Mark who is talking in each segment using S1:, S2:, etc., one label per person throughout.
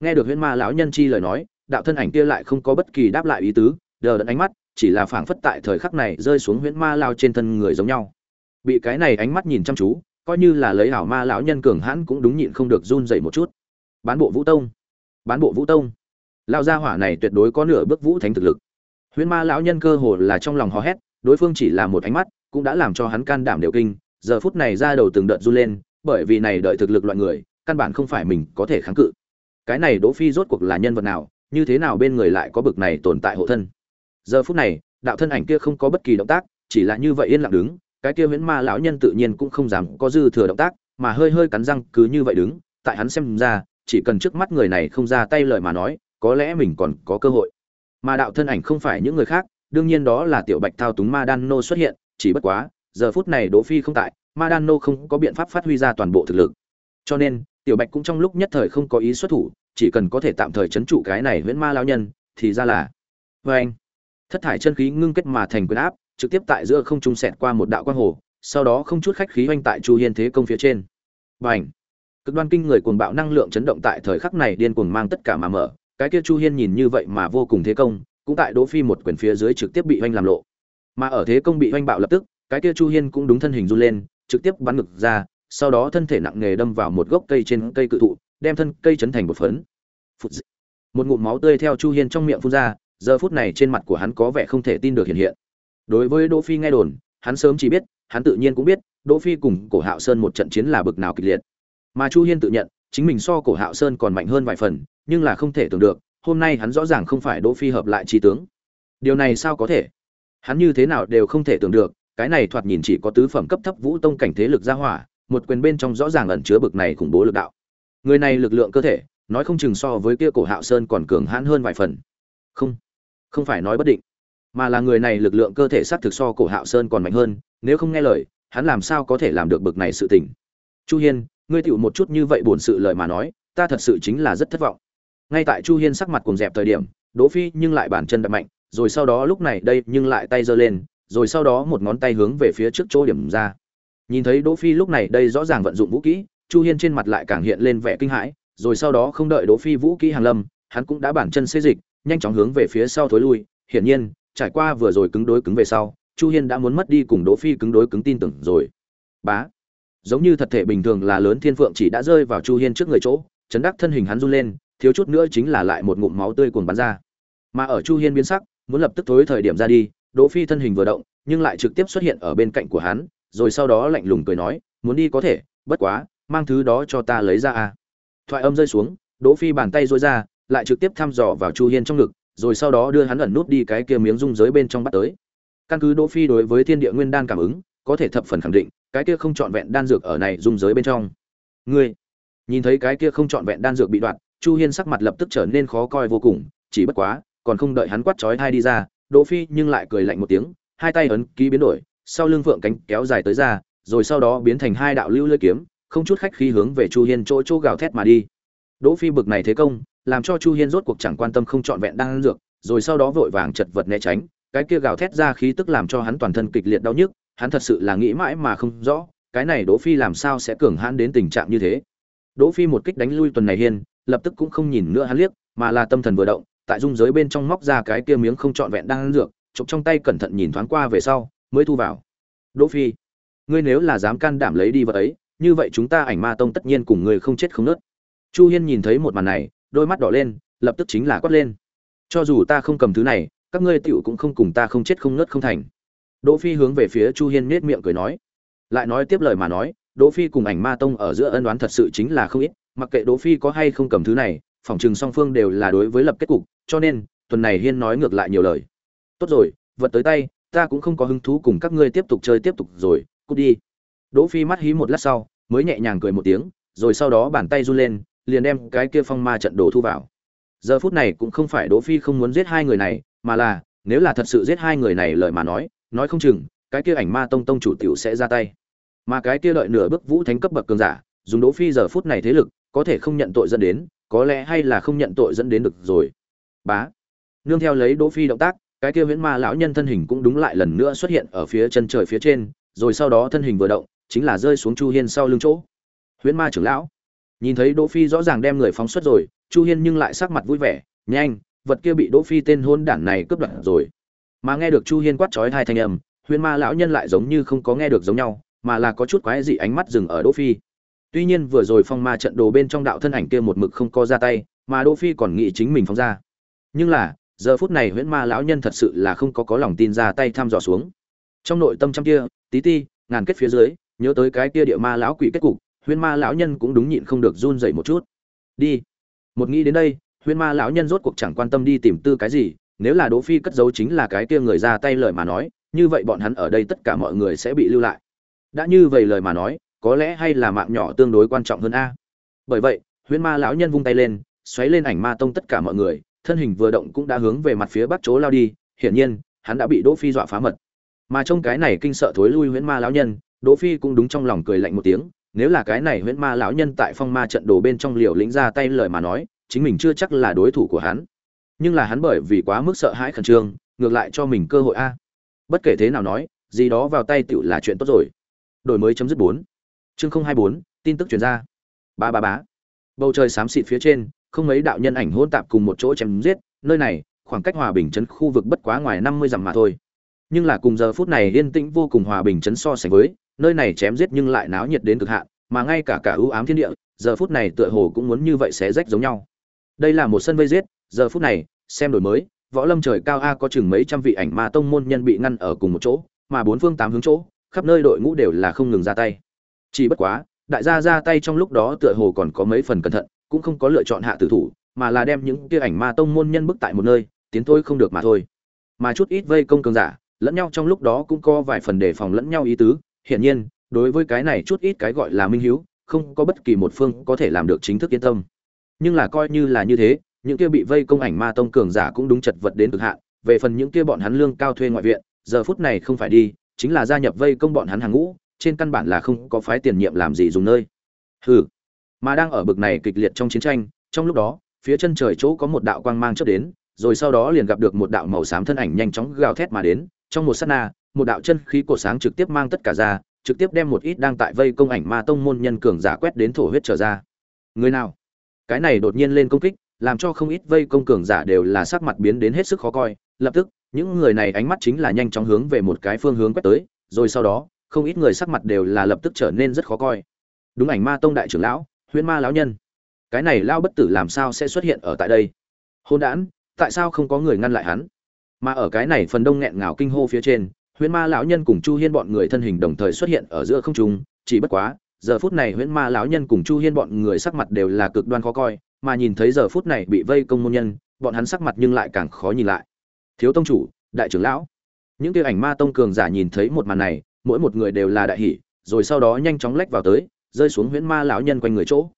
S1: nghe được huyễn ma lão nhân chi lời nói, đạo thân ảnh kia lại không có bất kỳ đáp lại ý tứ, đờ đẫn ánh mắt, chỉ là phảng phất tại thời khắc này rơi xuống huyễn ma lao trên thân người giống nhau. Bị cái này ánh mắt nhìn chăm chú, coi như là lấy ảo ma lão nhân cường hãn cũng đúng nhịn không được run dậy một chút. Bán bộ vũ tông, bán bộ vũ tông. Lao gia hỏa này tuyệt đối có nửa bước vũ thánh thực lực. Huyễn ma lão nhân cơ hồ là trong lòng hò hét, đối phương chỉ là một ánh mắt, cũng đã làm cho hắn can đảm đều kinh, giờ phút này ra đầu từng đợt run lên, bởi vì này đợi thực lực loại người, căn bản không phải mình có thể kháng cự cái này đỗ phi rốt cuộc là nhân vật nào, như thế nào bên người lại có bực này tồn tại hộ thân? Giờ phút này, đạo thân ảnh kia không có bất kỳ động tác, chỉ là như vậy yên lặng đứng, cái kia huyễn ma lão nhân tự nhiên cũng không dám có dư thừa động tác, mà hơi hơi cắn răng cứ như vậy đứng, tại hắn xem ra, chỉ cần trước mắt người này không ra tay lời mà nói, có lẽ mình còn có cơ hội. Mà đạo thân ảnh không phải những người khác, đương nhiên đó là tiểu bạch thao túng ma đan nô xuất hiện, chỉ bất quá, giờ phút này đỗ phi không tại, ma đan nô không có biện pháp phát huy ra toàn bộ thực lực. Cho nên, tiểu bạch cũng trong lúc nhất thời không có ý xuất thủ chỉ cần có thể tạm thời chấn trụ cái này huyễn ma lão nhân, thì ra là. Vê anh, thất thải chân khí ngưng kết mà thành quyền áp, trực tiếp tại giữa không trung sẹt qua một đạo quang hồ, sau đó không chút khách khí oanh tại chu hiên thế công phía trên. Bành cực đoan kinh người cuồng bạo năng lượng chấn động tại thời khắc này điên cuồng mang tất cả mà mở, cái kia chu hiên nhìn như vậy mà vô cùng thế công, cũng tại đỗ phi một quyền phía dưới trực tiếp bị oanh làm lộ. Mà ở thế công bị oanh bạo lập tức, cái kia chu hiên cũng đúng thân hình run lên, trực tiếp bắn ngực ra, sau đó thân thể nặng nề đâm vào một gốc cây trên cây cự thụ đem thân cây chấn thành một phấn. Một ngụm máu tươi theo chu hiên trong miệng phun ra, giờ phút này trên mặt của hắn có vẻ không thể tin được hiện hiện. Đối với đỗ phi nghe đồn, hắn sớm chỉ biết, hắn tự nhiên cũng biết, đỗ phi cùng cổ hạo sơn một trận chiến là bực nào kịch liệt. Mà chu hiên tự nhận, chính mình so cổ hạo sơn còn mạnh hơn vài phần, nhưng là không thể tưởng được, hôm nay hắn rõ ràng không phải đỗ phi hợp lại chi tướng. Điều này sao có thể? Hắn như thế nào đều không thể tưởng được, cái này thoạt nhìn chỉ có tứ phẩm cấp thấp vũ tông cảnh thế lực gia hỏa, một quyền bên trong rõ ràng ẩn chứa bực này khủng bố lực đạo người này lực lượng cơ thể, nói không chừng so với kia cổ hạo sơn còn cường hãn hơn vài phần. Không không phải nói bất định, mà là người này lực lượng cơ thể sát thực so cổ hạo sơn còn mạnh hơn, nếu không nghe lời, hắn làm sao có thể làm được bực này sự tình. Chu hiên, ngươi tựu một chút như vậy buồn sự lời mà nói, ta thật sự chính là rất thất vọng. Ngay tại chu hiên sắc mặt cùng dẹp thời điểm, đỗ phi nhưng lại bàn chân đập mạnh, rồi sau đó lúc này đây nhưng lại tay giơ lên, rồi sau đó một ngón tay hướng về phía trước chỗ điểm ra. Nhìn thấy đỗ phi lúc này đây rõ ràng vận dụng vũ kỹ chu hiên trên mặt lại càng hiện lên vẻ kinh hãi, rồi sau đó không đợi đỗ phi vũ kỹ hàng lâm, hắn cũng đã bản chân xê dịch, nhanh chóng hướng về phía sau thối lui. Hiển nhiên, trải qua vừa rồi cứng đối cứng về sau, chu hiên đã muốn mất đi cùng đỗ phi cứng đối cứng tin tưởng rồi. Bá! Giống như thật thể bình thường là lớn thiên phượng chỉ đã rơi vào chu hiên trước người chỗ, chấn đắc thân hình hắn run lên, thiếu chút nữa chính là lại một ngụm máu tươi cuồng bắn ra. Mà ở chu hiên biến sắc, muốn lập tức thối thời điểm ra đi, đỗ phi thân hình vừa động, nhưng lại trực tiếp xuất hiện ở bên cạnh của hắn, rồi sau đó lạnh lùng cười nói, muốn đi có thể, bất quá mang thứ đó cho ta lấy ra a thoại âm rơi xuống, đỗ phi bàn tay duỗi ra, lại trực tiếp thăm dò vào chu hiên trong ngực, rồi sau đó đưa hắn ẩn nút đi cái kia miếng dung giới bên trong bắt tới. Căn cứ đỗ phi đối với thiên địa nguyên đan cảm ứng, có thể thập phần khẳng định, cái kia không chọn vẹn đan dược ở này dung giới bên trong. Ngươi, nhìn thấy cái kia không chọn vẹn đan dược bị đoạt, chu hiên sắc mặt lập tức trở nên khó coi vô cùng, chỉ bất quá, còn không đợi hắn quát chói hai đi ra, đỗ phi nhưng lại cười lạnh một tiếng, hai tay ấn ký biến đổi, sau lưng phượng cánh kéo dài tới ra, rồi sau đó biến thành hai đạo lưu lưỡi kiếm không chút khách khí hướng về chu hiên chỗ chỗ gào thét mà đi. Đỗ phi bực này thế công, làm cho chu hiên rốt cuộc chẳng quan tâm không chọn vẹn đang dược, rồi sau đó vội vàng chật vật né tránh, cái kia gào thét ra khí tức làm cho hắn toàn thân kịch liệt đau nhức, hắn thật sự là nghĩ mãi mà không rõ, cái này đỗ phi làm sao sẽ cường hãn đến tình trạng như thế. Đỗ phi một kích đánh lui tuần này hiên, lập tức cũng không nhìn nữa hắn liếc, mà là tâm thần vừa động, tại dung giới bên trong móc ra cái kia miếng không trọn vẹn đang ăn dược, chụp trong tay cẩn thận nhìn thoáng qua về sau, mới thu vào. Đỗ phi, ngươi nếu là dám can đảm lấy đi vật ấy như vậy chúng ta ảnh ma tông tất nhiên cùng người không chết không nứt chu hiên nhìn thấy một màn này, đôi mắt đỏ lên, lập tức chính là quát lên. Cho dù ta không cầm thứ này, các ngươi tiểu cũng không cùng ta không chết không nứt không thành. Đỗ phi hướng về phía chu hiên nết miệng cười nói. Lại nói tiếp lời mà nói, đỗ phi cùng ảnh ma tông ở giữa ân đoán thật sự chính là không ít, mặc kệ đỗ phi có hay không cầm thứ này phỏng chừng song phương đều là đối với lập kết cục, cho nên, tuần này hiên nói ngược lại nhiều lời. Tốt rồi, vật tới tay, ta cũng không có hứng thú cùng các ngươi tiếp tục chơi tiếp tục rồi, cút đi đỗ phi mắt hí một lát sau, mới nhẹ nhàng cười một tiếng, rồi sau đó bàn tay run lên, liền đem cái kia phong ma trận đồ thu vào. Giờ phút này cũng không phải đỗ phi không muốn giết hai người này, mà là, nếu là thật sự giết hai người này lời mà nói nói không chừng, cái kia ảnh ma tông tông chủ tiểu sẽ ra tay. Mà cái kia đợi nửa bước vũ thánh cấp bậc cường giả, dùng đỗ phi giờ phút này thế lực, có thể không nhận tội dẫn đến, có lẽ hay là không nhận tội dẫn đến được rồi. Bá. Nương theo lấy đỗ phi động tác, cái kia huyễn ma lão nhân thân hình cũng đúng lại lần nữa xuất hiện ở phía chân trời phía trên, rồi sau đó thân hình vừa động chính là rơi xuống chu hiên sau lưng chỗ. Huyễn ma trưởng lão, nhìn thấy đỗ phi rõ ràng đem người phóng xuất rồi, chu hiên nhưng lại sắc mặt vui vẻ, nhanh, vật kia bị đỗ phi tên hôn đản này cướp đoạt rồi. Mà nghe được chu hiên quát chói hai thanh âm huyên ma lão nhân lại giống như không có nghe được giống nhau, mà là có chút quái dị ánh mắt dừng ở đỗ phi. Tuy nhiên vừa rồi phong ma trận đồ bên trong đạo thân ảnh kia một mực không có ra tay, mà đỗ phi còn nghĩ chính mình phóng ra. Nhưng là, giờ phút này huyễn ma lão nhân thật sự là không có có lòng tin ra tay thăm dò xuống. Trong nội tâm trăm kia, tí ti, ngàn kết phía dưới nhớ tới cái kia địa ma lão quỷ kết cục, huyên ma lão nhân cũng đúng nhịn không được run dậy một chút. Đi. Một nghĩ đến đây, huyên ma lão nhân rốt cuộc chẳng quan tâm đi tìm tư cái gì, nếu là đỗ phi cất giấu chính là cái kia người ra tay lời mà nói, như vậy bọn hắn ở đây tất cả mọi người sẽ bị lưu lại. Đã như vậy lời mà nói, có lẽ hay là mạng nhỏ tương đối quan trọng hơn a. Bởi vậy, huyên ma lão nhân vung tay lên, xoáy lên ảnh ma tông tất cả mọi người, thân hình vừa động cũng đã hướng về mặt phía bắc chỗ lao đi, hiển nhiên, hắn đã bị đỗ phi dọa phá mật. Mà trong cái này kinh sợ thối lui huyễn ma lão nhân đỗ phi cũng đúng trong lòng cười lạnh một tiếng, nếu là cái này huyễn ma lão nhân tại phong ma trận đồ bên trong liều lĩnh ra tay lời mà nói, chính mình chưa chắc là đối thủ của hắn. Nhưng là hắn bởi vì quá mức sợ hãi khẩn trương, ngược lại cho mình cơ hội a. Bất kể thế nào nói, gì đó vào tay tựu là chuyện tốt rồi. Đổi mới chấm dứt bốn. Chương không hai bốn, tin tức truyền ra. Ba ba bá bầu trời xám xịt phía trên, không mấy đạo nhân ảnh hỗn tạp cùng một chỗ chém giết, nơi này, khoảng cách hòa bình chấn khu vực bất quá ngoài năm mươi dặm mà thôi. Nhưng là cùng giờ phút này yên tĩnh vô cùng hòa bình chấn so sánh với nơi này chém giết nhưng lại náo nhiệt đến cực hạn, mà ngay cả cả ưu ám thiên địa, giờ phút này tựa hồ cũng muốn như vậy xé rách giống nhau. Đây là một sân vây giết, giờ phút này, xem đổi mới, võ lâm trời cao a có chừng mấy trăm vị ảnh ma tông môn nhân bị ngăn ở cùng một chỗ, mà bốn phương tám hướng chỗ, khắp nơi đội ngũ đều là không ngừng ra tay. Chỉ bất quá, đại gia ra tay trong lúc đó tựa hồ còn có mấy phần cẩn thận, cũng không có lựa chọn hạ tử thủ, mà là đem những kia ảnh ma tông môn nhân bức tại một nơi, tiến thôi không được mà thôi. Mà chút ít vây công cường giả, lẫn nhau trong lúc đó cũng có vài phần đề phòng lẫn nhau ý tứ hiển nhiên, đối với cái này chút ít cái gọi là minh hiếu, không có bất kỳ một phương có thể làm được chính thức yên tâm. Nhưng là coi như là như thế, những kia bị vây công ảnh ma tông cường giả cũng đúng chật vật đến cực hạn. Về phần những kia bọn hắn lương cao thuê ngoại viện, giờ phút này không phải đi, chính là gia nhập vây công bọn hắn hàng ngũ, trên căn bản là không có phái tiền nhiệm làm gì dùng nơi. Hừ. Mà đang ở bực này kịch liệt trong chiến tranh, trong lúc đó, phía chân trời chỗ có một đạo quang mang chớp đến, rồi sau đó liền gặp được một đạo màu xám thân ảnh nhanh chóng gào thét mà đến, trong một sát na một đạo chân khí cổ sáng trực tiếp mang tất cả ra, trực tiếp đem một ít đang tại vây công ảnh ma tông môn nhân cường giả quét đến thổ huyết trở ra. Người nào? Cái này đột nhiên lên công kích, làm cho không ít vây công cường giả đều là sắc mặt biến đến hết sức khó coi. Lập tức, những người này ánh mắt chính là nhanh chóng hướng về một cái phương hướng quét tới, rồi sau đó, không ít người sắc mặt đều là lập tức trở nên rất khó coi. Đúng ảnh ma tông đại trưởng lão, huyễn ma lão nhân. Cái này lão bất tử làm sao sẽ xuất hiện ở tại đây? Hôn đản, tại sao không có người ngăn lại hắn? Mà ở cái này phần đông nghẹn ngào kinh hô phía trên huyễn ma lão nhân cùng chu hiên bọn người thân hình đồng thời xuất hiện ở giữa không trung, chỉ bất quá, giờ phút này huyễn ma lão nhân cùng chu hiên bọn người sắc mặt đều là cực đoan khó coi, mà nhìn thấy giờ phút này bị vây công môn nhân, bọn hắn sắc mặt nhưng lại càng khó nhìn lại. Thiếu tông chủ, đại trưởng lão. Những kia ảnh ma tông cường giả nhìn thấy một màn này, mỗi một người đều là đại hỷ rồi sau đó nhanh chóng lách vào tới, rơi xuống huyễn ma lão nhân quanh người chỗ.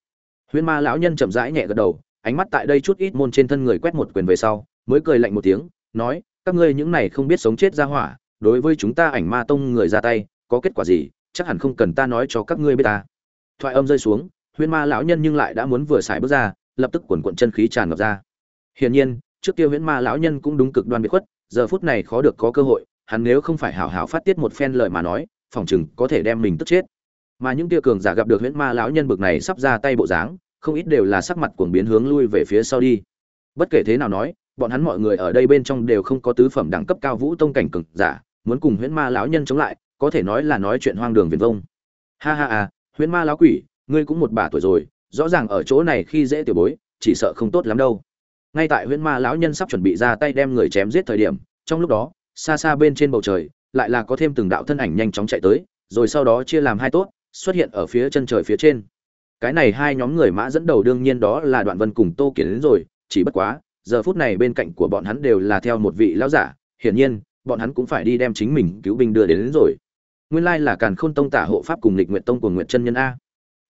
S1: Huyễn ma lão nhân chậm rãi nhẹ gật đầu, ánh mắt tại đây chút ít môn trên thân người quét một quyền về sau, mới cười lạnh một tiếng, nói, các ngươi những này không biết sống chết ra hỏa đối với chúng ta ảnh ma tông người ra tay, có kết quả gì, chắc hẳn không cần ta nói cho các ngươi biết ta. Thoại âm rơi xuống huyễn ma lão nhân nhưng lại đã muốn vừa xài bước ra, lập tức quần cuộn chân khí tràn ngập ra. Hiển nhiên, trước kia huyễn ma lão nhân cũng đúng cực đoan biệt khuất, giờ phút này khó được có cơ hội, hắn nếu không phải hảo hảo phát tiết một phen lời mà nói phỏng chừng có thể đem mình tức chết. Mà những tia cường giả gặp được huyễn ma lão nhân bực này sắp ra tay bộ dáng, không ít đều là sắc mặt cuồng biến hướng lui về phía sau đi. Bất kể thế nào nói, bọn hắn mọi người ở đây bên trong đều không có tứ phẩm đẳng cấp cao vũ tông cảnh cường giả muốn cùng huyễn ma lão nhân chống lại, có thể nói là nói chuyện hoang đường viền vông. Ha ha ha, huyễn ma lão quỷ, ngươi cũng một bà tuổi rồi, rõ ràng ở chỗ này khi dễ tiểu bối, chỉ sợ không tốt lắm đâu. Ngay tại huyễn ma lão nhân sắp chuẩn bị ra tay đem người chém giết thời điểm, trong lúc đó, xa xa bên trên bầu trời, lại là có thêm từng đạo thân ảnh nhanh chóng chạy tới, rồi sau đó chia làm hai tốt, xuất hiện ở phía chân trời phía trên. Cái này hai nhóm người mã dẫn đầu đương nhiên đó là đoạn vân cùng tô kiển đến rồi, chỉ bất quá, giờ phút này bên cạnh của bọn hắn đều là theo một vị lão giả, hiển nhiên bọn hắn cũng phải đi đem chính mình cứu binh đưa đến, đến rồi. Nguyên lai là càn khôn tông tả hộ pháp cùng lịch nguyện tông của nguyện chân nhân a.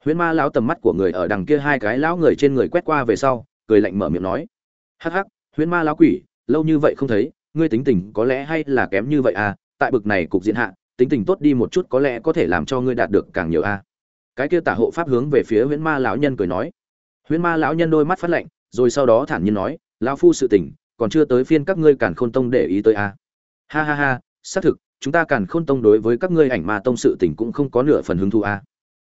S1: Huyễn ma lão tầm mắt của người ở đằng kia hai cái lão người trên người quét qua về sau cười lạnh mở miệng nói hắc hắc huyễn ma lão quỷ lâu như vậy không thấy ngươi tính tình có lẽ hay là kém như vậy à? Tại bực này cục diện hạ tính tình tốt đi một chút có lẽ có thể làm cho ngươi đạt được càng nhiều a. Cái kia tả hộ pháp hướng về phía huyễn ma lão nhân cười nói. Huyễn ma lão nhân đôi mắt phát lạnh rồi sau đó thản nhiên nói lão phu sự tình còn chưa tới phiên các ngươi càn khôn tông để ý tới a ha ha ha, xác thực, chúng ta càn khôn tông đối với các ngươi ảnh ma tông sự tình cũng không có nửa phần hứng thú a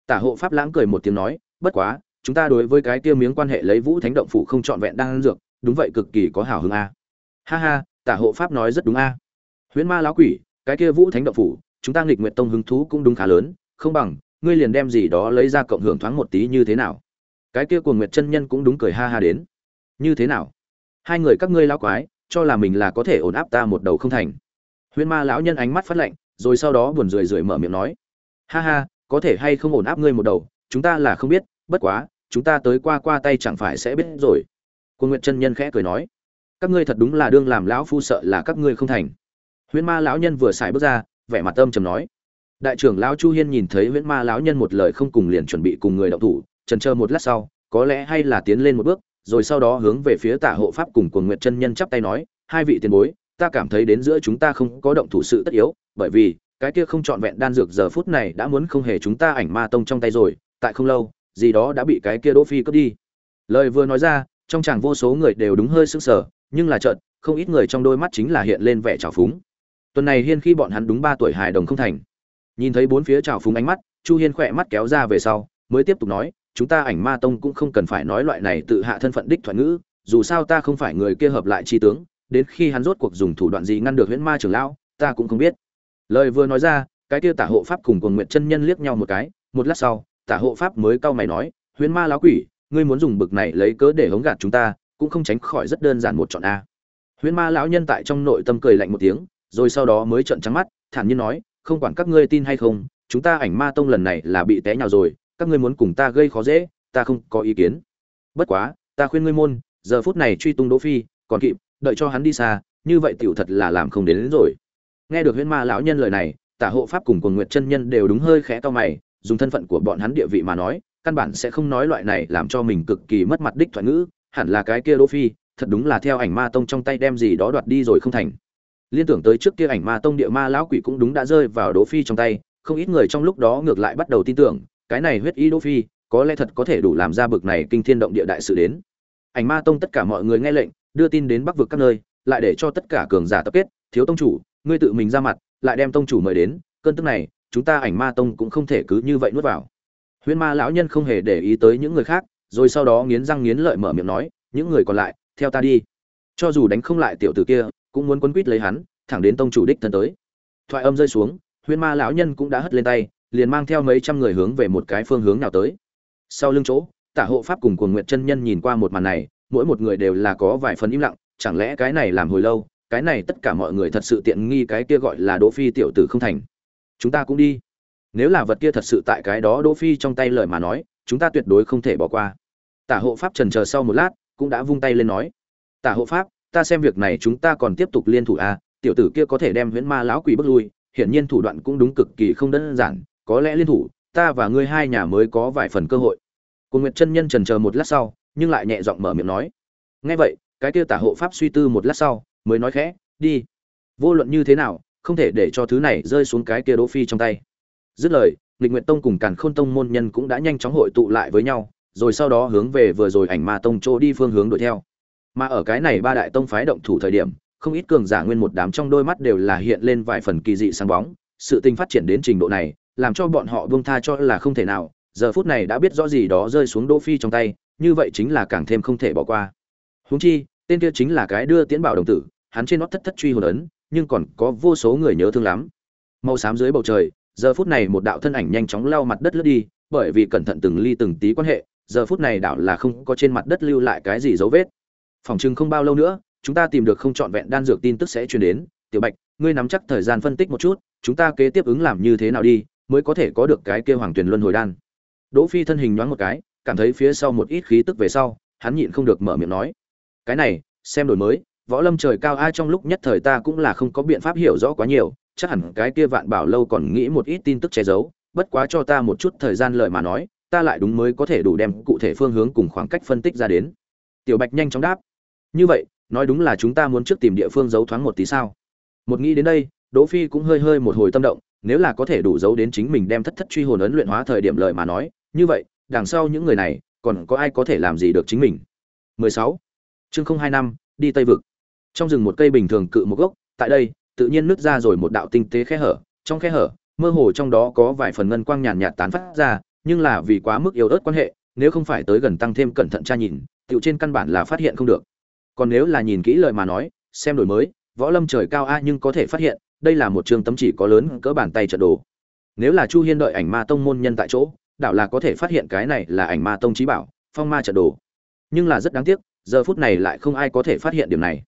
S1: tả hộ pháp lãng cười một tiếng nói, bất quá, chúng ta đối với cái kia miếng quan hệ lấy vũ thánh động phủ không trọn vẹn đang dược, đúng vậy cực kỳ có hào hứng a ha ha, tả hộ pháp nói rất đúng a huyễn ma lão quỷ, cái kia vũ thánh động phủ, chúng ta nghịch nguyện tông hứng thú cũng đúng khá lớn, không bằng, ngươi liền đem gì đó lấy ra cộng hưởng thoáng một tí như thế nào. Cái kia cuồng nguyệt chân nhân cũng đúng cười ha ha đến. Như thế nào? Hai người các ngươi lão quái, cho là mình là có thể ổn áp ta một đầu không thành huyễn ma lão nhân ánh mắt phát lạnh, rồi sau đó buồn rười rượi mở miệng nói, ha ha, có thể hay không ổn áp ngươi một đầu, chúng ta là không biết, bất quá, chúng ta tới qua qua tay chẳng phải sẽ biết rồi. Cung nguyệt chân nhân khẽ cười nói, các ngươi thật đúng là đương làm lão phu sợ là các ngươi không thành. Huyễn ma lão nhân vừa xài bước ra, vẻ mặt âm trầm nói, đại trưởng lão chu hiên nhìn thấy huyễn ma lão nhân một lời không cùng liền chuẩn bị cùng người động thủ trần chờ một lát sau, có lẽ hay là tiến lên một bước, rồi sau đó hướng về phía tả hộ pháp cùng cuồng nguyệt chân nhân chắp tay nói, hai vị tiền bối ta cảm thấy đến giữa chúng ta không có động thủ sự tất yếu, bởi vì, cái kia không trọn vẹn đan dược giờ phút này đã muốn không hề chúng ta ảnh ma tông trong tay rồi, tại không lâu, gì đó đã bị cái kia đỗ phi cướp đi. Lời vừa nói ra, trong chàng vô số người đều đúng hơi sững sờ, nhưng là chợt, không ít người trong đôi mắt chính là hiện lên vẻ trào phúng. Tuần này hiên khi bọn hắn đúng ba tuổi hài đồng không thành. Nhìn thấy bốn phía trào phúng ánh mắt, chu hiên khỏe mắt kéo ra về sau, mới tiếp tục nói, chúng ta ảnh ma tông cũng không cần phải nói loại này tự hạ thân phận đích thuận ngữ, dù sao ta không phải người kia hợp lại chi tướng đến khi hắn rốt cuộc dùng thủ đoạn gì ngăn được huyễn ma trưởng lão, ta cũng không biết. Lời vừa nói ra, cái kia tả hộ pháp cùng quần nguyện chân nhân liếc nhau một cái, một lát sau, tả hộ pháp mới cau mày nói, huyễn ma lão quỷ, ngươi muốn dùng bực này lấy cớ để hống gạt chúng ta, cũng không tránh khỏi rất đơn giản một chọn a. Huyễn ma lão nhân tại trong nội tâm cười lạnh một tiếng, rồi sau đó mới trợn trắng mắt, thản nhiên nói, không quản các ngươi tin hay không, chúng ta ảnh ma tông lần này là bị té nhào rồi, các ngươi muốn cùng ta gây khó dễ, ta không có ý kiến. Bất quá, ta khuyên ngươi môn, giờ phút này truy tung đỗ phi, còn kịp đợi cho hắn đi xa như vậy tiểu thật là làm không đến, đến rồi. Nghe được huyễn ma lão nhân lời này tả hộ pháp cùng quần nguyệt chân nhân đều đúng hơi khẽ to mày dùng thân phận của bọn hắn địa vị mà nói căn bản sẽ không nói loại này làm cho mình cực kỳ mất mặt đích thoại ngữ hẳn là cái kia đỗ phi thật đúng là theo ảnh ma tông trong tay đem gì đó đoạt đi rồi không thành. Liên tưởng tới trước kia ảnh ma tông địa ma lão quỷ cũng đúng đã rơi vào đỗ phi trong tay không ít người trong lúc đó ngược lại bắt đầu tin tưởng cái này huyết ý đỗ phi có lẽ thật có thể đủ làm ra bực này kinh thiên động địa đại sự đến. Ảnh ma tông tất cả mọi người nghe lệnh đưa tin đến bắc vực các nơi, lại để cho tất cả cường giả tập kết, thiếu tông chủ, ngươi tự mình ra mặt, lại đem tông chủ mời đến, cơn tức này, chúng ta ảnh ma tông cũng không thể cứ như vậy nuốt vào. Huyễn ma lão nhân không hề để ý tới những người khác, rồi sau đó nghiến răng nghiến lợi mở miệng nói, những người còn lại, theo ta đi. Cho dù đánh không lại tiểu tử kia, cũng muốn quấn quýt lấy hắn, thẳng đến tông chủ đích thân tới. Thoại âm rơi xuống, huyễn ma lão nhân cũng đã hất lên tay, liền mang theo mấy trăm người hướng về một cái phương hướng nào tới. Sau lưng chỗ, tả hộ pháp cùng cuồng nguyện chân nhân nhìn qua một màn này mỗi một người đều là có vài phần im lặng chẳng lẽ cái này làm hồi lâu cái này tất cả mọi người thật sự tiện nghi cái kia gọi là đỗ phi tiểu tử không thành? Chúng ta cũng đi. Nếu là vật kia thật sự tại cái đó đỗ phi trong tay lời mà nói chúng ta tuyệt đối không thể bỏ qua. Tả hộ pháp trần chờ sau một lát cũng đã vung tay lên nói. Tả hộ pháp ta xem việc này chúng ta còn tiếp tục liên thủ à tiểu tử kia có thể đem huyễn ma lão quỷ bước lui hiển nhiên thủ đoạn cũng đúng cực kỳ không đơn giản có lẽ liên thủ ta và ngươi hai nhà mới có vài phần cơ hội. Cung Nguyệt chân nhân trần chờ một lát sau, nhưng lại nhẹ giọng mở miệng nói. Nghe vậy, cái kia tả hộ pháp suy tư một lát sau, mới nói khẽ, "Đi. Vô luận như thế nào, không thể để cho thứ này rơi xuống cái kia Đỗ Phi trong tay." Dứt lời, Lịch nguyện Tông cùng Càn Khôn Tông môn nhân cũng đã nhanh chóng hội tụ lại với nhau, rồi sau đó hướng về vừa rồi ảnh ma tông chỗ đi phương hướng đuổi theo. Mà ở cái này ba đại tông phái động thủ thời điểm, không ít cường giả nguyên một đám trong đôi mắt đều là hiện lên vài phần kỳ dị sáng bóng, sự tình phát triển đến trình độ này, làm cho bọn họ buông tha cho là không thể nào, giờ phút này đã biết rõ gì đó rơi xuống Đỗ Phi trong tay, như vậy chính là càng thêm không thể bỏ qua. Huống chi, tên kia chính là cái đưa tiễn bảo đồng tử, hắn trên nó thất thất truy hồn ấn, nhưng còn có vô số người nhớ thương lắm. Màu xám dưới bầu trời, giờ phút này một đạo thân ảnh nhanh chóng lao mặt đất lướt đi, bởi vì cẩn thận từng ly từng tí quan hệ, giờ phút này đạo là không có trên mặt đất lưu lại cái gì dấu vết. Phòng trưng không bao lâu nữa, chúng ta tìm được không chọn vẹn đan dược tin tức sẽ truyền đến, Tiểu Bạch, ngươi nắm chắc thời gian phân tích một chút, chúng ta kế tiếp ứng làm như thế nào đi, mới có thể có được cái kia Hoàng Tuyển Luân hồi đan. Đỗ Phi thân hình nhoáng một cái, cảm thấy phía sau một ít khí tức về sau, hắn nhịn không được mở miệng nói: "Cái này, xem đổi mới, võ lâm trời cao ai trong lúc nhất thời ta cũng là không có biện pháp hiểu rõ quá nhiều, chắc hẳn cái kia Vạn Bảo lâu còn nghĩ một ít tin tức che giấu, bất quá cho ta một chút thời gian lợi mà nói, ta lại đúng mới có thể đủ đem cụ thể phương hướng cùng khoảng cách phân tích ra đến." Tiểu Bạch nhanh chóng đáp: "Như vậy, nói đúng là chúng ta muốn trước tìm địa phương giấu thoáng một tí sao?" Một nghĩ đến đây, Đỗ Phi cũng hơi hơi một hồi tâm động, nếu là có thể đủ giấu đến chính mình đem thất thất truy hồn ấn luyện hóa thời điểm lợi mà nói, như vậy đằng sau những người này còn có ai có thể làm gì được chính mình? 16. chương 025, đi tây vực. Trong rừng một cây bình thường cự một gốc tại đây tự nhiên nứt ra rồi một đạo tinh tế khe hở. Trong khe hở mơ hồ trong đó có vài phần ngân quang nhàn nhạt tán phát ra nhưng là vì quá mức yếu ớt quan hệ nếu không phải tới gần tăng thêm cẩn thận tra nhìn tựu trên căn bản là phát hiện không được. Còn nếu là nhìn kỹ lời mà nói xem đổi mới võ lâm trời cao a nhưng có thể phát hiện đây là một trường tấm chỉ có lớn cỡ bàn tay trận đồ. Nếu là chu hiên đợi ảnh ma tông môn nhân tại chỗ đảo là có thể phát hiện cái này là ảnh ma tông trí bảo, phong ma trận đồ. Nhưng là rất đáng tiếc, giờ phút này lại không ai có thể phát hiện điểm này.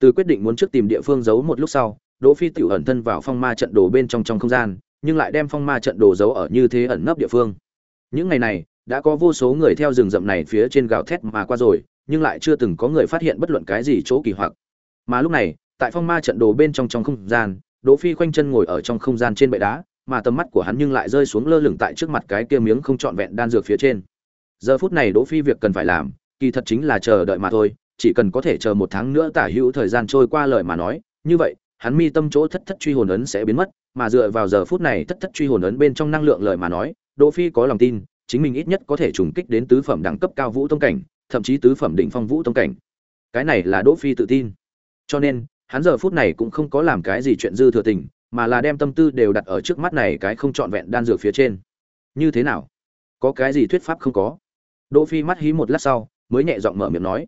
S1: Từ quyết định muốn trước tìm địa phương giấu một lúc sau, đỗ phi tiểu ẩn thân vào phong ma trận đồ bên trong trong không gian, nhưng lại đem phong ma trận đồ giấu ở như thế ẩn nấp địa phương. Những ngày này, đã có vô số người theo rừng rậm này phía trên gào thét mà qua rồi, nhưng lại chưa từng có người phát hiện bất luận cái gì chỗ kỳ hoặc. Mà lúc này, tại phong ma trận đồ bên trong trong không gian, đỗ phi khoanh chân ngồi ở trong không gian trên bệ đá mà tầm mắt của hắn nhưng lại rơi xuống lơ lửng tại trước mặt cái kia miếng không trọn vẹn đan dược phía trên. Giờ phút này đỗ phi việc cần phải làm, kỳ thật chính là chờ đợi mà thôi, chỉ cần có thể chờ một tháng nữa tả hữu thời gian trôi qua lời mà nói, như vậy, hắn mi tâm chỗ thất thất truy hồn ấn sẽ biến mất, mà dựa vào giờ phút này thất thất truy hồn ấn bên trong năng lượng lời mà nói, đỗ phi có lòng tin, chính mình ít nhất có thể trùng kích đến tứ phẩm đẳng cấp cao vũ tông cảnh, thậm chí tứ phẩm đỉnh phong vũ tông cảnh. Cái này là đỗ phi tự tin. Cho nên, hắn giờ phút này cũng không có làm cái gì chuyện dư thừa tình mà là đem tâm tư đều đặt ở trước mắt này cái không trọn vẹn đan dược phía trên. Như thế nào? Có cái gì thuyết pháp không có? Đỗ phi mắt hí một lát sau, mới nhẹ giọng mở miệng nói.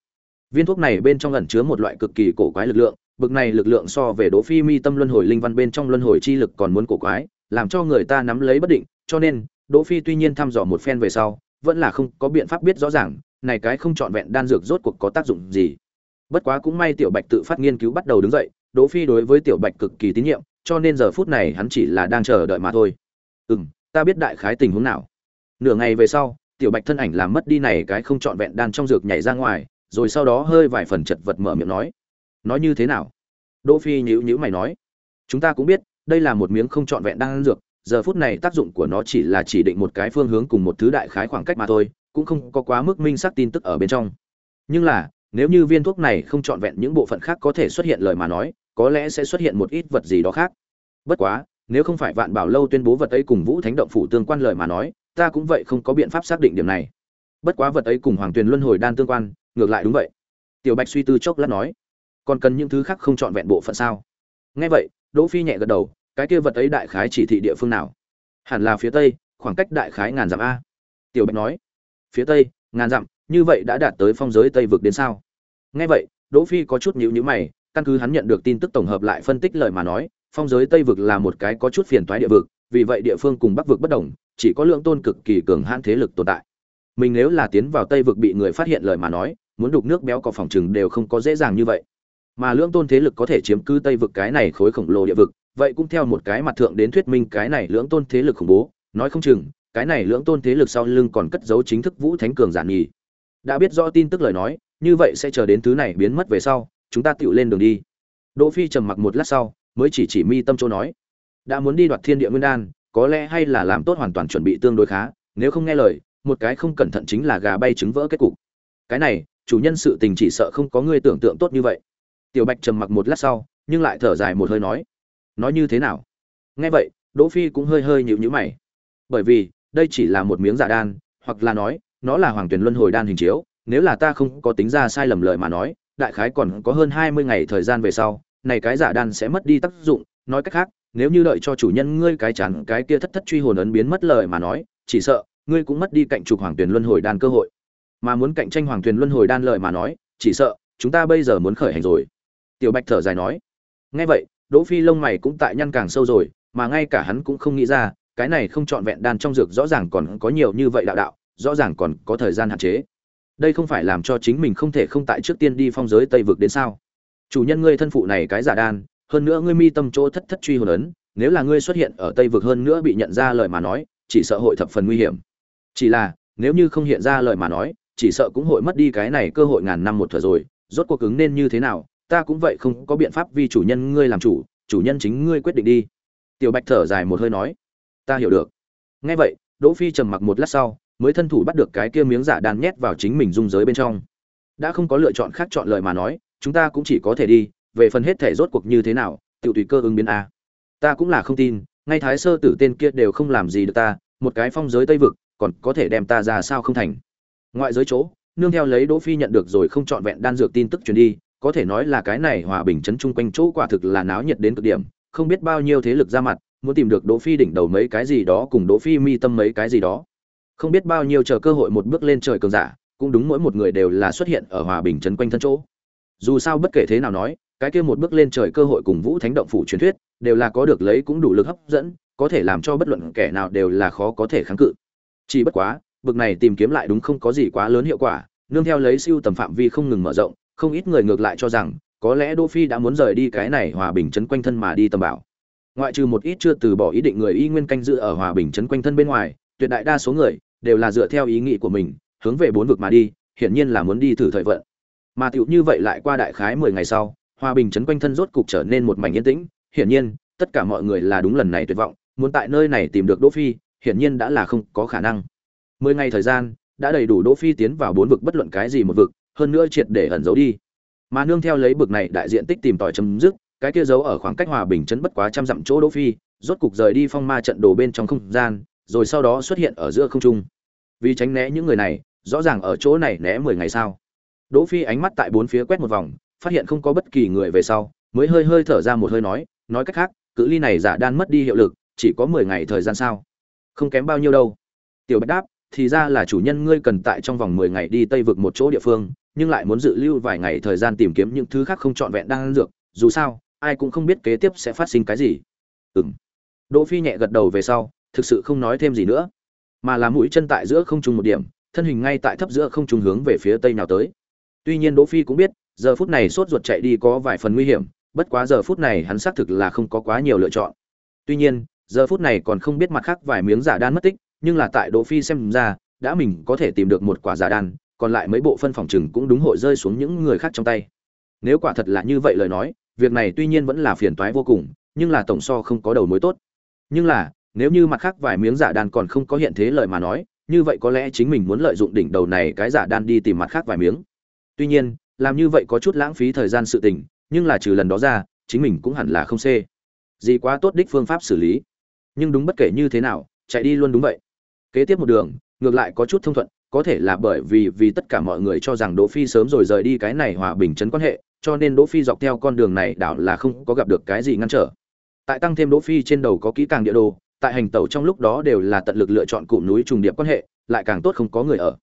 S1: Viên thuốc này bên trong ẩn chứa một loại cực kỳ cổ quái lực lượng, bực này lực lượng so về đỗ phi mi tâm luân hồi linh văn bên trong luân hồi chi lực còn muốn cổ quái, làm cho người ta nắm lấy bất định, cho nên, đỗ phi tuy nhiên thăm dò một phen về sau, vẫn là không có biện pháp biết rõ ràng, này cái không trọn vẹn đan dược rốt cuộc có tác dụng gì. Bất quá cũng may tiểu bạch tự phát nghiên cứu bắt đầu đứng dậy, đỗ phi đối với tiểu bạch cực kỳ tín nhiệm cho nên giờ phút này hắn chỉ là đang chờ đợi mà thôi. Ừ, ta biết đại khái tình huống nào. Nửa ngày về sau tiểu bạch thân ảnh làm mất đi này cái không trọn vẹn đan trong dược nhảy ra ngoài rồi sau đó hơi vài phần chật vật mở miệng nói. Nói như thế nào? Đỗ phi nhíu nhíu mày nói. Chúng ta cũng biết đây là một miếng không trọn vẹn đan dược giờ phút này tác dụng của nó chỉ là chỉ định một cái phương hướng cùng một thứ đại khái khoảng cách mà thôi cũng không có quá mức minh xác tin tức ở bên trong. Nhưng là nếu như viên thuốc này không trọn vẹn những bộ phận khác có thể xuất hiện lời mà nói có lẽ sẽ xuất hiện một ít vật gì đó khác. Bất quá, nếu không phải vạn bảo lâu tuyên bố vật ấy cùng vũ thánh động phủ tương quan lời mà nói, ta cũng vậy không có biện pháp xác định điểm này. Bất quá vật ấy cùng hoàng tuyền luân hồi đan tương quan, ngược lại đúng vậy. Tiểu bạch suy tư chốc lát nói, còn cần những thứ khác không trọn vẹn bộ phận sao? Nghe vậy, đỗ phi nhẹ gật đầu, cái kia vật ấy đại khái chỉ thị địa phương nào? Hẳn là phía tây, khoảng cách đại khái ngàn dặm a. Tiểu bạch nói, phía tây, ngàn dặm, như vậy đã đạt tới phong giới tây vực đến sao? Nghe vậy, đỗ phi có chút nhíu nhíu mày căn cứ hắn nhận được tin tức tổng hợp lại phân tích lời mà nói, phong giới tây vực là một cái có chút phiền toái địa vực, vì vậy địa phương cùng bắc vực bất đồng, chỉ có lượng tôn cực kỳ cường hãn thế lực tồn tại. Mình nếu là tiến vào tây vực bị người phát hiện lời mà nói, muốn đục nước béo có phòng trừng đều không có dễ dàng như vậy. Mà lượng tôn thế lực có thể chiếm cứ tây vực cái này khối khổng lồ địa vực, vậy cũng theo một cái mặt thượng đến thuyết minh cái này lưỡng tôn thế lực khủng bố, nói không chừng, cái này lưỡng tôn thế lực sau lưng còn cất giấu chính thức vũ thánh cường giản nhì đã biết rõ tin tức lời nói, như vậy sẽ chờ đến thứ này biến mất về sau chúng ta tựu lên đường đi. Đỗ phi trầm mặc một lát sau, mới chỉ chỉ mi tâm chỗ nói. Đã muốn đi đoạt thiên địa nguyên đan, có lẽ hay là làm tốt hoàn toàn chuẩn bị tương đối khá, nếu không nghe lời, một cái không cẩn thận chính là gà bay trứng vỡ kết cục. Cái này, chủ nhân sự tình chỉ sợ không có người tưởng tượng tốt như vậy. Tiểu bạch trầm mặc một lát sau, nhưng lại thở dài một hơi nói. Nói như thế nào? Nghe vậy, đỗ phi cũng hơi hơi nhíu nhíu mày. Bởi vì, đây chỉ là một miếng giả đan, hoặc là nói, nó là hoàng tuyển luân hồi đan hình chiếu, nếu là ta không có tính ra sai lầm lời mà nói đại khái còn có hơn 20 ngày thời gian về sau, này cái giả đan sẽ mất đi tác dụng. Nói cách khác, nếu như đợi cho chủ nhân ngươi cái chán, cái kia thất thất truy hồn ấn biến mất lời mà nói, chỉ sợ, ngươi cũng mất đi cạnh trục hoàng tuyển luân hồi đan cơ hội. Mà muốn cạnh tranh hoàng tuyển luân hồi đan lời mà nói, chỉ sợ, chúng ta bây giờ muốn khởi hành rồi. Tiểu bạch thở dài nói. Nghe vậy, đỗ phi lông mày cũng tại nhăn càng sâu rồi, mà ngay cả hắn cũng không nghĩ ra, cái này không trọn vẹn đan trong dược rõ ràng còn có nhiều như vậy đạo đạo, rõ ràng còn có thời gian hạn chế đây không phải làm cho chính mình không thể không tại trước tiên đi phong giới tây vực đến sao? Chủ nhân ngươi thân phụ này cái giả đan, hơn nữa ngươi mi tâm chỗ thất thất truy hồn ấn, nếu là ngươi xuất hiện ở tây vực hơn nữa bị nhận ra lời mà nói, chỉ sợ hội thập phần nguy hiểm. Chỉ là, nếu như không hiện ra lời mà nói, chỉ sợ cũng hội mất đi cái này cơ hội ngàn năm một thừa rồi. Rốt cuộc ứng nên như thế nào, ta cũng vậy không có biện pháp vì chủ nhân ngươi làm chủ chủ nhân chính ngươi quyết định đi. Tiểu bạch thở dài một hơi nói, ta hiểu được. Nghe vậy, đỗ phi trầm mặc một lát sau mới thân thủ bắt được cái kia miếng giả đan nhét vào chính mình dung giới bên trong. Đã không có lựa chọn khác chọn lời mà nói, chúng ta cũng chỉ có thể đi, về phần hết thể rốt cuộc như thế nào, tiểu tùy cơ ứng biến a. Ta cũng là không tin, ngay thái sơ tử tên kia đều không làm gì được ta, một cái phong giới tây vực, còn có thể đem ta ra sao không thành. Ngoại giới chỗ, nương theo lấy đỗ phi nhận được rồi không chọn vẹn đan dược tin tức truyền đi, có thể nói là cái này hòa bình chấn chung quanh chỗ quả thực là náo nhiệt đến cực điểm, không biết bao nhiêu thế lực ra mặt, muốn tìm được đỗ phi đỉnh đầu mấy cái gì đó cùng đỗ phi mi tâm mấy cái gì đó không biết bao nhiêu chờ cơ hội một bước lên trời cường giả, cũng đúng mỗi một người đều là xuất hiện ở hòa bình trấn quanh thân chỗ. Dù sao bất kể thế nào nói, cái kia một bước lên trời cơ hội cùng vũ thánh động phủ truyền thuyết, đều là có được lấy cũng đủ lực hấp dẫn, có thể làm cho bất luận kẻ nào đều là khó có thể kháng cự. Chỉ bất quá bực này tìm kiếm lại đúng không có gì quá lớn hiệu quả, nương theo lấy siêu tầm phạm vi không ngừng mở rộng, không ít người ngược lại cho rằng, có lẽ đỗ phi đã muốn rời đi cái này hòa bình trấn quanh thân mà đi tầm bảo. Ngoại trừ một ít chưa từ bỏ ý định người y nguyên canh giữ ở hòa bình trấn quanh thân bên ngoài, tuyệt đại đa số người đều là dựa theo ý nghĩ của mình, hướng về bốn vực mà đi, hiển nhiên là muốn đi thử thời vận. Mà tựu như vậy lại qua đại khái mười ngày sau, hòa bình chấn quanh thân rốt cục trở nên một mảnh yên tĩnh, hiển nhiên, tất cả mọi người là đúng lần này tuyệt vọng, muốn tại nơi này tìm được đỗ phi, hiển nhiên đã là không có khả năng. Mười ngày thời gian, đã đầy đủ đỗ phi tiến vào bốn vực bất luận cái gì một vực, hơn nữa triệt để ẩn giấu đi. Mà nương theo lấy bực này đại diện tích tìm tòi chấm dứt, cái kia giấu ở khoảng cách hòa bình chấn bất quá trăm dặm chỗ đỗ phi, rốt cục rời đi phong ma trận đồ bên trong không gian rồi sau đó xuất hiện ở giữa không trung. Vì tránh né những người này, rõ ràng ở chỗ này né mười ngày sao? đỗ phi ánh mắt tại bốn phía quét một vòng, phát hiện không có bất kỳ người về sau, mới hơi hơi thở ra một hơi nói nói cách khác, cự ly này giả đan mất đi hiệu lực, chỉ có mười ngày thời gian sao không kém bao nhiêu đâu. Tiểu bạch đáp, thì ra là chủ nhân ngươi cần tại trong vòng mười ngày đi tây vực một chỗ địa phương, nhưng lại muốn dự lưu vài ngày thời gian tìm kiếm những thứ khác không trọn vẹn đang dược, dù sao, ai cũng không biết kế tiếp sẽ phát sinh cái gì. Ừm. Đỗ phi nhẹ gật đầu về sau thực sự không nói thêm gì nữa. Mà là mũi chân tại giữa không trung một điểm, thân hình ngay tại thấp giữa không trung hướng về phía tây nào tới. Tuy nhiên đỗ phi cũng biết, giờ phút này sốt ruột chạy đi có vài phần nguy hiểm, bất quá giờ phút này hắn xác thực là không có quá nhiều lựa chọn. Tuy nhiên, giờ phút này còn không biết mặt khác vài miếng giả đan mất tích, nhưng là tại đỗ phi xem ra, đã mình có thể tìm được một quả giả đan, còn lại mấy bộ phân phòng trừng cũng đúng hội rơi xuống những người khác trong tay. Nếu quả thật là như vậy lời nói, việc này tuy nhiên vẫn là phiền toái vô cùng, nhưng là tổng so không có đầu mối tốt. Nhưng là nếu như mặt khác vài miếng giả đan còn không có hiện thế lời mà nói như vậy có lẽ chính mình muốn lợi dụng đỉnh đầu này cái giả đan đi tìm mặt khác vài miếng. Tuy nhiên làm như vậy có chút lãng phí thời gian sự tình nhưng là trừ lần đó ra chính mình cũng hẳn là không xê. Gì quá tốt đích phương pháp xử lý. Nhưng đúng bất kể như thế nào chạy đi luôn đúng vậy. Kế tiếp một đường ngược lại có chút thông thuận có thể là bởi vì vì tất cả mọi người cho rằng Đỗ Phi sớm rồi rời đi cái này hòa bình chấn quan hệ, cho nên Đỗ Phi dọc theo con đường này đảo là không có gặp được cái gì ngăn trở. Tại tăng thêm Đỗ Phi trên đầu có kỹ càng địa đồ, tại hành tẩu trong lúc đó đều là tận lực lựa chọn cụm núi trùng điệp quan hệ, lại càng tốt không có người ở.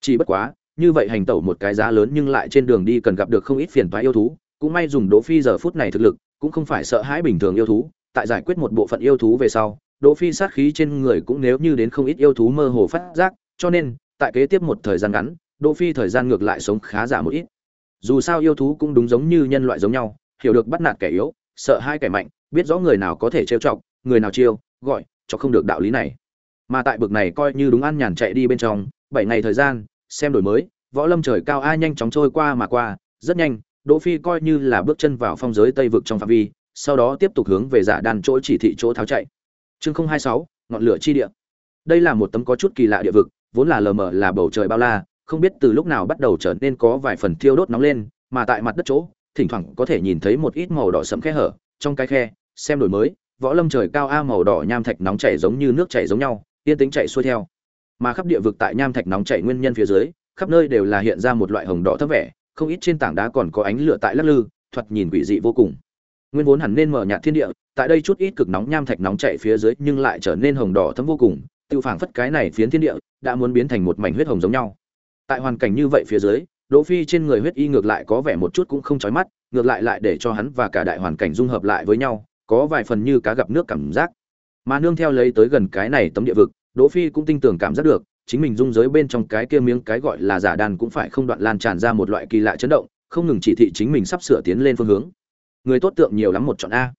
S1: Chỉ bất quá, như vậy hành tẩu một cái giá lớn nhưng lại trên đường đi cần gặp được không ít phiền toái yêu thú, cũng may dùng Đỗ Phi giờ phút này thực lực, cũng không phải sợ hãi bình thường yêu thú, tại giải quyết một bộ phận yêu thú về sau, Đỗ Phi sát khí trên người cũng nếu như đến không ít yêu thú mơ hồ phát giác, cho nên, tại kế tiếp một thời gian ngắn, Đỗ Phi thời gian ngược lại sống khá giả một ít. Dù sao yêu thú cũng đúng giống như nhân loại giống nhau, hiểu được bắt nạt kẻ yếu, sợ hai kẻ mạnh, biết rõ người nào có thể trêu chọc, người nào chiêu, gọi, cho không được đạo lý này. Mà tại bực này coi như đúng ăn nhàn chạy đi bên trong, bảy ngày thời gian, xem đổi mới, võ lâm trời cao ai nhanh chóng trôi qua mà qua, rất nhanh, Đỗ Phi coi như là bước chân vào phong giới Tây vực trong phạm vi, sau đó tiếp tục hướng về giả đàn chỗ chỉ thị chỗ tháo chạy. Chương 026, ngọn lửa chi địa. Đây là một tấm có chút kỳ lạ địa vực, vốn là lờ mờ là bầu trời bao la, không biết từ lúc nào bắt đầu trở nên có vài phần thiêu đốt nóng lên, mà tại mặt đất chỗ, thỉnh thoảng có thể nhìn thấy một ít màu đỏ sẫm khe hở, trong cái khe, xem đổi mới, võ lâm trời cao a màu đỏ nham thạch nóng chảy giống như nước chảy giống nhau, yên tĩnh chảy xuôi theo. Mà khắp địa vực tại nham thạch nóng chảy nguyên nhân phía dưới, khắp nơi đều là hiện ra một loại hồng đỏ thấp vẻ, không ít trên tảng đá còn có ánh lửa tại lắc lư, thoạt nhìn quỷ dị vô cùng. Nguyên vốn hẳn nên mở nhạt thiên địa, tại đây chút ít cực nóng nham thạch nóng chảy phía dưới nhưng lại trở nên hồng đỏ thấm vô cùng, tiêu phảng phất cái này phiến thiên địa đã muốn biến thành một mảnh huyết hồng giống nhau. Tại hoàn cảnh như vậy phía dưới, Đỗ Phi trên người huyết y ngược lại có vẻ một chút cũng không chói mắt, ngược lại lại để cho hắn và cả đại hoàn cảnh dung hợp lại với nhau, có vài phần như cá gặp nước cảm giác. Mà nương theo lấy tới gần cái này tấm địa vực, Đỗ Phi cũng tinh tường cảm giác được, chính mình dung giới bên trong cái kia miếng cái gọi là giả đàn cũng phải không đoạn lan tràn ra một loại kỳ lạ chấn động, không ngừng chỉ thị chính mình sắp sửa tiến lên phương hướng. Người tốt tượng nhiều lắm một chọn a.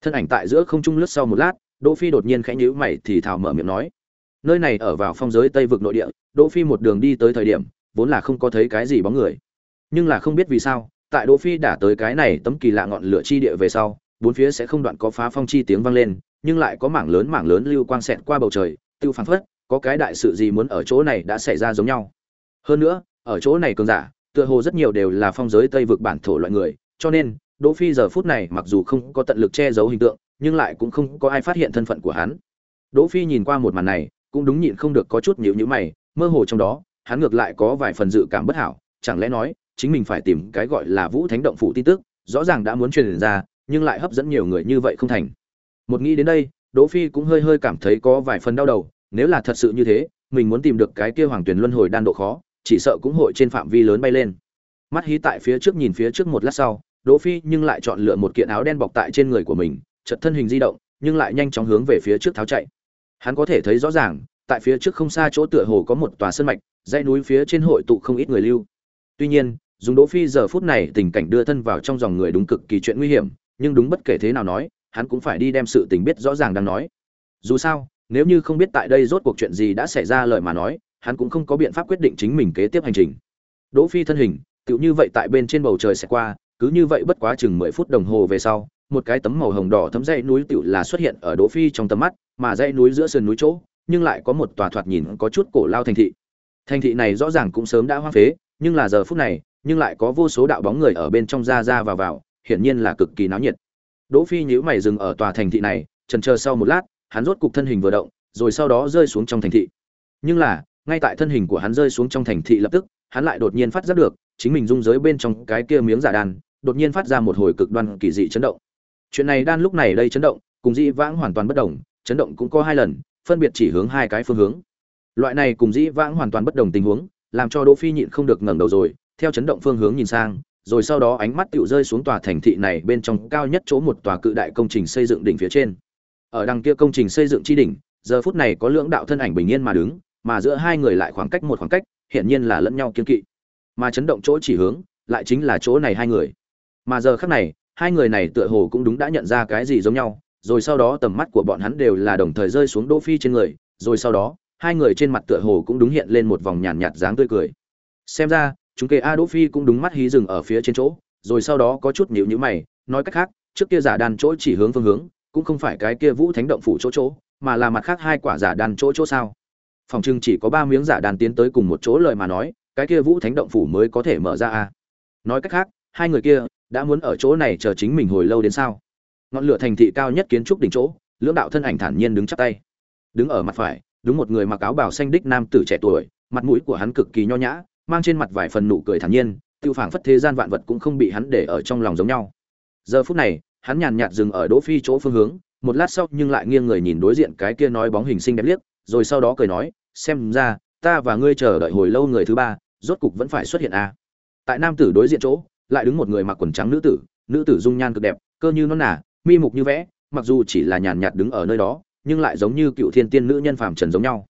S1: Thân ảnh tại giữa không trung lướt sau một lát, Đỗ Phi đột nhiên khẽ nhíu mày thì thào mở miệng nói: "Nơi này ở vào phong giới Tây vực nội địa." Đỗ Phi một đường đi tới thời điểm, vốn là không có thấy cái gì bóng người. Nhưng là không biết vì sao, tại Đỗ Phi đã tới cái này tấm kỳ lạ ngọn lửa chi địa về sau, bốn phía sẽ không đoạn có phá phong chi tiếng vang lên, nhưng lại có mảng lớn mảng lớn lưu quang xẹt qua bầu trời, tiêu phảng phất, có cái đại sự gì muốn ở chỗ này đã xảy ra giống nhau. Hơn nữa, ở chỗ này cường giả, tựa hồ rất nhiều đều là phong giới Tây vực bản thổ loại người, cho nên, Đỗ Phi giờ phút này mặc dù không có tận lực che giấu hình tượng, nhưng lại cũng không có ai phát hiện thân phận của hắn. Đỗ Phi nhìn qua một màn này, cũng đúng nhịn không được có chút nhíu nhíu mày, mơ hồ trong đó, hắn ngược lại có vài phần dự cảm bất hảo, chẳng lẽ nói, chính mình phải tìm cái gọi là Vũ Thánh động phủ tin tức, rõ ràng đã muốn truyền ra, nhưng lại hấp dẫn nhiều người như vậy không thành. Một nghĩ đến đây, Đỗ Phi cũng hơi hơi cảm thấy có vài phần đau đầu, nếu là thật sự như thế, mình muốn tìm được cái kia hoàng tuyển luân hồi đan độ khó chỉ sợ cũng hội trên phạm vi lớn bay lên. Mắt hí tại phía trước nhìn phía trước một lát sau đỗ phi nhưng lại chọn lựa một kiện áo đen bọc tại trên người của mình chợt thân hình di động nhưng lại nhanh chóng hướng về phía trước tháo chạy. Hắn có thể thấy rõ ràng tại phía trước không xa chỗ tựa hồ có một tòa sơn mạch dãy núi phía trên hội tụ không ít người lưu. Tuy nhiên dùng đỗ phi giờ phút này tình cảnh đưa thân vào trong dòng người đúng cực kỳ chuyện nguy hiểm nhưng đúng bất kể thế nào nói, hắn cũng phải đi đem sự tình biết rõ ràng đang nói. Dù sao, nếu như không biết tại đây rốt cuộc chuyện gì đã xảy ra lời mà nói, hắn cũng không có biện pháp quyết định chính mình kế tiếp hành trình. Đỗ phi thân hình, tựu như vậy tại bên trên bầu trời sẽ qua, cứ như vậy bất quá chừng mười phút đồng hồ về sau, một cái tấm màu hồng đỏ thấm dãy núi tựu là xuất hiện ở đỗ phi trong tầm mắt, mà dãy núi giữa sườn núi chỗ, nhưng lại có một tòa thoạt nhìn có chút cổ lao thành thị. Thành thị này rõ ràng cũng sớm đã hoang phế, nhưng là giờ phút này, nhưng lại có vô số đạo bóng người ở bên trong ra ra vào vào hiển nhiên là cực kỳ náo nhiệt. Đỗ phi nhíu mày dừng ở tòa thành thị này chần chờ sau một lát hắn rốt cục thân hình vừa động rồi sau đó rơi xuống trong thành thị. Nhưng là ngay tại thân hình của hắn rơi xuống trong thành thị lập tức hắn lại đột nhiên phát giác được chính mình dung giới bên trong cái kia miếng giả đan đột nhiên phát ra một hồi cực đoan kỳ dị chấn động. Chuyện này đan lúc này đây chấn động cùng dĩ vãng hoàn toàn bất động, chấn động cũng có hai lần phân biệt chỉ hướng hai cái phương hướng. Loại này cùng dĩ vãng hoàn toàn bất đồng tình huống làm cho đỗ phi nhịn không được ngẩng đầu rồi theo chấn động phương hướng nhìn sang rồi sau đó ánh mắt tựu rơi xuống tòa thành thị này bên trong cao nhất chỗ một tòa cự đại công trình xây dựng đỉnh phía trên. Ở đằng kia công trình xây dựng chi đỉnh, giờ phút này có lưỡng đạo thân ảnh bình yên mà đứng, mà giữa hai người lại khoảng cách một khoảng cách, hiển nhiên là lẫn nhau kiên kỵ. Mà chấn động chỗ chỉ hướng, lại chính là chỗ này hai người. Mà giờ khắc này, hai người này tựa hồ cũng đúng đã nhận ra cái gì giống nhau, rồi sau đó tầm mắt của bọn hắn đều là đồng thời rơi xuống đỗ phi trên người, rồi sau đó, hai người trên mặt tựa hồ cũng đúng hiện lên một vòng nhàn nhạt dáng tươi cười. Xem ra chúng kê a đỗ phi cũng đúng mắt hí dừng ở phía trên chỗ, rồi sau đó có chút nhíu nhíu mày, nói cách khác, trước kia giả đàn chỗ chỉ hướng phương hướng, cũng không phải cái kia vũ thánh động phủ chỗ chỗ, mà là mặt khác hai quả giả đàn chỗ chỗ sao. Phòng trưng chỉ có ba miếng giả đàn tiến tới cùng một chỗ lời mà nói, cái kia vũ thánh động phủ mới có thể mở ra a nói cách khác, hai người kia đã muốn ở chỗ này chờ chính mình hồi lâu đến sao? Ngọn lửa thành thị cao nhất kiến trúc đỉnh chỗ, lưỡng đạo thân ảnh thản nhiên đứng chắp tay. Đứng ở mặt phải, đúng một người mặc áo bào xanh đích nam tử trẻ tuổi, mặt mũi của hắn cực kỳ nho nhã mang trên mặt vài phần nụ cười thản nhiên, tiêu phảng phất thế gian vạn vật cũng không bị hắn để ở trong lòng giống nhau giờ phút này, hắn nhàn nhạt dừng ở đỗ phi chỗ phương hướng, một lát sau nhưng lại nghiêng người nhìn đối diện cái kia nói bóng hình xinh đẹp liếc, rồi sau đó cười nói, xem ra, ta và ngươi chờ đợi hồi lâu người thứ ba, rốt cục vẫn phải xuất hiện à. tại nam tử đối diện chỗ, lại đứng một người mặc quần trắng nữ tử nữ tử dung nhan cực đẹp, cơ như non nả mi mục như vẽ, mặc dù chỉ là nhàn nhạt đứng ở nơi đó, nhưng lại giống như cựu thiên tiên nữ nhân phàm trần giống nhau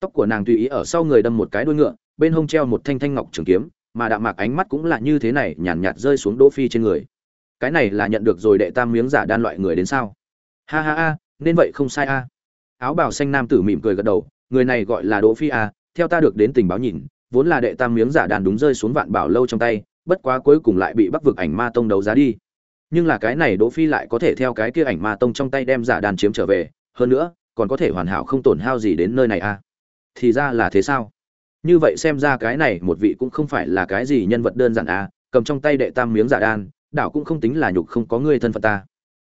S1: tóc của nàng tùy ý ở sau người đâm một cái đuôi ngựa bên hông treo một thanh thanh ngọc trường kiếm, mà đạm mạc ánh mắt cũng là như thế này nhàn nhạt rơi xuống đỗ phi trên người. Cái này là nhận được rồi đệ tam miếng giả đan loại người đến sao? Ha ha ha, nên vậy không sai a. Áo bào xanh nam tử mỉm cười gật đầu, người này gọi là đỗ phi a, theo ta được đến tình báo nhìn, vốn là đệ tam miếng giả đan đúng rơi xuống vạn bảo lâu trong tay, bất quá cuối cùng lại bị bắc vực ảnh ma tông đấu giá đi. Nhưng là cái này đỗ phi lại có thể theo cái kia ảnh ma tông trong tay đem giả đan chiếm trở về, hơn nữa, còn có thể hoàn hảo không tổn hao gì đến nơi này a. Thì ra là thế sao? Như vậy xem ra cái này một vị cũng không phải là cái gì nhân vật đơn giản à cầm trong tay đệ tam miếng giả đan, đảo cũng không tính là nhục không có ngươi thân phận ta.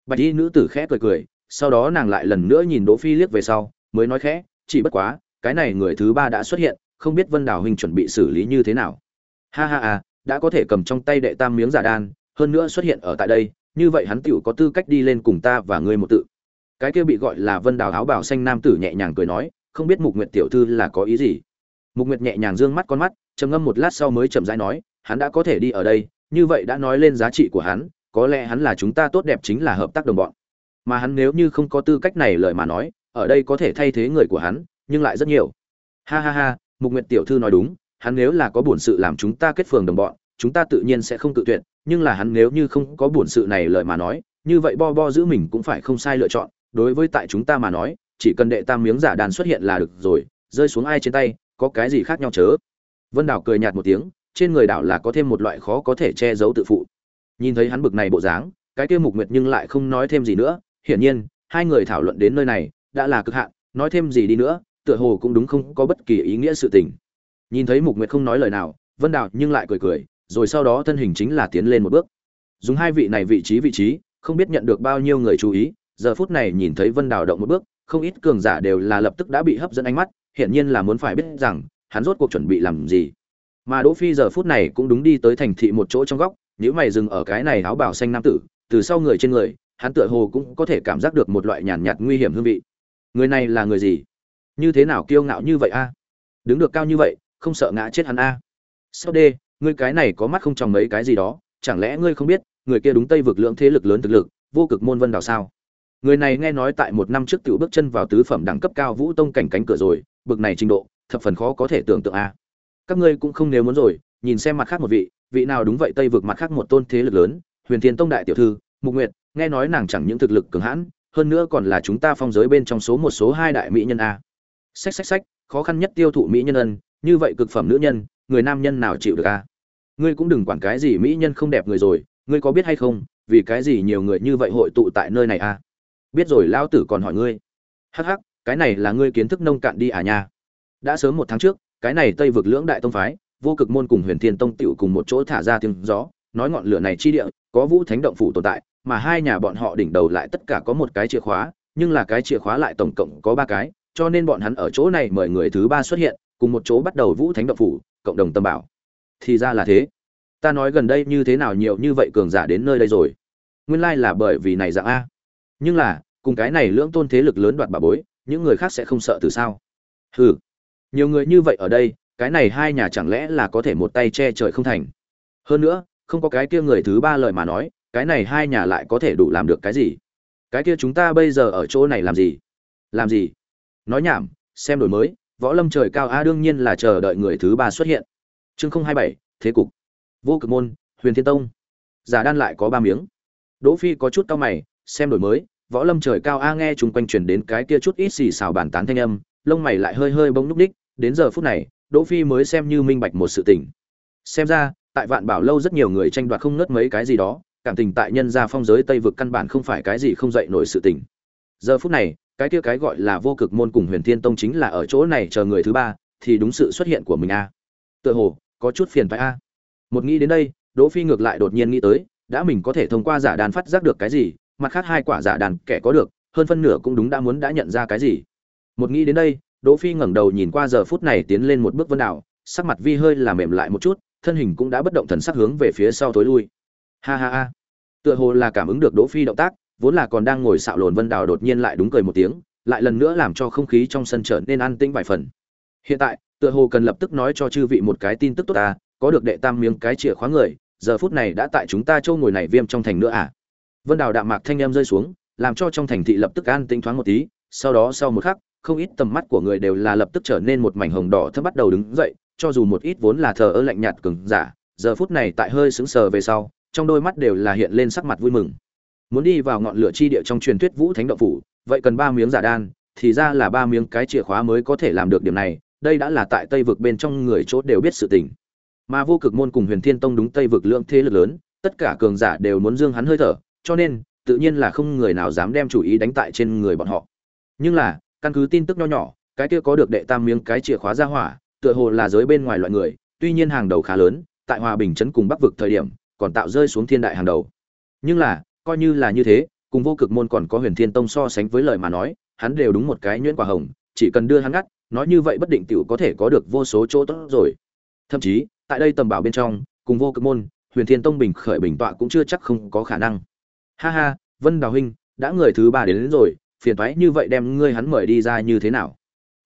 S1: Bạch y nữ tử khẽ cười cười, sau đó nàng lại lần nữa nhìn đỗ phi liếc về sau, mới nói khẽ, chỉ bất quá, cái này người thứ ba đã xuất hiện, không biết vân đảo huynh chuẩn bị xử lý như thế nào. Ha ha à đã có thể cầm trong tay đệ tam miếng giả đan, hơn nữa xuất hiện ở tại đây, như vậy hắn tựu có tư cách đi lên cùng ta và ngươi một tự. Cái kia bị gọi là vân đào áo bảo xanh nam tử nhẹ nhàng cười nói, không biết mục nguyệt tiểu thư là có ý gì mục nguyệt nhẹ nhàng dương mắt con mắt, trầm ngâm một lát sau mới chậm rãi nói, hắn đã có thể đi ở đây, như vậy đã nói lên giá trị của hắn, có lẽ hắn là chúng ta tốt đẹp chính là hợp tác đồng bọn. Mà hắn nếu như không có tư cách này lời mà nói, ở đây có thể thay thế người của hắn, nhưng lại rất nhiều. Ha ha ha, mục nguyệt tiểu thư nói đúng, hắn nếu là có bổn sự làm chúng ta kết phường đồng bọn, chúng ta tự nhiên sẽ không tự tuyệt, nhưng là hắn nếu như không có bổn sự này lời mà nói, như vậy bo bo giữ mình cũng phải không sai lựa chọn. Đối với tại chúng ta mà nói, chỉ cần đệ tam miếng giả đàn xuất hiện là được rồi, rơi xuống ai trên tay có cái gì khác nhau chớ? Vân đảo cười nhạt một tiếng trên người đảo là có thêm một loại khó có thể che giấu tự phụ. Nhìn thấy hắn bực này bộ dáng cái kia mục nguyệt nhưng lại không nói thêm gì nữa hiển nhiên hai người thảo luận đến nơi này đã là cực hạn nói thêm gì đi nữa tựa hồ cũng đúng không có bất kỳ ý nghĩa sự tình. Nhìn thấy mục nguyệt không nói lời nào vân đào nhưng lại cười cười rồi sau đó thân hình chính là tiến lên một bước. Dùng hai vị này vị trí vị trí không biết nhận được bao nhiêu người chú ý giờ phút này nhìn thấy vân đào động một bước không ít cường giả đều là lập tức đã bị hấp dẫn ánh mắt, hiển nhiên là muốn phải biết rằng hắn rốt cuộc chuẩn bị làm gì. Mà Đỗ Phi giờ phút này cũng đúng đi tới thành thị một chỗ trong góc, nếu mày dừng ở cái này áo bào xanh nam tử, từ sau người trên người, hắn tựa hồ cũng có thể cảm giác được một loại nhàn nhạt nguy hiểm hương vị. Người này là người gì? Như thế nào kiêu ngạo như vậy a? đứng được cao như vậy không sợ ngã chết hắn a sau đê ngươi cái này có mắt không tròng mấy cái gì đó chẳng lẽ ngươi không biết người kia đúng tây vực lượng thế lực lớn thực lực vô cực môn vân đào sao người này nghe nói tại một năm trước tiểu bước chân vào tứ phẩm đẳng cấp cao vũ tông cảnh cánh cửa rồi bực này trình độ, thập phần khó có thể tưởng tượng a. Các ngươi cũng không nếu muốn rồi, nhìn xem mặt khác một vị vị nào đúng vậy tây vực mặt khác một tôn thế lực lớn, huyền thiên tông đại tiểu thư, mục nguyệt, nghe nói nàng chẳng những thực lực cường hãn, hơn nữa còn là chúng ta phong giới bên trong số một số hai đại mỹ nhân a. Xách xách xách, khó khăn nhất tiêu thụ mỹ nhân ân, như vậy cực phẩm nữ nhân, người nam nhân nào chịu được a? Ngươi cũng đừng quản cái gì mỹ nhân không đẹp người rồi, ngươi có biết hay không, vì cái gì nhiều người như vậy hội tụ tại nơi này a? Biết rồi, lão tử còn hỏi ngươi. Hắc hắc cái này là ngươi kiến thức nông cạn đi à nha. Đã sớm một tháng trước, cái này tây vực lưỡng đại tông phái, vô cực môn cùng huyền thiên tông tựu cùng một chỗ thả ra tiếng gió, nói ngọn lửa này chi địa, có vũ thánh động phủ tồn tại, mà hai nhà bọn họ đỉnh đầu lại tất cả có một cái chìa khóa, nhưng là cái chìa khóa lại tổng cộng có ba cái, cho nên bọn hắn ở chỗ này mời người thứ ba xuất hiện, cùng một chỗ bắt đầu vũ thánh động phủ, cộng đồng tâm bảo. Thì ra là thế. Ta nói gần đây như thế nào nhiều như vậy cường giả đến nơi đây rồi? Nguyên lai là bởi vì này dạng a. Nhưng là, cùng cái này lưỡng tôn thế lực lớn đoạt bà bối những người khác sẽ không sợ từ sao? Hừ, nhiều người như vậy ở đây, cái này hai nhà chẳng lẽ là có thể một tay che trời không thành? Hơn nữa, không có cái kia người thứ ba lời mà nói, cái này hai nhà lại có thể đủ làm được cái gì? Cái kia chúng ta bây giờ ở chỗ này làm gì? Làm gì? Nói nhảm, xem đổi mới, võ lâm trời cao a đương nhiên là chờ đợi người thứ ba xuất hiện. Chương không hai bảy, thế cục. Vô cực môn, huyền thiên tông. Giả đan lại có ba miếng. Đỗ phi có chút cao mày, xem đổi mới võ lâm trời cao a nghe chúng quanh truyền đến cái kia chút ít xì xào bàn tán thanh âm, lông mày lại hơi hơi bỗng núc đích đến giờ phút này, đỗ phi mới xem như minh bạch một sự tình. Xem ra, tại vạn bảo lâu rất nhiều người tranh đoạt không ngớt mấy cái gì đó, cảm tình tại nhân gia phong giới tây vực căn bản không phải cái gì không dậy nổi sự tình. Giờ phút này, cái kia cái gọi là vô cực môn cùng huyền thiên tông chính là ở chỗ này chờ người thứ ba, thì đúng sự xuất hiện của mình a. Tựa hồ, có chút phiền phải a. Một nghĩ đến đây, đỗ phi ngược lại đột nhiên nghĩ tới, đã mình có thể thông qua giả đàn phát giác được cái gì mặt khác hai quả giả đàn kẻ có được, hơn phân nửa cũng đúng đã muốn đã nhận ra cái gì. Một nghĩ đến đây, đỗ phi ngẩng đầu nhìn qua giờ phút này tiến lên một bước vân đảo, sắc mặt vi hơi là mềm lại một chút, thân hình cũng đã bất động thần sắc hướng về phía sau tối lui. Ha ha ha. Tựa hồ là cảm ứng được đỗ phi động tác, vốn là còn đang ngồi xạo lồn vân đảo đột nhiên lại đúng cười một tiếng, lại lần nữa làm cho không khí trong sân trở nên an tĩnh vài phần. Hiện tại, tựa hồ cần lập tức nói cho chư vị một cái tin tức tốt ta, có được đệ tam miếng cái chìa khóa người, giờ phút này đã tại chúng ta châu ngồi này viêm trong thành nữa à? Vân đào đạm mạc thanh em rơi xuống, làm cho trong thành thị lập tức an tĩnh thoáng một tí. Sau đó sau một khắc, không ít tầm mắt của người đều là lập tức trở nên một mảnh hồng đỏ thấp bắt đầu đứng dậy, cho dù một ít vốn là thờ ơ lạnh nhạt cứng giả, giờ phút này tại hơi sững sờ về sau, trong đôi mắt đều là hiện lên sắc mặt vui mừng. Muốn đi vào ngọn lửa chi địa trong truyền thuyết vũ thánh động phủ, vậy cần ba miếng giả đan, thì ra là ba miếng cái chìa khóa mới có thể làm được điểm này, đây đã là tại tây vực bên trong người chốt đều biết sự tình. Mà vô cực môn cùng huyền thiên tông đúng tây vực lượng thế lực lớn, tất cả cường giả đều muốn dương hắn hơi thở cho nên, tự nhiên là không người nào dám đem chủ ý đánh tại trên người bọn họ. Nhưng là, căn cứ tin tức nho nhỏ, cái kia có được đệ tam miếng cái chìa khóa ra hỏa, tựa hồ là giới bên ngoài loại người, tuy nhiên hàng đầu khá lớn, tại hòa bình chấn cùng bắc vực thời điểm, còn tạo rơi xuống thiên đại hàng đầu. Nhưng là, coi như là như thế, cùng vô cực môn còn có huyền thiên tông so sánh với lời mà nói, hắn đều đúng một cái nhuyễn quả hồng, chỉ cần đưa hắn ngắt, nói như vậy bất định tiểu có thể có được vô số chỗ tốt rồi. Thậm chí, tại đây tầm bảo bên trong, cùng vô cực môn, huyền thiên tông bình khởi bình tọa cũng chưa chắc không có khả năng ha ha vân đào huynh đã người thứ ba đến, đến rồi phiền thoái như vậy đem ngươi hắn mời đi ra như thế nào?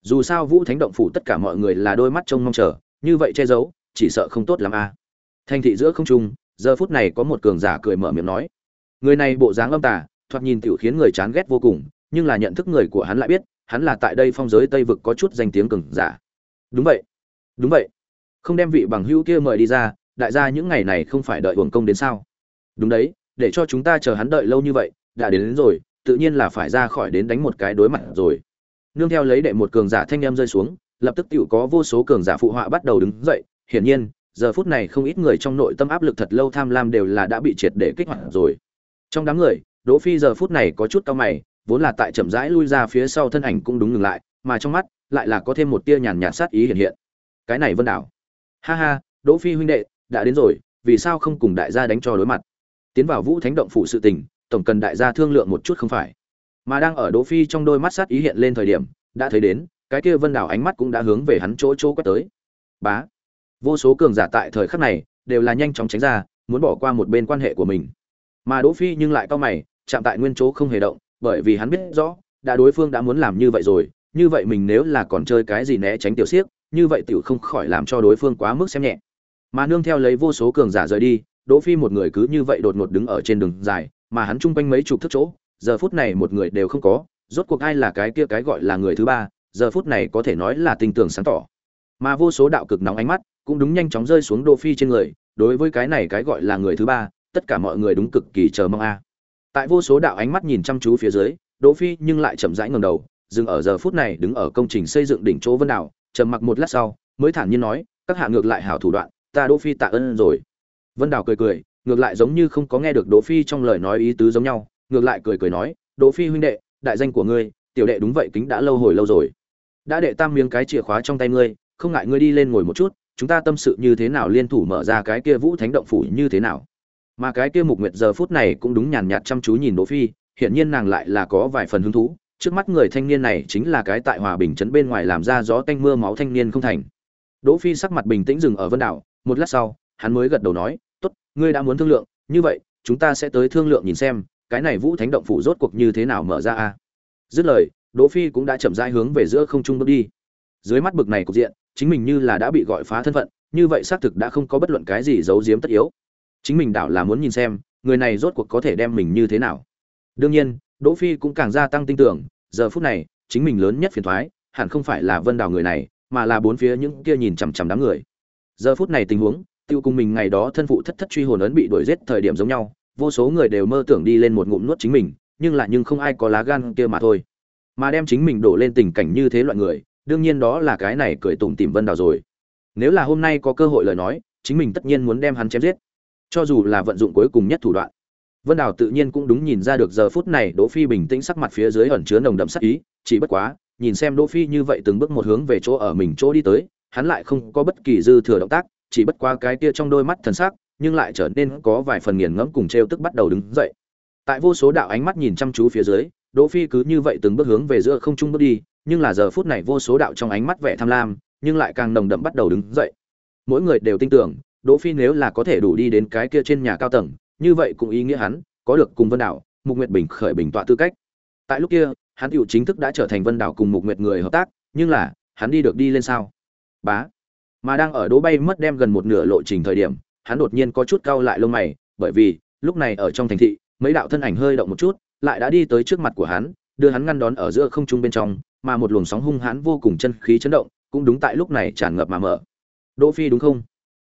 S1: Dù sao vũ thánh động phủ tất cả mọi người là đôi mắt trông mong chờ như vậy che giấu chỉ sợ không tốt lắm a à. thành thị giữa không trung giờ phút này có một cường giả cười mở miệng nói. Người này bộ dáng âm tà thoạt nhìn tiểu khiến người chán ghét vô cùng nhưng là nhận thức người của hắn lại biết hắn là tại đây phong giới tây vực có chút danh tiếng cường giả. Đúng vậy đúng vậy. Không đem vị bằng hữu kia mời đi ra đại gia những ngày này không phải đợi hưởng công đến sao? Đúng đấy để cho chúng ta chờ hắn đợi lâu như vậy đã đến, đến rồi tự nhiên là phải ra khỏi đến đánh một cái đối mặt rồi. Nương theo lấy đệ một cường giả thanh em rơi xuống lập tức tựu có vô số cường giả phụ họa bắt đầu đứng dậy. Hiển nhiên giờ phút này không ít người trong nội tâm áp lực thật lâu tham lam đều là đã bị triệt để kích hoạt rồi. Trong đám người đỗ phi giờ phút này có chút cao mày vốn là tại chậm rãi lui ra phía sau thân ảnh cũng đúng ngừng lại mà trong mắt lại là có thêm một tia nhàn nhạt sát ý hiện hiện. Cái này vân đảo. Ha ha đỗ phi huynh đệ đã đến rồi vì sao không cùng đại gia đánh cho đối mặt? Tiến vào vũ thánh động phủ sự tình, tổng cần đại gia thương lượng một chút không phải? Mà đang ở đỗ phi trong đôi mắt sát ý hiện lên thời điểm, đã thấy đến, cái kia vân đảo ánh mắt cũng đã hướng về hắn chỗ chỗ quét tới. Bá! Vô số cường giả tại thời khắc này, đều là nhanh chóng tránh ra, muốn bỏ qua một bên quan hệ của mình. Mà đỗ phi nhưng lại cao mày, chạm tại nguyên chỗ không hề động, bởi vì hắn biết rõ, đã đối phương đã muốn làm như vậy rồi, như vậy mình nếu là còn chơi cái gì né tránh tiểu xiếc như vậy tiểu không khỏi làm cho đối phương quá mức xem nhẹ. Mà nương theo lấy vô số cường giả rời đi đỗ phi một người cứ như vậy đột ngột đứng ở trên đường dài, mà hắn chung quanh mấy chục thước chỗ, giờ phút này một người đều không có, rốt cuộc ai là cái kia cái gọi là người thứ ba, giờ phút này có thể nói là tình tưởng sáng tỏ. Mà vô số đạo cực nóng ánh mắt cũng đúng nhanh chóng rơi xuống đỗ phi trên người, đối với cái này cái gọi là người thứ ba, tất cả mọi người đúng cực kỳ chờ mong a. À. Tại vô số đạo ánh mắt nhìn chăm chú phía dưới, đỗ phi nhưng lại chậm rãi ngẩng đầu, dừng ở giờ phút này đứng ở công trình xây dựng đỉnh chỗ vân đảo, trầm mặc một lát sau, mới thản nhiên nói, các hạ ngược lại hảo thủ đoạn, ta đỗ phi tạ ơn rồi vân đảo cười cười, ngược lại giống như không có nghe được đỗ phi trong lời nói ý tứ giống nhau, ngược lại cười cười nói, đỗ phi huynh đệ, đại danh của ngươi, tiểu đệ đúng vậy kính đã lâu hồi lâu rồi. Đã đệ tam miếng cái chìa khóa trong tay ngươi, không ngại ngươi đi lên ngồi một chút, chúng ta tâm sự như thế nào liên thủ mở ra cái kia vũ thánh động phủ như thế nào. Mà cái kia mục nguyệt giờ phút này cũng đúng nhàn nhạt chăm chú nhìn đỗ phi hiện nhiên nàng lại là có vài phần hứng thú, trước mắt người thanh niên này chính là cái tại hòa bình trấn bên ngoài làm ra gió tanh mưa máu thanh niên không thành. Đỗ phi sắc mặt bình tĩnh dừng ở vân đảo một lát sau, hắn mới gật đầu nói tốt, ngươi đã muốn thương lượng, như vậy, chúng ta sẽ tới thương lượng nhìn xem, cái này vũ thánh động phủ rốt cuộc như thế nào mở ra a? Dứt lời, đỗ phi cũng đã chậm rãi hướng về giữa không trung bước đi. Dưới mắt bực này cục diện, chính mình như là đã bị gọi phá thân phận, như vậy xác thực đã không có bất luận cái gì giấu giếm tất yếu. Chính mình đảo là muốn nhìn xem, người này rốt cuộc có thể đem mình như thế nào. Đương nhiên, đỗ phi cũng càng gia tăng tin tưởng, giờ phút này, chính mình lớn nhất phiền toái hẳn không phải là vân đào người này, mà là bốn phía những kia nhìn chằm chằm đám người. Giờ phút này tình huống tiêu cùng mình ngày đó thân phụ thất thất truy hồn ấn bị đuổi giết thời điểm giống nhau, vô số người đều mơ tưởng đi lên một ngụm nuốt chính mình, nhưng lại nhưng không ai có lá gan kia mà thôi. Mà đem chính mình đổ lên tình cảnh như thế loại người, đương nhiên đó là cái này cười tủm tỉm vân đào rồi. Nếu là hôm nay có cơ hội lời nói, chính mình tất nhiên muốn đem hắn chém giết. Cho dù là vận dụng cuối cùng nhất thủ đoạn, vân đào tự nhiên cũng đúng nhìn ra được giờ phút này đỗ phi bình tĩnh sắc mặt phía dưới ẩn chứa nồng đậm sắc ý, chỉ bất quá, nhìn xem đỗ phi như vậy từng bước một hướng về chỗ ở mình chỗ đi tới, hắn lại không có bất kỳ dư thừa động tác chỉ bất qua cái kia trong đôi mắt thần sắc, nhưng lại trở nên có vài phần nghiền ngẫm cùng trêu tức bắt đầu đứng dậy. Tại vô số đạo ánh mắt nhìn chăm chú phía dưới, đỗ phi cứ như vậy từng bước hướng về giữa không trung bước đi, nhưng là giờ phút này vô số đạo trong ánh mắt vẻ tham lam, nhưng lại càng nồng đậm bắt đầu đứng dậy. Mỗi người đều tin tưởng, đỗ phi nếu là có thể đủ đi đến cái kia trên nhà cao tầng, như vậy cũng ý nghĩa hắn có được cùng vân đảo, mục nguyệt bình khởi bình tọa tư cách. Tại lúc kia, hắn hữu chính thức đã trở thành vân đảo cùng mục nguyệt người hợp tác, nhưng là, hắn đi được đi lên sao? Bá mà đang ở đố bay mất đem gần một nửa lộ trình thời điểm, hắn đột nhiên có chút cau lại lông mày, bởi vì, lúc này ở trong thành thị, mấy đạo thân ảnh hơi động một chút, lại đã đi tới trước mặt của hắn, đưa hắn ngăn đón ở giữa không trung bên trong, mà một luồng sóng hung hãn vô cùng chân khí chấn động, cũng đúng tại lúc này tràn ngập mà mở. Đỗ phi đúng không?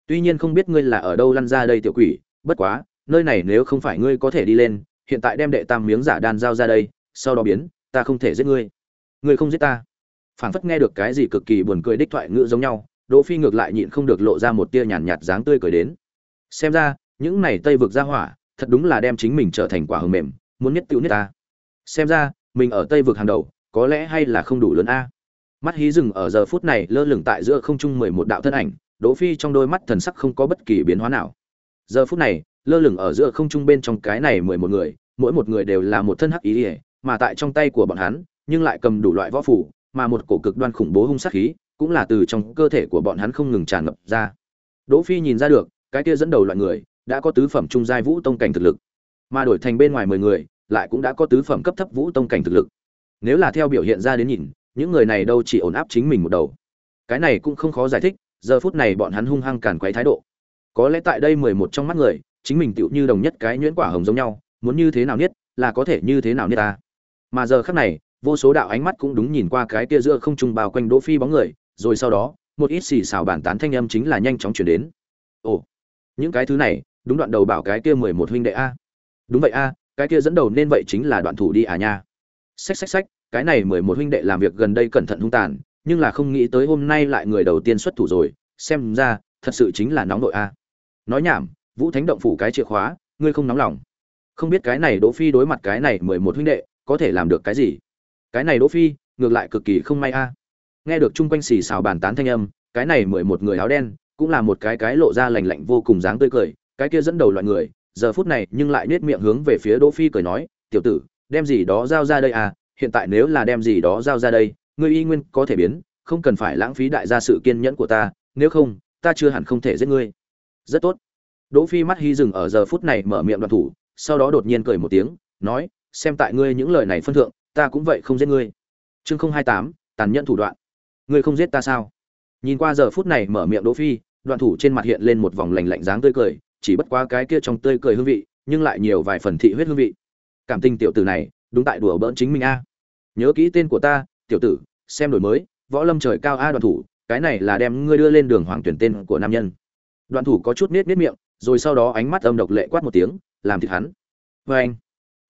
S1: Tuy nhiên không biết ngươi là ở đâu lăn ra đây tiểu quỷ, bất quá, nơi này nếu không phải ngươi có thể đi lên, hiện tại đem đệ tam miếng giả đan giao ra đây, sau đó biến, ta không thể giết ngươi. Ngươi không giết ta. Phảng phất nghe được cái gì cực kỳ buồn cười đích thoại ngữ giống nhau đỗ phi ngược lại nhịn không được lộ ra một tia nhàn nhạt dáng tươi cười đến. Xem ra, những này tây vực ra hỏa, thật đúng là đem chính mình trở thành quả hường mềm, muốn nhất tiêu nhất ta. Xem ra, mình ở tây vực hàng đầu, có lẽ hay là không đủ lớn a. Mắt hí dừng ở giờ phút này lơ lửng tại giữa không trung mười một đạo thân ảnh, đỗ phi trong đôi mắt thần sắc không có bất kỳ biến hóa nào. Giờ phút này, lơ lửng ở giữa không trung bên trong cái này mười một người, mỗi một người đều là một thân hắc ý ỉa mà tại trong tay của bọn hắn, nhưng lại cầm đủ loại võ phủ, mà một cổ cực đoan khủng bố hung sát khí cũng là từ trong cơ thể của bọn hắn không ngừng tràn ngập ra. Đỗ phi nhìn ra được, cái kia dẫn đầu loại người, đã có tứ phẩm trung giai vũ tông cảnh thực lực. Mà đổi thành bên ngoài mười người, lại cũng đã có tứ phẩm cấp thấp vũ tông cảnh thực lực. Nếu là theo biểu hiện ra đến nhìn, những người này đâu chỉ ổn áp chính mình một đầu. Cái này cũng không khó giải thích, giờ phút này bọn hắn hung hăng càn quấy thái độ. Có lẽ tại đây mười một trong mắt người, chính mình tựu như đồng nhất cái nhuyễn quả hồng giống nhau, muốn như thế nào niết, là có thể như thế nào niết ta. Mà giờ khắc này, vô số đạo ánh mắt cũng đúng nhìn qua cái kia giữa không trung bao quanh đỗ phi bóng người rồi sau đó, một ít xì xào bàn tán thanh âm chính là nhanh chóng chuyển đến. Ồ, những cái thứ này, đúng đoạn đầu bảo cái kia mười một huynh đệ a. Đúng vậy a, cái kia dẫn đầu nên vậy chính là đoạn thủ đi à nha. Xách xách xách, cái này mười một huynh đệ làm việc gần đây cẩn thận hung tàn, nhưng là không nghĩ tới hôm nay lại người đầu tiên xuất thủ rồi, xem ra, thật sự chính là nóng nội a. Nói nhảm, vũ thánh động phủ cái chìa khóa, ngươi không nóng lòng. Không biết cái này đỗ phi đối mặt cái này mười một huynh đệ, có thể làm được cái gì? Cái này đỗ phi, ngược lại cực kỳ không may a nghe được chung quanh xì xào bàn tán thanh âm, cái này mười một người áo đen, cũng là một cái cái lộ ra lạnh lạnh vô cùng dáng tươi cười, cái kia dẫn đầu loại người, giờ phút này nhưng lại nết miệng hướng về phía đỗ phi cười nói, tiểu tử, đem gì đó giao ra đây à hiện tại nếu là đem gì đó giao ra đây, ngươi y nguyên có thể biến, không cần phải lãng phí đại gia sự kiên nhẫn của ta, nếu không, ta chưa hẳn không thể giết ngươi. Rất tốt. Đỗ phi mắt hy dừng ở giờ phút này mở miệng đoạt thủ, sau đó đột nhiên cười một tiếng, nói, xem tại ngươi những lời này phân thượng, ta cũng vậy không giết ngươi. Chương không hai tám, tàn nhẫn thủ đoạn ngươi không giết ta sao? Nhìn qua giờ phút này mở miệng đỗ phi, đoạn thủ trên mặt hiện lên một vòng lạnh lạnh dáng tươi cười, chỉ bất quá cái kia trong tươi cười hương vị, nhưng lại nhiều vài phần thị huyết hương vị. Cảm tình tiểu tử này, đúng tại đùa bỡn chính mình a. À. Nhớ kỹ tên của ta, tiểu tử, xem đổi mới, võ lâm trời cao a đoạn thủ, cái này là đem ngươi đưa lên đường hoàng tuyển tên của nam nhân. Đoạn thủ có chút nết nết miệng, rồi sau đó ánh mắt âm độc lệ quát một tiếng, làm thịt hắn. Vê anh,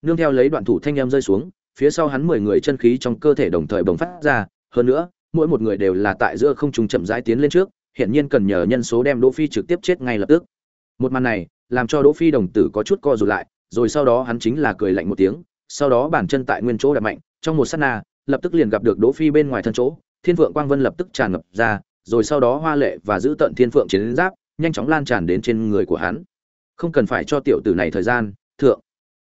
S1: nương theo lấy đoạn thủ thanh em rơi xuống, phía sau hắn mười người chân khí trong cơ thể đồng thời bùng phát ra, hơn nữa mỗi một người đều là tại giữa không trung chậm rãi tiến lên trước, hiển nhiên cần nhờ nhân số đem đỗ phi trực tiếp chết ngay lập tức. Một màn này, làm cho đỗ phi đồng tử có chút co rụt lại, rồi sau đó hắn chính là cười lạnh một tiếng, sau đó bản chân tại nguyên chỗ đạp mạnh, trong một sát na, lập tức liền gặp được đỗ phi bên ngoài thân chỗ, thiên phượng quang vân lập tức tràn ngập ra, rồi sau đó hoa lệ và giữ tận thiên phượng chiến giáp, nhanh chóng lan tràn đến trên người của hắn. Không cần phải cho tiểu tử này thời gian, thượng.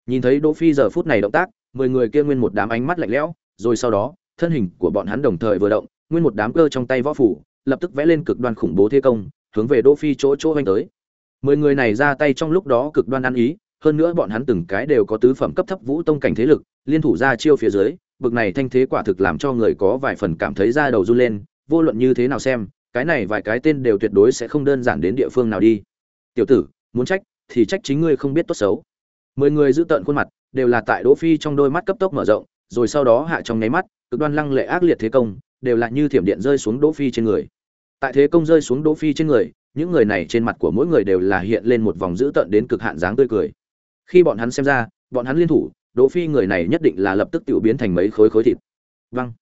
S1: Nhìn thấy đỗ phi giờ phút này động tác, mười người kia nguyên một đám ánh mắt lạnh lẽo, rồi sau đó, thân hình của bọn hắn đồng thời vừa động nguyên một đám cơ trong tay võ phủ, lập tức vẽ lên cực đoan khủng bố thế công, hướng về đỗ phi chỗ chỗ anh tới. Mười người này ra tay trong lúc đó cực đoan ăn ý, hơn nữa bọn hắn từng cái đều có tứ phẩm cấp thấp vũ tông cảnh thế lực, liên thủ ra chiêu phía dưới, bực này thanh thế quả thực làm cho người có vài phần cảm thấy da đầu run lên, vô luận như thế nào xem, cái này vài cái tên đều tuyệt đối sẽ không đơn giản đến địa phương nào đi. Tiểu tử, muốn trách thì trách chính ngươi không biết tốt xấu. Mười người giữ tợn khuôn mặt, đều là tại đỗ phi trong đôi mắt cấp tốc mở rộng, rồi sau đó hạ trong nháy mắt, cực đoan lăng lệ ác liệt thế công đều là như thiểm điện rơi xuống đỗ phi trên người. Tại thế công rơi xuống đỗ phi trên người, những người này trên mặt của mỗi người đều là hiện lên một vòng dữ tợn đến cực hạn dáng tươi cười. Khi bọn hắn xem ra, bọn hắn liên thủ, đỗ phi người này nhất định là lập tức tiểu biến thành mấy khối khối thịt. Văng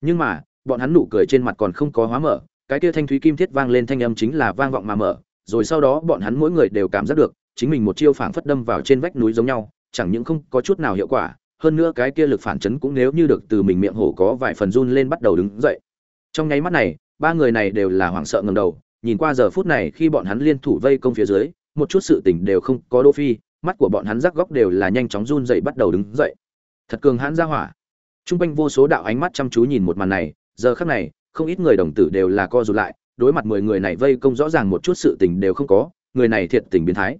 S1: nhưng mà, bọn hắn nụ cười trên mặt còn không có hóa mở, cái kia thanh thúy kim thiết vang lên thanh âm chính là vang vọng mà mở, rồi sau đó bọn hắn mỗi người đều cảm giác được, chính mình một chiêu phảng phất đâm vào trên vách núi giống nhau, chẳng những không có chút nào hiệu quả hơn nữa cái kia lực phản chấn cũng nếu như được từ mình miệng hổ có vài phần run lên bắt đầu đứng dậy. Trong nháy mắt này, ba người này đều là hoảng sợ ngầm đầu, nhìn qua giờ phút này khi bọn hắn liên thủ vây công phía dưới, một chút sự tỉnh đều không có đô phi, mắt của bọn hắn rắc góc đều là nhanh chóng run dậy bắt đầu đứng dậy. Thật cường hãn ra hỏa. T r u n g quanh vô số đạo ánh mắt chăm chú nhìn một màn này, giờ khác này, không ít người đồng tử đều là co rụt lại, đối mặt mười người này vây công rõ ràng một chút sự tình đều không có, người này thiệt tình biến thái.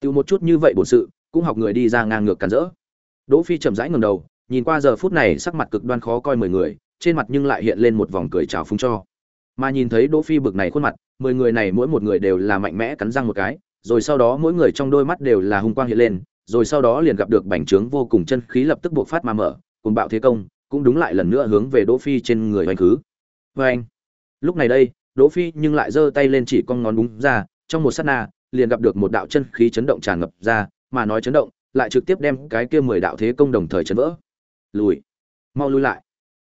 S1: Tự một chút như vậy bổn sự, cũng học người đi ra ngang ngược cản rỡ đỗ phi chậm rãi ngẩng đầu, nhìn qua giờ phút này sắc mặt cực đoan khó coi mười người, trên mặt nhưng lại hiện lên một vòng cười chào phúng cho. Mà nhìn thấy đỗ phi bực này khuôn mặt, mười người này mỗi một người đều là mạnh mẽ cắn răng một cái, rồi sau đó mỗi người trong đôi mắt đều là hung quang hiện lên, rồi sau đó liền gặp được bành trướng vô cùng chân khí lập tức buộc phát mà mở cùng bạo thế công, cũng đúng lại lần nữa hướng về đỗ phi trên người hoành khứ. Với anh. Lúc này đây, đỗ phi nhưng lại giơ tay lên chỉ con ngón đúng ra, trong một sát na, liền gặp được một đạo chân khí chấn động tràn ngập ra, mà nói chấn động lại trực tiếp đem cái kia mười đạo thế công đồng thời chấn vỡ. Lùi. Mau lùi lại.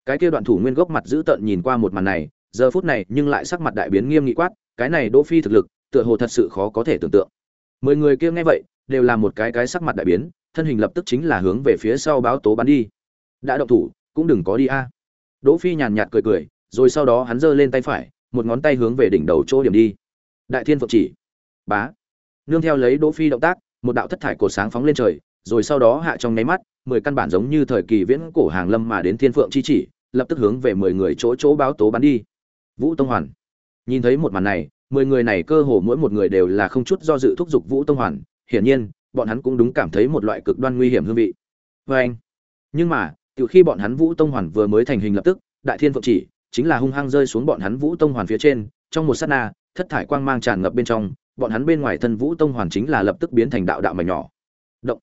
S1: Cái kia đoạn thủ nguyên gốc mặt giữ tợn nhìn qua một màn này, giờ phút này nhưng lại sắc mặt đại biến nghiêm nghị quát, cái này đỗ phi thực lực, tựa hồ thật sự khó có thể tưởng tượng. Mười người kia nghe vậy, đều là một cái cái sắc mặt đại biến, thân hình lập tức chính là hướng về phía sau báo tố bắn đi. Đã động thủ, cũng đừng có đi a. À. Đỗ phi nhàn nhạt cười cười, rồi sau đó hắn giơ lên tay phải, một ngón tay hướng về đỉnh đầu chỗ điểm đi. Đại thiên phượng chỉ. Bá. Nương theo lấy đỗ phi động tác một đạo thất thải cổ sáng phóng lên trời, rồi sau đó hạ trong nháy mắt, mười căn bản giống như thời kỳ viễn cổ hàng lâm mà đến thiên phượng chi chỉ, lập tức hướng về mười người chỗ chỗ báo tố bắn đi. Vũ tông hoàn. Nhìn thấy một màn này, mười người này cơ hồ mỗi một người đều là không chút do dự thúc giục vũ tông hoàn. Hiển nhiên, bọn hắn cũng đúng cảm thấy một loại cực đoan nguy hiểm hương vị. Vê anh. Nhưng mà, từ khi bọn hắn vũ tông hoàn vừa mới thành hình lập tức, đại thiên phượng chỉ, chính là hung hăng rơi xuống bọn hắn vũ tông hoàn phía trên, trong một sát na, thất thải quang mang tràn ngập bên trong bọn hắn bên ngoài thân vũ tông hoàn chính là lập tức biến thành đạo đạo mảnh nhỏ. Động.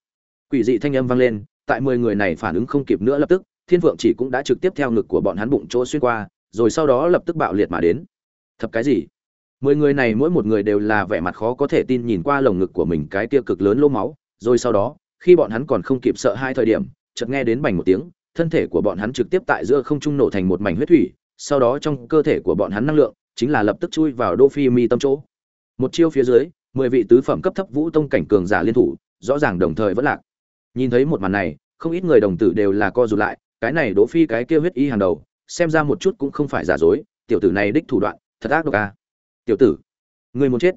S1: Quỷ dị thanh âm vang lên, tại mười người này phản ứng không kịp nữa lập tức, thiên phượng chỉ cũng đã trực tiếp theo ngực của bọn hắn bụng chỗ xuyên qua, rồi sau đó lập tức bạo liệt mà đến. Thập cái gì? Mười người này mỗi một người đều là vẻ mặt khó có thể tin nhìn qua lồng ngực của mình cái tia cực lớn lỗ máu, rồi sau đó, khi bọn hắn còn không kịp sợ hai thời điểm, chợt nghe đến bành một tiếng, thân thể của bọn hắn trực tiếp tại giữa không trung nổ thành một mảnh huyết thủy, sau đó trong cơ thể của bọn hắn năng lượng chính là lập tức chui vào đô phi mi tâm chỗ một chiêu phía dưới, mười vị tứ phẩm cấp thấp vũ tông cảnh cường giả liên thủ, rõ ràng đồng thời vẫn lạc nhìn thấy một màn này, không ít người đồng tử đều là co rụt lại, cái này đỗ phi cái kia huyết y hàng đầu, xem ra một chút cũng không phải giả dối, tiểu tử này đích thủ đoạn, thật ác độc à. tiểu tử, người muốn chết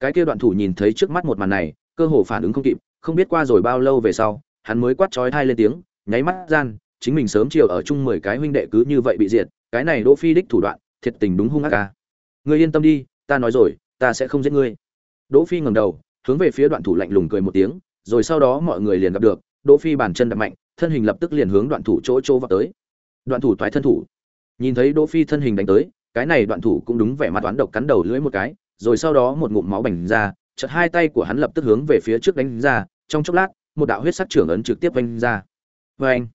S1: cái kia đoạn thủ nhìn thấy trước mắt một màn này, cơ hồ phản ứng không kịp, không biết qua rồi bao lâu về sau, hắn mới quát chói thai lên tiếng, nháy mắt gian, chính mình sớm chiều ở chung mười cái huynh đệ cứ như vậy bị diệt, cái này đỗ phi đích thủ đoạn, thiệt tình đúng hung ác à. ngươi yên tâm đi, ta nói rồi ta sẽ không giết ngươi. Đỗ phi ngẩng đầu, hướng về phía đoạn thủ lạnh lùng cười một tiếng, rồi sau đó mọi người liền gặp được, đỗ phi bàn chân đập mạnh, thân hình lập tức liền hướng đoạn thủ chỗ chỗ vào tới. Đoạn thủ toái thân thủ. Nhìn thấy đỗ phi thân hình đánh tới, cái này đoạn thủ cũng đúng vẻ mặt toán độc cắn đầu lưỡi một cái, rồi sau đó một ngụm máu bành ra, chợt hai tay của hắn lập tức hướng về phía trước đánh ra, trong chốc lát, một đạo huyết sắc trưởng ấn trực tiếp vanh ra. Với anh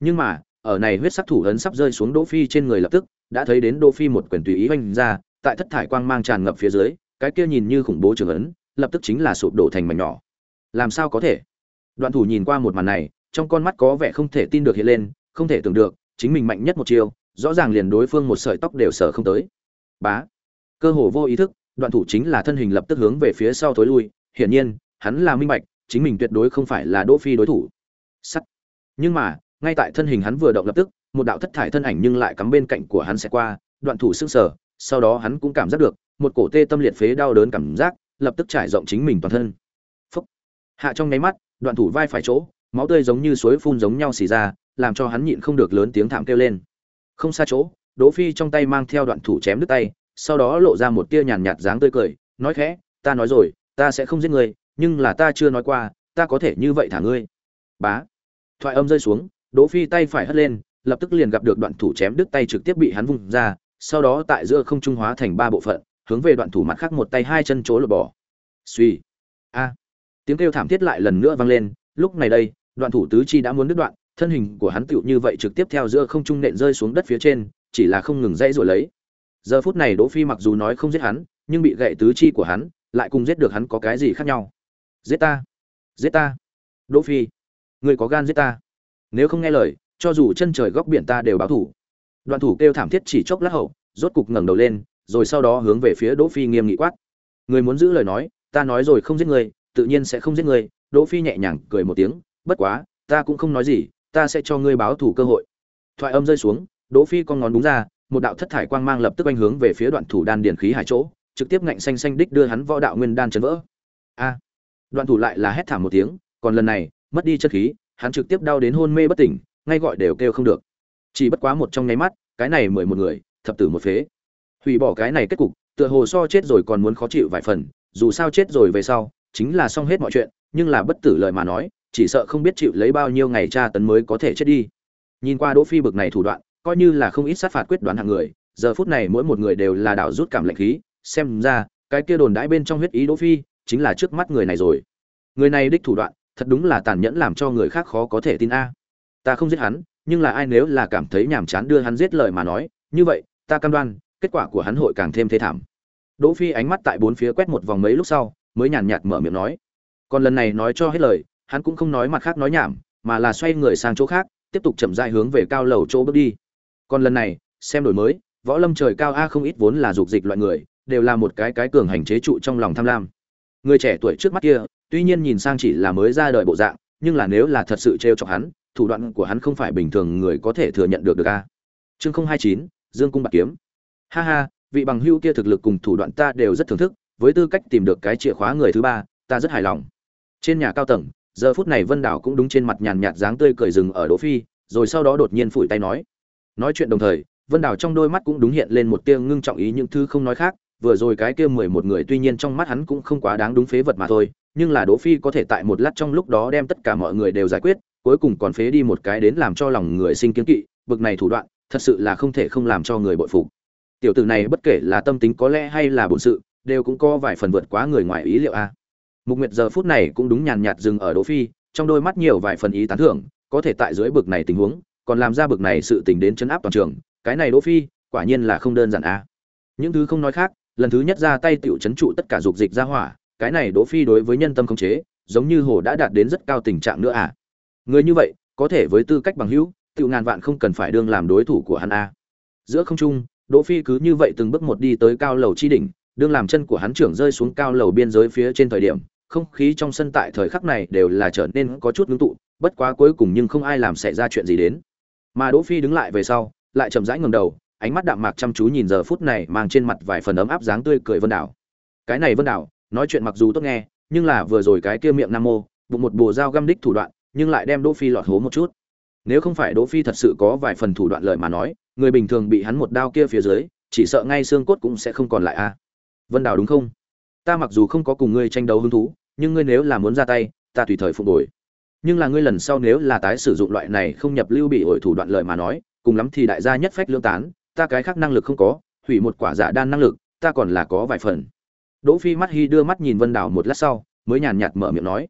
S1: nhưng mà, ở này huyết sắc thủ ấn sắp rơi xuống đỗ phi trên người lập tức, đã thấy đến đỗ phi một quyền tùy ý vanh ra tại thất thải quang mang tràn ngập phía dưới cái kia nhìn như khủng bố trường ấn lập tức chính là sụp đổ thành mảnh nhỏ. Làm sao có thể? Đoạn thủ nhìn qua một màn này trong con mắt có vẻ không thể tin được hiện lên không thể tưởng được chính mình mạnh nhất một chiều, rõ ràng liền đối phương một sợi tóc đều sở không tới. Bá! Cơ hồ vô ý thức đoạn thủ chính là thân hình lập tức hướng về phía sau thối lui hiển nhiên hắn là minh bạch chính mình tuyệt đối không phải là đỗ phi đối thủ. Sắt! Nhưng mà ngay tại thân hình hắn vừa động lập tức một đạo thất thải thân ảnh nhưng lại cắm bên cạnh của hắn sẽ qua đoạn thủ sững sờ sau đó hắn cũng cảm giác được một cổ tê tâm liệt phế đau đớn cảm giác lập tức trải rộng chính mình toàn thân. Phúc. hạ trong nháy mắt, đoạn thủ vai phải chỗ, máu tươi giống như suối phun giống nhau xì ra, làm cho hắn nhịn không được lớn tiếng thảm kêu lên. Không xa chỗ, đỗ phi trong tay mang theo đoạn thủ chém đứt tay, sau đó lộ ra một tia nhàn nhạt dáng tươi cười, nói khẽ, ta nói rồi, ta sẽ không giết người, nhưng là ta chưa nói qua, ta có thể như vậy thả ngươi. Bá. Thoại âm rơi xuống, đỗ phi tay phải hất lên, lập tức liền gặp được đoạn thủ chém đứt tay trực tiếp bị hắn vung ra sau đó tại giữa không trung hóa thành ba bộ phận, hướng về đoạn thủ mặt khác một tay hai chân chỗ lột bỏ. Suy a. Tiếng kêu thảm thiết lại lần nữa vang lên, lúc này đây, đoạn thủ tứ chi đã muốn đứt đoạn, thân hình của hắn tựu như vậy trực tiếp theo giữa không trung nện rơi xuống đất phía trên, chỉ là không ngừng dãy rồi lấy. Giờ phút này đỗ phi mặc dù nói không giết hắn, nhưng bị gậy tứ chi của hắn, lại cùng giết được hắn có cái gì khác nhau? Giết ta. Giết ta. Đỗ phi. Ngươi có gan giết ta. Nếu không nghe lời, cho dù chân trời góc biển ta đều báo thủ đoạn thủ kêu thảm thiết chỉ chốc lát hậu, rốt cục ngẩng đầu lên, rồi sau đó hướng về phía đỗ phi nghiêm nghị quát. Người muốn giữ lời nói, ta nói rồi không giết ngươi tự nhiên sẽ không giết ngươi đỗ phi nhẹ nhàng cười một tiếng, bất quá, ta cũng không nói gì, ta sẽ cho ngươi báo thủ cơ hội. Thoại âm rơi xuống, đỗ phi con ngón đúng ra, một đạo thất thải quang mang lập tức anh hướng về phía đoạn thủ đan điển khí hải chỗ, trực tiếp ngạnh xanh xanh đích đưa hắn võ đạo nguyên đan chấn vỡ. A! Đoạn thủ lại là hét thảm một tiếng, còn lần này, mất đi chất khí, hắn trực tiếp đau đến hôn mê bất tỉnh, ngay gọi đều kêu không được chỉ bất quá một trong nháy mắt, cái này mười một người, thập tử một phế. Hủy bỏ cái này kết cục, tựa hồ so chết rồi còn muốn khó chịu vài phần, dù sao chết rồi về sau, chính là xong hết mọi chuyện, nhưng là bất tử lời mà nói, chỉ sợ không biết chịu lấy bao nhiêu ngày tra tấn mới có thể chết đi. Nhìn qua đỗ phi bực này thủ đoạn, coi như là không ít sát phạt quyết đoán hạng người, giờ phút này mỗi một người đều là đảo rút cảm lạnh khí, xem ra, cái kia đồn đãi bên trong huyết ý đỗ phi, chính là trước mắt người này rồi. Người này đích thủ đoạn, thật đúng là tàn nhẫn làm cho người khác khó có thể tin a. Ta không giết hắn nhưng là ai nếu là cảm thấy nhàm chán đưa hắn giết lời mà nói, như vậy, ta cam đoan, kết quả của hắn hội càng thêm thê thảm. Đỗ phi ánh mắt tại bốn phía quét một vòng mấy lúc sau, mới nhàn nhạt mở miệng nói. Còn lần này nói cho hết lời, hắn cũng không nói mặt khác nói nhảm, mà là xoay người sang chỗ khác, tiếp tục chậm rãi hướng về cao lầu chỗ bước đi. Còn lần này, xem đổi mới, võ lâm trời cao a không ít vốn là dục dịch loại người, đều là một cái cái cường hành chế trụ trong lòng tham lam. Người trẻ tuổi trước mắt kia, tuy nhiên nhìn sang chỉ là mới ra đời bộ dạng, nhưng là nếu là thật sự trêu chọc hắn thủ đoạn của hắn không phải bình thường người có thể thừa nhận được được a. Chương không hai chín, dương cung bạc kiếm. Ha ha, vị bằng hữu kia thực lực cùng thủ đoạn ta đều rất thưởng thức, với tư cách tìm được cái chìa khóa người thứ ba, ta rất hài lòng. Trên nhà cao tầng, giờ phút này vân đảo cũng đúng trên mặt nhàn nhạt dáng tươi cười dừng ở đỗ phi, rồi sau đó đột nhiên phủi tay nói. Nói chuyện đồng thời, vân đảo trong đôi mắt cũng đúng hiện lên một tia ngưng trọng ý những thứ không nói khác, vừa rồi cái kia mười một người tuy nhiên trong mắt hắn cũng không quá đáng đúng phế vật mà thôi, nhưng là đỗ phi có thể tại một lát trong lúc đó đem tất cả mọi người đều giải quyết cuối cùng còn phế đi một cái đến làm cho lòng người sinh kiến kỵ, bực này thủ đoạn, thật sự là không thể không làm cho người bội phục. Tiểu tử này bất kể là tâm tính có lẽ hay là bổn sự, đều cũng có vài phần vượt quá người ngoài ý liệu a. Mục nguyệt giờ phút này cũng đúng nhàn nhạt dừng ở đỗ phi, trong đôi mắt nhiều vài phần ý tán thưởng, có thể tại dưới bực này tình huống, còn làm ra bực này sự tình đến chấn áp toàn trường, cái này đỗ phi, quả nhiên là không đơn giản a. Những thứ không nói khác, lần thứ nhất ra tay tiểu chấn trụ tất cả dục dịch ra hỏa, cái này đỗ phi đối với nhân tâm không chế, giống như hồ đã đạt đến rất cao tình trạng nữa à người như vậy, có thể với tư cách bằng hữu tự ngàn vạn không cần phải đương làm đối thủ của hắn a. Giữa không trung, đỗ phi cứ như vậy từng bước một đi tới cao lầu chi đỉnh, đương làm chân của hắn trưởng rơi xuống cao lầu biên giới phía trên thời điểm, không khí trong sân tại thời khắc này đều là trở nên có chút ngưng tụ, bất quá cuối cùng nhưng không ai làm xảy ra chuyện gì đến. Mà đỗ phi đứng lại về sau, lại chậm rãi ngẩng đầu, ánh mắt đạm mạc chăm chú nhìn giờ phút này mang trên mặt vài phần ấm áp dáng tươi cười vân đảo. Cái này vân đảo, nói chuyện mặc dù tốt nghe, nhưng là vừa rồi cái kia miệng nam mô, bụng một bồ dao găm đích thủ đoạn nhưng lại đem đỗ phi lọt hố một chút. Nếu không phải đỗ phi thật sự có vài phần thủ đoạn lợi mà nói, người bình thường bị hắn một đao kia phía dưới, chỉ sợ ngay xương cốt cũng sẽ không còn lại a. Vân đào đúng không? Ta mặc dù không có cùng ngươi tranh đấu hứng thú, nhưng ngươi nếu là muốn ra tay, ta tùy thời phục hồi nhưng là ngươi lần sau nếu là tái sử dụng loại này không nhập lưu bị ổi thủ đoạn lợi mà nói, cùng lắm thì đại gia nhất phách lương tán, ta cái khác năng lực không có, hủy một quả giả đan năng lực, ta còn là có vài phần. Đỗ phi mắt hi đưa mắt nhìn vân đào một lát sau, mới nhàn nhạt mở miệng nói.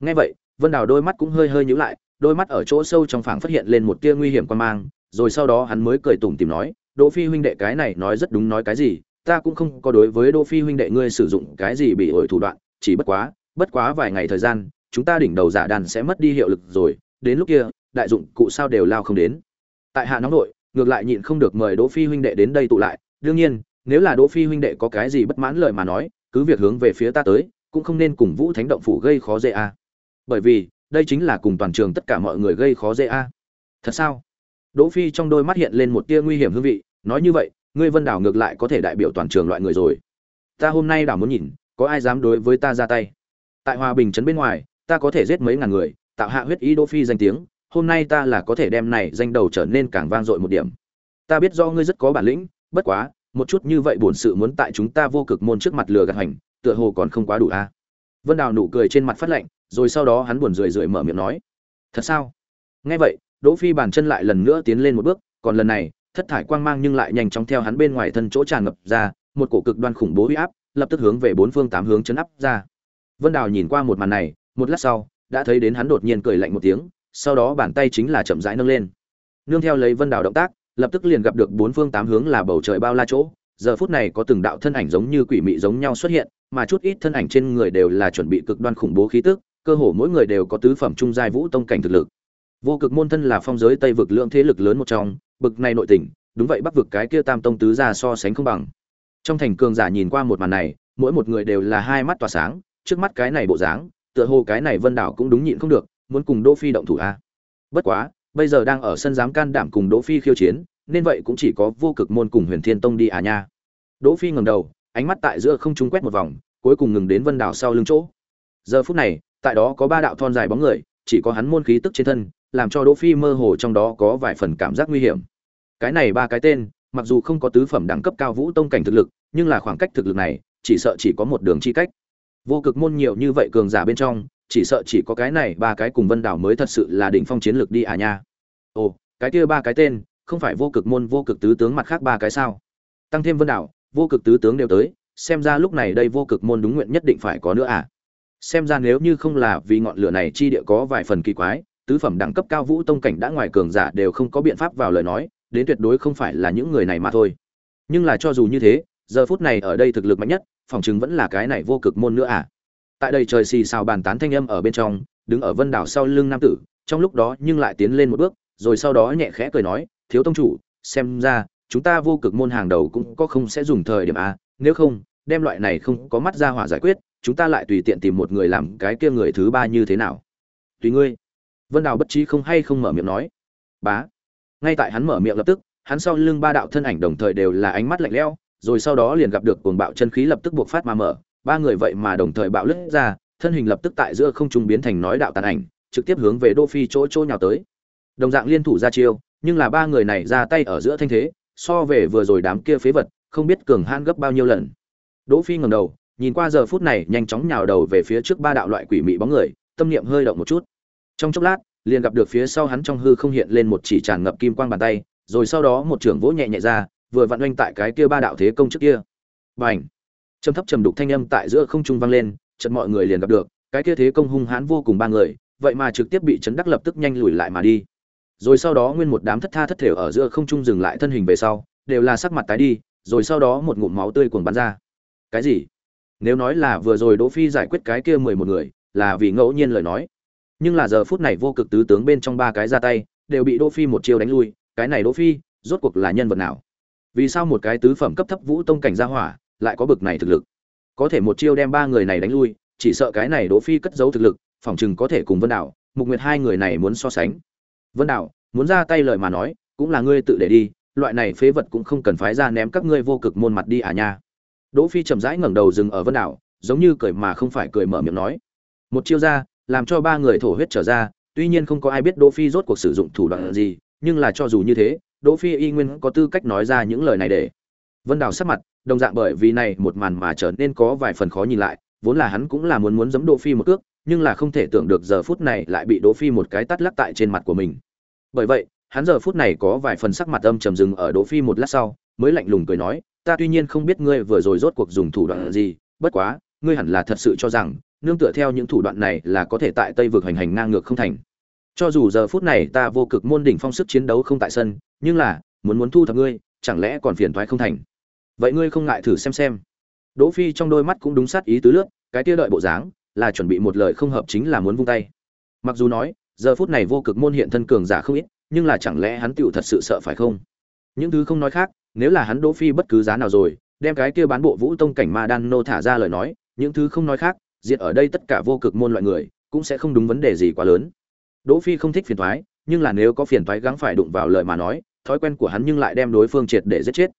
S1: Nghe vậy vân đào đôi mắt cũng hơi hơi nhíu lại, đôi mắt ở chỗ sâu trong phảng phát hiện lên một tia nguy hiểm quan mang, rồi sau đó hắn mới cười tủm tỉm nói, đỗ phi huynh đệ cái này nói rất đúng nói cái gì, ta cũng không có đối với đỗ phi huynh đệ ngươi sử dụng cái gì bị ổi thủ đoạn, chỉ bất quá bất quá vài ngày thời gian, chúng ta đỉnh đầu giả đàn sẽ mất đi hiệu lực rồi, đến lúc kia, đại dụng cụ sao đều lao không đến. Tại hạ nóng nội, ngược lại nhịn không được mời đỗ phi huynh đệ đến đây tụ lại, đương nhiên, nếu là đỗ phi huynh đệ có cái gì bất mãn lời mà nói, cứ việc hướng về phía ta tới, cũng không nên cùng vũ thánh động phủ gây khó dễ a bởi vì, đây chính là cùng toàn trường tất cả mọi người gây khó dễ a. Thật sao? Đỗ phi trong đôi mắt hiện lên một tia nguy hiểm hương vị, nói như vậy, ngươi vân đảo ngược lại có thể đại biểu toàn trường loại người rồi. Ta hôm nay đảo muốn nhìn, có ai dám đối với ta ra tay? Tại hòa bình trấn bên ngoài, ta có thể giết mấy ngàn người, tạo hạ huyết ý đỗ phi danh tiếng, hôm nay ta là có thể đem này danh đầu trở nên càng vang dội một điểm. Ta biết do ngươi rất có bản lĩnh, bất quá, một chút như vậy buồn sự muốn tại chúng ta vô cực môn trước mặt lừa gạt hành, tựa hồ còn không quá đủ a. Vân đào nụ cười trên mặt phát lạnh rồi sau đó hắn buồn rười rượi mở miệng nói, thật sao? Nghe vậy, đỗ phi bàn chân lại lần nữa tiến lên một bước, còn lần này, thất thải quang mang nhưng lại nhanh chóng theo hắn bên ngoài thân chỗ tràn ngập ra, một cổ cực đoan khủng bố uy áp, lập tức hướng về bốn phương tám hướng chấn áp ra. Vân đào nhìn qua một màn này, một lát sau, đã thấy đến hắn đột nhiên cười lạnh một tiếng, sau đó bàn tay chính là chậm rãi nâng lên. Nương theo lấy vân đào động tác, lập tức liền gặp được bốn phương tám hướng là bầu trời bao la chỗ. Giờ phút này có từng đạo thân ảnh giống như quỷ mị giống nhau xuất hiện, mà chút ít thân ảnh trên người đều là chuẩn bị cực đoan khủng bố khí tức cơ hồ mỗi người đều có tứ phẩm trung giai vũ tông cảnh thực lực. Vô cực môn thân là phong giới tây vực lượng thế lực lớn một trong, bực này nội tình, đúng vậy bắc vực cái kia tam tông tứ gia so sánh không bằng. Trong thành cường giả nhìn qua một màn này, mỗi một người đều là hai mắt tỏa sáng, trước mắt cái này bộ dáng, tựa hồ cái này vân đảo cũng đúng nhịn không được, muốn cùng đỗ phi động thủ a. Bất quá, bây giờ đang ở sân giám can đảm cùng đỗ phi khiêu chiến, nên vậy cũng chỉ có vô cực môn cùng huyền thiên tông đi à nha. Đỗ phi ngẩng đầu, ánh mắt tại giữa không trung quét một vòng, cuối cùng ngừng đến vân đảo sau lưng chỗ. Giờ phút này tại đó có ba đạo thon dài bóng người, chỉ có hắn môn khí tức trên thân, làm cho đỗ phi mơ hồ trong đó có vài phần cảm giác nguy hiểm. Cái này ba cái tên, mặc dù không có tứ phẩm đẳng cấp cao vũ tông cảnh thực lực, nhưng là khoảng cách thực lực này, chỉ sợ chỉ có một đường chi cách. Vô cực môn nhiều như vậy cường giả bên trong, chỉ sợ chỉ có cái này ba cái cùng vân đảo mới thật sự là đỉnh phong chiến lược đi à nha. Ồ, cái kia ba cái tên, không phải vô cực môn, vô cực tứ tướng mặt khác ba cái sao? Tăng thêm vân đảo, vô cực tứ tướng đều tới, xem ra lúc này đây vô cực môn đúng nguyện nhất định phải có nữa à? Xem ra nếu như không là vì ngọn lửa này chi địa có vài phần kỳ quái, tứ phẩm đẳng cấp cao vũ tông cảnh đã ngoài cường giả đều không có biện pháp vào lời nói, đến tuyệt đối không phải là những người này mà thôi. Nhưng là cho dù như thế, giờ phút này ở đây thực lực mạnh nhất, phòng chứng vẫn là cái này vô cực môn nữa à? Tại đây trời xì xào bàn tán thanh âm ở bên trong, đứng ở vân đảo sau lưng nam tử, trong lúc đó nhưng lại tiến lên một bước, rồi sau đó nhẹ khẽ cười nói, thiếu tông chủ, xem ra, chúng ta vô cực môn hàng đầu cũng có không sẽ dùng thời điểm à nếu không đem loại này không có mắt ra hỏa giải quyết, chúng ta lại tùy tiện tìm một người làm cái kia người thứ ba như thế nào? Tùy ngươi. Vân đào bất trí không hay không mở miệng nói. Bá. Ngay tại hắn mở miệng lập tức, hắn sau lưng ba đạo thân ảnh đồng thời đều là ánh mắt lạnh lẽo, rồi sau đó liền gặp được cuồng bạo chân khí lập tức buộc phát mà mở, ba người vậy mà đồng thời bạo lướt ra, thân hình lập tức tại giữa không trung biến thành nói đạo tàn ảnh, trực tiếp hướng về đô phi chỗ chỗ nhào tới. Đồng dạng liên thủ ra chiêu, nhưng là ba người này ra tay ở giữa thanh thế, so về vừa rồi đám kia phế vật, không biết cường han gấp bao nhiêu lần đỗ phi ngẩng đầu, nhìn qua giờ phút này nhanh chóng nhào đầu về phía trước ba đạo loại quỷ mị bóng người, tâm niệm hơi động một chút. Trong chốc lát, liền gặp được phía sau hắn trong hư không hiện lên một chỉ tràn ngập kim quang bàn tay, rồi sau đó một trưởng vỗ nhẹ nhẹ ra, vừa vặn oanh tại cái kia ba đạo thế công trước kia. Bành! Trầm thấp trầm đục thanh âm tại giữa không trung vang lên, chợt mọi người liền gặp được, cái kia thế công hung hãn vô cùng ba người, vậy mà trực tiếp bị chấn đắc lập tức nhanh lùi lại mà đi. Rồi sau đó nguyên một đám thất tha thất thểu ở giữa không trung dừng lại thân hình về sau, đều là sắc mặt tái đi, rồi sau đó một ngụm máu tươi cuồng bắn ra cái gì? Nếu nói là vừa rồi đỗ phi giải quyết cái kia mười một người, là vì ngẫu nhiên lời nói. Nhưng là giờ phút này vô cực tứ tướng bên trong ba cái ra tay, đều bị đỗ phi một chiêu đánh lui. Cái này đỗ phi, rốt cuộc là nhân vật nào? Vì sao một cái tứ phẩm cấp thấp vũ tông cảnh gia hỏa lại có bực này thực lực? Có thể một chiêu đem ba người này đánh lui, chỉ sợ cái này đỗ phi cất giấu thực lực phỏng chừng có thể cùng vân đảo, mục nguyệt hai người này muốn so sánh. Vân đảo, muốn ra tay lời mà nói, cũng là ngươi tự để đi, loại này phế vật cũng không cần phái ra ném các ngươi vô cực môn mặt đi à nha đỗ phi chậm rãi ngẩng đầu dừng ở vân đảo, giống như cười mà không phải cười mở miệng nói. Một chiêu ra, làm cho ba người thổ huyết trở ra, tuy nhiên không có ai biết đỗ phi rốt cuộc sử dụng thủ đoạn gì, nhưng là cho dù như thế, đỗ phi y nguyên có tư cách nói ra những lời này để. Vân đảo sắc mặt, đồng dạng bởi vì này một màn mà trở nên có vài phần khó nhìn lại, vốn là hắn cũng là muốn muốn giẫm đỗ phi một cước, nhưng là không thể tưởng được giờ phút này lại bị đỗ phi một cái tát lắc tại trên mặt của mình. Bởi vậy hắn giờ phút này có vài phần sắc mặt âm trầm dừng ở Đỗ Phi một lát sau, mới lạnh lùng cười nói, "Ta tuy nhiên không biết ngươi vừa rồi rốt cuộc dùng thủ đoạn gì, bất quá, ngươi hẳn là thật sự cho rằng, nương tựa theo những thủ đoạn này là có thể tại Tây vực hành hành ngang ngược không thành. Cho dù giờ phút này ta vô cực môn đỉnh phong sức chiến đấu không tại sân, nhưng là, muốn muốn thu thập ngươi, chẳng lẽ còn phiền toái không thành? Vậy ngươi không ngại thử xem xem." Đỗ Phi trong đôi mắt cũng đúng sát ý tứ lướt, cái kia đợi bộ dáng, là chuẩn bị một lời không hợp chính là muốn vung tay. Mặc dù nói, giờ phút này vô cực môn hiện thân cường giả không ít, nhưng là chẳng lẽ hắn tựu thật sự sợ phải không? Những thứ không nói khác, nếu là hắn Đỗ Phi bất cứ giá nào rồi, đem cái kia bán bộ vũ tông cảnh ma đan nô thả ra lời nói, những thứ không nói khác, diệt ở đây tất cả vô cực môn loại người, cũng sẽ không đúng vấn đề gì quá lớn. Đỗ Phi không thích phiền toái, nhưng là nếu có phiền toái gắng phải đụng vào lời mà nói, thói quen của hắn nhưng lại đem đối phương triệt để giết chết.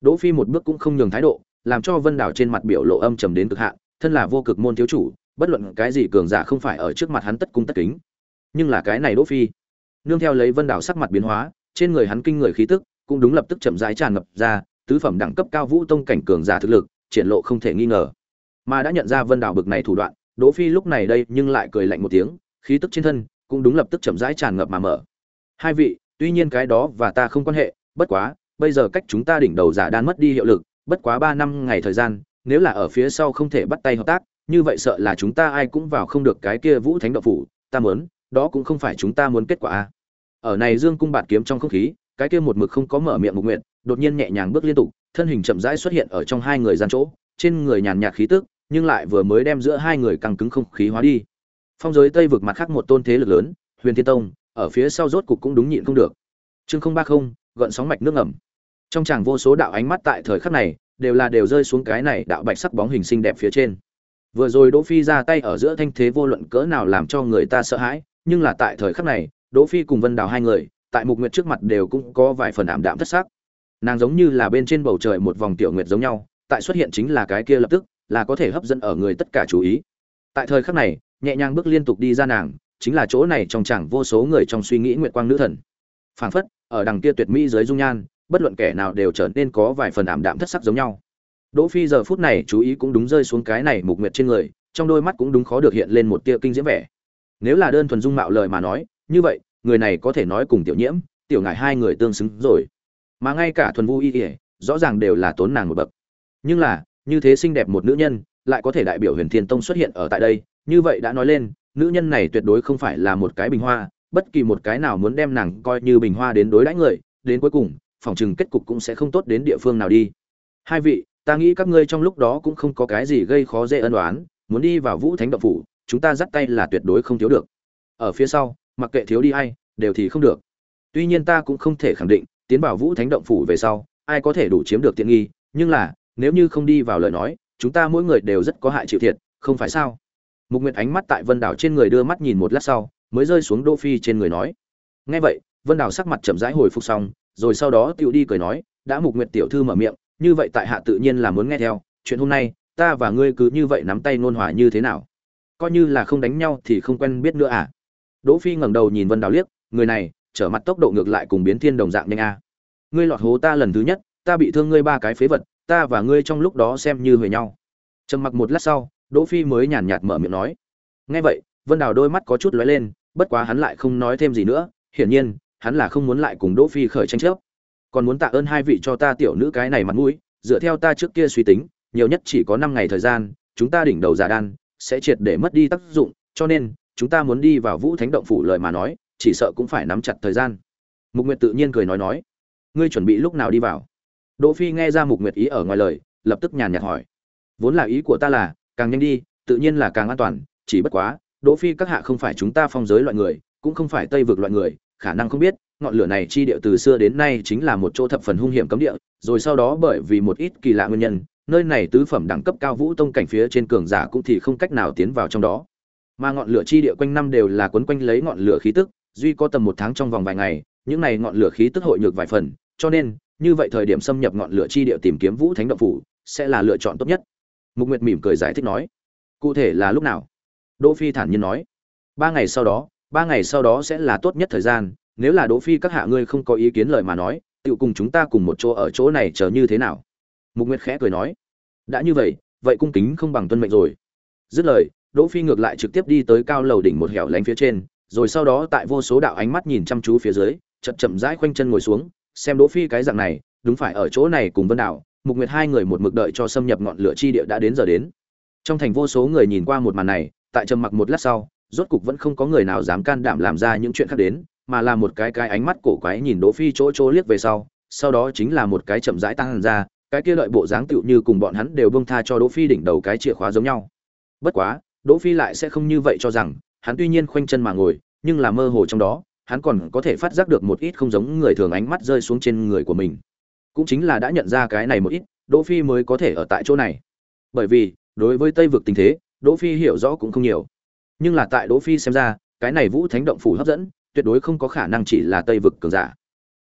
S1: Đỗ Phi một bước cũng không nhường thái độ, làm cho Vân Đảo trên mặt biểu lộ âm trầm đến cực hạn, thân là vô cực môn thiếu chủ, bất luận cái gì cường giả không phải ở trước mặt hắn tất cung tất kính. Nhưng là cái này Đỗ Phi, nương theo lấy Vân Đảo sắc mặt biến hóa, trên người hắn kinh người khí tức, cũng đúng lập tức chậm rãi tràn ngập ra, tứ phẩm đẳng cấp cao vũ tông cảnh cường giả thực lực, triển lộ không thể nghi ngờ. Mà đã nhận ra Vân Đảo bực này thủ đoạn, Đỗ Phi lúc này đây nhưng lại cười lạnh một tiếng, khí tức trên thân cũng đúng lập tức chậm rãi tràn ngập mà mở. Hai vị, tuy nhiên cái đó và ta không quan hệ, bất quá, bây giờ cách chúng ta đỉnh đầu giả đan mất đi hiệu lực, bất quá 3 năm ngày thời gian, nếu là ở phía sau không thể bắt tay hợp tác, như vậy sợ là chúng ta ai cũng vào không được cái kia Vũ Thánh đạo phủ, ta muốn, đó cũng không phải chúng ta muốn kết quả a. Ở này Dương cung bạt kiếm trong không khí, cái kia một mực không có mở miệng Mục nguyện, đột nhiên nhẹ nhàng bước liên tục, thân hình chậm rãi xuất hiện ở trong hai người gian chỗ, trên người nhàn nhạt khí tức, nhưng lại vừa mới đem giữa hai người căng cứng không khí hóa đi. Phong giới Tây vực mặt khác một tôn thế lực lớn, Huyền Thiên Tông, ở phía sau rốt cục cũng đúng nhịn không được. Chương 030, gợn sóng mạch nước ngầm. Trong chàng vô số đạo ánh mắt tại thời khắc này, đều là đều rơi xuống cái này đạo bạch sắc bóng hình xinh đẹp phía trên. Vừa rồi Đỗ Phi ra tay ở giữa thanh thế vô luận cỡ nào làm cho người ta sợ hãi, nhưng là tại thời khắc này, Đỗ Phi cùng Vân Đào hai người, tại Mục Nguyệt trước mặt đều cũng có vài phần ảm đạm thất sắc. Nàng giống như là bên trên bầu trời một vòng tiểu nguyệt giống nhau, tại xuất hiện chính là cái kia lập tức, là có thể hấp dẫn ở người tất cả chú ý. Tại thời khắc này, nhẹ nhàng bước liên tục đi ra nàng, chính là chỗ này trong chẳng vô số người trong suy nghĩ nguyệt quang nữ thần. Phảng phất, ở đằng kia tuyệt mỹ dưới dung nhan, bất luận kẻ nào đều trở nên có vài phần ảm đạm thất sắc giống nhau. Đỗ Phi giờ phút này chú ý cũng đúng rơi xuống cái này mục nguyệt trên người, trong đôi mắt cũng đúng khó được hiện lên một tia kinh diễm vẻ. Nếu là đơn thuần dung mạo lời mà nói, như vậy, người này có thể nói cùng tiểu nhiễm, tiểu ngại hai người tương xứng rồi. Mà ngay cả thuần vu y ỉa rõ ràng đều là tốn nàng một bậc. Nhưng là, như thế xinh đẹp một nữ nhân, lại có thể đại biểu Huyền Thiên Tông xuất hiện ở tại đây, như vậy đã nói lên, nữ nhân này tuyệt đối không phải là một cái bình hoa, bất kỳ một cái nào muốn đem nàng coi như bình hoa đến đối đãi người, đến cuối cùng, phòng chừng kết cục cũng sẽ không tốt đến địa phương nào đi. Hai vị, ta nghĩ các ngươi trong lúc đó cũng không có cái gì gây khó dễ ân đoán, muốn đi vào Vũ Thánh động phủ, chúng ta dắt tay là tuyệt đối không thiếu được. Ở phía sau, mặc kệ thiếu đi ai, đều thì không được. Tuy nhiên ta cũng không thể khẳng định, tiến vào Vũ Thánh động phủ về sau, ai có thể đủ chiếm được tiện nghi, nhưng là, nếu như không đi vào lời nói, chúng ta mỗi người đều rất có hại chịu thiệt, không phải sao? Mục Nguyệt ánh mắt tại Vân Đảo trên người đưa mắt nhìn một lát sau, mới rơi xuống Đỗ Phi trên người nói. Nghe vậy, Vân Đảo sắc mặt chậm rãi hồi phục xong, rồi sau đó tiểu đi cười nói, đã Mục Nguyệt tiểu thư mở miệng, như vậy tại hạ tự nhiên là muốn nghe theo, chuyện hôm nay, ta và ngươi cứ như vậy nắm tay nôn hòa như thế nào? Coi như là không đánh nhau thì không quen biết nữa à? Đỗ Phi ngẩng đầu nhìn Vân Đào liếc, người này, trở mặt tốc độ ngược lại cùng biến thiên đồng dạng nhanh a. À. Ngươi lọt hố ta lần thứ nhất, ta bị thương ngươi ba cái phế vật, ta và ngươi trong lúc đó xem như huề nhau. Trầm mặc một lát sau, Đỗ Phi mới nhàn nhạt mở miệng nói. Nghe vậy, Vân Đào đôi mắt có chút lóe lên, bất quá hắn lại không nói thêm gì nữa, hiển nhiên, hắn là không muốn lại cùng Đỗ Phi khởi tranh chấp. Còn muốn tạ ơn hai vị cho ta tiểu nữ cái này mặt mũi, dựa theo ta trước kia suy tính, nhiều nhất chỉ có 5 ngày thời gian, chúng ta đỉnh đầu giả đan sẽ triệt để mất đi tác dụng, cho nên, chúng ta muốn đi vào Vũ Thánh động phủ lời mà nói, chỉ sợ cũng phải nắm chặt thời gian. Mục Nguyệt tự nhiên cười nói nói, ngươi chuẩn bị lúc nào đi vào? Đỗ Phi nghe ra Mục Nguyệt ý ở ngoài lời, lập tức nhàn nhạt hỏi. Vốn là ý của ta là, càng nhanh đi, tự nhiên là càng an toàn, chỉ bất quá, Đỗ Phi các hạ không phải chúng ta phong giới loại người, cũng không phải Tây vực loại người, khả năng không biết, ngọn lửa này chi địa từ xưa đến nay chính là một chỗ thập phần hung hiểm cấm địa, rồi sau đó bởi vì một ít kỳ lạ nguyên nhân, nơi này tứ phẩm đẳng cấp cao vũ tông cảnh phía trên cường giả cũng thì không cách nào tiến vào trong đó. Mà ngọn lửa chi địa quanh năm đều là quấn quanh lấy ngọn lửa khí tức, duy có tầm một tháng trong vòng vài ngày, những này ngọn lửa khí tức hội nhược vài phần, cho nên, như vậy thời điểm xâm nhập ngọn lửa chi địa tìm kiếm vũ thánh động phủ sẽ là lựa chọn tốt nhất. Mục Nguyệt mỉm cười giải thích nói, cụ thể là lúc nào? Đỗ Phi thản nhiên nói, ba ngày sau đó, ba ngày sau đó sẽ là tốt nhất thời gian, nếu là Đỗ Phi các hạ ngươi không có ý kiến lời mà nói, tự cùng chúng ta cùng một chỗ ở chỗ này chờ như thế nào? Mục Nguyệt khẽ cười nói, đã như vậy, vậy cung kính không bằng tuân mệnh rồi. Dứt lời, Đỗ Phi ngược lại trực tiếp đi tới cao lầu đỉnh một hẻo lánh phía trên, rồi sau đó tại vô số đạo ánh mắt nhìn chăm chú phía dưới, chậm chậm rãi khoanh chân ngồi xuống xem đỗ phi cái dạng này đúng phải ở chỗ này cùng vân Đạo, mục nguyệt hai người một mực đợi cho xâm nhập ngọn lửa chi địa đã đến giờ đến. Trong thành vô số người nhìn qua một màn này tại trầm mặc một lát sau rốt cục vẫn không có người nào dám can đảm làm ra những chuyện khác đến mà là một cái cái ánh mắt cổ quái nhìn đỗ phi chỗ chỗ liếc về sau sau đó chính là một cái chậm rãi tăng ra cái kia lợi bộ dáng tựu như cùng bọn hắn đều bông tha cho đỗ phi đỉnh đầu cái chìa khóa giống nhau. Bất quá đỗ phi lại sẽ không như vậy cho rằng, hắn tuy nhiên khoanh chân mà ngồi, nhưng là mơ hồ trong đó, hắn còn có thể phát giác được một ít không giống người thường ánh mắt rơi xuống trên người của mình. Cũng chính là đã nhận ra cái này một ít, đỗ phi mới có thể ở tại chỗ này. Bởi vì, đối với tây vực tình thế, đỗ phi hiểu rõ cũng không nhiều. Nhưng là tại đỗ phi xem ra, cái này vũ thánh động phủ hấp dẫn, tuyệt đối không có khả năng chỉ là tây vực cường giả.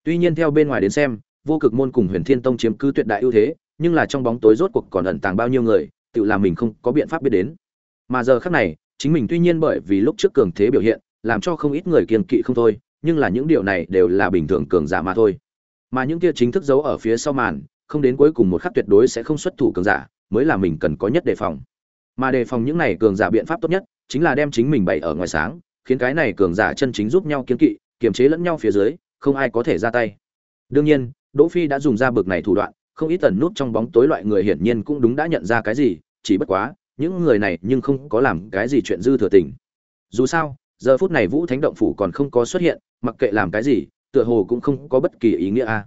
S1: Tuy nhiên theo bên ngoài đến xem, vô cực môn cùng huyền thiên tông chiếm cứ tuyệt đại ưu thế, nhưng là trong bóng tối rốt cuộc còn ẩn tàng bao nhiêu người, tự làm mình không có biện pháp biết đến mà giờ khắc này, chính mình tuy nhiên bởi vì lúc trước cường thế biểu hiện, làm cho không ít người kiên kỵ không thôi, nhưng là những điều này đều là bình thường cường giả mà thôi. Mà những kia chính thức giấu ở phía sau màn, không đến cuối cùng một khắc tuyệt đối sẽ không xuất thủ cường giả, mới là mình cần có nhất đề phòng. Mà đề phòng những này cường giả biện pháp tốt nhất, chính là đem chính mình bày ở ngoài sáng, khiến cái này cường giả chân chính giúp nhau kiên kỵ, kiềm chế lẫn nhau phía dưới, không ai có thể ra tay. Đương nhiên, đỗ phi đã dùng ra bực này thủ đoạn, không ít tần nút trong bóng tối loại người hiển nhiên cũng đúng đã nhận ra cái gì, chỉ bất quá những người này nhưng không có làm cái gì chuyện dư thừa tình. Dù sao, giờ phút này vũ thánh động phủ còn không có xuất hiện, mặc kệ làm cái gì, tựa hồ cũng không có bất kỳ ý nghĩa a.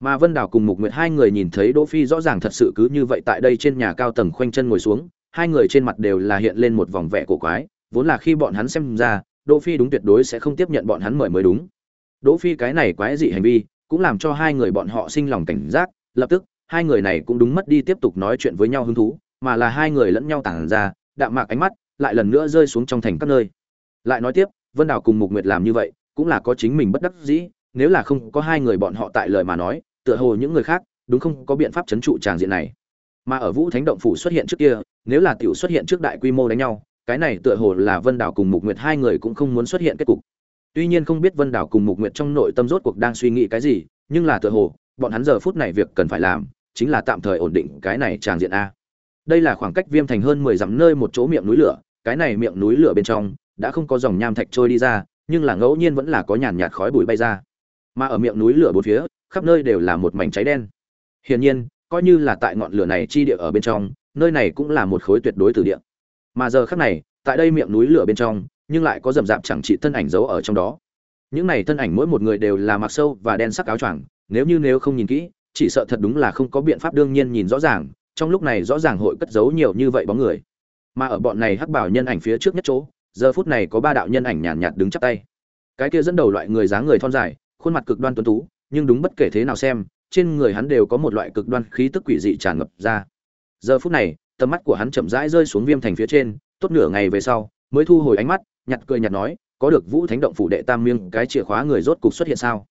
S1: Mà vân đào cùng mục nguyệt hai người nhìn thấy đỗ phi rõ ràng thật sự cứ như vậy tại đây trên nhà cao tầng khoanh chân ngồi xuống, hai người trên mặt đều là hiện lên một vòng vẻ cổ quái, vốn là khi bọn hắn xem ra, đỗ phi đúng tuyệt đối sẽ không tiếp nhận bọn hắn mời mới đúng. Đỗ phi cái này quái dị hành vi, cũng làm cho hai người bọn họ sinh lòng cảnh giác, lập tức, hai người này cũng đúng mất đi tiếp tục nói chuyện với nhau hứng thú mà là hai người lẫn nhau tản ra, đạm mạc ánh mắt lại lần nữa rơi xuống trong thành các nơi. Lại nói tiếp, vân đào cùng mục nguyệt làm như vậy, cũng là có chính mình bất đắc dĩ, nếu là không có hai người bọn họ tại lời mà nói, tựa hồ những người khác, đúng không, có biện pháp chấn trụ tràng diện này. Mà ở vũ thánh động phủ xuất hiện trước kia, nếu là tiểu xuất hiện trước đại quy mô đánh nhau, cái này tựa hồ là vân đảo cùng mục nguyệt hai người cũng không muốn xuất hiện kết cục. Tuy nhiên không biết vân đảo cùng mục nguyệt trong nội tâm rốt cuộc đang suy nghĩ cái gì, nhưng là tựa hồ, bọn hắn giờ phút này việc cần phải làm, chính là tạm thời ổn định cái này tràng diện a đây là khoảng cách viêm thành hơn mười dặm nơi một chỗ miệng núi lửa, cái này miệng núi lửa bên trong, đã không có dòng nham thạch trôi đi ra, nhưng là ngẫu nhiên vẫn là có nhàn nhạt khói bụi bay ra. Mà ở miệng núi lửa bốn phía, khắp nơi đều là một mảnh cháy đen. Hiển nhiên, coi như là tại ngọn lửa này chi địa ở bên trong, nơi này cũng là một khối tuyệt đối từ địa. Mà giờ khắc này, tại đây miệng núi lửa bên trong, nhưng lại có rậm rạp chẳng trị thân ảnh giấu ở trong đó. Những này thân ảnh mỗi một người đều là mặc sâu và đen sắc áo choàng, nếu như nếu không nhìn kỹ, chỉ sợ thật đúng là không có biện pháp đương nhiên nhìn rõ ràng trong lúc này rõ ràng hội cất giấu nhiều như vậy bóng người. Mà ở bọn này hắc bảo nhân ảnh phía trước nhất chỗ giờ phút này có ba đạo nhân ảnh nhàn nhạt, nhạt đứng chắp tay. Cái kia dẫn đầu loại người dáng người thon dài khuôn mặt cực đoan tuấn tú nhưng đúng bất kể thế nào xem trên người hắn đều có một loại cực đoan khí tức quỷ dị tràn ngập ra. Giờ phút này tầm mắt của hắn chậm rãi rơi xuống viêm thành phía trên tốt nửa ngày về sau mới thu hồi ánh mắt nhặt cười nhặt nói có được vũ thánh động phủ đệ tam miêng cái chìa khóa người rốt cục xuất hiện sao?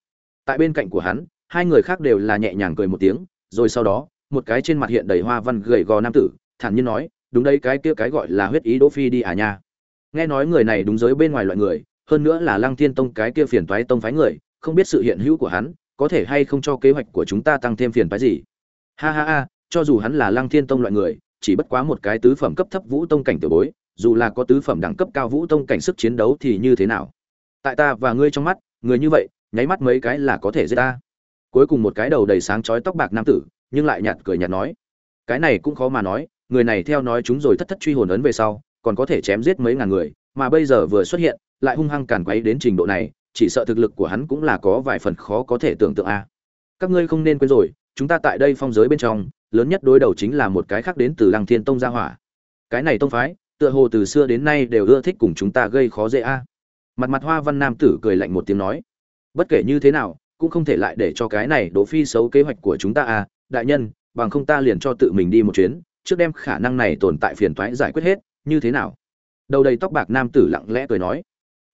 S1: Tại bên cạnh của hắn hai người khác đều là nhẹ nhàng cười một tiếng rồi sau đó một cái trên mặt hiện đầy hoa văn gầy gò nam tử, thản nhiên nói, đúng đấy, cái kia cái gọi là huyết ý đỗ phi đi à nha. Nghe nói người này đúng giới bên ngoài loại người, hơn nữa là lăng thiên tông cái kia phiền toái tông phái người, không biết sự hiện hữu của hắn, có thể hay không cho kế hoạch của chúng ta tăng thêm phiền phái gì. Ha ha ha, cho dù hắn là lăng thiên tông loại người, chỉ bất quá một cái tứ phẩm cấp thấp vũ tông cảnh tiểu bối, dù là có tứ phẩm đẳng cấp cao vũ tông cảnh sức chiến đấu thì như thế nào? Tại ta và ngươi trong mắt, người như vậy, nháy mắt mấy cái là có thể giết ta. Cuối cùng một cái đầu đầy sáng chói tóc bạc nam tử nhưng lại nhạt cười nhạt nói, cái này cũng khó mà nói, người này theo nói chúng rồi thất thất truy hồn ấn về sau, còn có thể chém giết mấy ngàn người, mà bây giờ vừa xuất hiện, lại hung hăng càn quấy đến trình độ này, chỉ sợ thực lực của hắn cũng là có vài phần khó có thể tưởng tượng a. Các ngươi không nên quên rồi, chúng ta tại đây phong giới bên trong, lớn nhất đối đầu chính là một cái khác đến từ lăng thiên tông gia hỏa. Cái này tông phái, tựa hồ từ xưa đến nay đều ưa thích cùng chúng ta gây khó dễ a. Mặt mặt hoa văn nam tử cười lạnh một tiếng nói, bất kể như thế nào, cũng không thể lại để cho cái này đỗ phi xấu kế hoạch của chúng ta a đại nhân, bằng không ta liền cho tự mình đi một chuyến, trước đem khả năng này tồn tại phiền toái giải quyết hết, như thế nào? Đầu đầy tóc bạc nam tử lặng lẽ cười nói.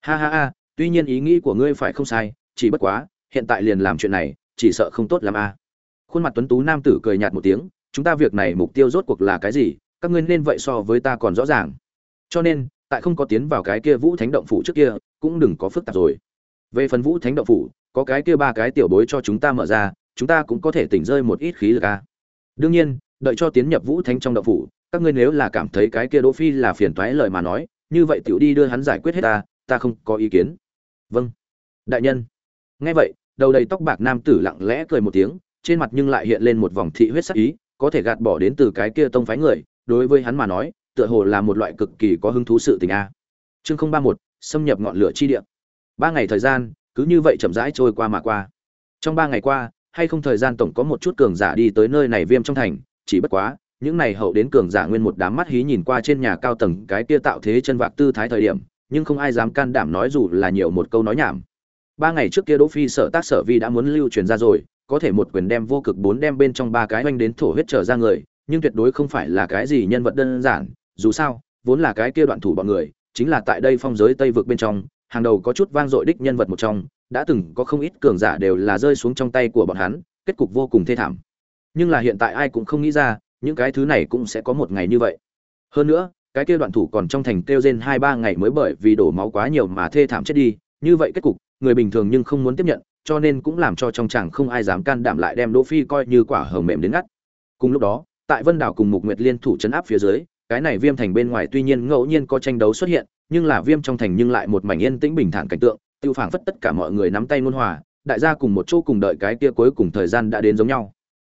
S1: Ha ha ha, tuy nhiên ý nghĩ của ngươi phải không sai, chỉ bất quá, hiện tại liền làm chuyện này, chỉ sợ không tốt lắm a khuôn mặt tuấn tú nam tử cười nhạt một tiếng, chúng ta việc này mục tiêu rốt cuộc là cái gì, các ngươi nên vậy so với ta còn rõ ràng. Cho nên, tại không có tiến vào cái kia vũ thánh động phủ trước kia, cũng đừng có phức tạp rồi. Về phần vũ thánh động phủ, có cái kia ba cái tiểu bối cho chúng ta mở ra chúng ta cũng có thể tỉnh rơi một ít khí lực a đương nhiên, đợi cho tiến nhập vũ thánh trong động phủ, các ngươi nếu là cảm thấy cái kia đỗ phi là phiền toái lời mà nói, như vậy tiểu đi đưa hắn giải quyết hết ta ta không có ý kiến. Vâng. Đại nhân. Nghe vậy, đầu đầy tóc bạc nam tử lặng lẽ cười một tiếng, trên mặt nhưng lại hiện lên một vòng thị huyết sắc ý, có thể gạt bỏ đến từ cái kia tông phái người, đối với hắn mà nói, tựa hồ là một loại cực kỳ có hứng thú sự tình a. Chương không ba một xâm nhập ngọn lửa chi địa. Ba ngày thời gian, cứ như vậy chậm rãi trôi qua mà qua. Trong ba ngày qua hay không thời gian tổng có một chút cường giả đi tới nơi này viêm trong thành, chỉ bất quá, những này hậu đến cường giả nguyên một đám mắt hí nhìn qua trên nhà cao tầng cái kia tạo thế chân vạc tư thái thời điểm, nhưng không ai dám can đảm nói dù là nhiều một câu nói nhảm. Ba ngày trước kia đỗ phi sở tác sở vi đã muốn lưu truyền ra rồi, có thể một quyền đem vô cực bốn đem bên trong ba cái oanh đến thổ huyết trở ra người, nhưng tuyệt đối không phải là cái gì nhân vật đơn giản, dù sao, vốn là cái kia đoạn thủ bọn người, chính là tại đây phong giới tây vực bên trong, hàng đầu có chút vang dội đích nhân vật một trong đã từng có không ít cường giả đều là rơi xuống trong tay của bọn hắn, kết cục vô cùng thê thảm. Nhưng là hiện tại ai cũng không nghĩ ra, những cái thứ này cũng sẽ có một ngày như vậy. Hơn nữa, cái kia đoạn thủ còn trong thành kêu trên hai ba ngày mới bởi vì đổ máu quá nhiều mà thê thảm chết đi, như vậy kết cục, người bình thường nhưng không muốn tiếp nhận, cho nên cũng làm cho trong chàng không ai dám can đảm lại đem đỗ phi coi như quả hồng mềm đến ngắt. Cùng lúc đó, tại vân đảo cùng mục nguyệt liên thủ chấn áp phía dưới, cái này viêm thành bên ngoài tuy nhiên ngẫu nhiên có tranh đấu xuất hiện, nhưng là viêm trong thành nhưng lại một mảnh yên tĩnh bình thản cảnh tượng tiêu phảng phất tất cả mọi người nắm tay ngôn hòa đại gia cùng một chỗ cùng đợi cái kia cuối cùng thời gian đã đến giống nhau.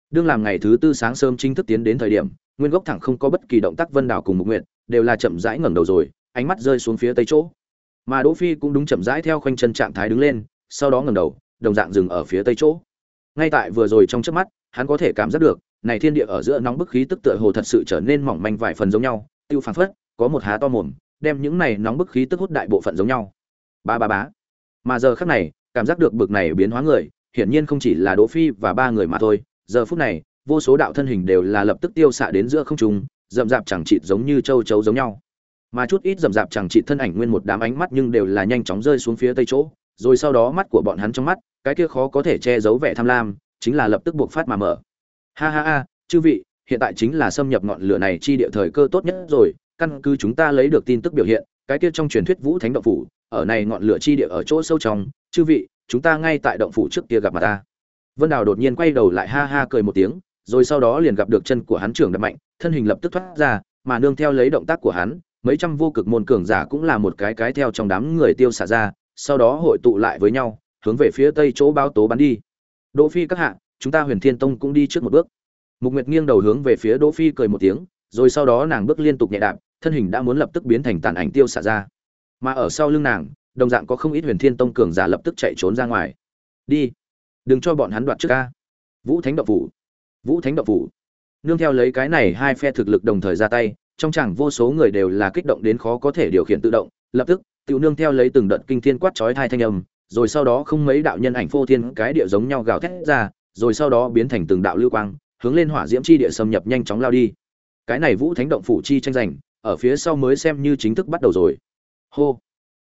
S1: Đương làm ngày thứ tư sáng sớm chính thức tiến đến thời điểm nguyên gốc thẳng không có bất kỳ động tác vân đảo cùng mục nguyện, đều là chậm rãi ngẩng đầu rồi ánh mắt rơi xuống phía tây chỗ. Mà đỗ phi cũng đúng chậm rãi theo khoanh chân trạng thái đứng lên sau đó ngẩng đầu đồng dạng dừng ở phía tây chỗ. Ngay tại vừa rồi trong chớp mắt hắn có thể cảm giác được này thiên địa ở giữa nóng bức khí tức tựa hồ thật sự trở nên mỏng manh vài phần giống nhau tiêu phảng phất có một há to mồm đem những này nóng bức khí tức hút đại bộ phận giống nhau. Ba ba bá mà giờ khắc này, cảm giác được bực này biến hóa người, hiển nhiên không chỉ là đỗ phi và ba người mà thôi. Giờ phút này, vô số đạo thân hình đều là lập tức tiêu xạ đến giữa không trung, rậm rạp chẳng chịt giống như châu chấu giống nhau. Mà chút ít rậm rạp chẳng chịt thân ảnh nguyên một đám ánh mắt nhưng đều là nhanh chóng rơi xuống phía tây chỗ. Rồi sau đó mắt của bọn hắn trong mắt, cái kia khó có thể che giấu vẻ tham lam, chính là lập tức buộc phát mà mở. Ha ha ha, chư vị, hiện tại chính là xâm nhập ngọn lửa này chi địa thời cơ tốt nhất rồi, căn cứ chúng ta lấy được tin tức biểu hiện, cái kia trong truyền thuyết vũ thánh động phủ ở này ngọn lửa chi địa ở chỗ sâu trong, chư vị, chúng ta ngay tại động phủ trước kia gặp mà ta. Vân đào đột nhiên quay đầu lại ha ha cười một tiếng, rồi sau đó liền gặp được chân của hắn trưởng đập mạnh, thân hình lập tức thoát ra, mà nương theo lấy động tác của hắn, mấy trăm vô cực môn cường giả cũng là một cái cái theo trong đám người tiêu xả ra, sau đó hội tụ lại với nhau, hướng về phía tây chỗ bao tố bắn đi. Đỗ phi các hạ, chúng ta huyền thiên tông cũng đi trước một bước. Mục nguyệt nghiêng đầu hướng về phía đỗ phi cười một tiếng, rồi sau đó nàng bước liên tục nhẹ đạp, thân hình đã muốn lập tức biến thành tàn ảnh tiêu xả ra mà ở sau lưng nàng, đồng dạng có không ít huyền thiên tông cường giả lập tức chạy trốn ra ngoài. Đi, đừng cho bọn hắn đoạt trước ca. Vũ thánh động phủ, vũ thánh động phủ. Nương theo lấy cái này hai phe thực lực đồng thời ra tay, trong chẳng vô số người đều là kích động đến khó có thể điều khiển tự động, lập tức tự nương theo lấy từng đợt kinh thiên quát chói thai thanh âm, rồi sau đó không mấy đạo nhân ảnh phô thiên cái địa giống nhau gào thét ra, rồi sau đó biến thành từng đạo lưu quang, hướng lên hỏa diễm chi địa xâm nhập nhanh chóng lao đi. Cái này vũ thánh động phủ chi tranh giành, ở phía sau mới xem như chính thức bắt đầu rồi hô.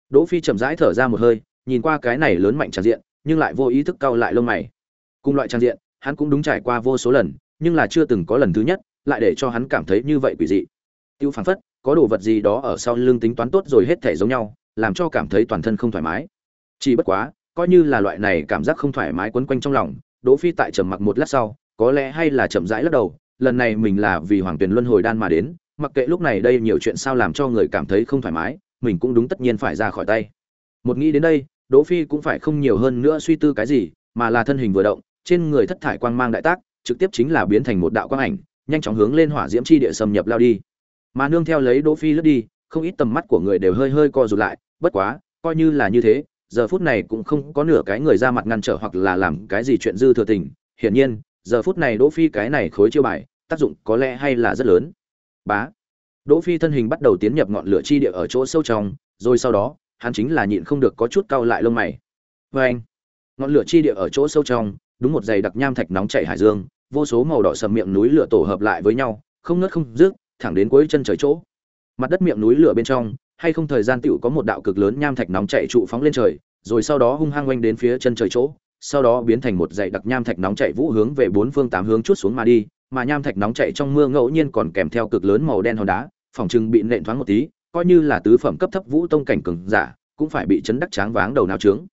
S1: Đỗ phi chậm rãi thở ra một hơi, nhìn qua cái này lớn mạnh tràn diện, nhưng lại vô ý thức cau lại lông mày. Cùng loại trang diện, hắn cũng đúng trải qua vô số lần, nhưng là chưa từng có lần thứ nhất, lại để cho hắn cảm thấy như vậy quỷ dị. Tiêu phán phất, có đồ vật gì đó ở sau lưng tính toán tốt rồi hết thể giống nhau, làm cho cảm thấy toàn thân không thoải mái. Chỉ bất quá, coi như là loại này cảm giác không thoải mái quấn quanh trong lòng, đỗ phi tại trầm mặc một lát sau, có lẽ hay là chậm rãi lắc đầu, lần này mình là vì hoàng tuyền luân hồi đan mà đến, mặc kệ lúc này đây nhiều chuyện sao làm cho người cảm thấy không thoải mái mình cũng đúng tất nhiên phải ra khỏi tay. Một nghĩ đến đây, đỗ phi cũng phải không nhiều hơn nữa suy tư cái gì, mà là thân hình vừa động, trên người thất thải quang mang đại tác, trực tiếp chính là biến thành một đạo quang ảnh, nhanh chóng hướng lên hỏa diễm chi địa xâm nhập lao đi. Mà nương theo lấy đỗ phi lướt đi, không ít tầm mắt của người đều hơi hơi co rụt lại, bất quá, coi như là như thế, giờ phút này cũng không có nửa cái người ra mặt ngăn trở hoặc là làm cái gì chuyện dư thừa tình. Hiển nhiên, giờ phút này đỗ phi cái này khối chiêu bài, tác dụng có lẽ hay là rất lớn. Bá đỗ phi thân hình bắt đầu tiến nhập ngọn lửa chi địa ở chỗ sâu trong, rồi sau đó, hắn chính là nhịn không được có chút cau lại lông mày. Với anh, ngọn lửa chi địa ở chỗ sâu trong, đúng một dày đặc nham thạch nóng chảy hải dương, vô số màu đỏ sầm miệng núi lửa tổ hợp lại với nhau, không ngớt không dứt, thẳng đến cuối chân trời chỗ. Mặt đất miệng núi lửa bên trong, hay không thời gian tiểu có một đạo cực lớn nham thạch nóng chảy trụ phóng lên trời, rồi sau đó hung hăng quanh đến phía chân trời chỗ, sau đó biến thành một dãy đặc nham thạch nóng chảy vũ hướng về bốn phương tám hướng chút xuống mà đi, mà nham thạch nóng chảy trong mưa ngẫu nhiên còn kèm theo cực lớn màu đen hòn đá phòng trưng bị nện thoáng một tí, coi như là tứ phẩm cấp thấp vũ tông cảnh cường giả, cũng phải bị chấn đắc tráng váng đầu nào trướng.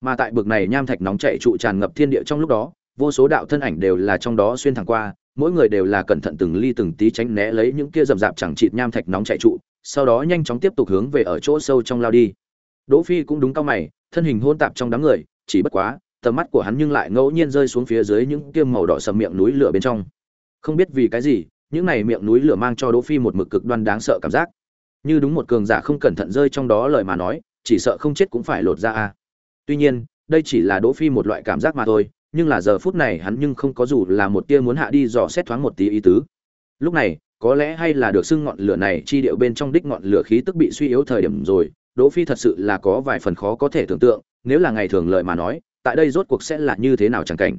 S1: Mà tại bực này nham thạch nóng chảy trụ tràn ngập thiên địa trong lúc đó, vô số đạo thân ảnh đều là trong đó xuyên thẳng qua, mỗi người đều là cẩn thận từng ly từng tí tránh né lấy những kia rậm rạp chẳng chịt nham thạch nóng chảy trụ, sau đó nhanh chóng tiếp tục hướng về ở chỗ sâu trong lao đi. Đỗ phi cũng đúng cao mày, thân hình hôn tạp trong đám người, chỉ bất quá, tầm mắt của hắn nhưng lại ngẫu nhiên rơi xuống phía dưới những kia màu đỏ sầm miệng núi lửa bên trong. Không biết vì cái gì những này miệng núi lửa mang cho đỗ phi một mực cực đoan đáng sợ cảm giác. Như đúng một cường giả không cẩn thận rơi trong đó lời mà nói, chỉ sợ không chết cũng phải lột ra a. Tuy nhiên, đây chỉ là đỗ phi một loại cảm giác mà thôi, nhưng là giờ phút này hắn nhưng không có dù là một tia muốn hạ đi dò xét thoáng một tí ý tứ. Lúc này, có lẽ hay là được xưng ngọn lửa này chi điệu bên trong đích ngọn lửa khí tức bị suy yếu thời điểm rồi, đỗ phi thật sự là có vài phần khó có thể tưởng tượng, nếu là ngày thường lời mà nói, tại đây rốt cuộc sẽ là như thế nào chẳng cảnh.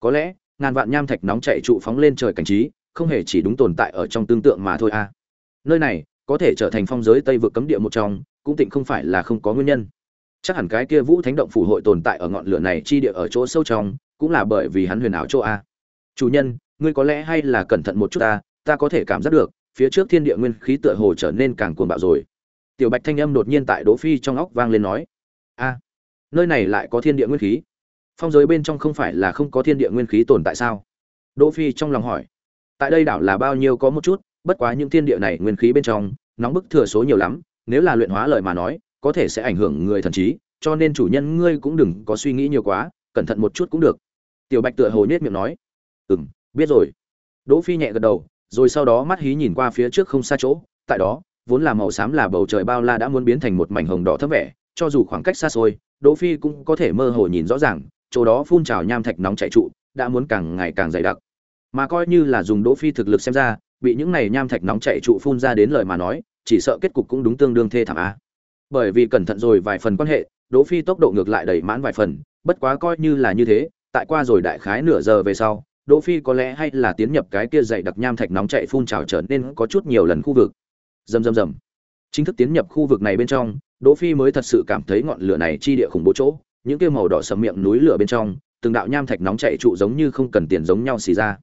S1: Có lẽ, ngàn vạn nham thạch nóng chạy trụ phóng lên trời cảnh trí không hề chỉ đúng tồn tại ở trong tương tượng mà thôi a nơi này, có thể trở thành phong giới tây vực cấm địa một trong, cũng tịnh không phải là không có nguyên nhân. Chắc hẳn cái kia vũ thánh động phủ hội tồn tại ở ngọn lửa này chi địa ở chỗ sâu trong, cũng là bởi vì hắn huyền ảo chỗ a. Chủ nhân, ngươi có lẽ hay là cẩn thận một chút ta ta có thể cảm giác được, phía trước thiên địa nguyên khí tựa hồ trở nên càng cuồng bạo rồi. Tiểu bạch thanh âm đột nhiên tại đỗ phi trong óc vang lên nói, a, nơi này lại có thiên địa nguyên khí. Phong giới bên trong không phải là không có thiên địa nguyên khí tồn tại sao? Đỗ phi trong lòng hỏi tại đây đảo là bao nhiêu có một chút, bất quá những thiên địa này nguyên khí bên trong, nóng bức thừa số nhiều lắm, nếu là luyện hóa lời mà nói, có thể sẽ ảnh hưởng người thần trí, cho nên chủ nhân ngươi cũng đừng có suy nghĩ nhiều quá, cẩn thận một chút cũng được. Tiểu bạch tựa hồ nhét miệng nói. Ừm, biết rồi. Đỗ phi nhẹ gật đầu, rồi sau đó mắt hí nhìn qua phía trước không xa chỗ, tại đó, vốn là màu xám là bầu trời bao la đã muốn biến thành một mảnh hồng đỏ thấp vẻ, cho dù khoảng cách xa xôi, đỗ phi cũng có thể mơ hồ nhìn rõ ràng, chỗ đó phun trào nham thạch nóng chảy trụ, đã muốn càng ngày càng dày đặc mà coi như là dùng đỗ phi thực lực xem ra, bị những này nham thạch nóng chảy trụ phun ra đến lời mà nói, chỉ sợ kết cục cũng đúng tương đương thê thảm a. Bởi vì cẩn thận rồi vài phần quan hệ, đỗ phi tốc độ ngược lại đẩy mãn vài phần, bất quá coi như là như thế, tại qua rồi đại khái nửa giờ về sau, đỗ phi có lẽ hay là tiến nhập cái kia dày đặc nham thạch nóng chảy phun trào trở nên có chút nhiều lần khu vực. Rầm rầm rầm. Chính thức tiến nhập khu vực này bên trong, đỗ phi mới thật sự cảm thấy ngọn lửa này chi địa khủng bố chỗ, những kia màu đỏ sầm miệng núi lửa bên trong, từng đạo nham thạch nóng chảy trụ giống như không cần tiền giống nhau xì ra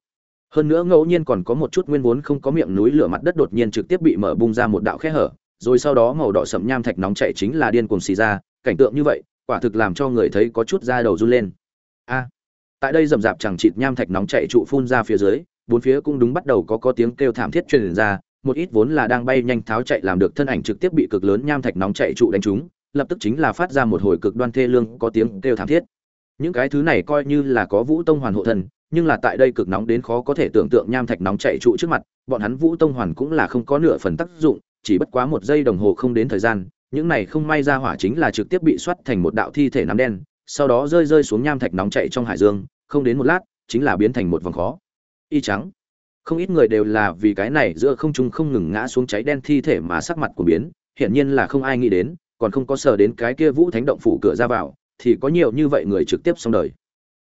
S1: hơn nữa ngẫu nhiên còn có một chút nguyên vốn không có miệng núi lửa mặt đất đột nhiên trực tiếp bị mở bung ra một đạo khe hở, rồi sau đó màu đỏ sậm nham thạch nóng chảy chính là điên cuồng xì ra, cảnh tượng như vậy, quả thực làm cho người thấy có chút da đầu run lên. A! Tại đây rầm rạp chẳng chịt nham thạch nóng chảy trụ phun ra phía dưới, bốn phía cũng đúng bắt đầu có có tiếng kêu thảm thiết truyền ra, một ít vốn là đang bay nhanh tháo chạy làm được thân ảnh trực tiếp bị cực lớn nham thạch nóng chảy trụ đánh trúng, lập tức chính là phát ra một hồi cực đoan thê lương có tiếng kêu thảm thiết. Những cái thứ này coi như là có vũ tông hoàn hộ thần nhưng là tại đây cực nóng đến khó có thể tưởng tượng nham thạch nóng chạy trụ trước mặt, bọn hắn vũ tông hoàn cũng là không có nửa phần tác dụng, chỉ bất quá một giây đồng hồ không đến thời gian, những này không may ra hỏa chính là trực tiếp bị xoát thành một đạo thi thể nắm đen, sau đó rơi rơi xuống nham thạch nóng chạy trong hải dương, không đến một lát, chính là biến thành một vòng khó. Y trắng. Không ít người đều là vì cái này giữa không trung không ngừng ngã xuống cháy đen thi thể mà sắc mặt của biến, hiển nhiên là không ai nghĩ đến, còn không có sờ đến cái kia vũ thánh động phủ cửa ra vào, thì có nhiều như vậy người trực tiếp xong đời.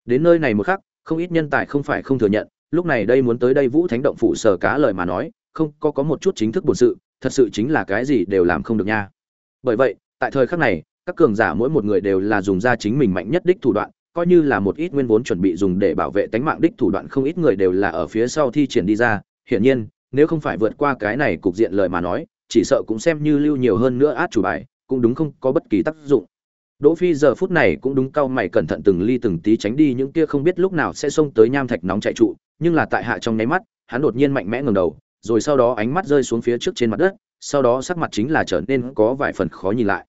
S1: Đến nơi này một khắc không ít nhân tài không phải không thừa nhận, lúc này đây muốn tới đây vũ thánh động phủ sở cá lời mà nói, không, có có một chút chính thức bổn sự, thật sự chính là cái gì đều làm không được nha. Bởi vậy, tại thời khắc này, các cường giả mỗi một người đều là dùng ra chính mình mạnh nhất đích thủ đoạn, coi như là một ít nguyên vốn chuẩn bị dùng để bảo vệ tánh mạng đích thủ đoạn không ít người đều là ở phía sau thi triển đi ra. Hiển nhiên, nếu không phải vượt qua cái này cục diện lời mà nói, chỉ sợ cũng xem như lưu nhiều hơn nữa át chủ bài, cũng đúng không có bất kỳ tác dụng. Đỗ Phi giờ phút này cũng đúng cao mày cẩn thận từng ly từng tí tránh đi những kia không biết lúc nào sẽ xông tới nham thạch nóng chạy trụ, nhưng là tại hạ trong nháy mắt, hắn đột nhiên mạnh mẽ ngẩng đầu, rồi sau đó ánh mắt rơi xuống phía trước trên mặt đất, sau đó sắc mặt chính là trở nên có vài phần khó nhìn lại.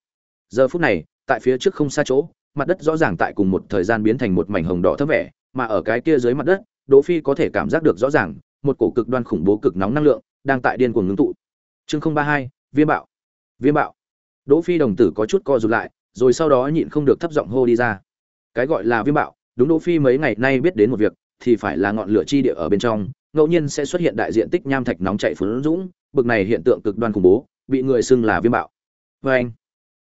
S1: Giờ phút này, tại phía trước không xa chỗ, mặt đất rõ ràng tại cùng một thời gian biến thành một mảnh hồng đỏ thấp vẻ, mà ở cái kia dưới mặt đất, Đỗ Phi có thể cảm giác được rõ ràng, một cổ cực đoan khủng bố cực nóng năng lượng đang tại điên cuồng ngưng tụ. Chương 032, Viêm bạo. Viêm bạo. Đỗ Phi đồng tử có chút co rụt lại, rồi sau đó nhịn không được thấp giọng hô đi ra. Cái gọi là viêm bạo, đúng Đỗ Phi mấy ngày nay biết đến một việc, thì phải là ngọn lửa chi địa ở bên trong, ngẫu nhiên sẽ xuất hiện đại diện tích nham thạch nóng chảy phun dũng, bực này hiện tượng cực đoan khủng bố, bị người xưng là viêm bạo. anh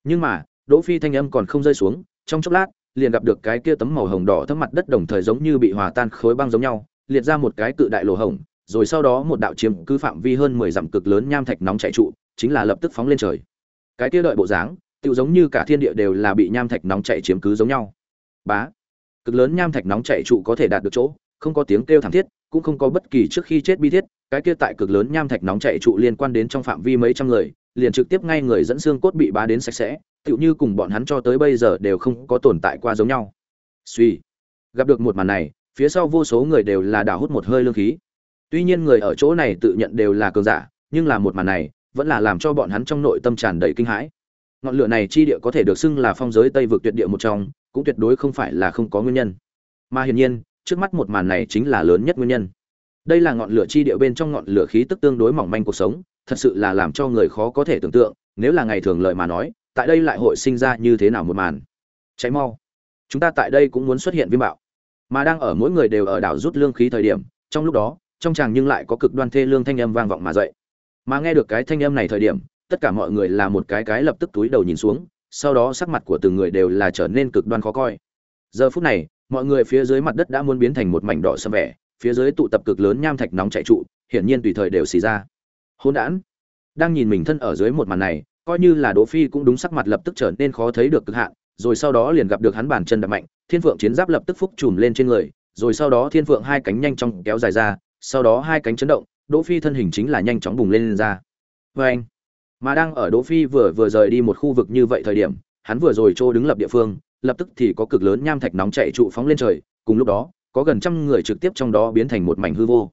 S1: Nhưng mà, Đỗ Phi thanh âm còn không rơi xuống, trong chốc lát, liền gặp được cái kia tấm màu hồng đỏ thấm mặt đất đồng thời giống như bị hòa tan khối băng giống nhau, liệt ra một cái cự đại lỗ hổng, rồi sau đó một đạo chiếm cứ phạm vi hơn 10 dặm cực lớn nham thạch nóng chảy trụ, chính là lập tức phóng lên trời. Cái kia đợi bộ dáng, tựu giống như cả thiên địa đều là bị nham thạch nóng chảy chiếm cứ giống nhau. Bá. Cực lớn nham thạch nóng chảy trụ có thể đạt được chỗ, không có tiếng kêu thảm thiết, cũng không có bất kỳ trước khi chết bi thiết, cái kia tại cực lớn nham thạch nóng chảy trụ liên quan đến trong phạm vi mấy trăm người, liền trực tiếp ngay người dẫn xương cốt bị bá đến sạch sẽ, tựu như cùng bọn hắn cho tới bây giờ đều không có tồn tại qua giống nhau. Suy. Gặp được một màn này, phía sau vô số người đều là đào hút một hơi lương khí. Tuy nhiên người ở chỗ này tự nhận đều là cường giả, nhưng là một màn này, vẫn là làm cho bọn hắn trong nội tâm tràn đầy kinh hãi ngọn lửa này chi địa có thể được xưng là phong giới tây vực tuyệt địa một trong, cũng tuyệt đối không phải là không có nguyên nhân. Mà hiển nhiên, trước mắt một màn này chính là lớn nhất nguyên nhân. Đây là ngọn lửa chi địa bên trong ngọn lửa khí tức tương đối mỏng manh cuộc sống, thật sự là làm cho người khó có thể tưởng tượng, nếu là ngày thường lợi mà nói, tại đây lại hội sinh ra như thế nào một màn. Cháy mau. Chúng ta tại đây cũng muốn xuất hiện viêm bạo. Mà đang ở mỗi người đều ở đảo rút lương khí thời điểm, trong lúc đó, trong chàng nhưng lại có cực đoan thê lương thanh âm vang vọng mà dậy. Mà nghe được cái thanh âm này thời điểm tất cả mọi người là một cái cái lập tức túi đầu nhìn xuống sau đó sắc mặt của từng người đều là trở nên cực đoan khó coi. Giờ phút này mọi người phía dưới mặt đất đã muốn biến thành một mảnh đỏ sâm vẻ phía dưới tụ tập cực lớn nham thạch nóng chạy trụ hiển nhiên tùy thời đều xì ra. Hôn đản đang nhìn mình thân ở dưới một màn này coi như là đỗ phi cũng đúng sắc mặt lập tức trở nên khó thấy được cực hạn rồi sau đó liền gặp được hắn bàn chân đập mạnh thiên phượng chiến giáp lập tức phúc trùm lên trên người rồi sau đó thiên phượng hai cánh nhanh chóng kéo dài ra sau đó hai cánh chấn động đỗ phi thân hình chính là nhanh chóng bùng lên, lên ra. Với anh mà đang ở đỗ phi vừa vừa rời đi một khu vực như vậy thời điểm, hắn vừa rồi trô đứng lập địa phương, lập tức thì có cực lớn nham thạch nóng chạy trụ phóng lên trời, cùng lúc đó, có gần trăm người trực tiếp trong đó biến thành một mảnh hư vô.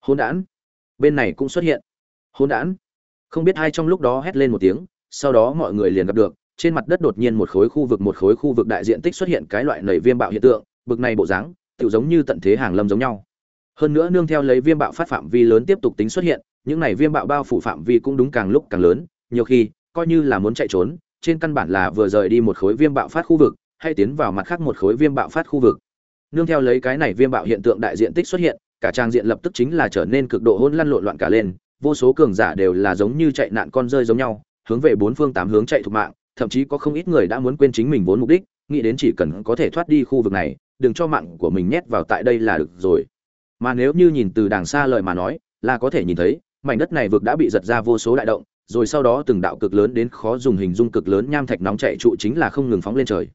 S1: Hỗn đản! Bên này cũng xuất hiện. Hỗn đản! Không biết ai trong lúc đó hét lên một tiếng, sau đó mọi người liền gặp được, trên mặt đất đột nhiên một khối khu vực, một khối khu vực đại diện tích xuất hiện cái loại nảy viêm bạo hiện tượng, bực này bộ dáng tự giống như tận thế hàng lâm giống nhau. Hơn nữa nương theo lấy viêm bạo phát phạm vi lớn tiếp tục tính xuất hiện những này viêm bạo bao phủ phạm vi cũng đúng càng lúc càng lớn, nhiều khi, coi như là muốn chạy trốn, trên căn bản là vừa rời đi một khối viêm bạo phát khu vực, hay tiến vào mặt khác một khối viêm bạo phát khu vực. Nương theo lấy cái này viêm bạo hiện tượng đại diện tích xuất hiện, cả trang diện lập tức chính là trở nên cực độ hỗn lăn lộn loạn cả lên, vô số cường giả đều là giống như chạy nạn con rơi giống nhau, hướng về bốn phương tám hướng chạy thục mạng, thậm chí có không ít người đã muốn quên chính mình vốn mục đích, nghĩ đến chỉ cần có thể thoát đi khu vực này, đừng cho mạng của mình nhét vào tại đây là được rồi. Mà nếu như nhìn từ đàng xa lời mà nói, là có thể nhìn thấy mảnh đất này vực đã bị giật ra vô số đại động, rồi sau đó từng đạo cực lớn đến khó dùng hình dung cực lớn nham thạch nóng chạy trụ chính là không ngừng phóng lên trời.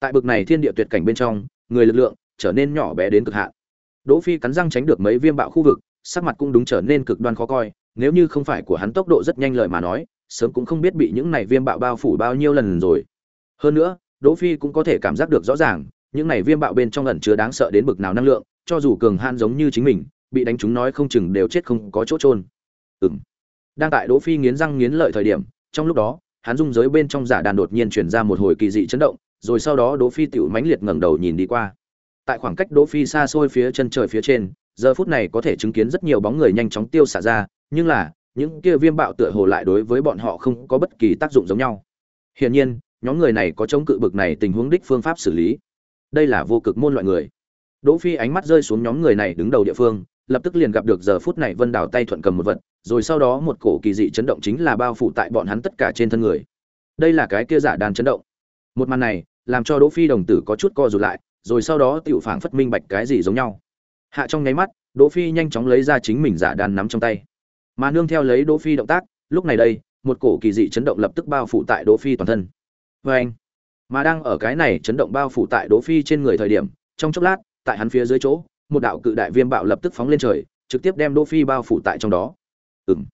S1: Tại bực này thiên địa tuyệt cảnh bên trong, người lực lượng trở nên nhỏ bé đến cực hạn. Đỗ phi cắn răng tránh được mấy viêm bạo khu vực, sắc mặt cũng đúng trở nên cực đoan khó coi, nếu như không phải của hắn tốc độ rất nhanh lời mà nói, sớm cũng không biết bị những này viêm bạo bao phủ bao nhiêu lần rồi. Hơn nữa, đỗ phi cũng có thể cảm giác được rõ ràng, những này viêm bạo bên trong ẩn chứa đáng sợ đến bực nào năng lượng, cho dù cường han giống như chính mình, bị đánh chúng nói không chừng đều chết không có chỗ trôn ừm. Đang tại đỗ phi nghiến răng nghiến lợi thời điểm, trong lúc đó, hắn dung giới bên trong giả đàn đột nhiên truyền ra một hồi kỳ dị chấn động, rồi sau đó đỗ phi tiểu mãnh liệt ngẩng đầu nhìn đi qua. Tại khoảng cách đỗ phi xa xôi phía chân trời phía trên, giờ phút này có thể chứng kiến rất nhiều bóng người nhanh chóng tiêu xả ra, nhưng là, những kia viêm bạo tựa hồ lại đối với bọn họ không có bất kỳ tác dụng giống nhau. Hiển nhiên, nhóm người này có chống cự bực này tình huống đích phương pháp xử lý. Đây là vô cực môn loại người. Đỗ phi ánh mắt rơi xuống nhóm người này đứng đầu địa phương, lập tức liền gặp được giờ phút này vân đào tay thuận cầm một vật rồi sau đó một cổ kỳ dị chấn động chính là bao phủ tại bọn hắn tất cả trên thân người. Đây là cái kia giả đàn chấn động. Một màn này, làm cho đỗ phi đồng tử có chút co rụt lại, rồi sau đó tiểu phảng phất minh bạch cái gì giống nhau. Hạ trong nháy mắt, đỗ phi nhanh chóng lấy ra chính mình giả đàn nắm trong tay. Mà nương theo lấy đỗ phi động tác, lúc này đây, một cổ kỳ dị chấn động lập tức bao phủ tại đỗ phi toàn thân. Với anh mà đang ở cái này chấn động bao phủ tại đỗ phi trên người thời điểm, trong chốc lát, tại hắn phía dưới chỗ, một đạo cự đại viêm bạo lập tức phóng lên trời, trực tiếp đem đỗ phi bao phủ tại trong đó ừm.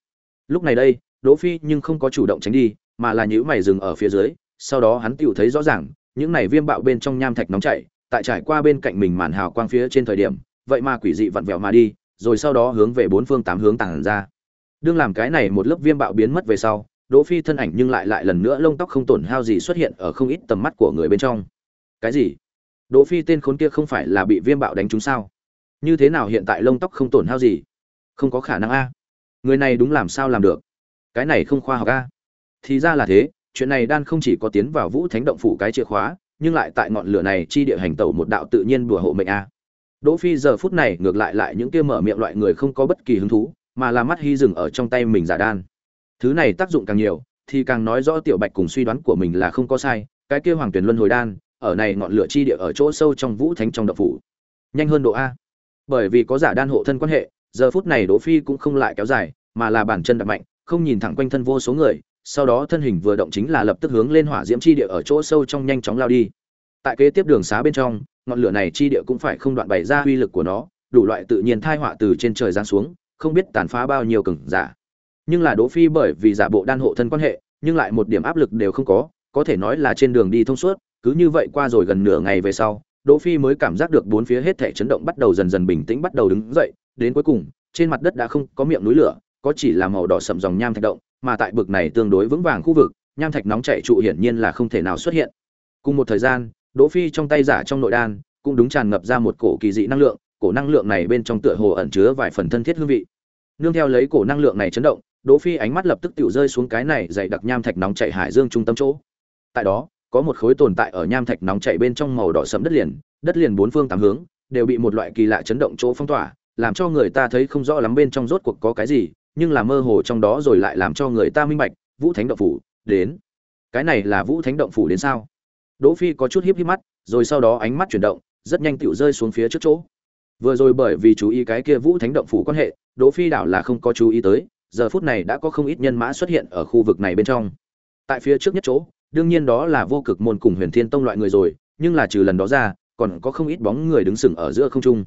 S1: Lúc này đây, đỗ phi nhưng không có chủ động tránh đi, mà là nhíu mày dừng ở phía dưới, sau đó hắn tiểu thấy rõ ràng, những này viêm bạo bên trong nham thạch nóng chảy, tại trải qua bên cạnh mình màn hào quang phía trên thời điểm, vậy mà quỷ dị vặn vẹo mà đi, rồi sau đó hướng về bốn phương tám hướng tàng ra. Đương làm cái này một lớp viêm bạo biến mất về sau, đỗ phi thân ảnh nhưng lại lại lần nữa lông tóc không tổn hao gì xuất hiện ở không ít tầm mắt của người bên trong. Cái gì? Đỗ phi tên khốn kia không phải là bị viêm bạo đánh trúng sao? Như thế nào hiện tại lông tóc không tổn hao gì? Không có khả năng a người này đúng làm sao làm được? Cái này không khoa học a. Thì ra là thế, chuyện này đan không chỉ có tiến vào vũ thánh động phủ cái chìa khóa, nhưng lại tại ngọn lửa này chi địa hành tẩu một đạo tự nhiên đùa hộ mệnh a. Đỗ phi giờ phút này ngược lại lại những kia mở miệng loại người không có bất kỳ hứng thú, mà là mắt hy dừng ở trong tay mình giả đan. Thứ này tác dụng càng nhiều, thì càng nói rõ tiểu bạch cùng suy đoán của mình là không có sai, cái kia hoàng tuyển luân hồi đan, ở này ngọn lửa chi địa ở chỗ sâu trong vũ thánh trong động phủ. Nhanh hơn độ a. Bởi vì có giả đan hộ thân quan hệ giờ phút này đỗ phi cũng không lại kéo dài, mà là bản chân đặt mạnh, không nhìn thẳng quanh thân vô số người, sau đó thân hình vừa động chính là lập tức hướng lên hỏa diễm chi địa ở chỗ sâu trong nhanh chóng lao đi. Tại kế tiếp đường xá bên trong, ngọn lửa này chi địa cũng phải không đoạn bày ra uy lực của nó, đủ loại tự nhiên thai họa từ trên trời giáng xuống, không biết tàn phá bao nhiêu cường giả. Nhưng là đỗ phi bởi vì giả bộ đan hộ thân quan hệ, nhưng lại một điểm áp lực đều không có có thể nói là trên đường đi thông suốt, cứ như vậy qua rồi gần nửa ngày về sau, đỗ phi mới cảm giác được bốn phía hết thảy chấn động bắt đầu dần dần bình tĩnh bắt đầu đứng dậy đến cuối cùng, trên mặt đất đã không có miệng núi lửa, có chỉ là màu đỏ sậm dòng nham thạch động, mà tại bực này tương đối vững vàng khu vực, nham thạch nóng chảy trụ hiển nhiên là không thể nào xuất hiện. Cùng một thời gian, đỗ phi trong tay giả trong nội đan, cũng đúng tràn ngập ra một cổ kỳ dị năng lượng, cổ năng lượng này bên trong tựa hồ ẩn chứa vài phần thân thiết hương vị. Nương theo lấy cổ năng lượng này chấn động, đỗ phi ánh mắt lập tức tiểu rơi xuống cái này dày đặc nham thạch nóng chảy hải dương trung tâm chỗ. Tại đó, có một khối tồn tại ở nham thạch nóng chảy bên trong màu đỏ sẫm đất liền đất liền bốn phương tám hướng, đều bị một loại kỳ lạ chấn động chỗ phong tỏa làm cho người ta thấy không rõ lắm bên trong rốt cuộc có cái gì, nhưng là mơ hồ trong đó rồi lại làm cho người ta minh bạch, vũ thánh động phủ, đến. Cái này là vũ thánh động phủ đến sao? Đỗ phi có chút híp híp mắt, rồi sau đó ánh mắt chuyển động, rất nhanh tựu rơi xuống phía trước chỗ. Vừa rồi bởi vì chú ý cái kia vũ thánh động phủ quan hệ, đỗ phi đảo là không có chú ý tới, giờ phút này đã có không ít nhân mã xuất hiện ở khu vực này bên trong. Tại phía trước nhất chỗ, đương nhiên đó là vô cực môn cùng huyền thiên tông loại người rồi, nhưng là trừ lần đó ra, còn có không ít bóng người đứng sừng ở giữa không trung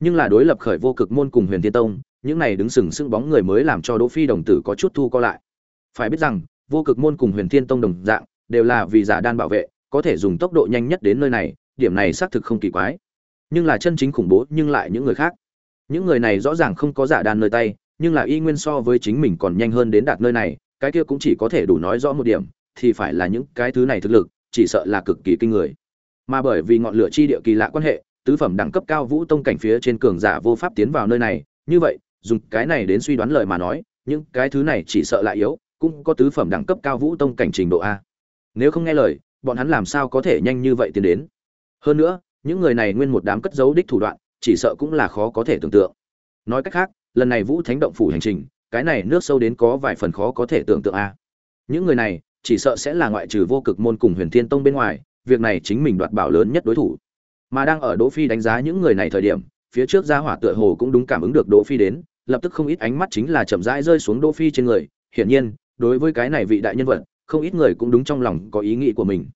S1: nhưng là đối lập khởi vô cực môn cùng huyền thiên tông, những này đứng sừng sững bóng người mới làm cho đỗ phi đồng tử có chút thu co lại. Phải biết rằng, vô cực môn cùng huyền thiên tông đồng dạng, đều là vì giả đan bảo vệ, có thể dùng tốc độ nhanh nhất đến nơi này, điểm này xác thực không kỳ quái. Nhưng là chân chính khủng bố nhưng lại những người khác. Những người này rõ ràng không có giả đan nơi tay, nhưng là y nguyên so với chính mình còn nhanh hơn đến đạt nơi này, cái kia cũng chỉ có thể đủ nói rõ một điểm, thì phải là những cái thứ này thực lực, chỉ sợ là cực kỳ kinh người. Mà bởi vì ngọn lửa chi địa kỳ lạ quan hệ tứ phẩm đẳng cấp cao vũ tông cảnh phía trên cường giả vô pháp tiến vào nơi này. Như vậy, dùng cái này đến suy đoán lời mà nói, những cái thứ này chỉ sợ lại yếu, cũng có tứ phẩm đẳng cấp cao vũ tông cảnh trình độ a. Nếu không nghe lời, bọn hắn làm sao có thể nhanh như vậy tiến đến? Hơn nữa, những người này nguyên một đám cất giấu đích thủ đoạn, chỉ sợ cũng là khó có thể tưởng tượng. Nói cách khác, lần này vũ thánh động phủ hành trình, cái này nước sâu đến có vài phần khó có thể tưởng tượng a. Những người này, chỉ sợ sẽ là ngoại trừ vô cực môn cùng huyền thiên tông bên ngoài, việc này chính mình đoạt bảo lớn nhất đối thủ mà đang ở đỗ phi đánh giá những người này thời điểm, phía trước gia hỏa tựa hồ cũng đúng cảm ứng được đỗ phi đến, lập tức không ít ánh mắt chính là chậm rãi rơi xuống đỗ phi trên người. Hiển nhiên, đối với cái này vị đại nhân vật, không ít người cũng đúng trong lòng có ý nghĩ của mình.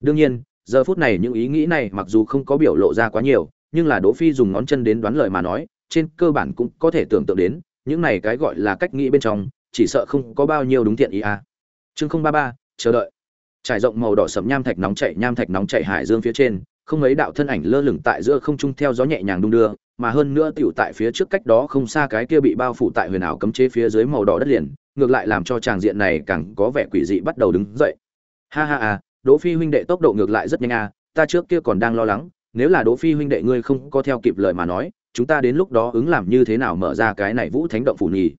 S1: Đương nhiên, giờ phút này những ý nghĩ này mặc dù không có biểu lộ ra quá nhiều, nhưng là đỗ phi dùng ngón chân đến đoán lời mà nói, trên cơ bản cũng có thể tưởng tượng đến, những này cái gọi là cách nghĩ bên trong, chỉ sợ không có bao nhiêu đúng tiện ý a à. chương không ba ba, chờ đợi. Trải rộng màu đỏ sẫm nham thạch nóng chảy, nham thạch nóng chảy hải dương phía trên không mấy đạo thân ảnh lơ lửng tại giữa không trung theo gió nhẹ nhàng đung đưa, mà hơn nữa tiểu tại phía trước cách đó không xa cái kia bị bao phủ tại huyền ảo cấm chế phía dưới màu đỏ đất liền, ngược lại làm cho tràng diện này càng có vẻ quỷ dị bắt đầu đứng dậy. Ha ha ha, đỗ phi huynh đệ tốc độ ngược lại rất nhanh a ta trước kia còn đang lo lắng, nếu là đỗ phi huynh đệ ngươi không có theo kịp lời mà nói, chúng ta đến lúc đó ứng làm như thế nào mở ra cái này vũ thánh động phủ nhỉ?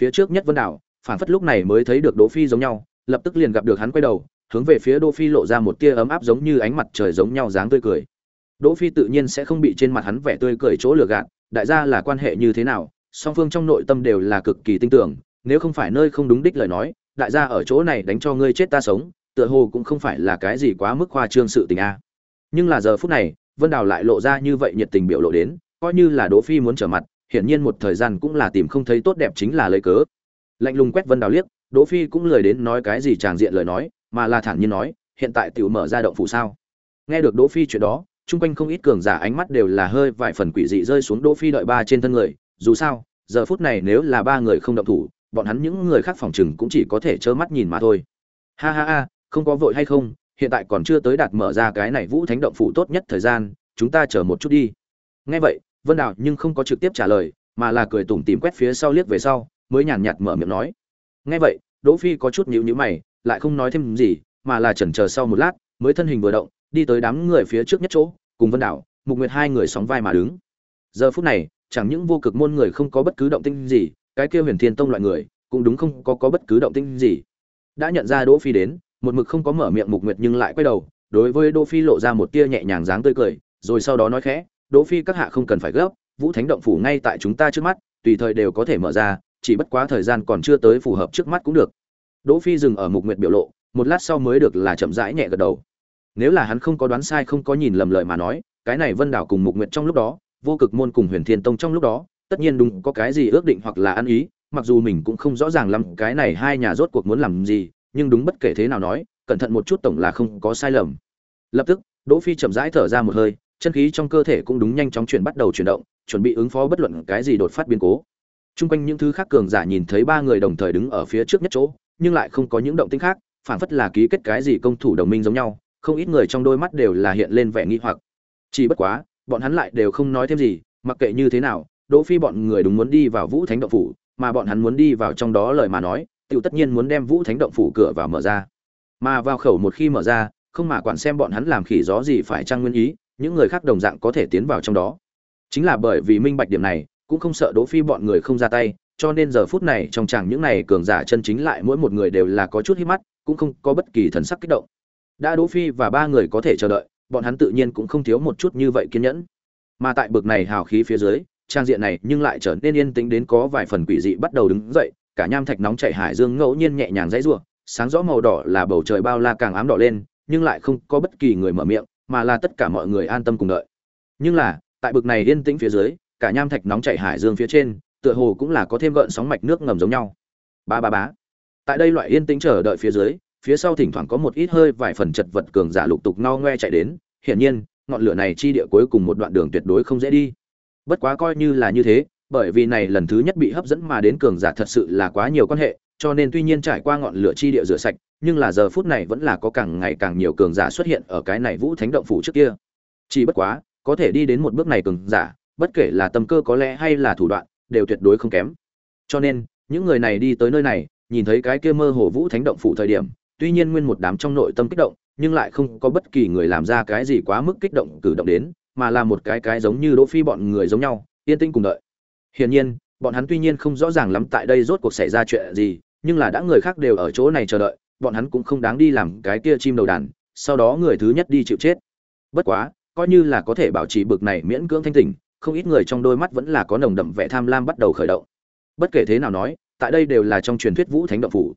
S1: Phía trước nhất vân đảo phản phất lúc này mới thấy được đỗ phi giống nhau, lập tức liền gặp được hắn quay đầu hướng về phía đỗ phi lộ ra một tia ấm áp giống như ánh mặt trời giống nhau dáng tươi cười. Đỗ phi tự nhiên sẽ không bị trên mặt hắn vẻ tươi cười chỗ lừa gạt, đại gia là quan hệ như thế nào, song phương trong nội tâm đều là cực kỳ tin tưởng, nếu không phải nơi không đúng đích lời nói, đại gia ở chỗ này đánh cho ngươi chết ta sống, tựa hồ cũng không phải là cái gì quá mức khoa trương sự tình a. Nhưng là giờ phút này, vân đào lại lộ ra như vậy nhiệt tình biểu lộ đến, coi như là đỗ phi muốn trở mặt, hiển nhiên một thời gian cũng là tìm không thấy tốt đẹp chính là lấy cớ. Lạnh lùng quét vân đào liếc, đỗ phi cũng lười đến nói cái gì tràng diện lời nói mà là thản nhiên nói, hiện tại tiểu mở ra động phủ sao? Nghe được đỗ phi chuyện đó, chung quanh không ít cường giả ánh mắt đều là hơi vài phần quỷ dị rơi xuống đỗ phi đợi ba trên thân người. Dù sao, giờ phút này nếu là ba người không động thủ, bọn hắn những người khác phòng chừng cũng chỉ có thể trơ mắt nhìn mà thôi. Ha ha ha, không có vội hay không, hiện tại còn chưa tới đạt mở ra cái này vũ thánh động phủ tốt nhất thời gian, chúng ta chờ một chút đi. Nghe vậy, vân đào nhưng không có trực tiếp trả lời, mà là cười tủm tỉm quét phía sau liếc về sau, mới nhàn nhạt mở miệng nói. Nghe vậy, đỗ phi có chút nhíu nhíu mày lại không nói thêm gì, mà là chần chờ sau một lát, mới thân hình vừa động, đi tới đám người phía trước nhất chỗ, cùng vân đảo, mục nguyệt hai người sóng vai mà đứng. Giờ phút này, chẳng những vô cực môn người không có bất cứ động tĩnh gì, cái kia huyền thiên tông loại người, cũng đúng không có có bất cứ động tĩnh gì. Đã nhận ra đỗ phi đến, một mực không có mở miệng mục nguyệt nhưng lại quay đầu, đối với đỗ phi lộ ra một tia nhẹ nhàng dáng tươi cười, rồi sau đó nói khẽ, đỗ phi các hạ không cần phải gấp, vũ thánh động phủ ngay tại chúng ta trước mắt, tùy thời đều có thể mở ra, chỉ bất quá thời gian còn chưa tới phù hợp trước mắt cũng được đỗ phi dừng ở mục nguyệt biểu lộ, một lát sau mới được là chậm rãi nhẹ gật đầu. Nếu là hắn không có đoán sai, không có nhìn lầm lời mà nói, cái này vân đảo cùng mục nguyệt trong lúc đó, vô cực môn cùng huyền thiên tông trong lúc đó, tất nhiên đúng có cái gì ước định hoặc là ăn ý, mặc dù mình cũng không rõ ràng lắm cái này hai nhà rốt cuộc muốn làm gì, nhưng đúng bất kể thế nào nói, cẩn thận một chút tổng là không có sai lầm. Lập tức, đỗ phi chậm rãi thở ra một hơi, chân khí trong cơ thể cũng đúng nhanh chóng chuyển bắt đầu chuyển động, chuẩn bị ứng phó bất luận cái gì đột phát biến cố. Trung quanh những thứ khác cường giả nhìn thấy ba người đồng thời đứng ở phía trước nhất chỗ, nhưng lại không có những động tĩnh khác, phản phất là ký kết cái gì công thủ đồng minh giống nhau, không ít người trong đôi mắt đều là hiện lên vẻ nghi hoặc. Chỉ bất quá, bọn hắn lại đều không nói thêm gì, mặc kệ như thế nào, Đỗ Phi bọn người đúng muốn đi vào Vũ Thánh động phủ, mà bọn hắn muốn đi vào trong đó lời mà nói, tiểu tất nhiên muốn đem Vũ Thánh động phủ cửa vào mở ra. Mà vào khẩu một khi mở ra, không mà quản xem bọn hắn làm khỉ gió gì phải trang nguyên ý những người khác đồng dạng có thể tiến vào trong đó chính là bởi vì minh bạch điểm này cũng không sợ đỗ phi bọn người không ra tay, cho nên giờ phút này trong chẳng những này cường giả chân chính lại mỗi một người đều là có chút hí mắt, cũng không có bất kỳ thần sắc kích động. Đã đỗ phi và ba người có thể chờ đợi, bọn hắn tự nhiên cũng không thiếu một chút như vậy kiên nhẫn. Mà tại bực này hào khí phía dưới, trang diện này nhưng lại trở nên yên tĩnh đến có vài phần quỷ dị bắt đầu đứng dậy, cả nham thạch nóng chảy hải dương ngẫu nhiên nhẹ nhàng dãy rủa, sáng rõ màu đỏ là bầu trời bao la càng ám đỏ lên, nhưng lại không có bất kỳ người mở miệng, mà là tất cả mọi người an tâm cùng đợi. Nhưng là, tại bực này yên tĩnh phía dưới cả nham thạch nóng chảy hải dương phía trên, tựa hồ cũng là có thêm gợn sóng mạch nước ngầm giống nhau. Ba ba bá tại đây loại yên tĩnh chờ đợi phía dưới, phía sau thỉnh thoảng có một ít hơi vài phần chật vật cường giả lục tục no ngoe chạy đến. Hiển nhiên, ngọn lửa này chi địa cuối cùng một đoạn đường tuyệt đối không dễ đi. Bất quá coi như là như thế, bởi vì này lần thứ nhất bị hấp dẫn mà đến cường giả thật sự là quá nhiều quan hệ, cho nên tuy nhiên trải qua ngọn lửa chi địa rửa sạch, nhưng là giờ phút này vẫn là có càng ngày càng nhiều cường giả xuất hiện ở cái này vũ thánh động phủ trước kia. Chỉ bất quá, có thể đi đến một bước này cường giả bất kể là tâm cơ có lẽ hay là thủ đoạn, đều tuyệt đối không kém. Cho nên, những người này đi tới nơi này, nhìn thấy cái kia mơ hồ vũ thánh động phủ thời điểm, tuy nhiên nguyên một đám trong nội tâm kích động, nhưng lại không có bất kỳ người làm ra cái gì quá mức kích động cử động đến, mà là một cái cái giống như đỗ phi bọn người giống nhau, yên tĩnh cùng đợi. Hiển nhiên, bọn hắn tuy nhiên không rõ ràng lắm tại đây rốt cuộc xảy ra chuyện gì, nhưng là đã người khác đều ở chỗ này chờ đợi, bọn hắn cũng không đáng đi làm cái kia chim đầu đàn, sau đó người thứ nhất đi chịu chết. Bất quá, coi như là có thể bảo trì bực này miễn cưỡng thanh tỉnh không ít người trong đôi mắt vẫn là có nồng đậm vẻ tham lam bắt đầu khởi động. Bất kể thế nào nói, tại đây đều là trong truyền thuyết vũ thánh động phủ.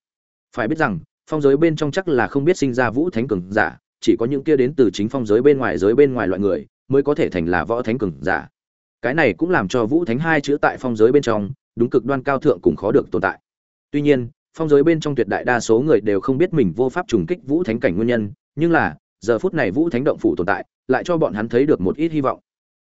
S1: Phải biết rằng, phong giới bên trong chắc là không biết sinh ra vũ thánh cường giả, chỉ có những kia đến từ chính phong giới bên ngoài, giới bên ngoài loại người, mới có thể thành là võ thánh cường giả. Cái này cũng làm cho vũ thánh hai chữ tại phong giới bên trong, đúng cực đoan cao thượng cũng khó được tồn tại. Tuy nhiên, phong giới bên trong tuyệt đại đa số người đều không biết mình vô pháp trùng kích vũ thánh cảnh nguyên nhân, nhưng là, giờ phút này vũ thánh động phủ tồn tại, lại cho bọn hắn thấy được một ít hy vọng.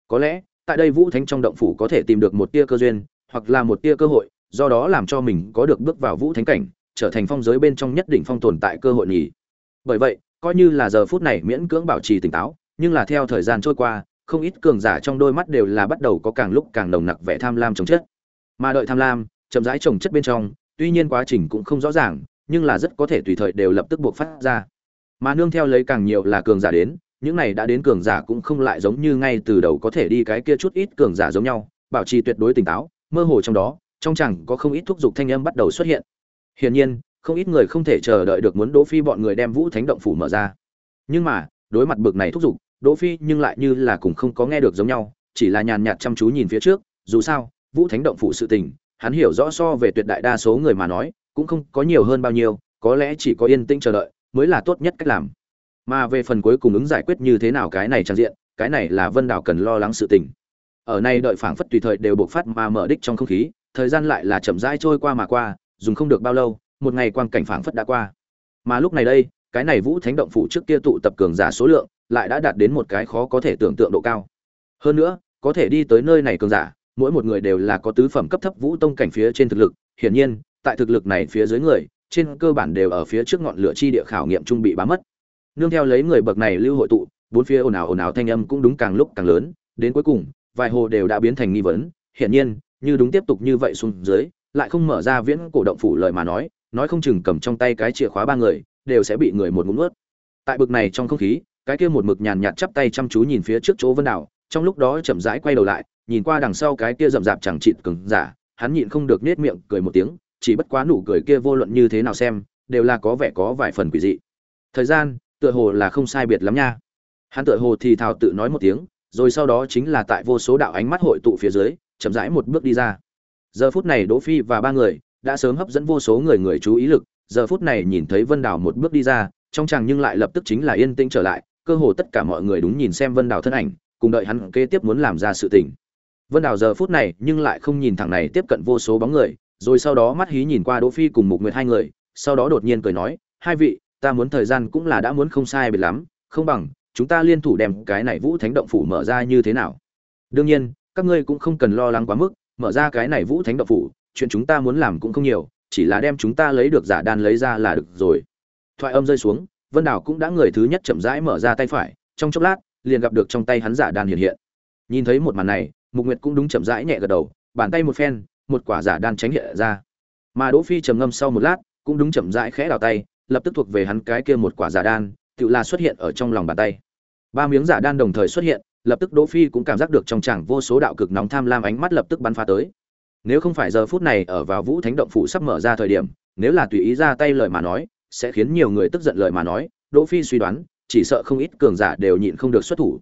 S1: Có lẽ tại đây vũ thánh trong động phủ có thể tìm được một tia cơ duyên, hoặc là một tia cơ hội, do đó làm cho mình có được bước vào vũ thánh cảnh, trở thành phong giới bên trong nhất định phong tồn tại cơ hội nhỉ. Bởi vậy, coi như là giờ phút này miễn cưỡng bảo trì tỉnh táo, nhưng là theo thời gian trôi qua, không ít cường giả trong đôi mắt đều là bắt đầu có càng lúc càng nồng nặc vẻ tham lam trồng chất. Mà đợi tham lam, chậm rãi trồng chất bên trong, tuy nhiên quá trình cũng không rõ ràng, nhưng là rất có thể tùy thời đều lập tức buộc phát ra. Mà nương theo lấy càng nhiều là cường giả đến những này đã đến cường giả cũng không lại giống như ngay từ đầu có thể đi cái kia chút ít cường giả giống nhau bảo trì tuyệt đối tỉnh táo mơ hồ trong đó trong chẳng có không ít thúc dục thanh âm bắt đầu xuất hiện. Hiển nhiên không ít người không thể chờ đợi được muốn đỗ phi bọn người đem vũ thánh động phủ mở ra. Nhưng mà đối mặt bực này thúc dục, đỗ phi nhưng lại như là cũng không có nghe được giống nhau chỉ là nhàn nhạt chăm chú nhìn phía trước dù sao vũ thánh động phủ sự tình hắn hiểu rõ so về tuyệt đại đa số người mà nói cũng không có nhiều hơn bao nhiêu có lẽ chỉ có yên tĩnh chờ đợi mới là tốt nhất cách làm mà về phần cuối cùng ứng giải quyết như thế nào cái này trang diện, cái này là vân đảo cần lo lắng sự tình. Ở này đợi phảng phất tùy thời đều bộc phát mà mở đích trong không khí, thời gian lại là chậm rãi trôi qua mà qua, dùng không được bao lâu, một ngày quang cảnh phảng phất đã qua. Mà lúc này đây, cái này vũ thánh động phủ trước kia tụ tập cường giả số lượng, lại đã đạt đến một cái khó có thể tưởng tượng độ cao. Hơn nữa, có thể đi tới nơi này cường giả, mỗi một người đều là có tứ phẩm cấp thấp vũ tông cảnh phía trên thực lực. Hiển nhiên, tại thực lực này phía dưới người, trên cơ bản đều ở phía trước ngọn lửa chi địa khảo nghiệm trung bị bám mất nương theo lấy người bậc này lưu hội tụ, bốn phía ồn ào ồn ào thanh âm cũng đúng càng lúc càng lớn, đến cuối cùng, vài hồ đều đã biến thành nghi vấn. Hiển nhiên, như đúng tiếp tục như vậy xuống dưới, lại không mở ra viễn cổ động phủ lời mà nói nói không chừng cầm trong tay cái chìa khóa ba người, đều sẽ bị người một ngụm nuốt. Tại bực này trong không khí, cái kia một mực nhàn nhạt chắp tay chăm chú nhìn phía trước chỗ vân đảo, trong lúc đó chậm rãi quay đầu lại, nhìn qua đằng sau cái kia rậm rạp chẳng chịt cứng, giả, hắn nhịn không được nết miệng cười một tiếng, chỉ bất quá nụ cười kia vô luận như thế nào xem, đều là có vẻ có vài phần quỷ dị. Thời gian tựa hồ là không sai biệt lắm nha. Hắn tựa hồ thì thào tự nói một tiếng, rồi sau đó chính là tại vô số đạo ánh mắt hội tụ phía dưới, chậm rãi một bước đi ra. Giờ phút này đỗ phi và ba người đã sớm hấp dẫn vô số người người chú ý lực, giờ phút này nhìn thấy vân đào một bước đi ra, trong chàng nhưng lại lập tức chính là yên tĩnh trở lại, cơ hồ tất cả mọi người đúng nhìn xem vân đào thân ảnh, cùng đợi hắn kế tiếp muốn làm ra sự tình. Vân đào giờ phút này nhưng lại không nhìn thẳng này tiếp cận vô số bóng người, rồi sau đó mắt hí nhìn qua đỗ phi cùng mục nguyệt hai người, sau đó đột nhiên cười nói, hai vị ta muốn thời gian cũng là đã muốn không sai biệt lắm, không bằng, chúng ta liên thủ đem cái này vũ thánh động phủ mở ra như thế nào? Đương nhiên, các ngươi cũng không cần lo lắng quá mức, mở ra cái này vũ thánh động phủ, chuyện chúng ta muốn làm cũng không nhiều, chỉ là đem chúng ta lấy được giả đan lấy ra là được rồi. Thoại âm rơi xuống, vân đảo cũng đã người thứ nhất chậm rãi mở ra tay phải, trong chốc lát, liền gặp được trong tay hắn giả đan hiện hiện. Nhìn thấy một màn này, mục nguyệt cũng đúng chậm rãi nhẹ gật đầu, bàn tay một phen, một quả giả đan tránh hiện ra. Mà đỗ phi trầm ngâm sau một lát, cũng đúng chậm rãi khẽ đào tay lập tức thuộc về hắn cái kia một quả giả đan, tự là xuất hiện ở trong lòng bàn tay. Ba miếng giả đan đồng thời xuất hiện, lập tức đỗ phi cũng cảm giác được trong chẳng vô số đạo cực nóng tham lam ánh mắt lập tức bắn phá tới. Nếu không phải giờ phút này ở vào vũ thánh động phủ sắp mở ra thời điểm, nếu là tùy ý ra tay lời mà nói, sẽ khiến nhiều người tức giận lời mà nói, đỗ phi suy đoán, chỉ sợ không ít cường giả đều nhịn không được xuất thủ.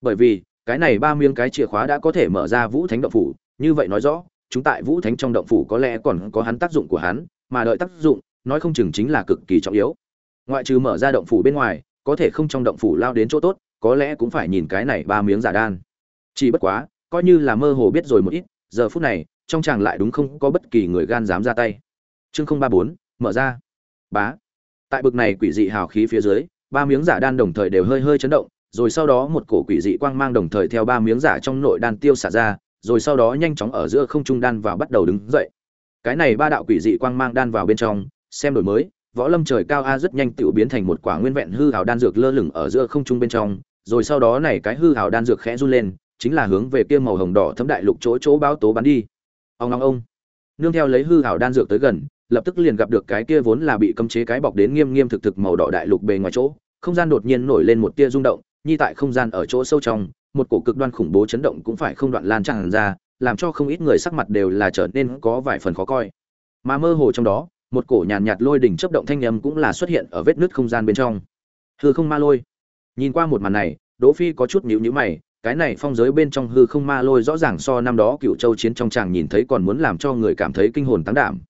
S1: Bởi vì, cái này ba miếng cái chìa khóa đã có thể mở ra vũ thánh động phủ, như vậy nói rõ, chúng tại vũ thánh trong động phủ có lẽ còn có hắn tác dụng của hắn, mà đợi tác dụng nói không chừng chính là cực kỳ trọng yếu. Ngoại trừ mở ra động phủ bên ngoài, có thể không trong động phủ lao đến chỗ tốt, có lẽ cũng phải nhìn cái này ba miếng giả đan. Chỉ bất quá, coi như là mơ hồ biết rồi một ít, giờ phút này, trong chàng lại đúng không có bất kỳ người gan dám ra tay. Chương không ba bốn, mở ra. Bá. Tại bực này quỷ dị hào khí phía dưới, ba miếng giả đan đồng thời đều hơi hơi chấn động, rồi sau đó một cổ quỷ dị quang mang đồng thời theo ba miếng giả trong nội đan tiêu xả ra, rồi sau đó nhanh chóng ở giữa không trung đan vào bắt đầu đứng dậy. Cái này ba đạo quỷ dị quang mang đan vào bên trong xem đổi mới, võ lâm trời cao a rất nhanh tự biến thành một quả nguyên vẹn hư hào đan dược lơ lửng ở giữa không trung bên trong, rồi sau đó này cái hư hào đan dược khẽ run lên, chính là hướng về kia màu hồng đỏ thấm đại lục chỗ chỗ báo tố bắn đi. Ông long ông. Nương theo lấy hư hào đan dược tới gần, lập tức liền gặp được cái kia vốn là bị cấm chế cái bọc đến nghiêm nghiêm thực thực màu đỏ đại lục bề ngoài chỗ, không gian đột nhiên nổi lên một tia rung động như tại không gian ở chỗ sâu trong, một cổ cực đoan khủng bố chấn động cũng phải không đoạn lan tràn ra, làm cho không ít người sắc mặt đều là trở nên có vài phần khó coi. Mà mơ hồ trong đó một cổ nhàn nhạt, nhạt lôi đỉnh chấp động thanh âm cũng là xuất hiện ở vết nứt không gian bên trong. Hư không ma lôi. Nhìn qua một màn này đỗ phi có chút nhíu nhíu mày cái này phong giới bên trong hư không ma lôi rõ ràng so năm đó cựu châu chiến trong chàng nhìn thấy còn muốn làm cho người cảm thấy kinh hồn tăng đảm.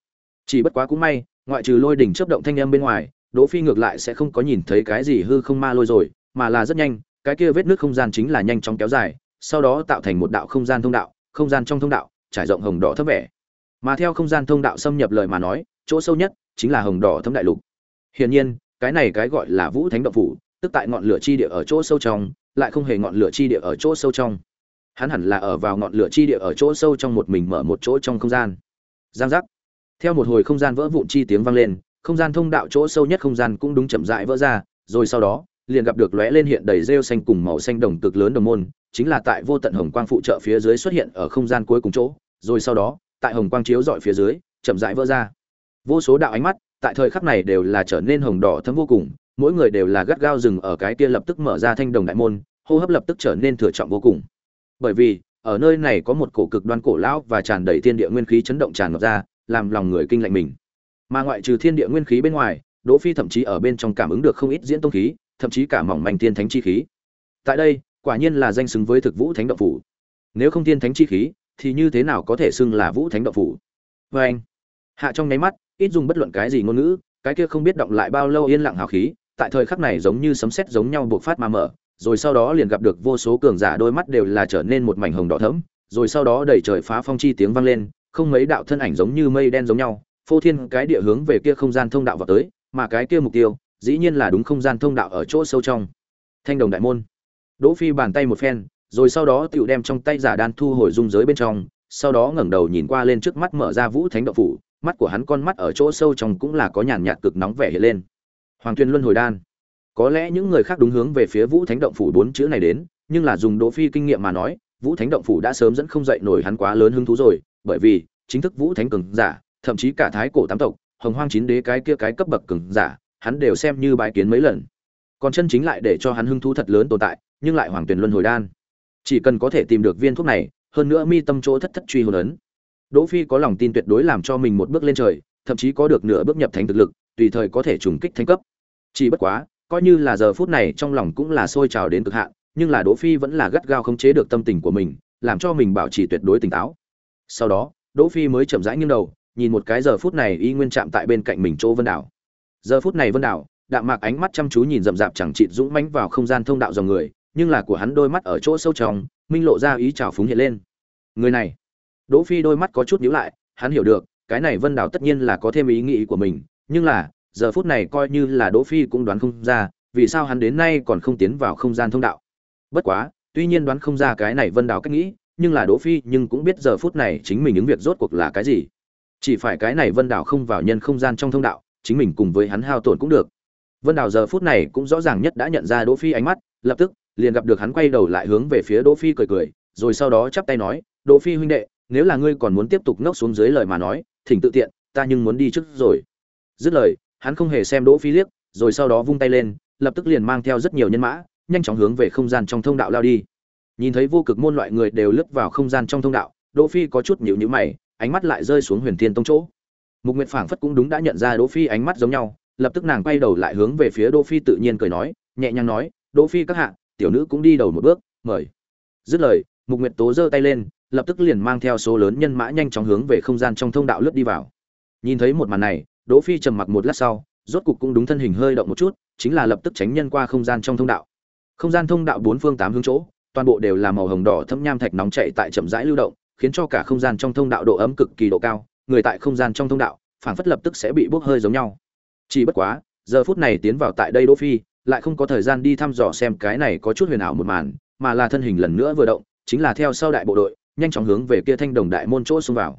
S1: Chỉ bất quá cũng may ngoại trừ lôi đỉnh chấp động thanh âm bên ngoài đỗ phi ngược lại sẽ không có nhìn thấy cái gì hư không ma lôi rồi mà là rất nhanh cái kia vết nứt không gian chính là nhanh chóng kéo dài sau đó tạo thành một đạo không gian thông đạo không gian trong thông đạo trải rộng hồng đỏ thấp vẻ. Mà theo không gian thông đạo xâm nhập lời mà nói chỗ sâu nhất chính là hồng đỏ thâm đại lục. Hiển nhiên, cái này cái gọi là vũ thánh động phủ, tức tại ngọn lửa chi địa ở chỗ sâu trong, lại không hề ngọn lửa chi địa ở chỗ sâu trong. Hắn hẳn là ở vào ngọn lửa chi địa ở chỗ sâu trong một mình mở một chỗ trong không gian. Giang giác. Theo một hồi không gian vỡ vụn chi tiếng vang lên, không gian thông đạo chỗ sâu nhất không gian cũng đúng chậm rãi vỡ ra, rồi sau đó, liền gặp được lóe lên hiện đầy rêu xanh cùng màu xanh đồng cực lớn đồng môn, chính là tại vô tận hồng quang phụ trợ phía dưới xuất hiện ở không gian cuối cùng chỗ, rồi sau đó, tại hồng quang chiếu dọi phía dưới, chậm rãi vỡ ra vô số đạo ánh mắt, tại thời khắc này đều là trở nên hồng đỏ thấm vô cùng, mỗi người đều là gắt gao rừng ở cái kia lập tức mở ra thanh đồng đại môn, hô hấp lập tức trở nên thừa trọng vô cùng. Bởi vì, ở nơi này có một cổ cực đoan cổ lão và tràn đầy thiên địa nguyên khí chấn động tràn ngập ra, làm lòng người kinh lạnh mình. Mà ngoại trừ thiên địa nguyên khí bên ngoài, đỗ phi thậm chí ở bên trong cảm ứng được không ít diễn tông khí, thậm chí cả mỏng manh tiên thánh chi khí. Tại đây, quả nhiên là danh xứng với thực vũ thánh động phủ. Nếu không tiên thánh chi khí, thì như thế nào có thể xưng là vũ thánh động phủ? Với anh, hạ trong nháy mắt ít dùng bất luận cái gì ngôn ngữ, cái kia không biết động lại bao lâu yên lặng hào khí, tại thời khắc này giống như sấm sét giống nhau buộc phát mà mở, rồi sau đó liền gặp được vô số cường giả đôi mắt đều là trở nên một mảnh hồng đỏ thẫm, rồi sau đó đẩy trời phá phong chi tiếng vang lên, không mấy đạo thân ảnh giống như mây đen giống nhau, phô thiên cái địa hướng về kia không gian thông đạo vào tới, mà cái kia mục tiêu, dĩ nhiên là đúng không gian thông đạo ở chỗ sâu trong. Thanh đồng đại môn. Đỗ phi bàn tay một phen, rồi sau đó tựu đem trong tay giả đan thu hồi dung giới bên trong, sau đó ngẩng đầu nhìn qua lên trước mắt mở ra vũ thánh đạo phủ mắt của hắn con mắt ở chỗ sâu trong cũng là có nhàn nhạt cực nóng vẻ hiện lên. Hoàng tuyên luân hồi đan. Có lẽ những người khác đúng hướng về phía vũ thánh động phủ bốn chữ này đến, nhưng là dùng đỗ phi kinh nghiệm mà nói, vũ thánh động phủ đã sớm dẫn không dậy nổi hắn quá lớn hứng thú rồi, bởi vì, chính thức vũ thánh cường giả, thậm chí cả thái cổ tám tộc, hồng hoang chín đế cái kia cái cấp bậc cường giả, hắn đều xem như bài kiến mấy lần. Còn chân chính lại để cho hắn hứng thú thật lớn tồn tại, nhưng lại hoàng tuyển luân hồi đan. Chỉ cần có thể tìm được viên thuốc này, hơn nữa mi tâm chỗ thất thất truy hồn ấn đỗ phi có lòng tin tuyệt đối làm cho mình một bước lên trời, thậm chí có được nửa bước nhập thành thực lực, tùy thời có thể trùng kích thánh cấp. Chỉ bất quá, coi như là giờ phút này trong lòng cũng là sôi trào đến cực hạn, nhưng là đỗ phi vẫn là gắt gao khống chế được tâm tình của mình, làm cho mình bảo trì tuyệt đối tỉnh táo. Sau đó, đỗ phi mới chậm rãi nghiêng đầu, nhìn một cái giờ phút này y nguyên chạm tại bên cạnh mình chỗ vân đảo. Giờ phút này vân đảo, đạm mạc ánh mắt chăm chú nhìn rậm rạp chẳng chịt dũng mãnh vào không gian thông đạo dòng người, nhưng là của hắn đôi mắt ở chỗ sâu trong, minh lộ ra ý trào phúng hiện lên. Người này đỗ phi đôi mắt có chút nhíu lại, hắn hiểu được, cái này vân Đào tất nhiên là có thêm ý nghĩ của mình, nhưng là, giờ phút này coi như là đỗ phi cũng đoán không ra, vì sao hắn đến nay còn không tiến vào không gian thông đạo. Bất quá, tuy nhiên đoán không ra cái này vân Đào cách nghĩ, nhưng là đỗ phi nhưng cũng biết giờ phút này chính mình những việc rốt cuộc là cái gì. Chỉ phải cái này vân Đào không vào nhân không gian trong thông đạo, chính mình cùng với hắn hao tổn cũng được. Vân Đào giờ phút này cũng rõ ràng nhất đã nhận ra đỗ phi ánh mắt, lập tức, liền gặp được hắn quay đầu lại hướng về phía đỗ phi cười cười, rồi sau đó chắp tay nói, đỗ phi huynh đệ nếu là ngươi còn muốn tiếp tục ngốc xuống dưới lời mà nói, thỉnh tự tiện, ta nhưng muốn đi trước rồi. Dứt lời, hắn không hề xem đỗ phi liếc, rồi sau đó vung tay lên, lập tức liền mang theo rất nhiều nhân mã, nhanh chóng hướng về không gian trong thông đạo lao đi. Nhìn thấy vô cực môn loại người đều lướt vào không gian trong thông đạo, đỗ phi có chút nhíu nhíu mày, ánh mắt lại rơi xuống huyền thiên tông chỗ. Mục nguyệt phảng phất cũng đúng đã nhận ra đỗ phi ánh mắt giống nhau, lập tức nàng quay đầu lại hướng về phía đỗ phi tự nhiên cười nói, nhẹ nhàng nói, đỗ phi các hạ, tiểu nữ cũng đi đầu một bước, mời. Dứt lời, mục nguyệt tố giơ tay lên lập tức liền mang theo số lớn nhân mã nhanh chóng hướng về không gian trong thông đạo lướt đi vào. Nhìn thấy một màn này, đỗ phi trầm mặc một lát sau, rốt cục cũng đúng thân hình hơi động một chút, chính là lập tức tránh nhân qua không gian trong thông đạo. Không gian thông đạo bốn phương tám hướng chỗ, toàn bộ đều là màu hồng đỏ thâm nham thạch nóng chảy tại chậm rãi lưu động, khiến cho cả không gian trong thông đạo độ ấm cực kỳ độ cao, người tại không gian trong thông đạo phản phất lập tức sẽ bị bốc hơi giống nhau. Chỉ bất quá, giờ phút này tiến vào tại đây đỗ phi, lại không có thời gian đi thăm dò xem cái này có chút huyền ảo một màn, mà là thân hình lần nữa vừa động, chính là theo sau đại bộ đội nhanh chóng hướng về kia thanh đồng đại môn chỗ xông vào.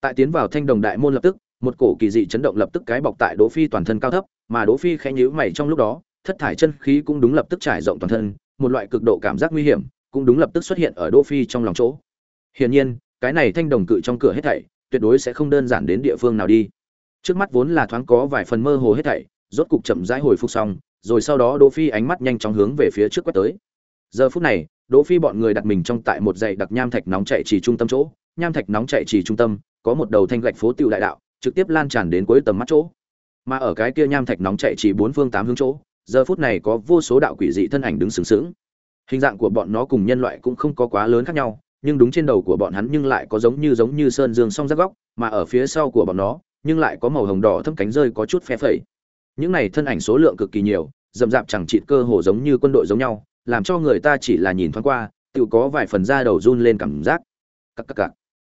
S1: Tại tiến vào thanh đồng đại môn lập tức, một cổ kỳ dị chấn động lập tức cái bọc tại đỗ phi toàn thân cao thấp, mà đỗ phi khẽ nhíu mày trong lúc đó, thất thải chân khí cũng đúng lập tức trải rộng toàn thân, một loại cực độ cảm giác nguy hiểm cũng đúng lập tức xuất hiện ở đỗ phi trong lòng chỗ. Hiển nhiên, cái này thanh đồng cự trong cửa hết thảy, tuyệt đối sẽ không đơn giản đến địa phương nào đi. Trước mắt vốn là thoáng có vài phần mơ hồ hết thảy, rốt cục chậm rãi hồi phục xong, rồi sau đó đỗ phi ánh mắt nhanh chóng hướng về phía trước quét tới. Giờ phút này đỗ phi bọn người đặt mình trong tại một dãy đặc nham thạch nóng chảy chỉ trung tâm chỗ, nham thạch nóng chảy chỉ trung tâm, có một đầu thanh gạch phố tiểu đại đạo, trực tiếp lan tràn đến cuối tầm mắt chỗ. Mà ở cái kia nham thạch nóng chảy chỉ bốn phương tám hướng chỗ, giờ phút này có vô số đạo quỷ dị thân ảnh đứng sừng sững. Hình dạng của bọn nó cùng nhân loại cũng không có quá lớn khác nhau, nhưng đúng trên đầu của bọn hắn nhưng lại có giống như giống như sơn dương song giác góc, mà ở phía sau của bọn nó, nhưng lại có màu hồng đỏ thâm cánh rơi có chút phe phẩy. Những này thân ảnh số lượng cực kỳ nhiều, dậm dạp chẳng chịt cơ hồ giống như quân đội giống nhau làm cho người ta chỉ là nhìn thoáng qua tự có vài phần da đầu run lên cảm giác cắc cắc cắc.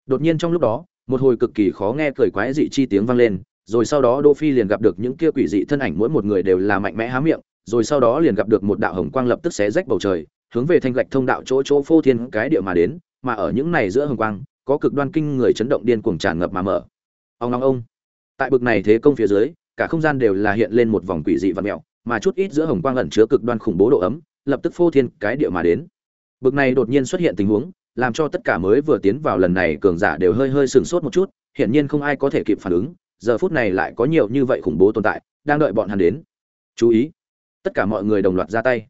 S1: đột nhiên trong lúc đó một hồi cực kỳ khó nghe cười quái dị chi tiếng vang lên rồi sau đó Đỗ Phi liền gặp được những kia quỷ dị thân ảnh mỗi một người đều là mạnh mẽ há miệng, rồi sau đó liền gặp được một đạo hồng quang lập tức xé rách bầu trời, hướng về thanh gạch thông đạo chỗ chỗ phô thiên cái địa mà đến, mà ở những này giữa hồng quang, có cực đoan kinh người chấn động điên cuồng tràn ngập mà mở. Ông ông ông. Tại bực này thế công phía dưới, cả không gian đều là hiện lên một vòng quỷ dị và mèo, mà chút ít giữa hồng quang ẩn chứa cực đoan khủng bố độ ấm, lập tức phô thiên cái địa mà đến. Bực này đột nhiên xuất hiện tình huống, làm cho tất cả mới vừa tiến vào lần này cường giả đều hơi hơi sừng sốt một chút, hiển nhiên không ai có thể kịp phản ứng, giờ phút này lại có nhiều như vậy khủng bố tồn tại, đang đợi bọn hắn đến. Chú ý, tất cả mọi người đồng loạt ra tay.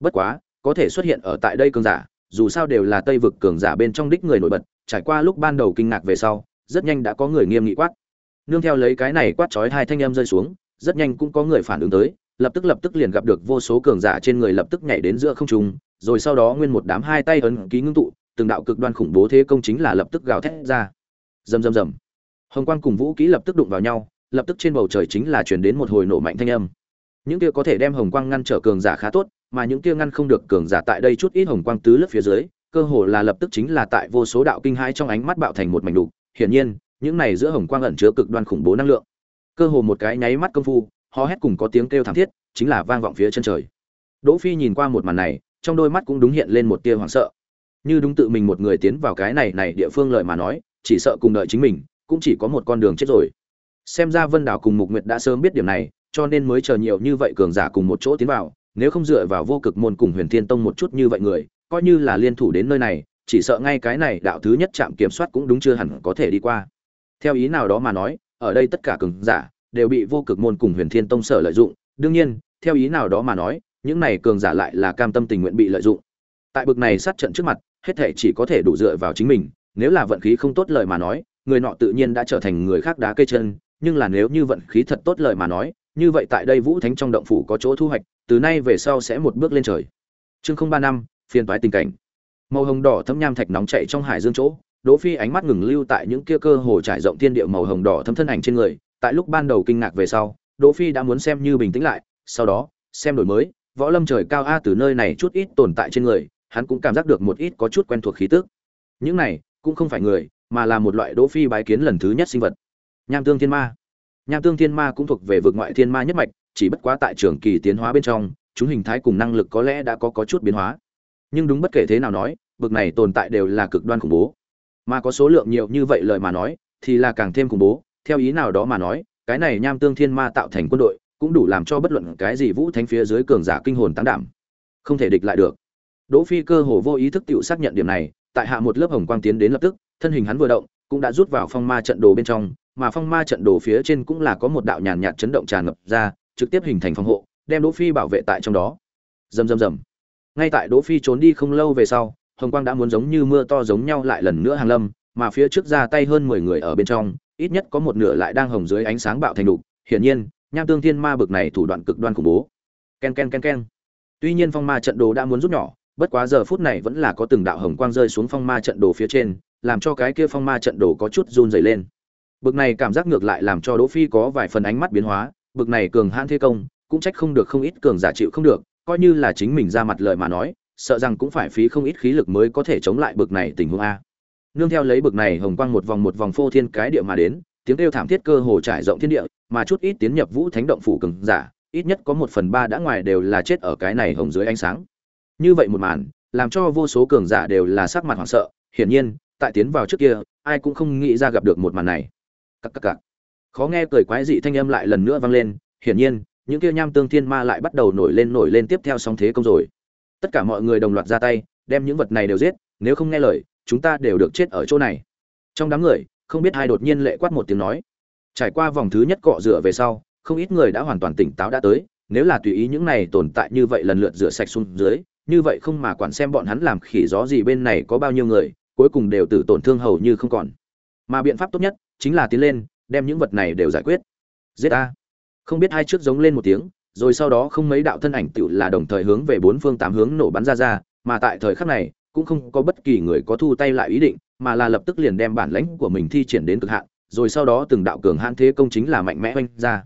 S1: Bất quá, có thể xuất hiện ở tại đây cường giả, dù sao đều là Tây vực cường giả bên trong đích người nổi bật, trải qua lúc ban đầu kinh ngạc về sau, rất nhanh đã có người nghiêm nghị quát. Nương theo lấy cái này quát chói hai thanh âm rơi xuống, rất nhanh cũng có người phản ứng tới, lập tức lập tức liền gặp được vô số cường giả trên người lập tức nhảy đến giữa không trung, rồi sau đó nguyên một đám hai tay ấn ký ngưng tụ, từng đạo cực đoan khủng bố thế công chính là lập tức gào thét ra. Rầm rầm rầm. Hồng quang cùng vũ khí lập tức đụng vào nhau, lập tức trên bầu trời chính là truyền đến một hồi nổ mạnh thanh âm. Những kia có thể đem hồng quang ngăn trở cường giả khá tốt, mà những kia ngăn không được cường giả tại đây chút ít hồng quang tứ lớp phía dưới, cơ hồ là lập tức chính là tại vô số đạo kinh hãi trong ánh mắt bạo thành một mảnh đục. Hiển nhiên, những này giữa hồng quang ẩn chứa cực đoan khủng bố năng lượng. Cơ hồ một cái nháy mắt công phu, hò hét cùng có tiếng kêu thảm thiết, chính là vang vọng phía chân trời. Đỗ Phi nhìn qua một màn này, trong đôi mắt cũng đúng hiện lên một tia hoảng sợ. Như đúng tự mình một người tiến vào cái này này địa phương lợi mà nói, chỉ sợ cùng đợi chính mình, cũng chỉ có một con đường chết rồi xem ra vân đảo cùng mục nguyệt đã sớm biết điểm này cho nên mới chờ nhiều như vậy cường giả cùng một chỗ tiến vào nếu không dựa vào vô cực môn cùng huyền thiên tông một chút như vậy người coi như là liên thủ đến nơi này chỉ sợ ngay cái này đạo thứ nhất chạm kiểm soát cũng đúng chưa hẳn có thể đi qua theo ý nào đó mà nói ở đây tất cả cường giả đều bị vô cực môn cùng huyền thiên tông sở lợi dụng. Đương nhiên, theo ý nào đó mà nói, những này cường giả lại là cam tâm tình nguyện bị lợi dụng. Tại bực này sát trận trước mặt, hết thể chỉ có thể đủ dựa vào chính mình. Nếu là vận khí không tốt lời mà nói, người nọ tự nhiên đã trở thành người khác đá cây chân. Nhưng là nếu như vận khí thật tốt lời mà nói, như vậy tại đây vũ thánh trong động phủ có chỗ thu hoạch, từ nay về sau sẽ một bước lên trời. Chương không ba năm phiên toái tình cảnh. Màu hồng đỏ thâm nham thạch nóng chạy trong hải dương chỗ, đỗ phi ánh mắt ngừng lưu tại những kia cơ hồ trải rộng thiên địa màu hồng đỏ thâm thân ảnh trên người tại lúc ban đầu kinh ngạc về sau, đỗ phi đã muốn xem như bình tĩnh lại, sau đó, xem đổi mới, võ lâm trời cao a từ nơi này chút ít tồn tại trên người, hắn cũng cảm giác được một ít có chút quen thuộc khí tức. Những này, cũng không phải người, mà là một loại đỗ phi bái kiến lần thứ nhất sinh vật. Nham tương thiên ma. Nham tương thiên ma cũng thuộc về vực ngoại thiên ma nhất mạch, chỉ bất quá tại trường kỳ tiến hóa bên trong, chúng hình thái cùng năng lực có lẽ đã có có chút biến hóa. Nhưng đúng bất kể thế nào nói vực này tồn tại đều là cực đoan khủng bố. Mà có số lượng nhiều như vậy lời mà nói, thì là càng thêm khủng bố theo ý nào đó mà nói cái này nham tương thiên ma tạo thành quân đội cũng đủ làm cho bất luận cái gì vũ thánh phía dưới cường giả kinh hồn tán đảm. Không thể địch lại được. Đỗ phi cơ hồ vô ý thức tự xác nhận điểm này tại hạ một lớp hồng quang tiến đến lập tức thân hình hắn vừa động, cũng đã rút vào phong ma trận đồ bên trong, mà phong ma trận đồ phía trên cũng là có một đạo nhàn nhạt chấn động tràn ngập ra, trực tiếp hình thành phòng hộ, đem đỗ phi bảo vệ tại trong đó. Rầm rầm rầm. Ngay tại đỗ phi trốn đi không lâu về sau hồng quang đã muốn giống như mưa to giống nhau lại lần nữa hàng lâm mà phía trước ra tay hơn mười người ở bên trong ít nhất có một nửa lại đang hồng dưới ánh sáng bạo thành đục. Hiển nhiên, nham tương thiên ma bực này thủ đoạn cực đoan khủng bố. Ken ken ken ken. Tuy nhiên phong ma trận đồ đã muốn rút nhỏ, bất quá giờ phút này vẫn là có từng đạo hồng quang rơi xuống phong ma trận đồ phía trên, làm cho cái kia phong ma trận đồ có chút run rẩy lên. Bực này cảm giác ngược lại làm cho đỗ phi có vài phần ánh mắt biến hóa, bực này cường hãn thế công, cũng trách không được không ít cường giả chịu không được, coi như là chính mình ra mặt lời mà nói, sợ rằng cũng phải phí không ít khí lực mới có thể chống lại bực này tình huống a nương theo lấy bực này hồng quang một vòng một vòng phô thiên cái địa mà đến, tiếng kêu thảm thiết cơ hồ trải rộng thiên địa, mà chút ít tiến nhập vũ thánh động phủ cường giả, ít nhất có một phần ba đã ngoài đều là chết ở cái này hồng dưới ánh sáng. Như vậy một màn, làm cho vô số cường giả đều là sắc mặt hoảng sợ, hiển nhiên, tại tiến vào trước kia, ai cũng không nghĩ ra gặp được một màn này. Cắc cắc cắc khó nghe cười quái dị thanh âm lại lần nữa vang lên, hiển nhiên, những kia nham tương thiên ma lại bắt đầu nổi lên nổi lên tiếp theo sóng thế công rồi. Tất cả mọi người đồng loạt ra tay, đem những vật này đều giết, nếu không nghe lời chúng ta đều được chết ở chỗ này. Trong đám người, không biết ai đột nhiên lệ quát một tiếng nói. Trải qua vòng thứ nhất cọ rửa về sau, không ít người đã hoàn toàn tỉnh táo đã tới, nếu là tùy ý những này tồn tại như vậy lần lượt rửa sạch xuống dưới, như vậy không mà quản xem bọn hắn làm khỉ gió gì bên này có bao nhiêu người, cuối cùng đều tử tổn thương hầu như không còn. Mà biện pháp tốt nhất chính là tiến lên, đem những vật này đều giải quyết. Giết a không biết hai trước giống lên một tiếng, rồi sau đó không mấy đạo thân ảnh tựu là đồng thời hướng về bốn phương tám hướng nổ bắn ra ra, mà tại thời khắc này cũng không có bất kỳ người có thu tay lại ý định, mà là lập tức liền đem bản lãnh của mình thi triển đến cực hạn, rồi sau đó từng đạo cường hãn thế công chính là mạnh mẽ oanh ra.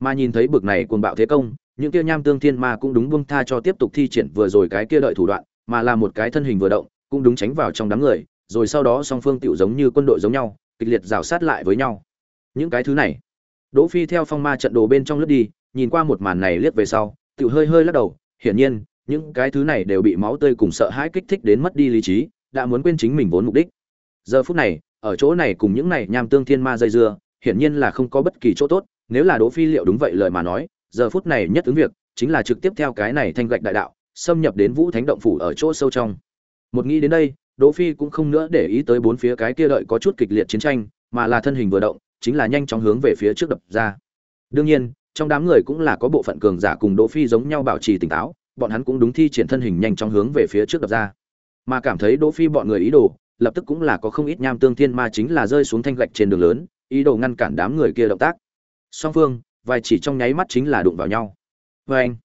S1: Mà nhìn thấy bực này cuồng bạo thế công, những kia nham tương thiên ma cũng đúng buông tha cho tiếp tục thi triển vừa rồi cái kia đợi thủ đoạn, mà là một cái thân hình vừa động, cũng đúng tránh vào trong đám người, rồi sau đó song phương tựu giống như quân đội giống nhau, kịch liệt rào sát lại với nhau. Những cái thứ này, đỗ phi theo phong ma trận đồ bên trong lướt đi, nhìn qua một màn này liếc về sau, tựu hơi hơi lắc đầu, hiển nhiên những cái thứ này đều bị máu tươi cùng sợ hãi kích thích đến mất đi lý trí, đã muốn quên chính mình vốn mục đích. Giờ phút này, ở chỗ này cùng những này nham tương thiên ma dây dưa, hiển nhiên là không có bất kỳ chỗ tốt, nếu là đỗ phi liệu đúng vậy lời mà nói, giờ phút này nhất ứng việc, chính là trực tiếp theo cái này thanh gạch đại đạo, xâm nhập đến vũ thánh động phủ ở chỗ sâu trong. Một nghĩ đến đây, đỗ phi cũng không nữa để ý tới bốn phía cái kia đợi có chút kịch liệt chiến tranh, mà là thân hình vừa động, chính là nhanh chóng hướng về phía trước đập ra. Đương nhiên, trong đám người cũng là có bộ phận cường giả cùng đỗ phi giống nhau bảo trì tỉnh táo bọn hắn cũng đúng thi triển thân hình nhanh chóng hướng về phía trước đập ra. Mà cảm thấy đỗ phi bọn người ý đồ, lập tức cũng là có không ít nham tương thiên ma chính là rơi xuống thanh gạch trên đường lớn, ý đồ ngăn cản đám người kia động tác. Song phương, vài chỉ trong nháy mắt chính là đụng vào nhau. Vê anh,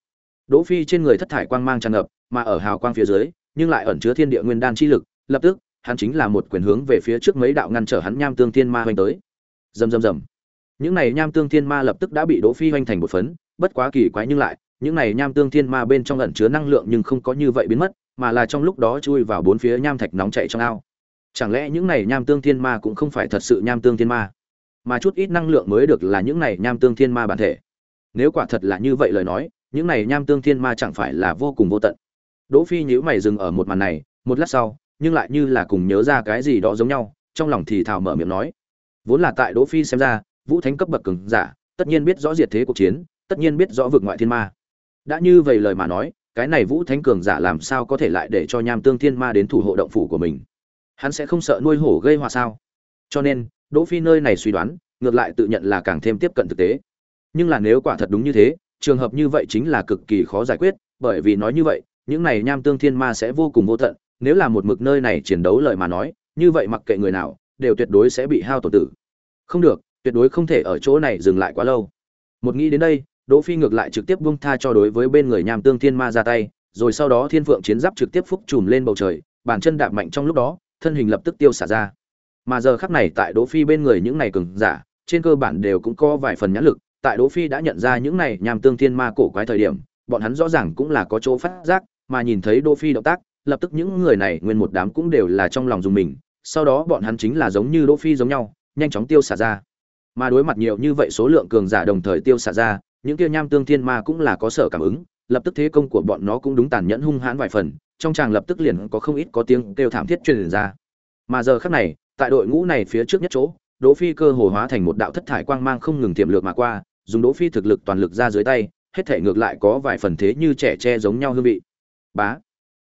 S1: đỗ phi trên người thất thải quang mang tràn ngập, mà ở hào quang phía dưới, nhưng lại ẩn chứa thiên địa nguyên đan chi lực, lập tức, hắn chính là một quyền hướng về phía trước mấy đạo ngăn trở hắn nham tương thiên ma hoành tới. Rầm rầm rầm. Những này nham tương thiên ma lập tức đã bị đỗ phi hoành thành một phấn, bất quá kỳ quái nhưng lại những này nham tương thiên ma bên trong ẩn chứa năng lượng nhưng không có như vậy biến mất, mà là trong lúc đó chui vào bốn phía nham thạch nóng chảy trong ao. Chẳng lẽ những này nham tương thiên ma cũng không phải thật sự nham tương thiên ma, mà chút ít năng lượng mới được là những này nham tương thiên ma bản thể? Nếu quả thật là như vậy lời nói, những này nham tương thiên ma chẳng phải là vô cùng vô tận. Đỗ phi nhíu mày dừng ở một màn này, một lát sau, nhưng lại như là cùng nhớ ra cái gì đó giống nhau, trong lòng thì thào mở miệng nói. Vốn là tại đỗ phi xem ra, vũ thánh cấp bậc cường giả, tất nhiên biết rõ diệt thế cuộc chiến, tất nhiên biết rõ vực ngoại thiên ma đã như vậy lời mà nói, cái này vũ thánh cường giả làm sao có thể lại để cho nham tương thiên ma đến thủ hộ động phủ của mình? Hắn sẽ không sợ nuôi hổ gây hòa sao? Cho nên, đỗ phi nơi này suy đoán, ngược lại tự nhận là càng thêm tiếp cận thực tế. Nhưng là nếu quả thật đúng như thế, trường hợp như vậy chính là cực kỳ khó giải quyết, bởi vì nói như vậy, những này nham tương thiên ma sẽ vô cùng vô tận, nếu là một mực nơi này chiến đấu lời mà nói, như vậy mặc kệ người nào, đều tuyệt đối sẽ bị hao tổn tử. Không được, tuyệt đối không thể ở chỗ này dừng lại quá lâu. Một nghĩ đến đây đỗ phi ngược lại trực tiếp buông tha cho đối với bên người nham tương thiên ma ra tay, rồi sau đó thiên phượng chiến giáp trực tiếp phúc trùm lên bầu trời, bàn chân đạp mạnh trong lúc đó, thân hình lập tức tiêu xả ra. Mà giờ khắc này tại đỗ phi bên người những này cường giả, trên cơ bản đều cũng có vài phần nhãn lực, tại đỗ phi đã nhận ra những này nham tương thiên ma cổ quái thời điểm, bọn hắn rõ ràng cũng là có chỗ phát giác, mà nhìn thấy đỗ phi động tác, lập tức những người này nguyên một đám cũng đều là trong lòng dùng mình, sau đó bọn hắn chính là giống như đỗ phi giống nhau, nhanh chóng tiêu xả ra. Mà đối mặt nhiều như vậy số lượng cường giả đồng thời tiêu xả ra những kia nham tương thiên ma cũng là có sở cảm ứng, lập tức thế công của bọn nó cũng đúng tàn nhẫn hung hãn vài phần, trong tràng lập tức liền có không ít có tiếng kêu thảm thiết truyền ra. Mà giờ khắc này, tại đội ngũ này phía trước nhất chỗ, đỗ phi cơ hồ hóa thành một đạo thất thải quang mang không ngừng tiềm lược mà qua, dùng đỗ phi thực lực toàn lực ra dưới tay, hết thể ngược lại có vài phần thế như trẻ tre giống nhau hương vị. Bá.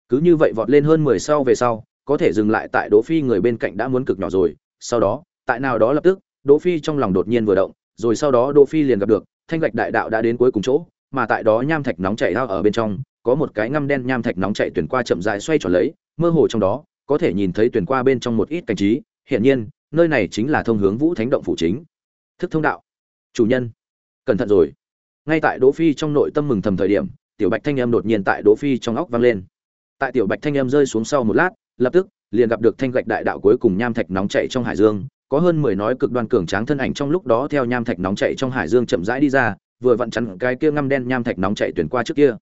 S1: Cứ như vậy vọt lên hơn mười sau về sau, có thể dừng lại tại đỗ phi người bên cạnh đã muốn cực nhỏ rồi. Sau đó, tại nào đó lập tức, đỗ phi trong lòng đột nhiên vừa động, rồi sau đó đỗ phi liền gặp được thanh gạch đại đạo đã đến cuối cùng chỗ, mà tại đó nham thạch nóng chảy ao ở bên trong, có một cái ngăm đen nham thạch nóng chảy tuyển qua chậm rãi xoay tròn lấy, mơ hồ trong đó, có thể nhìn thấy tuyển qua bên trong một ít cảnh trí. Hiện nhiên, nơi này chính là thông hướng vũ thánh động phủ chính. Thức thông đạo. Chủ nhân. Cẩn thận rồi. Ngay tại đỗ phi trong nội tâm mừng thầm thời điểm, tiểu bạch thanh Em đột nhiên tại đỗ phi trong óc vang lên. Tại tiểu bạch thanh Em rơi xuống sau một lát, lập tức liền gặp được thanh gạch đại đạo cuối cùng nham thạch nóng chảy trong hải dương có hơn mười nói cực đoan cường tráng thân ảnh trong lúc đó theo nham thạch nóng chảy trong hải dương chậm rãi đi ra, vừa vặn chắn cái kia ngăm đen nham thạch nóng chảy tuyển qua trước kia.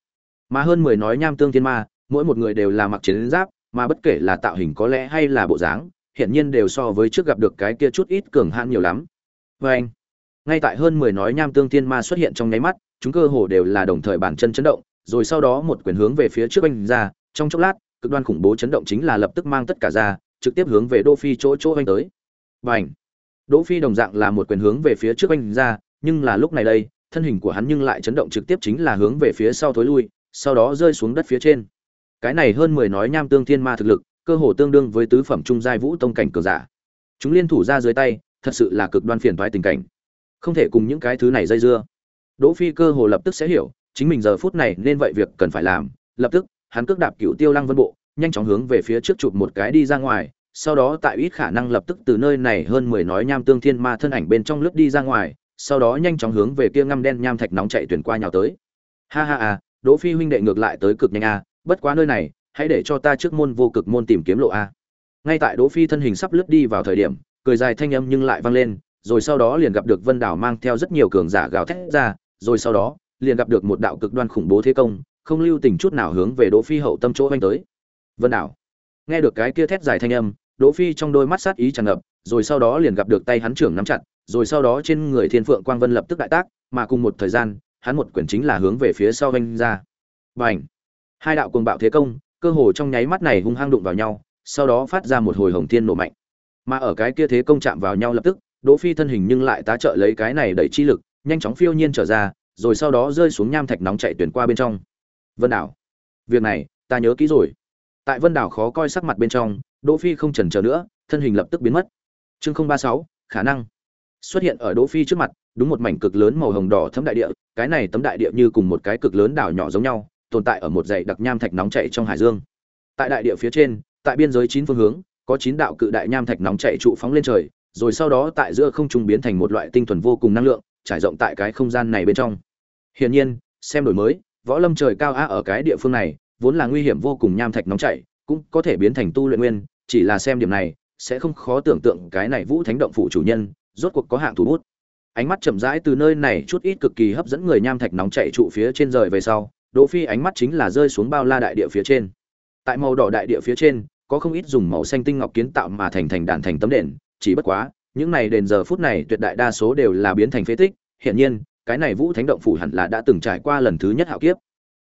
S1: Mà hơn mười nói nham tương thiên ma, mỗi một người đều là mặc chiến giáp, mà bất kể là tạo hình có lẽ hay là bộ dáng hiện nhiên đều so với trước gặp được cái kia chút ít cường hãn nhiều lắm. Và anh, ngay tại hơn mười nói nham tương thiên ma xuất hiện trong nháy mắt, chúng cơ hồ đều là đồng thời bản chân chấn động, rồi sau đó một quyền hướng về phía trước anh ra, trong chốc lát, cực đoan khủng bố chấn động chính là lập tức mang tất cả ra, trực tiếp hướng về đô phi chỗ chỗ anh tới và ảnh. Đỗ phi đồng dạng là một quyền hướng về phía trước anh ra, nhưng là lúc này đây, thân hình của hắn nhưng lại chấn động trực tiếp chính là hướng về phía sau thối lui, sau đó rơi xuống đất phía trên. Cái này hơn mười nói nham tương thiên ma thực lực, cơ hồ tương đương với tứ phẩm trung giai vũ tông cảnh cường giả. Chúng liên thủ ra dưới tay, thật sự là cực đoan phiền toái tình cảnh. Không thể cùng những cái thứ này dây dưa. Đỗ phi cơ hồ lập tức sẽ hiểu, chính mình giờ phút này nên vậy việc cần phải làm. Lập tức, hắn cước đạp cựu tiêu lăng vân bộ, nhanh chóng hướng về phía trước chụp một cái đi ra ngoài sau đó tại ít khả năng lập tức từ nơi này hơn mười nói nham tương thiên ma thân ảnh bên trong lướt đi ra ngoài sau đó nhanh chóng hướng về kia ngăm đen nham thạch nóng chạy tuyển qua nhào tới. Ha ha à đỗ phi huynh đệ ngược lại tới cực nhanh a à, bất quá nơi này hãy để cho ta trước môn vô cực môn tìm kiếm lộ a. Ngay tại đỗ phi thân hình sắp lướt đi vào thời điểm cười dài thanh âm nhưng lại vang lên rồi sau đó liền gặp được vân đảo mang theo rất nhiều cường giả gào thét ra rồi sau đó liền gặp được một đạo cực đoan khủng bố thế công không lưu tình chút nào hướng về đỗ phi hậu tâm chỗ anh tới. Vân đảo nghe được cái kia thét dài thanh âm đỗ phi trong đôi mắt sát ý tràn ngập, rồi sau đó liền gặp được tay hắn trưởng nắm chặt, rồi sau đó trên người thiên phượng quang vân lập tức đại tác, mà cùng một thời gian, hắn một quyển chính là hướng về phía sau vung ra. Bành! Hai đạo cuồng bạo thế công, cơ hồ trong nháy mắt này hung hăng đụng vào nhau, sau đó phát ra một hồi hồng thiên nổ mạnh. Mà ở cái kia thế công chạm vào nhau lập tức, đỗ phi thân hình nhưng lại tá trợ lấy cái này đẩy chi lực, nhanh chóng phiêu nhiên trở ra, rồi sau đó rơi xuống nham thạch nóng chạy tuyển qua bên trong. Vân đảo! Việc này, ta nhớ kỹ rồi. Tại vân đảo khó coi sắc mặt bên trong đỗ phi không chần chờ nữa, thân hình lập tức biến mất. Chương không ba sáu, khả năng. Xuất hiện ở đỗ phi trước mặt, đúng một mảnh cực lớn màu hồng đỏ thấm đại địa, cái này tấm đại địa như cùng một cái cực lớn đảo nhỏ giống nhau, tồn tại ở một dãy đặc nham thạch nóng chảy trong hải dương. Tại đại địa phía trên, tại biên giới chín phương hướng, có chín đạo cự đại nham thạch nóng chảy trụ phóng lên trời, rồi sau đó tại giữa không trung biến thành một loại tinh thuần vô cùng năng lượng, trải rộng tại cái không gian này bên trong. Hiển nhiên, xem đổi mới, võ lâm trời cao á ở cái địa phương này, vốn là nguy hiểm vô cùng nham thạch nóng chảy cũng có thể biến thành tu luyện nguyên, chỉ là xem điểm này, sẽ không khó tưởng tượng cái này vũ thánh động phủ chủ nhân, rốt cuộc có hạng thủ bút. Ánh mắt chậm rãi từ nơi này chút ít cực kỳ hấp dẫn người nham thạch nóng chạy trụ phía trên rời về sau, đỗ phi ánh mắt chính là rơi xuống bao la đại địa phía trên. Tại màu đỏ đại địa phía trên, có không ít dùng màu xanh tinh ngọc kiến tạo mà thành thành đàn thành tấm đền, chỉ bất quá, những này đền giờ phút này tuyệt đại đa số đều là biến thành phế tích hiện nhiên, cái này vũ thánh động phủ hẳn là đã từng trải qua lần thứ nhất hạo kiếp.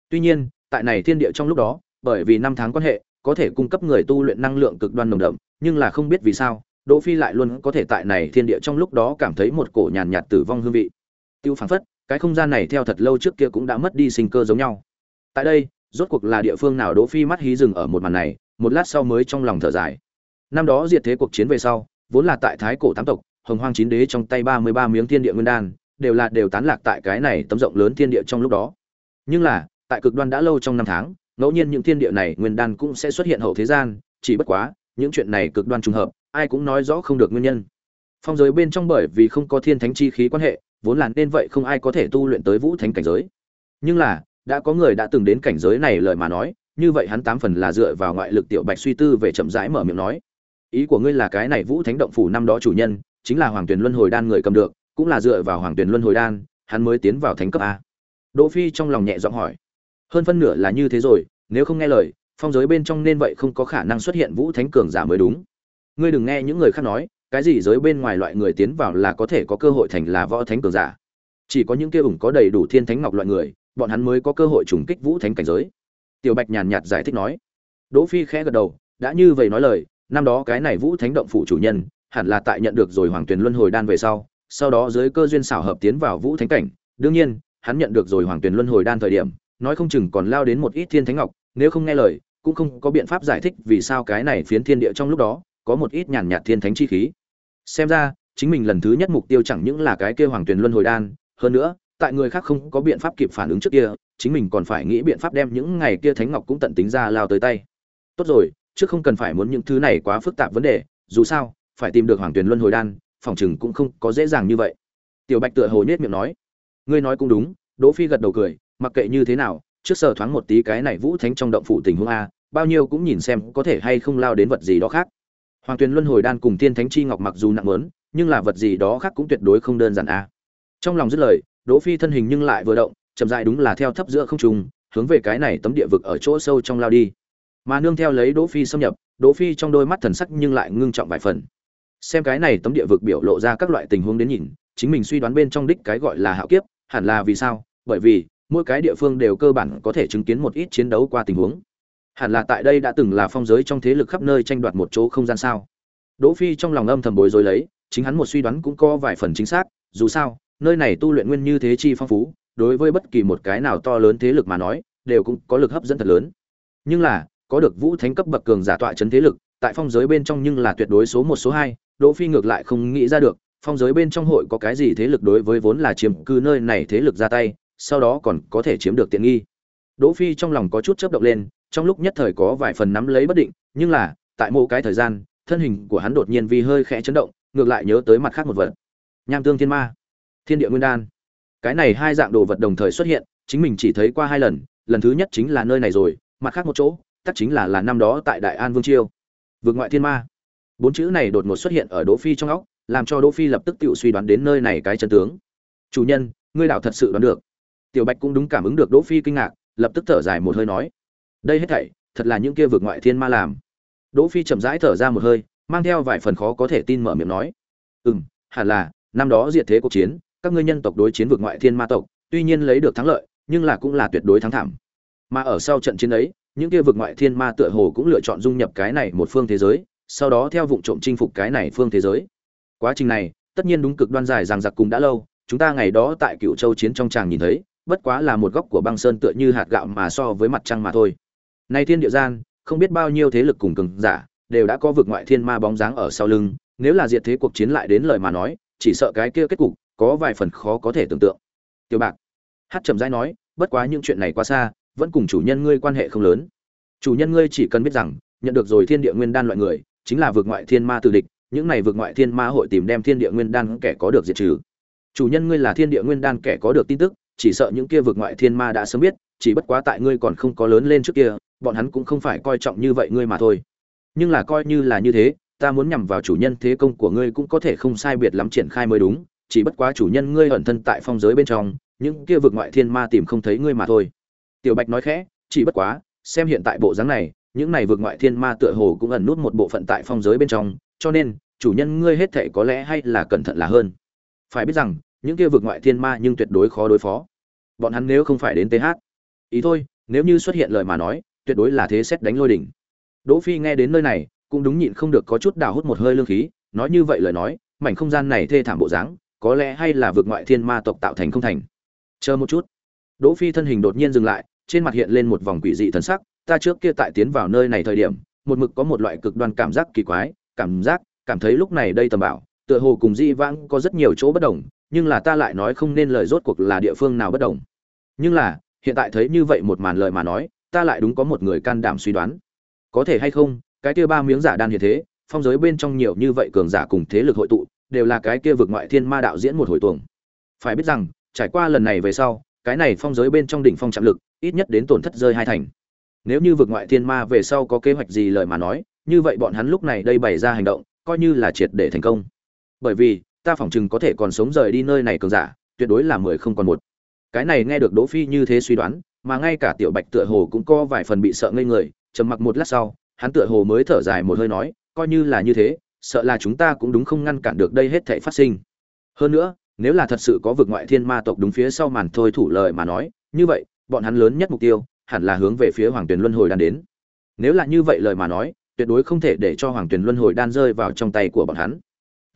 S1: Tuy nhiên, tại này thiên địa trong lúc đó, bởi vì năm tháng quan hệ có thể cung cấp người tu luyện năng lượng cực đoan nồng đậm, nhưng là không biết vì sao, đỗ phi lại luôn có thể tại này thiên địa trong lúc đó cảm thấy một cổ nhàn nhạt tử vong hương vị. Tiêu phảng phất, cái không gian này theo thật lâu trước kia cũng đã mất đi sinh cơ giống nhau. Tại đây, rốt cuộc là địa phương nào đỗ phi mắt hí dừng ở một màn này, một lát sau mới trong lòng thở dài. Năm đó diệt thế cuộc chiến về sau, vốn là tại thái cổ tám tộc, hồng hoang chín đế trong tay ba mươi ba miếng thiên địa nguyên đan, đều là đều tán lạc tại cái này tấm rộng lớn thiên địa trong lúc đó. Nhưng là, tại cực đoan đã lâu trong năm tháng ngẫu nhiên những thiên địa này nguyên đan cũng sẽ xuất hiện hậu thế gian, chỉ bất quá, những chuyện này cực đoan trùng hợp, ai cũng nói rõ không được nguyên nhân. Phong giới bên trong bởi vì không có thiên thánh chi khí quan hệ, vốn là nên vậy không ai có thể tu luyện tới vũ thánh cảnh giới. Nhưng là, đã có người đã từng đến cảnh giới này lời mà nói, như vậy hắn tám phần là dựa vào ngoại lực tiểu bạch suy tư về chậm rãi mở miệng nói. Ý của ngươi là cái này vũ thánh động phủ năm đó chủ nhân, chính là hoàng tuyền luân hồi đan người cầm được, cũng là dựa vào hoàng tuyền luân hồi đan, hắn mới tiến vào thánh cấp a. Đỗ phi trong lòng nhẹ giọng hỏi hơn phân nửa là như thế rồi, nếu không nghe lời, phong giới bên trong nên vậy không có khả năng xuất hiện vũ thánh cường giả mới đúng. Ngươi đừng nghe những người khác nói, cái gì giới bên ngoài loại người tiến vào là có thể có cơ hội thành là võ thánh cường giả. Chỉ có những kia ủng có đầy đủ thiên thánh ngọc loại người, bọn hắn mới có cơ hội trùng kích vũ thánh cảnh giới. Tiểu bạch nhàn nhạt giải thích nói. Đỗ phi khẽ gật đầu, đã như vậy nói lời, năm đó cái này vũ thánh động phủ chủ nhân, hẳn là tại nhận được rồi hoàng tuyền luân hồi đan về sau sau đó dưới cơ duyên xảo hợp tiến vào vũ thánh cảnh. Đương nhiên, hắn nhận được rồi hoàng tuyền luân hồi đan thời điểm nói không chừng còn lao đến một ít thiên thánh ngọc, nếu không nghe lời, cũng không có biện pháp giải thích vì sao cái này phiến thiên địa trong lúc đó có một ít nhàn nhạt thiên thánh chi khí. Xem ra, chính mình lần thứ nhất mục tiêu chẳng những là cái kia hoàng tuyền luân hồi đan, hơn nữa, tại người khác không có biện pháp kịp phản ứng trước kia, chính mình còn phải nghĩ biện pháp đem những ngày kia thánh ngọc cũng tận tính ra lao tới tay. Tốt rồi, chứ không cần phải muốn những thứ này quá phức tạp vấn đề, dù sao, phải tìm được hoàng tuyền luân hồi đan, phòng chừng cũng không có dễ dàng như vậy. Tiểu bạch tựa hồ nhếch miệng nói, ngươi nói cũng đúng. Đỗ phi gật đầu cười mặc kệ như thế nào, trước sờ thoáng một tí cái này vũ thánh trong động phủ tình huống a, bao nhiêu cũng nhìn xem có thể hay không lao đến vật gì đó khác. Hoàng tuyền luân hồi đan cùng tiên thánh chi ngọc mặc dù nặng lớn, nhưng là vật gì đó khác cũng tuyệt đối không đơn giản a. Trong lòng dứt lời, đỗ phi thân hình nhưng lại vừa động, chậm rãi đúng là theo thấp giữa không trung, hướng về cái này tấm địa vực ở chỗ sâu trong lao đi. Mà nương theo lấy đỗ phi xâm nhập, đỗ phi trong đôi mắt thần sắc nhưng lại ngưng trọng vài phần. Xem cái này tấm địa vực biểu lộ ra các loại tình huống đến nhìn, chính mình suy đoán bên trong đích cái gọi là hạo kiếp, hẳn là vì sao? Bởi vì mỗi cái địa phương đều cơ bản có thể chứng kiến một ít chiến đấu qua tình huống. Hẳn là tại đây đã từng là phong giới trong thế lực khắp nơi tranh đoạt một chỗ không gian sao? Đỗ phi trong lòng âm thầm bối rối lấy, chính hắn một suy đoán cũng có vài phần chính xác, dù sao, nơi này tu luyện nguyên như thế chi phong phú, đối với bất kỳ một cái nào to lớn thế lực mà nói, đều cũng có lực hấp dẫn thật lớn. Nhưng là, có được vũ thánh cấp bậc cường giả tọa chấn thế lực, tại phong giới bên trong nhưng là tuyệt đối số một, số hai, đỗ phi ngược lại không nghĩ ra được, phong giới bên trong hội có cái gì thế lực đối với vốn là chiếm cư nơi này thế lực ra tay sau đó còn có thể chiếm được tiện nghi. Đỗ phi trong lòng có chút chớp động lên, trong lúc nhất thời có vài phần nắm lấy bất định, nhưng là, tại một cái thời gian, thân hình của hắn đột nhiên vì hơi khẽ chấn động, ngược lại nhớ tới mặt khác một vật. Nham tương thiên ma. Thiên địa nguyên đan. Cái này hai dạng đồ vật đồng thời xuất hiện, chính mình chỉ thấy qua hai lần lần thứ nhất chính là nơi này rồi, mặt khác một chỗ tất chính là là năm đó tại đại an vương chiêu. Vượt ngoại thiên ma. Bốn chữ này đột ngột xuất hiện ở đỗ phi trong óc, làm cho đỗ phi lập tức tự suy đoán đến nơi này cái chân tướng. Chủ nhân, ngươi đạo thật sự đoán được tiểu bạch cũng đúng cảm ứng được đỗ phi kinh ngạc, lập tức thở dài một hơi nói, đây hết thảy, thật là những kia vượt ngoại thiên ma làm. Đỗ phi chậm rãi thở ra một hơi, mang theo vài phần khó có thể tin mở miệng nói, ừm, hẳn là, năm đó diệt thế cuộc chiến, các ngươi nhân tộc đối chiến vượt ngoại thiên ma tộc, tuy nhiên lấy được thắng lợi, nhưng là cũng là tuyệt đối thắng thảm. Mà ở sau trận chiến ấy, những kia vượt ngoại thiên ma tựa hồ cũng lựa chọn dung nhập cái này một phương thế giới, sau đó theo vụ trộm chinh phục cái này phương thế giới. Quá trình này, tất nhiên đúng cực đoan dài rằng giặc cùng đã lâu, chúng ta ngày đó tại cựu châu chiến trong tràng nhìn thấy bất quá là một góc của băng sơn tựa như hạt gạo mà so với mặt trăng mà thôi. Nay thiên địa gian, không biết bao nhiêu thế lực cùng cường giả, đều đã có vực ngoại thiên ma bóng dáng ở sau lưng, nếu là diệt thế cuộc chiến lại đến lời mà nói, chỉ sợ cái kia kết cục, có vài phần khó có thể tưởng tượng. Tiểu bạc, hát trầm rãi nói, bất quá những chuyện này quá xa, vẫn cùng chủ nhân ngươi quan hệ không lớn. Chủ nhân ngươi chỉ cần biết rằng, nhận được rồi thiên địa nguyên đan loại người, chính là vực ngoại thiên ma từ địch, những này vực ngoại thiên ma hội tìm đem thiên địa nguyên đan kẻ có được diệt trừ. Chủ nhân ngươi là thiên địa nguyên đan kẻ có được tin tức chỉ sợ những kia vượt ngoại thiên ma đã sớm biết, chỉ bất quá tại ngươi còn không có lớn lên trước kia, bọn hắn cũng không phải coi trọng như vậy ngươi mà thôi. Nhưng là coi như là như thế, ta muốn nhằm vào chủ nhân thế công của ngươi cũng có thể không sai biệt lắm triển khai mới đúng, chỉ bất quá chủ nhân ngươi ẩn thân tại phong giới bên trong, những kia vượt ngoại thiên ma tìm không thấy ngươi mà thôi. Tiểu bạch nói khẽ, chỉ bất quá, xem hiện tại bộ dáng này, những này vượt ngoại thiên ma tựa hồ cũng ẩn nút một bộ phận tại phong giới bên trong, cho nên, chủ nhân ngươi hết thảy có lẽ hay là cẩn thận là hơn. Phải biết rằng những kia vực ngoại thiên ma nhưng tuyệt đối khó đối phó. Bọn hắn nếu không phải đến th ý thôi, nếu như xuất hiện lời mà nói, tuyệt đối là thế xét đánh lôi đỉnh. Đỗ phi nghe đến nơi này, cũng đúng nhịn không được có chút đào hút một hơi lương khí, nói như vậy lời nói, mảnh không gian này thê thảm bộ dáng, có lẽ hay là vượt ngoại thiên ma tộc tạo thành không thành. Chờ một chút. Đỗ phi thân hình đột nhiên dừng lại, trên mặt hiện lên một vòng quỷ dị thần sắc, ta trước kia tại tiến vào nơi này thời điểm, một mực có một loại cực đoan cảm giác kỳ quái, cảm giác, cảm thấy lúc này đây tầm bảo tựa hồ cùng di vãng có rất nhiều chỗ bất đồng, nhưng là ta lại nói không nên lời rốt cuộc là địa phương nào bất đồng. Nhưng là, hiện tại thấy như vậy một màn lời mà nói, ta lại đúng có một người can đảm suy đoán. Có thể hay không, cái kia ba miếng giả đan hiện thế, phong giới bên trong nhiều như vậy cường giả cùng thế lực hội tụ, đều là cái kia vực ngoại thiên ma đạo diễn một hồi tuồng. Phải biết rằng, trải qua lần này về sau, cái này phong giới bên trong đỉnh phong chạm lực, ít nhất đến tổn thất rơi hai thành. Nếu như vực ngoại thiên ma về sau có kế hoạch gì lời mà nói, như vậy bọn hắn lúc này đây bày ra hành động, coi như là triệt để thành công bởi vì, ta phỏng chừng có thể còn sống rời đi nơi này cường giả, tuyệt đối là mười không còn một. Cái này nghe được đỗ phi như thế suy đoán, mà ngay cả tiểu bạch tựa hồ cũng có vài phần bị sợ ngây người, trầm mặc một lát sau, hắn tựa hồ mới thở dài một hơi nói, coi như là như thế, sợ là chúng ta cũng đúng không ngăn cản được đây hết thảy phát sinh. Hơn nữa, nếu là thật sự có vực ngoại thiên ma tộc đúng phía sau màn thôi thủ lời mà nói, như vậy, bọn hắn lớn nhất mục tiêu, hẳn là hướng về phía hoàng tuyền luân hồi đan đến. Nếu là như vậy lời mà nói, tuyệt đối không thể để cho hoàng tuyền luân hồi đan rơi vào trong tay của bọn hắn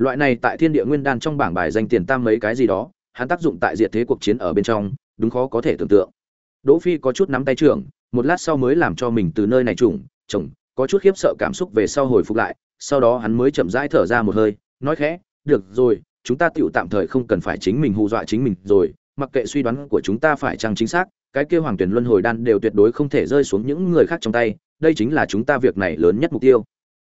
S1: loại này tại thiên địa nguyên đan trong bảng bài danh tiền tam mấy cái gì đó, hắn tác dụng tại diệt thế cuộc chiến ở bên trong, đúng khó có thể tưởng tượng. Đỗ phi có chút nắm tay trưởng, một lát sau mới làm cho mình từ nơi này trùng chồng có chút khiếp sợ cảm xúc về sau hồi phục lại, sau đó hắn mới chậm rãi thở ra một hơi, nói khẽ, được rồi, chúng ta tựu tạm thời không cần phải chính mình hù dọa chính mình rồi, mặc kệ suy đoán của chúng ta phải chăng chính xác, cái kia hoàng tuyển luân hồi đan đều tuyệt đối không thể rơi xuống những người khác trong tay, đây chính là chúng ta việc này lớn nhất mục tiêu.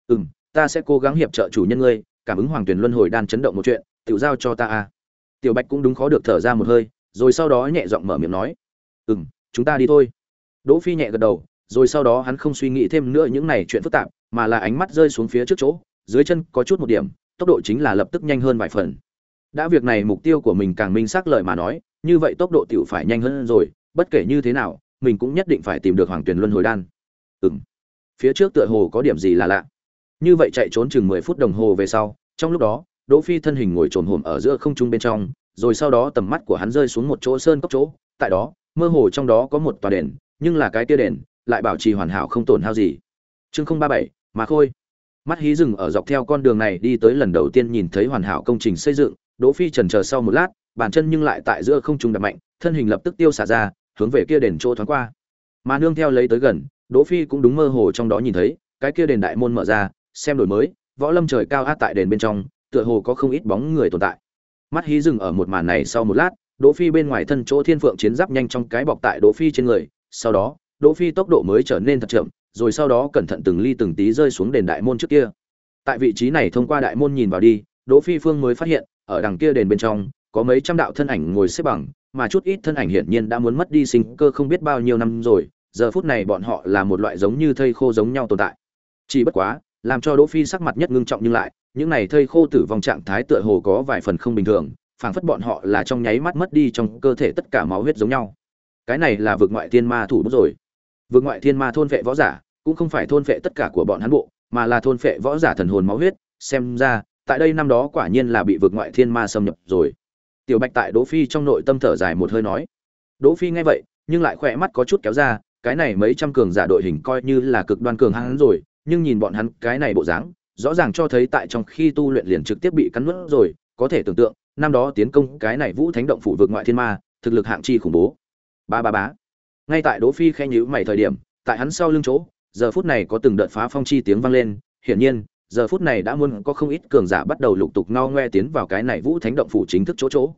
S1: Ừ ta sẽ cố gắng hiệp trợ chủ nhân ngươi cảm ứng hoàng tuyển luân hồi đan chấn động một chuyện tự giao cho ta a. Tiểu bạch cũng đúng khó được thở ra một hơi, rồi sau đó nhẹ giọng mở miệng nói. Ừ m chúng ta đi thôi. Đỗ phi nhẹ gật đầu, rồi sau đó hắn không suy nghĩ thêm nữa những này chuyện phức tạp, mà là ánh mắt rơi xuống phía trước chỗ, dưới chân có chút một điểm, tốc độ chính là lập tức nhanh hơn vài phần. Đã việc này mục tiêu của mình càng minh xác lời mà nói, như vậy tốc độ tiểu phải nhanh hơn rồi, bất kể như thế nào, mình cũng nhất định phải tìm được hoàng tuyển luân hồi đan. Ừm. Phía trước tựa hồ có điểm gì là lạ như vậy chạy trốn chừng mười phút đồng hồ về sau, trong lúc đó, đỗ phi thân hình ngồi trồn hổm ở giữa không trung bên trong, rồi sau đó tầm mắt của hắn rơi xuống một chỗ sơn cốc chỗ, tại đó, mơ hồ trong đó có một tòa đền, nhưng là cái kia đền lại bảo trì hoàn hảo không tổn hao gì. Chương không ba bảy, mà khôi. Mắt hí rừng ở dọc theo con đường này đi tới lần đầu tiên nhìn thấy hoàn hảo công trình xây dựng, đỗ phi chần chờ sau một lát, bàn chân nhưng lại tại giữa không trung đập mạnh, thân hình lập tức tiêu xả ra, hướng về kia đền chỗ thoáng qua. Mà nương theo lấy tới gần, đỗ phi cũng đúng mơ hồ trong đó nhìn thấy, cái kia đền đại môn mở ra xem đổi mới, võ lâm trời cao át tại đền bên trong, tựa hồ có không ít bóng người tồn tại. Mắt hí dừng ở một màn này sau một lát, đỗ phi bên ngoài thân chỗ thiên phượng chiến giáp nhanh trong cái bọc tại đỗ phi trên người, sau đó, đỗ phi tốc độ mới trở nên thật chậm, rồi sau đó cẩn thận từng ly từng tí rơi xuống đền đại môn trước kia. Tại vị trí này thông qua đại môn nhìn vào đi, đỗ phi phương mới phát hiện, ở đằng kia đền bên trong, có mấy trăm đạo thân ảnh ngồi xếp bằng, mà chút ít thân ảnh hiển nhiên đã muốn mất đi sinh cơ không biết bao nhiêu năm rồi, giờ phút này bọn họ là một loại giống như thây khô giống nhau tồn tại. Chỉ bất quá làm cho đỗ phi sắc mặt nhất ngưng trọng nhưng lại, những này thây khô tử vong trạng thái tựa hồ có vài phần không bình thường, phảng phất bọn họ là trong nháy mắt mất đi trong cơ thể tất cả máu huyết giống nhau. Cái này là vực ngoại thiên ma thủ bút rồi. Vực ngoại thiên ma thôn vệ võ giả, cũng không phải thôn vệ tất cả của bọn hắn bộ, mà là thôn vệ võ giả thần hồn máu huyết. Xem ra, tại đây năm đó quả nhiên là bị vực ngoại thiên ma xâm nhập rồi. Tiểu bạch tại đỗ phi trong nội tâm thở dài một hơi nói. Đỗ phi nghe vậy, nhưng lại khỏe mắt có chút kéo ra, cái này mấy trăm cường giả đội hình coi như là cực đoan cường hắn rồi nhưng nhìn bọn hắn cái này bộ dáng, rõ ràng cho thấy tại trong khi tu luyện liền trực tiếp bị cắn nuốt rồi, có thể tưởng tượng, năm đó tiến công cái này vũ thánh động phủ vực ngoại thiên ma, thực lực hạng chi khủng bố. Ba ba bá ngay tại đỗ phi khen nhíu mày thời điểm, tại hắn sau lưng chỗ, giờ phút này có từng đợt phá phong chi tiếng vang lên, hiển nhiên, giờ phút này đã muốn có không ít cường giả bắt đầu lục tục ngao ngoe tiến vào cái này vũ thánh động phủ chính thức chỗ chỗ.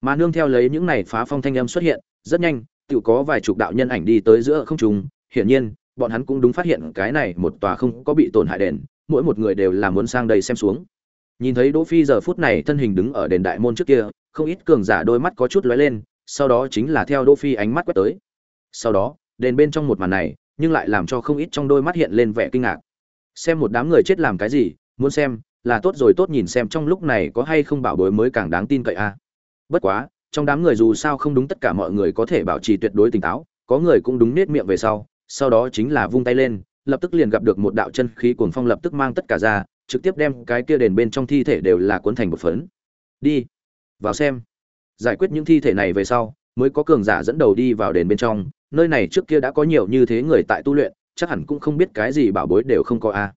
S1: Mà nương theo lấy những này phá phong thanh âm xuất hiện, rất nhanh, tự có vài chục đạo nhân ảnh đi tới giữa không trung, hiển nhiên bọn hắn cũng đúng phát hiện cái này một tòa không có bị tổn hại đền, mỗi một người đều là muốn sang đây xem xuống. Nhìn thấy đỗ phi giờ phút này thân hình đứng ở đền đại môn trước kia, không ít cường giả đôi mắt có chút lóe lên, sau đó chính là theo đỗ phi ánh mắt quét tới. Sau đó, đền bên trong một màn này, nhưng lại làm cho không ít trong đôi mắt hiện lên vẻ kinh ngạc. Xem một đám người chết làm cái gì, muốn xem, là tốt rồi tốt nhìn xem trong lúc này có hay không bảo bối mới càng đáng tin cậy a bất quá, trong đám người dù sao không đúng tất cả mọi người có thể bảo trì tuyệt đối tỉnh táo, có người cũng đúng nết miệng về sau sau đó chính là vung tay lên, lập tức liền gặp được một đạo chân khí cuồng phong lập tức mang tất cả ra, trực tiếp đem cái kia đền bên trong thi thể đều là cuốn thành một phấn. Đi, vào xem. Giải quyết những thi thể này về sau, mới có cường giả dẫn đầu đi vào đền bên trong, nơi này trước kia đã có nhiều như thế người tại tu luyện, chắc hẳn cũng không biết cái gì bảo bối đều không có a.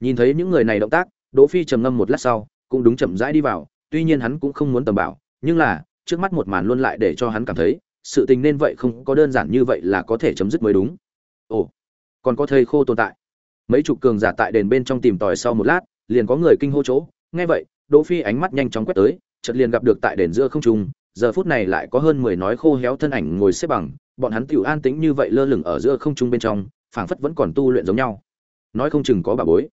S1: Nhìn thấy những người này động tác, đỗ phi trầm ngâm một lát sau, cũng đúng chậm rãi đi vào, tuy nhiên hắn cũng không muốn tầm bảo, nhưng là, trước mắt một màn luôn lại để cho hắn cảm thấy, sự tình nên vậy không có đơn giản như vậy là có thể chấm dứt mới đúng ồ, còn có thầy khô tồn tại. Mấy chục cường giả tại đền bên trong tìm tòi sau một lát, liền có người kinh hô chỗ. Nghe vậy, đỗ phi ánh mắt nhanh chóng quét tới, chợt liền gặp được tại đền giữa không trung, giờ phút này lại có hơn mười nói khô héo thân ảnh ngồi xếp bằng, bọn hắn tiểu an tĩnh như vậy lơ lửng ở giữa không trung bên trong, phảng phất vẫn còn tu luyện giống nhau. Nói không chừng có bà bối.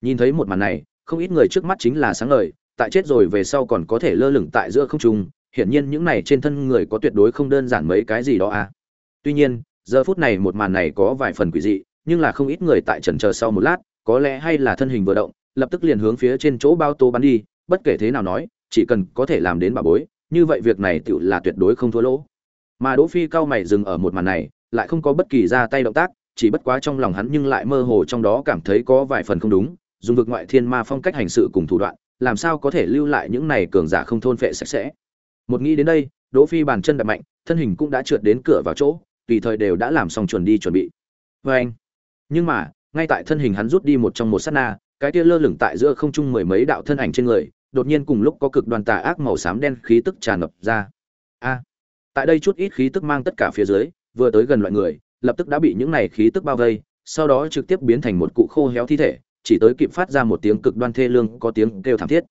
S1: Nhìn thấy một màn này, không ít người trước mắt chính là sáng ngời, tại chết rồi về sau còn có thể lơ lửng tại giữa không trung, hiển nhiên những này trên thân người có tuyệt đối không đơn giản mấy cái gì đó à. Tuy nhiên giờ phút này một màn này có vài phần quỷ dị, nhưng là không ít người tại trần chờ sau một lát, có lẽ hay là thân hình vừa động, lập tức liền hướng phía trên chỗ bao tô bắn đi, bất kể thế nào nói, chỉ cần có thể làm đến bà bối, như vậy việc này tựu là tuyệt đối không thua lỗ. Mà đỗ phi cao mày dừng ở một màn này, lại không có bất kỳ ra tay động tác, chỉ bất quá trong lòng hắn nhưng lại mơ hồ trong đó cảm thấy có vài phần không đúng, dùng vực ngoại thiên ma phong cách hành sự cùng thủ đoạn, làm sao có thể lưu lại những này cường giả không thôn phệ sạch sẽ. Một nghĩ đến đây, đỗ phi bàn chân đập mạnh, thân hình cũng đã trượt đến cửa vào chỗ tùy thời đều đã làm xong chuẩn đi chuẩn bị. Với anh. Nhưng mà, ngay tại thân hình hắn rút đi một trong một sát na, cái kia lơ lửng tại giữa không trung mười mấy đạo thân ảnh trên người, đột nhiên cùng lúc có cực đoàn tà ác màu xám đen khí tức tràn ngập ra. A. Tại đây chút ít khí tức mang tất cả phía dưới, vừa tới gần loại người, lập tức đã bị những này khí tức bao vây, sau đó trực tiếp biến thành một cụ khô héo thi thể, chỉ tới kịp phát ra một tiếng cực đoan thê lương, có tiếng kêu thảm thiết.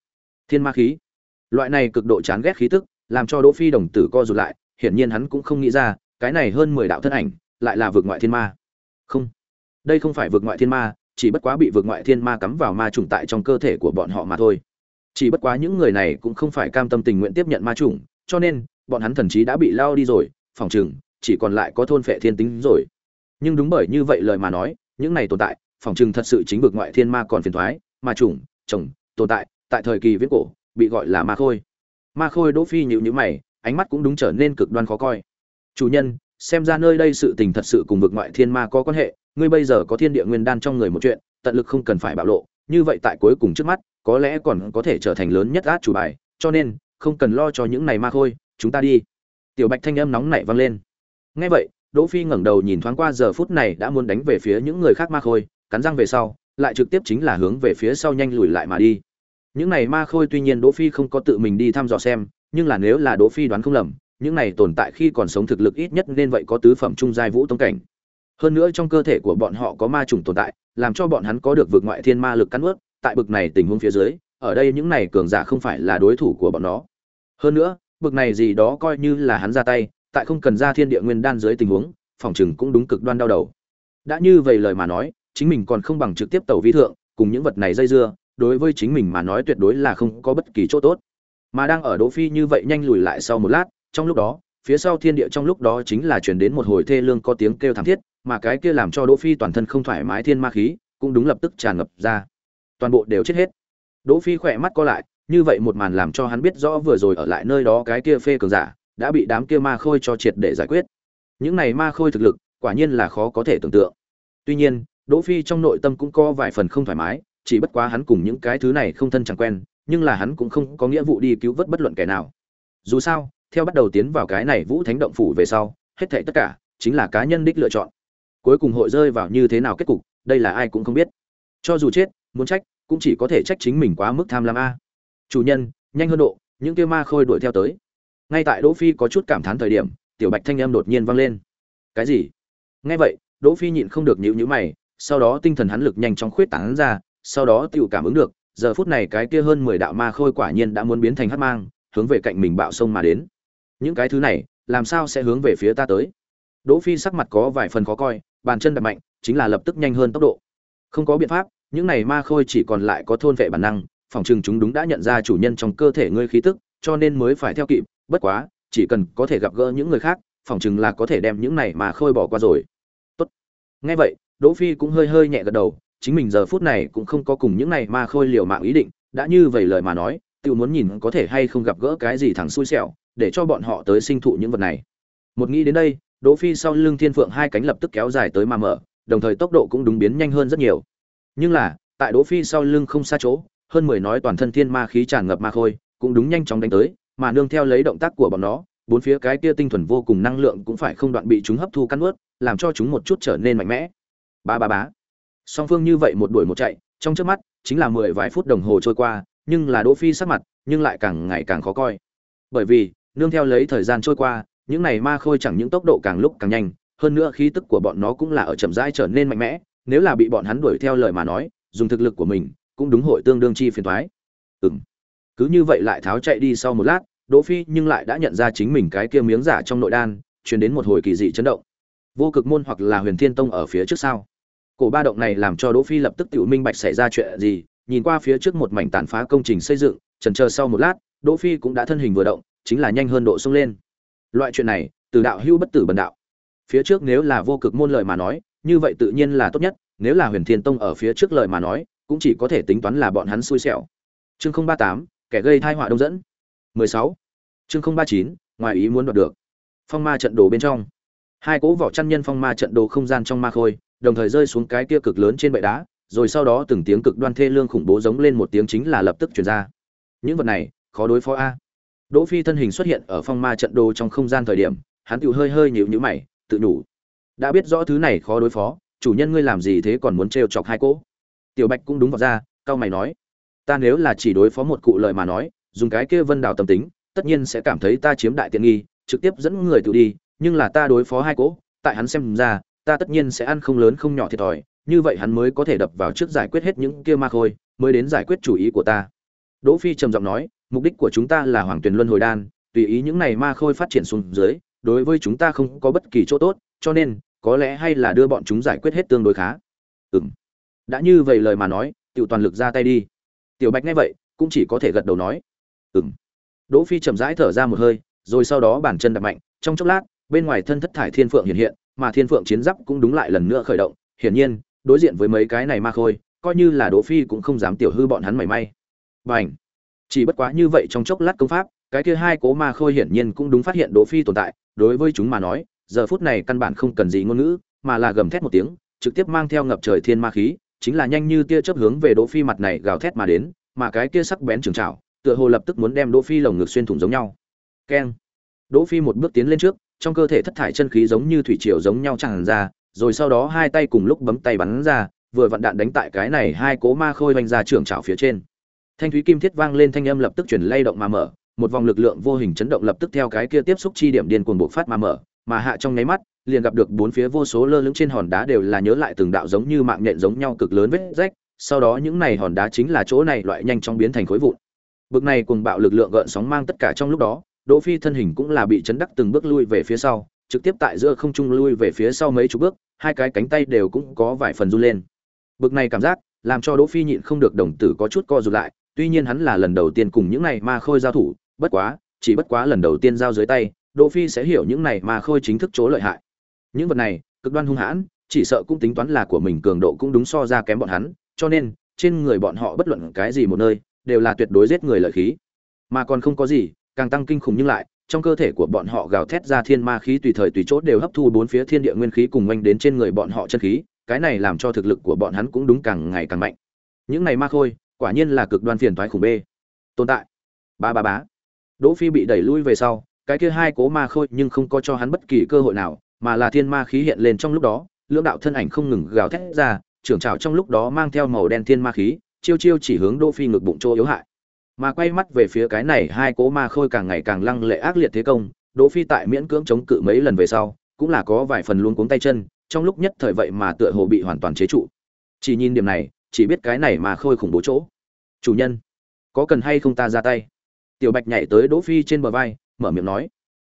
S1: Thiên ma khí. Loại này cực độ chán ghét khí tức, làm cho đỗ phi đồng tử co rụt lại, hiển nhiên hắn cũng không nghĩ ra cái này hơn mười đạo thân ảnh lại là vực ngoại thiên ma. Không, đây không phải vực ngoại thiên ma, chỉ bất quá bị vực ngoại thiên ma cắm vào ma trùng tại trong cơ thể của bọn họ mà thôi. Chỉ bất quá những người này cũng không phải cam tâm tình nguyện tiếp nhận ma trùng cho nên, bọn hắn thần chí đã bị lao đi rồi, phòng chừng chỉ còn lại có thôn phệ thiên tính rồi. Nhưng đúng bởi như vậy lời mà nói, những này tồn tại, phòng chừng thật sự chính vực ngoại thiên ma còn phiền thoái ma trùng chồng, tồn tại tại thời kỳ viễn cổ, bị gọi là ma khôi. Ma khôi đỗ phi nhịu nhữ mày, ánh mắt cũng đúng trở nên cực đoan khó coi chủ nhân, xem ra nơi đây sự tình thật sự cùng vực ngoại thiên ma có quan hệ, ngươi bây giờ có thiên địa nguyên đan trong người một chuyện, tận lực không cần phải bạo lộ, như vậy tại cuối cùng trước mắt, có lẽ còn có thể trở thành lớn nhất át chủ bài, cho nên, không cần lo cho những này ma khôi chúng ta đi. Tiểu bạch thanh âm nóng nảy vang lên. Nghe vậy, đỗ phi ngẩng đầu nhìn thoáng qua giờ phút này đã muốn đánh về phía những người khác ma khôi, cắn răng về sau, lại trực tiếp chính là hướng về phía sau nhanh lùi lại mà đi. Những này ma khôi tuy nhiên đỗ phi không có tự mình đi thăm dò xem, nhưng là nếu là đỗ phi đoán không lầm những này tồn tại khi còn sống thực lực ít nhất nên vậy có tứ phẩm trung giai vũ tông cảnh. Hơn nữa trong cơ thể của bọn họ có ma trùng tồn tại làm cho bọn hắn có được vượt ngoại thiên ma lực cắn nuốt, tại bực này tình huống phía dưới ở đây những này cường giả không phải là đối thủ của bọn nó. Hơn nữa bực này gì đó coi như là hắn ra tay tại không cần ra thiên địa nguyên đan dưới tình huống phòng chừng cũng đúng cực đoan đau đầu. Đã như vậy lời mà nói chính mình còn không bằng trực tiếp tẩu vi thượng cùng những vật này dây dưa đối với chính mình mà nói tuyệt đối là không có bất kỳ chỗ tốt. Mà đang ở đỗ phi như vậy nhanh lùi lại sau một lát trong lúc đó, phía sau thiên địa trong lúc đó chính là truyền đến một hồi thê lương có tiếng kêu thảm thiết, mà cái kia làm cho đỗ phi toàn thân không thoải mái thiên ma khí cũng đúng lập tức tràn ngập ra. Toàn bộ đều chết hết. Đỗ phi khỏe mắt co lại, như vậy một màn làm cho hắn biết rõ vừa rồi ở lại nơi đó cái kia phê cường giả đã bị đám kia ma khôi cho triệt để giải quyết. Những này ma khôi thực lực, quả nhiên là khó có thể tưởng tượng. Tuy nhiên, đỗ phi trong nội tâm cũng có vài phần không thoải mái, chỉ bất quá hắn cùng những cái thứ này không thân chẳng quen, nhưng là hắn cũng không có nghĩa vụ đi cứu vớt bất luận kẻ nào. Dù sao theo bắt đầu tiến vào cái này vũ thánh động phủ về sau, hết thảy tất cả chính là cá nhân đích lựa chọn. Cuối cùng hội rơi vào như thế nào kết cục, đây là ai cũng không biết. Cho dù chết, muốn trách, cũng chỉ có thể trách chính mình quá mức tham lam a. Chủ nhân, nhanh hơn độ, những kia ma khôi đuổi theo tới. Ngay tại đỗ phi có chút cảm thán thời điểm, tiểu bạch thanh âm đột nhiên vang lên. Cái gì? Nghe vậy, đỗ phi nhịn không được nhíu nhíu mày, sau đó tinh thần hắn lực nhanh chóng khuyết tán ra, sau đó tiểu cảm ứng được, giờ phút này cái kia hơn 10 đạo ma khôi quả nhiên đã muốn biến thành hắc mang, hướng về cạnh mình bạo sông mà đến những cái thứ này, làm sao sẽ hướng về phía ta tới? Đỗ phi sắc mặt có vài phần khó coi, bàn chân đập mạnh, chính là lập tức nhanh hơn tốc độ. Không có biện pháp, những này ma khôi chỉ còn lại có thôn vệ bản năng, phòng trường chúng đúng đã nhận ra chủ nhân trong cơ thể ngươi khí tức, cho nên mới phải theo kịp, bất quá, chỉ cần có thể gặp gỡ những người khác, phòng chừng là có thể đem những này mà khôi bỏ qua rồi. Tốt. Nghe vậy, đỗ phi cũng hơi hơi nhẹ gật đầu, chính mình giờ phút này cũng không có cùng những này ma khôi liều mạng ý định, đã như vậy lời mà nói tự muốn nhìn có thể hay không gặp gỡ cái gì thằng xui xẻo để cho bọn họ tới sinh thụ những vật này. Một nghĩ đến đây, đỗ phi sau lưng thiên phượng hai cánh lập tức kéo dài tới mà mở, đồng thời tốc độ cũng đúng biến nhanh hơn rất nhiều. Nhưng là, tại đỗ phi sau lưng không xa chỗ, hơn mười nói toàn thân thiên ma khí tràn ngập ma khôi, cũng đúng nhanh chóng đánh tới, mà nương theo lấy động tác của bọn nó, bốn phía cái kia tinh thuần vô cùng năng lượng cũng phải không đoạn bị chúng hấp thu cắn nuốt, làm cho chúng một chút trở nên mạnh mẽ. Ba ba bá song phương như vậy một đuổi một chạy, trong trước mắt, chính là mười vài phút đồng hồ trôi qua, nhưng là đỗ phi sắc mặt, nhưng lại càng ngày càng khó coi. Bởi vì nương theo lấy thời gian trôi qua, những này ma khôi chẳng những tốc độ càng lúc càng nhanh, hơn nữa khí tức của bọn nó cũng là ở chậm rãi trở nên mạnh mẽ, nếu là bị bọn hắn đuổi theo lời mà nói, dùng thực lực của mình cũng đúng hội tương đương chi phiền toái. Ừm. Cứ như vậy lại tháo chạy đi sau một lát, đỗ phi nhưng lại đã nhận ra chính mình cái kia miếng giả trong nội đan, truyền đến một hồi kỳ dị chấn động. Vô cực môn hoặc là huyền thiên tông ở phía trước sau cổ ba động này làm cho đỗ phi lập tức tự minh bạch xảy ra chuyện gì, nhìn qua phía trước một mảnh tàn phá công trình xây dựng, chần chờ sau một lát, đỗ phi cũng đã thân hình vừa động chính là nhanh hơn độ sông lên. Loại chuyện này, từ đạo hưu bất tử bần đạo. Phía trước nếu là vô cực môn lời mà nói, như vậy tự nhiên là tốt nhất, nếu là huyền thiên tông ở phía trước lời mà nói, cũng chỉ có thể tính toán là bọn hắn xui xẻo. Chương không ba tám, kẻ gây thai họa đông dẫn. 16. chương không ba chín, ngoài ý muốn đoạt được. Phong ma trận đồ bên trong. Hai cỗ vỏ chăn nhân phong ma trận đồ không gian trong ma khôi, đồng thời rơi xuống cái kia cực lớn trên bệ đá, rồi sau đó từng tiếng cực đoan thê lương khủng bố giống lên một tiếng chính là lập tức truyền ra. Những vật này, khó đối phó a đỗ phi thân hình xuất hiện ở phong ma trận đồ trong không gian thời điểm hắn tiểu hơi hơi nhíu nhíu mày tự nhủ. Đã biết rõ thứ này khó đối phó chủ nhân ngươi làm gì thế còn muốn trêu chọc hai cô? tiểu bạch cũng đúng vào ra cao mày nói. Ta nếu là chỉ đối phó một cụ lợi mà nói dùng cái kia vân đào tâm tính tất nhiên sẽ cảm thấy ta chiếm đại tiện nghi trực tiếp dẫn người tự đi nhưng là ta đối phó hai cô, tại hắn xem ra ta tất nhiên sẽ ăn không lớn không nhỏ thiệt thòi như vậy hắn mới có thể đập vào trước giải quyết hết những kia ma khôi mới đến giải quyết chủ ý của ta. Đỗ phi trầm giọng nói mục đích của chúng ta là hoàng tuyển luân hồi đan, tùy ý những này ma khôi phát triển xuống dưới, đối với chúng ta không có bất kỳ chỗ tốt, cho nên, có lẽ hay là đưa bọn chúng giải quyết hết tương đối khá. Ừ m đã như vậy lời mà nói tự toàn lực ra tay đi. Tiểu bạch nghe vậy, cũng chỉ có thể gật đầu nói. Ừ m đỗ phi chậm rãi thở ra một hơi, rồi sau đó bàn chân đập mạnh. Trong chốc lát, bên ngoài thân thất thải thiên phượng hiện hiện, mà thiên phượng chiến giáp cũng đúng lại lần nữa khởi động. Hiển nhiên, đối diện với mấy cái này ma khôi, coi như là đỗ phi cũng không dám tiểu hư bọn hắn mảy may. Bảnh chỉ bất quá như vậy trong chốc lát công pháp, cái kia hai cố ma khôi hiển nhiên cũng đúng phát hiện đỗ phi tồn tại, đối với chúng mà nói, giờ phút này căn bản không cần gì ngôn ngữ, mà là gầm thét một tiếng, trực tiếp mang theo ngập trời thiên ma khí, chính là nhanh như tia chớp hướng về đỗ phi mặt này gào thét mà đến, mà cái kia sắc bén trường trảo, tựa hồ lập tức muốn đem đỗ phi lồng ngực xuyên thủng giống nhau. Keng. Đỗ phi một bước tiến lên trước, trong cơ thể thất thải chân khí giống như thủy triều giống nhau tràn ra, rồi sau đó hai tay cùng lúc bấm tay bắn ra, vừa vặn đạn đánh tại cái này hai cố ma khôi vành ra trường trảo phía trên thanh thúy kim thiết vang lên, thanh âm lập tức chuyển lay động mà mở. Một vòng lực lượng vô hình chấn động lập tức theo cái kia tiếp xúc chi điểm điên cuồng bộc phát mà mở. Mà hạ trong nháy mắt, liền gặp được bốn phía vô số lơ lửng trên hòn đá đều là nhớ lại từng đạo giống như mạng nhện giống nhau cực lớn vết rách. Sau đó những này hòn đá chính là chỗ này loại nhanh chóng biến thành khối vụn. Bực này cùng bạo lực lượng gợn sóng mang tất cả trong lúc đó, đỗ phi thân hình cũng là bị chấn đắc từng bước lui về phía sau, trực tiếp tại giữa không trung lui về phía sau mấy chục bước, hai cái cánh tay đều cũng có vài phần run lên. Bực này cảm giác, làm cho đỗ phi nhịn không được đồng tử có chút co rụt lại tuy nhiên hắn là lần đầu tiên cùng những này ma khôi giao thủ, bất quá, chỉ bất quá lần đầu tiên giao dưới tay, đỗ phi sẽ hiểu những này ma khôi chính thức chỗ lợi hại. Những vật này, cực đoan hung hãn, chỉ sợ cũng tính toán là của mình cường độ cũng đúng so ra kém bọn hắn, cho nên, trên người bọn họ bất luận cái gì một nơi, đều là tuyệt đối giết người lợi khí. Mà còn không có gì, càng tăng kinh khủng nhưng lại, trong cơ thể của bọn họ gào thét ra thiên ma khí tùy thời tùy chốt đều hấp thu bốn phía thiên địa nguyên khí cùng oanh đến trên người bọn họ chân khí, cái này làm cho thực lực của bọn hắn cũng đúng càng ngày càng mạnh. Những này ma khôi quả nhiên là cực đoan phiền toái khủng bê. Tồn tại. Ba ba bá đỗ phi bị đẩy lui về sau, cái kia hai cố ma khôi nhưng không có cho hắn bất kỳ cơ hội nào, mà là thiên ma khí hiện lên trong lúc đó, lưỡng đạo thân ảnh không ngừng gào thét ra, trưởng trào trong lúc đó mang theo màu đen thiên ma khí, chiêu chiêu chỉ hướng đỗ phi ngực bụng chỗ yếu hại. Mà quay mắt về phía cái này hai cố ma khôi càng ngày càng lăng lệ ác liệt thế công, đỗ phi tại miễn cưỡng chống cự mấy lần về sau, cũng là có vài phần luống cuống tay chân, trong lúc nhất thời vậy mà tựa hồ bị hoàn toàn chế trụ. Chỉ nhìn điểm này chỉ biết cái này mà khôi khủng bố chỗ. Chủ nhân, có cần hay không ta ra tay? Tiểu bạch nhảy tới đỗ phi trên bờ vai, mở miệng nói.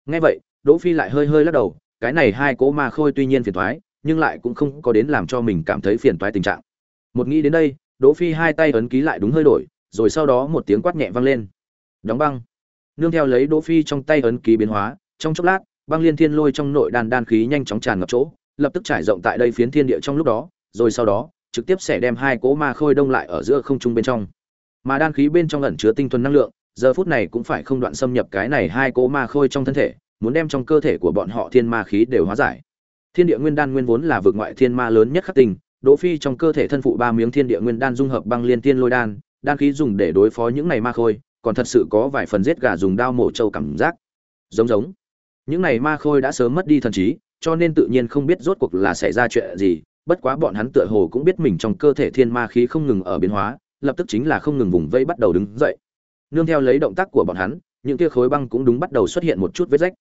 S1: Nghe vậy, đỗ phi lại hơi hơi lắc đầu, cái này hai cố ma khôi tuy nhiên phiền toái, nhưng lại cũng không có đến làm cho mình cảm thấy phiền toái tình trạng. Một nghĩ đến đây, đỗ phi hai tay ấn ký lại đúng hơi đổi, rồi sau đó một tiếng quát nhẹ vang lên. Đóng băng. Nương theo lấy đỗ phi trong tay ấn ký biến hóa, trong chốc lát, băng liên thiên lôi trong nội đan đan khí nhanh chóng tràn ngập chỗ, lập tức trải rộng tại đây phiến thiên địa trong lúc đó, rồi sau đó trực tiếp sẽ đem hai cỗ ma khôi đông lại ở giữa không trung bên trong. Mà đan khí bên trong ẩn chứa tinh thuần năng lượng, giờ phút này cũng phải không đoạn xâm nhập cái này hai cỗ ma khôi trong thân thể, muốn đem trong cơ thể của bọn họ thiên ma khí đều hóa giải. Thiên địa nguyên đan nguyên vốn là vực ngoại thiên ma lớn nhất khắc tình đỗ phi trong cơ thể thân phụ ba miếng thiên địa nguyên đan dung hợp băng liên tiên lôi đan đan khí dùng để đối phó những này ma khôi, còn thật sự có vài phần giết gà dùng đao mổ trâu cảm giác. Giống giống. Những này ma khôi đã sớm mất đi thần trí, cho nên tự nhiên không biết rốt cuộc là xảy ra chuyện gì bất quá bọn hắn tựa hồ cũng biết mình trong cơ thể thiên ma khí không ngừng ở biến hóa, lập tức chính là không ngừng vùng vây bắt đầu đứng dậy. Nương theo lấy động tác của bọn hắn, những kia khối băng cũng đúng bắt đầu xuất hiện một chút vết rách.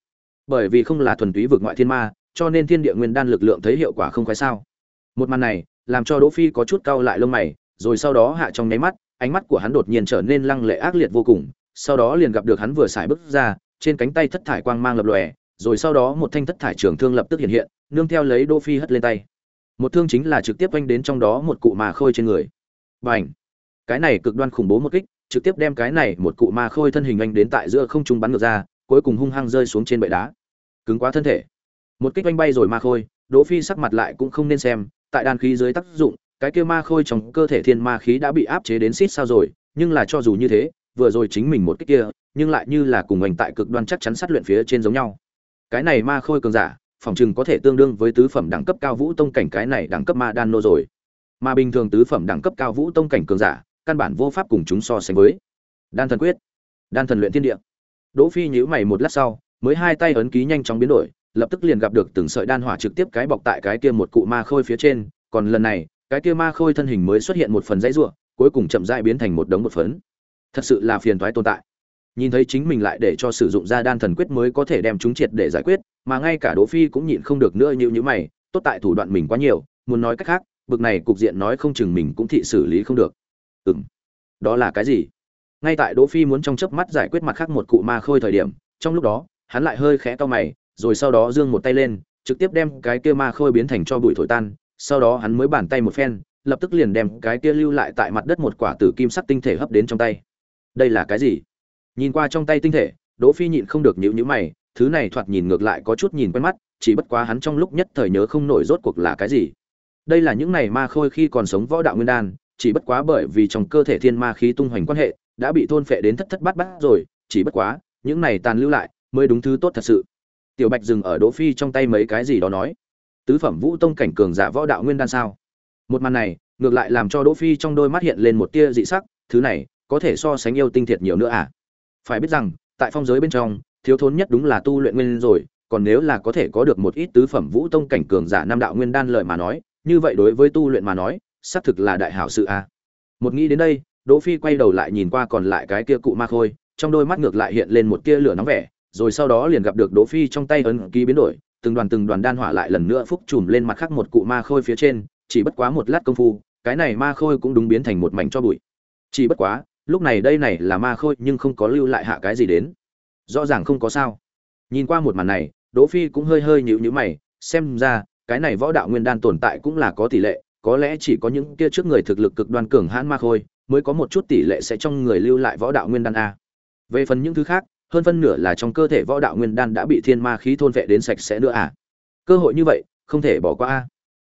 S1: Bởi vì không là thuần túy vực ngoại thiên ma, cho nên thiên địa nguyên đan lực lượng thấy hiệu quả không phải sao. Một màn này, làm cho đỗ phi có chút cau lại lông mày, rồi sau đó hạ trong nháy mắt, ánh mắt của hắn đột nhiên trở nên lăng lệ ác liệt vô cùng, sau đó liền gặp được hắn vừa xài bước ra, trên cánh tay thất thải quang mang lập lòe, rồi sau đó một thanh thất thải trường thương lập tức hiện hiện, nương theo lấy đỗ phi hất lên tay một thương chính là trực tiếp quanh đến trong đó một cụ ma khôi trên người. Bành! Cái này cực đoan khủng bố một kích, trực tiếp đem cái này một cụ ma khôi thân hình anh đến tại giữa không trung bắn ngược ra, cuối cùng hung hăng rơi xuống trên bệ đá. Cứng quá thân thể. Một kích oanh bay rồi ma khôi, đỗ phi sắc mặt lại cũng không nên xem, tại đan khí dưới tác dụng, cái kia ma khôi trong cơ thể thiên ma khí đã bị áp chế đến xít sao rồi, nhưng là cho dù như thế, vừa rồi chính mình một kích kia, nhưng lại như là cùng anh tại cực đoan chắc chắn sát luyện phía trên giống nhau. Cái này ma khôi cường giả phòng chừng có thể tương đương với tứ phẩm đẳng cấp cao vũ tông cảnh cái này đẳng cấp ma đan nô rồi. Mà bình thường tứ phẩm đẳng cấp cao vũ tông cảnh cường giả, căn bản vô pháp cùng chúng so sánh với. Đan thần quyết. Đan thần luyện thiên địa. Đỗ phi nhíu mày một lát sau, mới hai tay ấn ký nhanh chóng biến đổi, lập tức liền gặp được từng sợi đan hỏa trực tiếp cái bọc tại cái kia một cụ ma khôi phía trên, còn lần này, cái kia ma khôi thân hình mới xuất hiện một phần dãy rủa, cuối cùng chậm rãi biến thành một đống một phấn. Thật sự là phiền toái tồn tại. Nhìn thấy chính mình lại để cho sử dụng ra đan thần quyết mới có thể đem chúng triệt để giải quyết mà ngay cả đỗ phi cũng nhịn không được nữa như như mày, tốt tại thủ đoạn mình quá nhiều, muốn nói cách khác, bực này cục diện nói không chừng mình cũng thị xử lý không được. Ừm, đó là cái gì? Ngay tại đỗ phi muốn trong chớp mắt giải quyết mặt khác một cụ ma khôi thời điểm, trong lúc đó, hắn lại hơi khẽ cau mày, rồi sau đó giương một tay lên, trực tiếp đem cái kia ma khôi biến thành cho bụi thổi tan, sau đó hắn mới bàn tay một phen, lập tức liền đem cái kia lưu lại tại mặt đất một quả tử kim sắc tinh thể hấp đến trong tay. Đây là cái gì? Nhìn qua trong tay tinh thể, đỗ phi nhịn không được nhíu nhíu mày thứ này thoạt nhìn ngược lại có chút nhìn quen mắt, chỉ bất quá hắn trong lúc nhất thời nhớ không nổi rốt cuộc là cái gì. Đây là những này ma khôi khi còn sống võ đạo nguyên đan, chỉ bất quá bởi vì trong cơ thể thiên ma khí tung hoành quan hệ, đã bị thôn phệ đến thất thất bát bát rồi, chỉ bất quá, những này tàn lưu lại, mới đúng thứ tốt thật sự. Tiểu bạch dừng ở đỗ phi trong tay mấy cái gì đó nói, tứ phẩm vũ tông cảnh cường giả võ đạo nguyên đan sao? Một màn này, ngược lại làm cho đỗ phi trong đôi mắt hiện lên một tia dị sắc, thứ này, có thể so sánh yêu tinh thiệt nhiều nữa à? Phải biết rằng, tại phong giới bên trong thiếu thốn nhất đúng là tu luyện nguyên rồi, còn nếu là có thể có được một ít tứ phẩm vũ tông cảnh cường giả nam đạo nguyên đan lợi mà nói, như vậy đối với tu luyện mà nói, xác thực là đại hảo sự a à. một nghĩ đến đây, đỗ phi quay đầu lại nhìn qua còn lại cái kia cụ ma khôi, trong đôi mắt ngược lại hiện lên một tia lửa nóng vẻ, rồi sau đó liền gặp được đỗ phi trong tay ấn ký biến đổi, từng đoàn từng đoàn đan hỏa lại lần nữa phúc trùm lên mặt khác một cụ ma khôi phía trên, chỉ bất quá một lát công phu, cái này ma khôi cũng đúng biến thành một mảnh cho bụi chỉ bất quá, lúc này đây này là ma khôi nhưng không có lưu lại hạ cái gì đến rõ ràng không có sao. Nhìn qua một màn này, đỗ phi cũng hơi hơi nhíu nhíu mày, xem ra, cái này võ đạo nguyên đan tồn tại cũng là có tỷ lệ, có lẽ chỉ có những kia trước người thực lực cực đoan cường hãn ma khôi mới có một chút tỷ lệ sẽ trong người lưu lại võ đạo nguyên đan a. Về phần những thứ khác, hơn phân nửa là trong cơ thể võ đạo nguyên đan đã bị thiên ma khí thôn vệ đến sạch sẽ nữa à cơ hội như vậy, không thể bỏ qua a.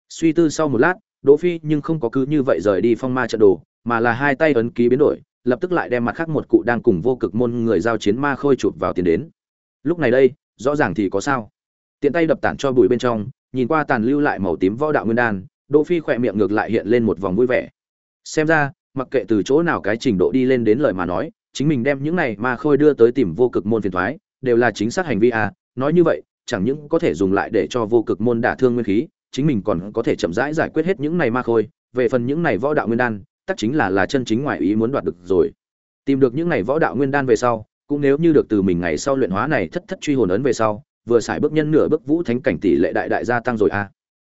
S1: Suy tư sau một lát, đỗ phi nhưng không có cứ như vậy rời đi phong ma trận đồ, mà là hai tay ấn ký biến đổi lập tức lại đem mặt khác một cụ đang cùng vô cực môn người giao chiến ma khôi chụp vào tiền đến. Lúc này đây, rõ ràng thì có sao. Tiện tay đập tản cho bụi bên trong, nhìn qua tàn lưu lại màu tím võ đạo nguyên đan, đỗ phi khỏe miệng ngược lại hiện lên một vòng vui vẻ. Xem ra, mặc kệ từ chỗ nào cái trình độ đi lên đến lời mà nói, chính mình đem những này ma khôi đưa tới tìm vô cực môn phiền thoái, đều là chính xác hành vi à nói như vậy, chẳng những có thể dùng lại để cho vô cực môn đả thương nguyên khí, chính mình còn có thể chậm rãi giải quyết hết những này ma khôi, về phần những này võ đạo nguyên đan tắc chính là là chân chính ngoại ý muốn đoạt được rồi. Tìm được những này võ đạo nguyên đan về sau, cũng nếu như được từ mình ngày sau luyện hóa này thất thất truy hồn ấn về sau, vừa xài bước nhân nửa bước vũ thánh cảnh tỷ lệ đại đại gia tăng rồi à.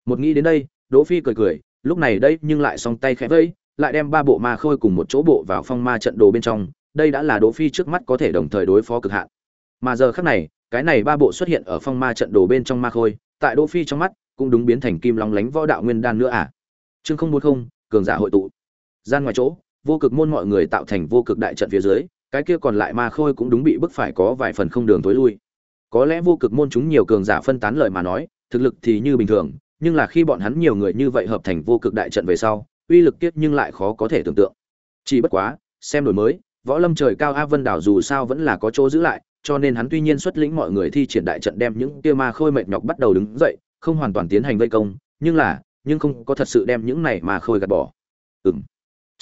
S1: Một nghĩ đến đây, đỗ phi cười cười, lúc này đây nhưng lại song tay khẽ vẫy, lại đem ba bộ ma khôi cùng một chỗ bộ vào phong ma trận đồ bên trong, đây đã là đỗ phi trước mắt có thể đồng thời đối phó cực hạn. Mà giờ khắc này, cái này ba bộ xuất hiện ở phong ma trận đồ bên trong ma khôi, tại đỗ phi trong mắt, cũng đúng biến thành kim long lánh võ đạo nguyên đan nữa à. Chương không bốn không, cường giả hội tụ gian ngoài chỗ, vô cực môn mọi người tạo thành vô cực đại trận phía dưới, cái kia còn lại ma khôi cũng đúng bị bức phải có vài phần không đường tối lui. Có lẽ vô cực môn chúng nhiều cường giả phân tán lời mà nói, thực lực thì như bình thường, nhưng là khi bọn hắn nhiều người như vậy hợp thành vô cực đại trận về sau, uy lực kiết nhưng lại khó có thể tưởng tượng. Chỉ bất quá, xem đổi mới, võ lâm trời cao a vân đảo dù sao vẫn là có chỗ giữ lại, cho nên hắn tuy nhiên xuất lĩnh mọi người thi triển đại trận đem những kia ma khôi mệt nhọc bắt đầu đứng dậy, không hoàn toàn tiến hành vây công, nhưng là, nhưng không có thật sự đem những này mà khôi gạt bỏ. Ừm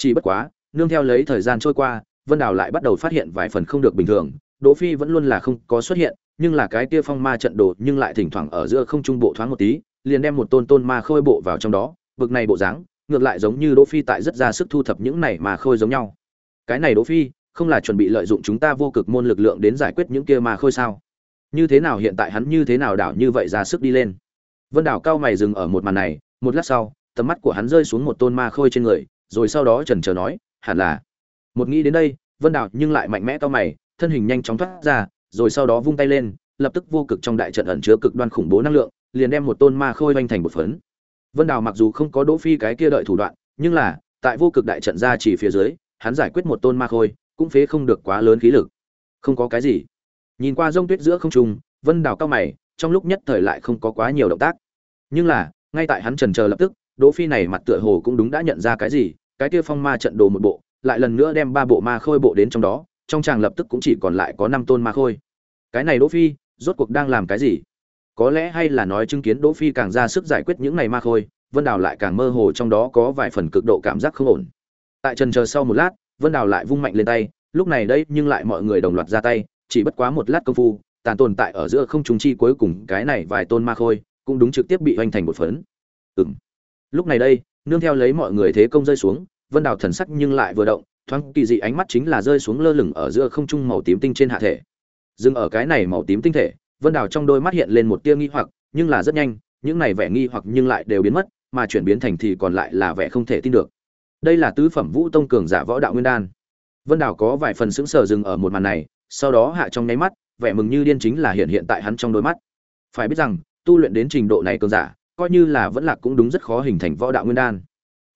S1: chỉ bất quá, nương theo lấy thời gian trôi qua, vân đào lại bắt đầu phát hiện vài phần không được bình thường. Đỗ phi vẫn luôn là không có xuất hiện, nhưng là cái kia phong ma trận đồ nhưng lại thỉnh thoảng ở giữa không trung bộ thoáng một tí, liền đem một tôn tôn ma khôi bộ vào trong đó. Bực này bộ dáng, ngược lại giống như đỗ phi tại rất ra sức thu thập những này mà khôi giống nhau. Cái này đỗ phi, không là chuẩn bị lợi dụng chúng ta vô cực môn lực lượng đến giải quyết những kia mà khôi sao? Như thế nào hiện tại hắn như thế nào đảo như vậy ra sức đi lên? Vân đảo cao mày dừng ở một màn này, một lát sau, tầm mắt của hắn rơi xuống một tôn ma khôi trên người rồi sau đó trần chờ nói, hẳn là. Một nghĩ đến đây, vân đảo nhưng lại mạnh mẽ cao mày, thân hình nhanh chóng thoát ra, rồi sau đó vung tay lên, lập tức vô cực trong đại trận ẩn chứa cực đoan khủng bố năng lượng, liền đem một tôn ma khôi vanh thành một phấn. Vân đào mặc dù không có đỗ phi cái kia đợi thủ đoạn, nhưng là, tại vô cực đại trận ra chỉ phía dưới, hắn giải quyết một tôn ma khôi, cũng phế không được quá lớn khí lực. Không có cái gì. Nhìn qua rông tuyết giữa không trung, vân đào cao mày, trong lúc nhất thời lại không có quá nhiều động tác. Nhưng là, ngay tại hắn trần chờ lập tức, đỗ phi này mặt tựa hồ cũng đúng đã nhận ra cái gì cái kia phong ma trận đồ một bộ, lại lần nữa đem ba bộ ma khôi bộ đến trong đó, trong tràng lập tức cũng chỉ còn lại có năm tôn ma khôi. Cái này đỗ phi, rốt cuộc đang làm cái gì? Có lẽ hay là nói chứng kiến đỗ phi càng ra sức giải quyết những này ma khôi, vân đào lại càng mơ hồ trong đó có vài phần cực độ cảm giác không ổn. Tại trần chờ sau một lát, vân đào lại vung mạnh lên tay, lúc này đây nhưng lại mọi người đồng loạt ra tay, chỉ bất quá một lát công phu, tàn tồn tại ở giữa không trung chi cuối cùng cái này vài tôn ma khôi, cũng đúng trực tiếp bị hoành thành một phấn. Ừm. Lúc này đây nương theo lấy mọi người thế công rơi xuống, vân đào thần sắc nhưng lại vừa động, thoáng kỳ dị ánh mắt chính là rơi xuống lơ lửng ở giữa không trung màu tím tinh trên hạ thể. Dừng ở cái này màu tím tinh thể, vân đào trong đôi mắt hiện lên một tia nghi hoặc, nhưng là rất nhanh, những này vẻ nghi hoặc nhưng lại đều biến mất, mà chuyển biến thành thì còn lại là vẻ không thể tin được. Đây là tứ phẩm vũ tông cường giả võ đạo nguyên đan. Vân đào có vài phần sững sờ dừng ở một màn này, sau đó hạ trong nháy mắt, vẻ mừng như điên chính là hiện hiện tại hắn trong đôi mắt. Phải biết rằng, tu luyện đến trình độ này cường giả coi như là vẫn lạc cũng đúng rất khó hình thành võ đạo nguyên đan.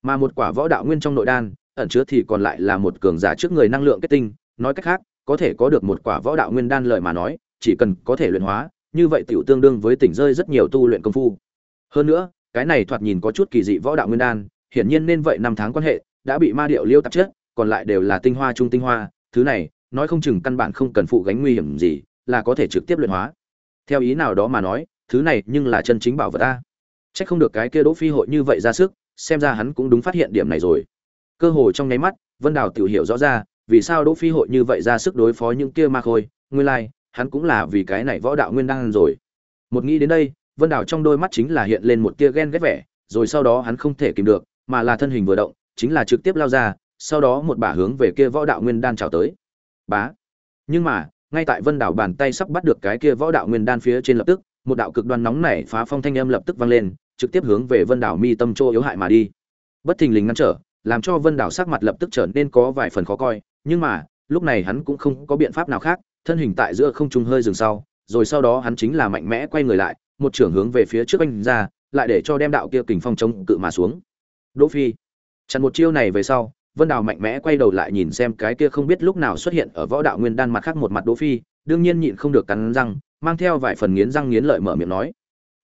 S1: Mà một quả võ đạo nguyên trong nội đan, ẩn chứa thì còn lại là một cường giả trước người năng lượng kết tinh, nói cách khác, có thể có được một quả võ đạo nguyên đan lợi mà nói, chỉ cần có thể luyện hóa, như vậy tiểu tương đương với tỉnh rơi rất nhiều tu luyện công phu. Hơn nữa, cái này thoạt nhìn có chút kỳ dị võ đạo nguyên đan, hiển nhiên nên vậy năm tháng quan hệ, đã bị ma điệu liêu tạp chất còn lại đều là tinh hoa trung tinh hoa, thứ này, nói không chừng căn bản không cần phụ gánh nguy hiểm gì, là có thể trực tiếp luyện hóa. Theo ý nào đó mà nói, thứ này nhưng là chân chính bảo vật ta. Chắc không được cái kia Đỗ Phi hội như vậy ra sức, xem ra hắn cũng đúng phát hiện điểm này rồi. Cơ hội trong nháy mắt, Vân Đào tiểu hiểu rõ ra, vì sao Đỗ Phi hội như vậy ra sức đối phó những kia ma khôi, nguyên lai, like, hắn cũng là vì cái này võ đạo nguyên đang rồi. Một nghĩ đến đây, Vân Đào trong đôi mắt chính là hiện lên một tia ghen ghét vẻ, rồi sau đó hắn không thể kìm được, mà là thân hình vừa động, chính là trực tiếp lao ra, sau đó một bả hướng về kia võ đạo nguyên đan chào tới. Bá. Nhưng mà, ngay tại Vân Đào bàn tay sắp bắt được cái kia võ đạo nguyên đan phía trên lập tức, một đạo cực đoan nóng nảy phá phong thanh âm lập tức vang lên, trực tiếp hướng về Vân Đảo mi tâm chỗ yếu hại mà đi. Bất thình lình ngăn trở, làm cho Vân Đảo sắc mặt lập tức trở nên có vài phần khó coi, nhưng mà, lúc này hắn cũng không có biện pháp nào khác, thân hình tại giữa không trung hơi dừng sau, rồi sau đó hắn chính là mạnh mẽ quay người lại, một trường hướng về phía trước anh ra, lại để cho đem đạo kia kình phong chống cự mà xuống. Đỗ Phi, chặn một chiêu này về sau, Vân Đào mạnh mẽ quay đầu lại nhìn xem cái kia không biết lúc nào xuất hiện ở võ đạo nguyên đan mặt khác một mặt Đỗ Phi, đương nhiên nhịn không được cắn răng, mang theo vài phần nghiến răng nghiến lợi mở miệng nói.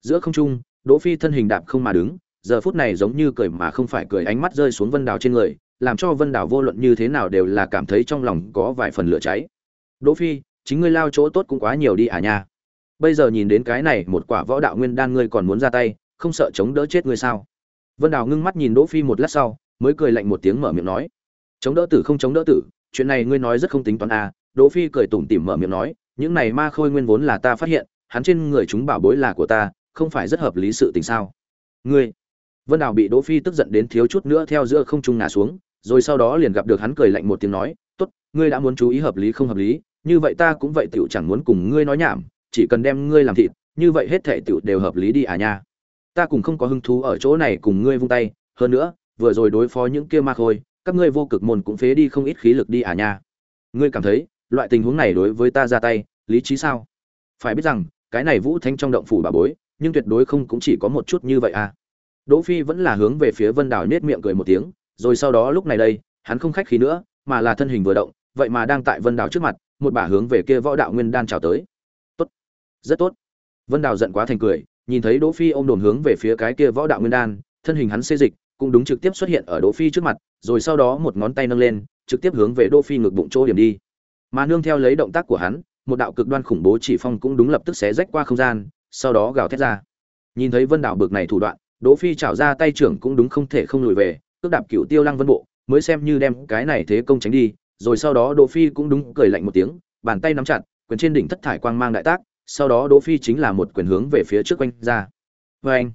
S1: Giữa không trung, Đỗ Phi thân hình đạp không mà đứng, giờ phút này giống như cười mà không phải cười ánh mắt rơi xuống Vân Đào trên người, làm cho Vân Đào vô luận như thế nào đều là cảm thấy trong lòng có vài phần lửa cháy. Đỗ Phi, chính ngươi lao chỗ tốt cũng quá nhiều đi à nha. Bây giờ nhìn đến cái này, một quả võ đạo nguyên đan ngươi còn muốn ra tay, không sợ chống đỡ chết ngươi sao? Vân Đào ngưng mắt nhìn Đỗ Phi một lát sau, mới cười lạnh một tiếng mở miệng nói: "Chống đỡ tử không chống đỡ tử, chuyện này ngươi nói rất không tính toán à?" Đỗ Phi cười tủm tỉm mở miệng nói: "Những này ma khôi nguyên vốn là ta phát hiện, hắn trên người chúng bảo bối là của ta, không phải rất hợp lý sự tình sao? Ngươi, vân đào bị đỗ phi tức giận đến thiếu chút nữa theo giữa không trung ngã xuống, rồi sau đó liền gặp được hắn cười lạnh một tiếng nói, tốt, ngươi đã muốn chú ý hợp lý không hợp lý, như vậy ta cũng vậy tiểu chẳng muốn cùng ngươi nói nhảm, chỉ cần đem ngươi làm thịt, như vậy hết thảy tiểu đều hợp lý đi à nha. Ta cũng không có hứng thú ở chỗ này cùng ngươi vung tay, hơn nữa, vừa rồi đối phó những kia ma khôi, các ngươi vô cực môn cũng phế đi không ít khí lực đi à nha. Ngươi cảm thấy, loại tình huống này đối với ta ra tay, lý trí sao? Phải biết rằng, cái này vũ thanh trong động phủ bà bối nhưng tuyệt đối không cũng chỉ có một chút như vậy à. Đỗ Phi vẫn là hướng về phía Vân Đào nhếch miệng cười một tiếng, rồi sau đó lúc này đây, hắn không khách khí nữa, mà là thân hình vừa động, vậy mà đang tại Vân Đào trước mặt, một bả hướng về kia võ đạo nguyên đan chào tới. Tốt, rất tốt. Vân Đào giận quá thành cười, nhìn thấy Đỗ Phi ôm đồn hướng về phía cái kia võ đạo nguyên đan, thân hình hắn xê dịch, cũng đúng trực tiếp xuất hiện ở Đỗ Phi trước mặt, rồi sau đó một ngón tay nâng lên, trực tiếp hướng về Đỗ Phi ngực bụng chỗ điểm đi. Mà nương theo lấy động tác của hắn, một đạo cực đoan khủng bố chỉ phong cũng đúng lập tức xé rách qua không gian, sau đó gào thét ra. Nhìn thấy vân đảo bực này thủ đoạn, đỗ phi chảo ra tay trưởng cũng đúng không thể không lùi về, cước đạp cựu tiêu lăng vân bộ, mới xem như đem cái này thế công tránh đi, rồi sau đó đỗ phi cũng đúng cười lạnh một tiếng, bàn tay nắm chặt, quyền trên đỉnh thất thải quang mang đại tác, sau đó đỗ phi chính là một quyền hướng về phía trước quanh ra. Với anh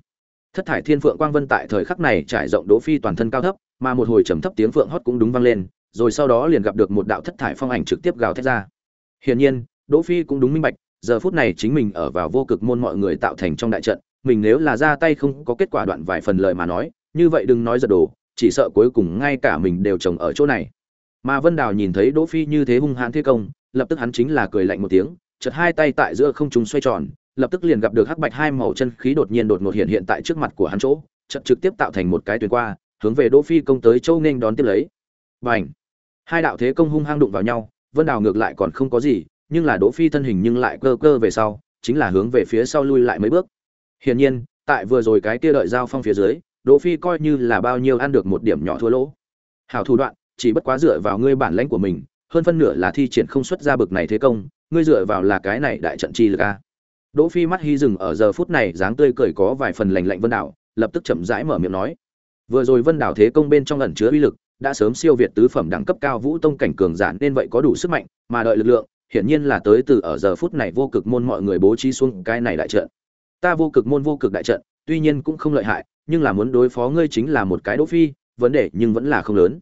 S1: thất thải thiên phượng quang vân tại thời khắc này trải rộng đỗ phi toàn thân cao thấp, mà một hồi trầm thấp tiếng phượng hót cũng đúng vang lên, rồi sau đó liền gặp được một đạo thất thải phong ảnh trực tiếp gào thét ra. Hiển nhiên, đỗ phi cũng đúng minh bạch giờ phút này chính mình ở vào vô cực môn mọi người tạo thành trong đại trận, mình nếu là ra tay không có kết quả đoạn vài phần lời mà nói, như vậy đừng nói giật đồ, chỉ sợ cuối cùng ngay cả mình đều trồng ở chỗ này. Mà vân đào nhìn thấy đỗ phi như thế hung hãn thế công, lập tức hắn chính là cười lạnh một tiếng, chợt hai tay tại giữa không trung xoay tròn, lập tức liền gặp được hắc bạch hai màu chân khí đột nhiên đột ngột hiện hiện tại trước mặt của hắn chỗ, chợt trực tiếp tạo thành một cái tuyến qua, hướng về đỗ phi công tới châu nên đón tiếp lấy. Bành! Hai đạo thế công hung hăng đụng vào nhau, vân đào ngược lại còn không có gì nhưng là Đỗ Phi thân hình nhưng lại cơ cơ về sau, chính là hướng về phía sau lui lại mấy bước. Hiển nhiên, tại vừa rồi cái kia đợi giao phong phía dưới, Đỗ Phi coi như là bao nhiêu ăn được một điểm nhỏ thua lỗ. Hảo thủ đoạn, chỉ bất quá dựa vào ngươi bản lãnh của mình, hơn phân nửa là thi triển không xuất ra bực này thế công, ngươi dựa vào là cái này đại trận chi lực a. Đỗ Phi mắt hi dừng ở giờ phút này dáng tươi cười có vài phần lạnh lạnh Vân Đảo, lập tức chậm rãi mở miệng nói: "Vừa rồi Vân Đảo thế công bên trong ẩn chứa uy lực, đã sớm siêu việt tứ phẩm đẳng cấp cao vũ tông cảnh cường giả nên vậy có đủ sức mạnh, mà đợi lực lượng, hiển nhiên là tới từ ở giờ phút này vô cực môn mọi người bố trí xuống cái này đại trận. Ta vô cực môn vô cực đại trận, tuy nhiên cũng không lợi hại, nhưng là muốn đối phó ngươi chính là một cái Đỗ Phi, vấn đề nhưng vẫn là không lớn.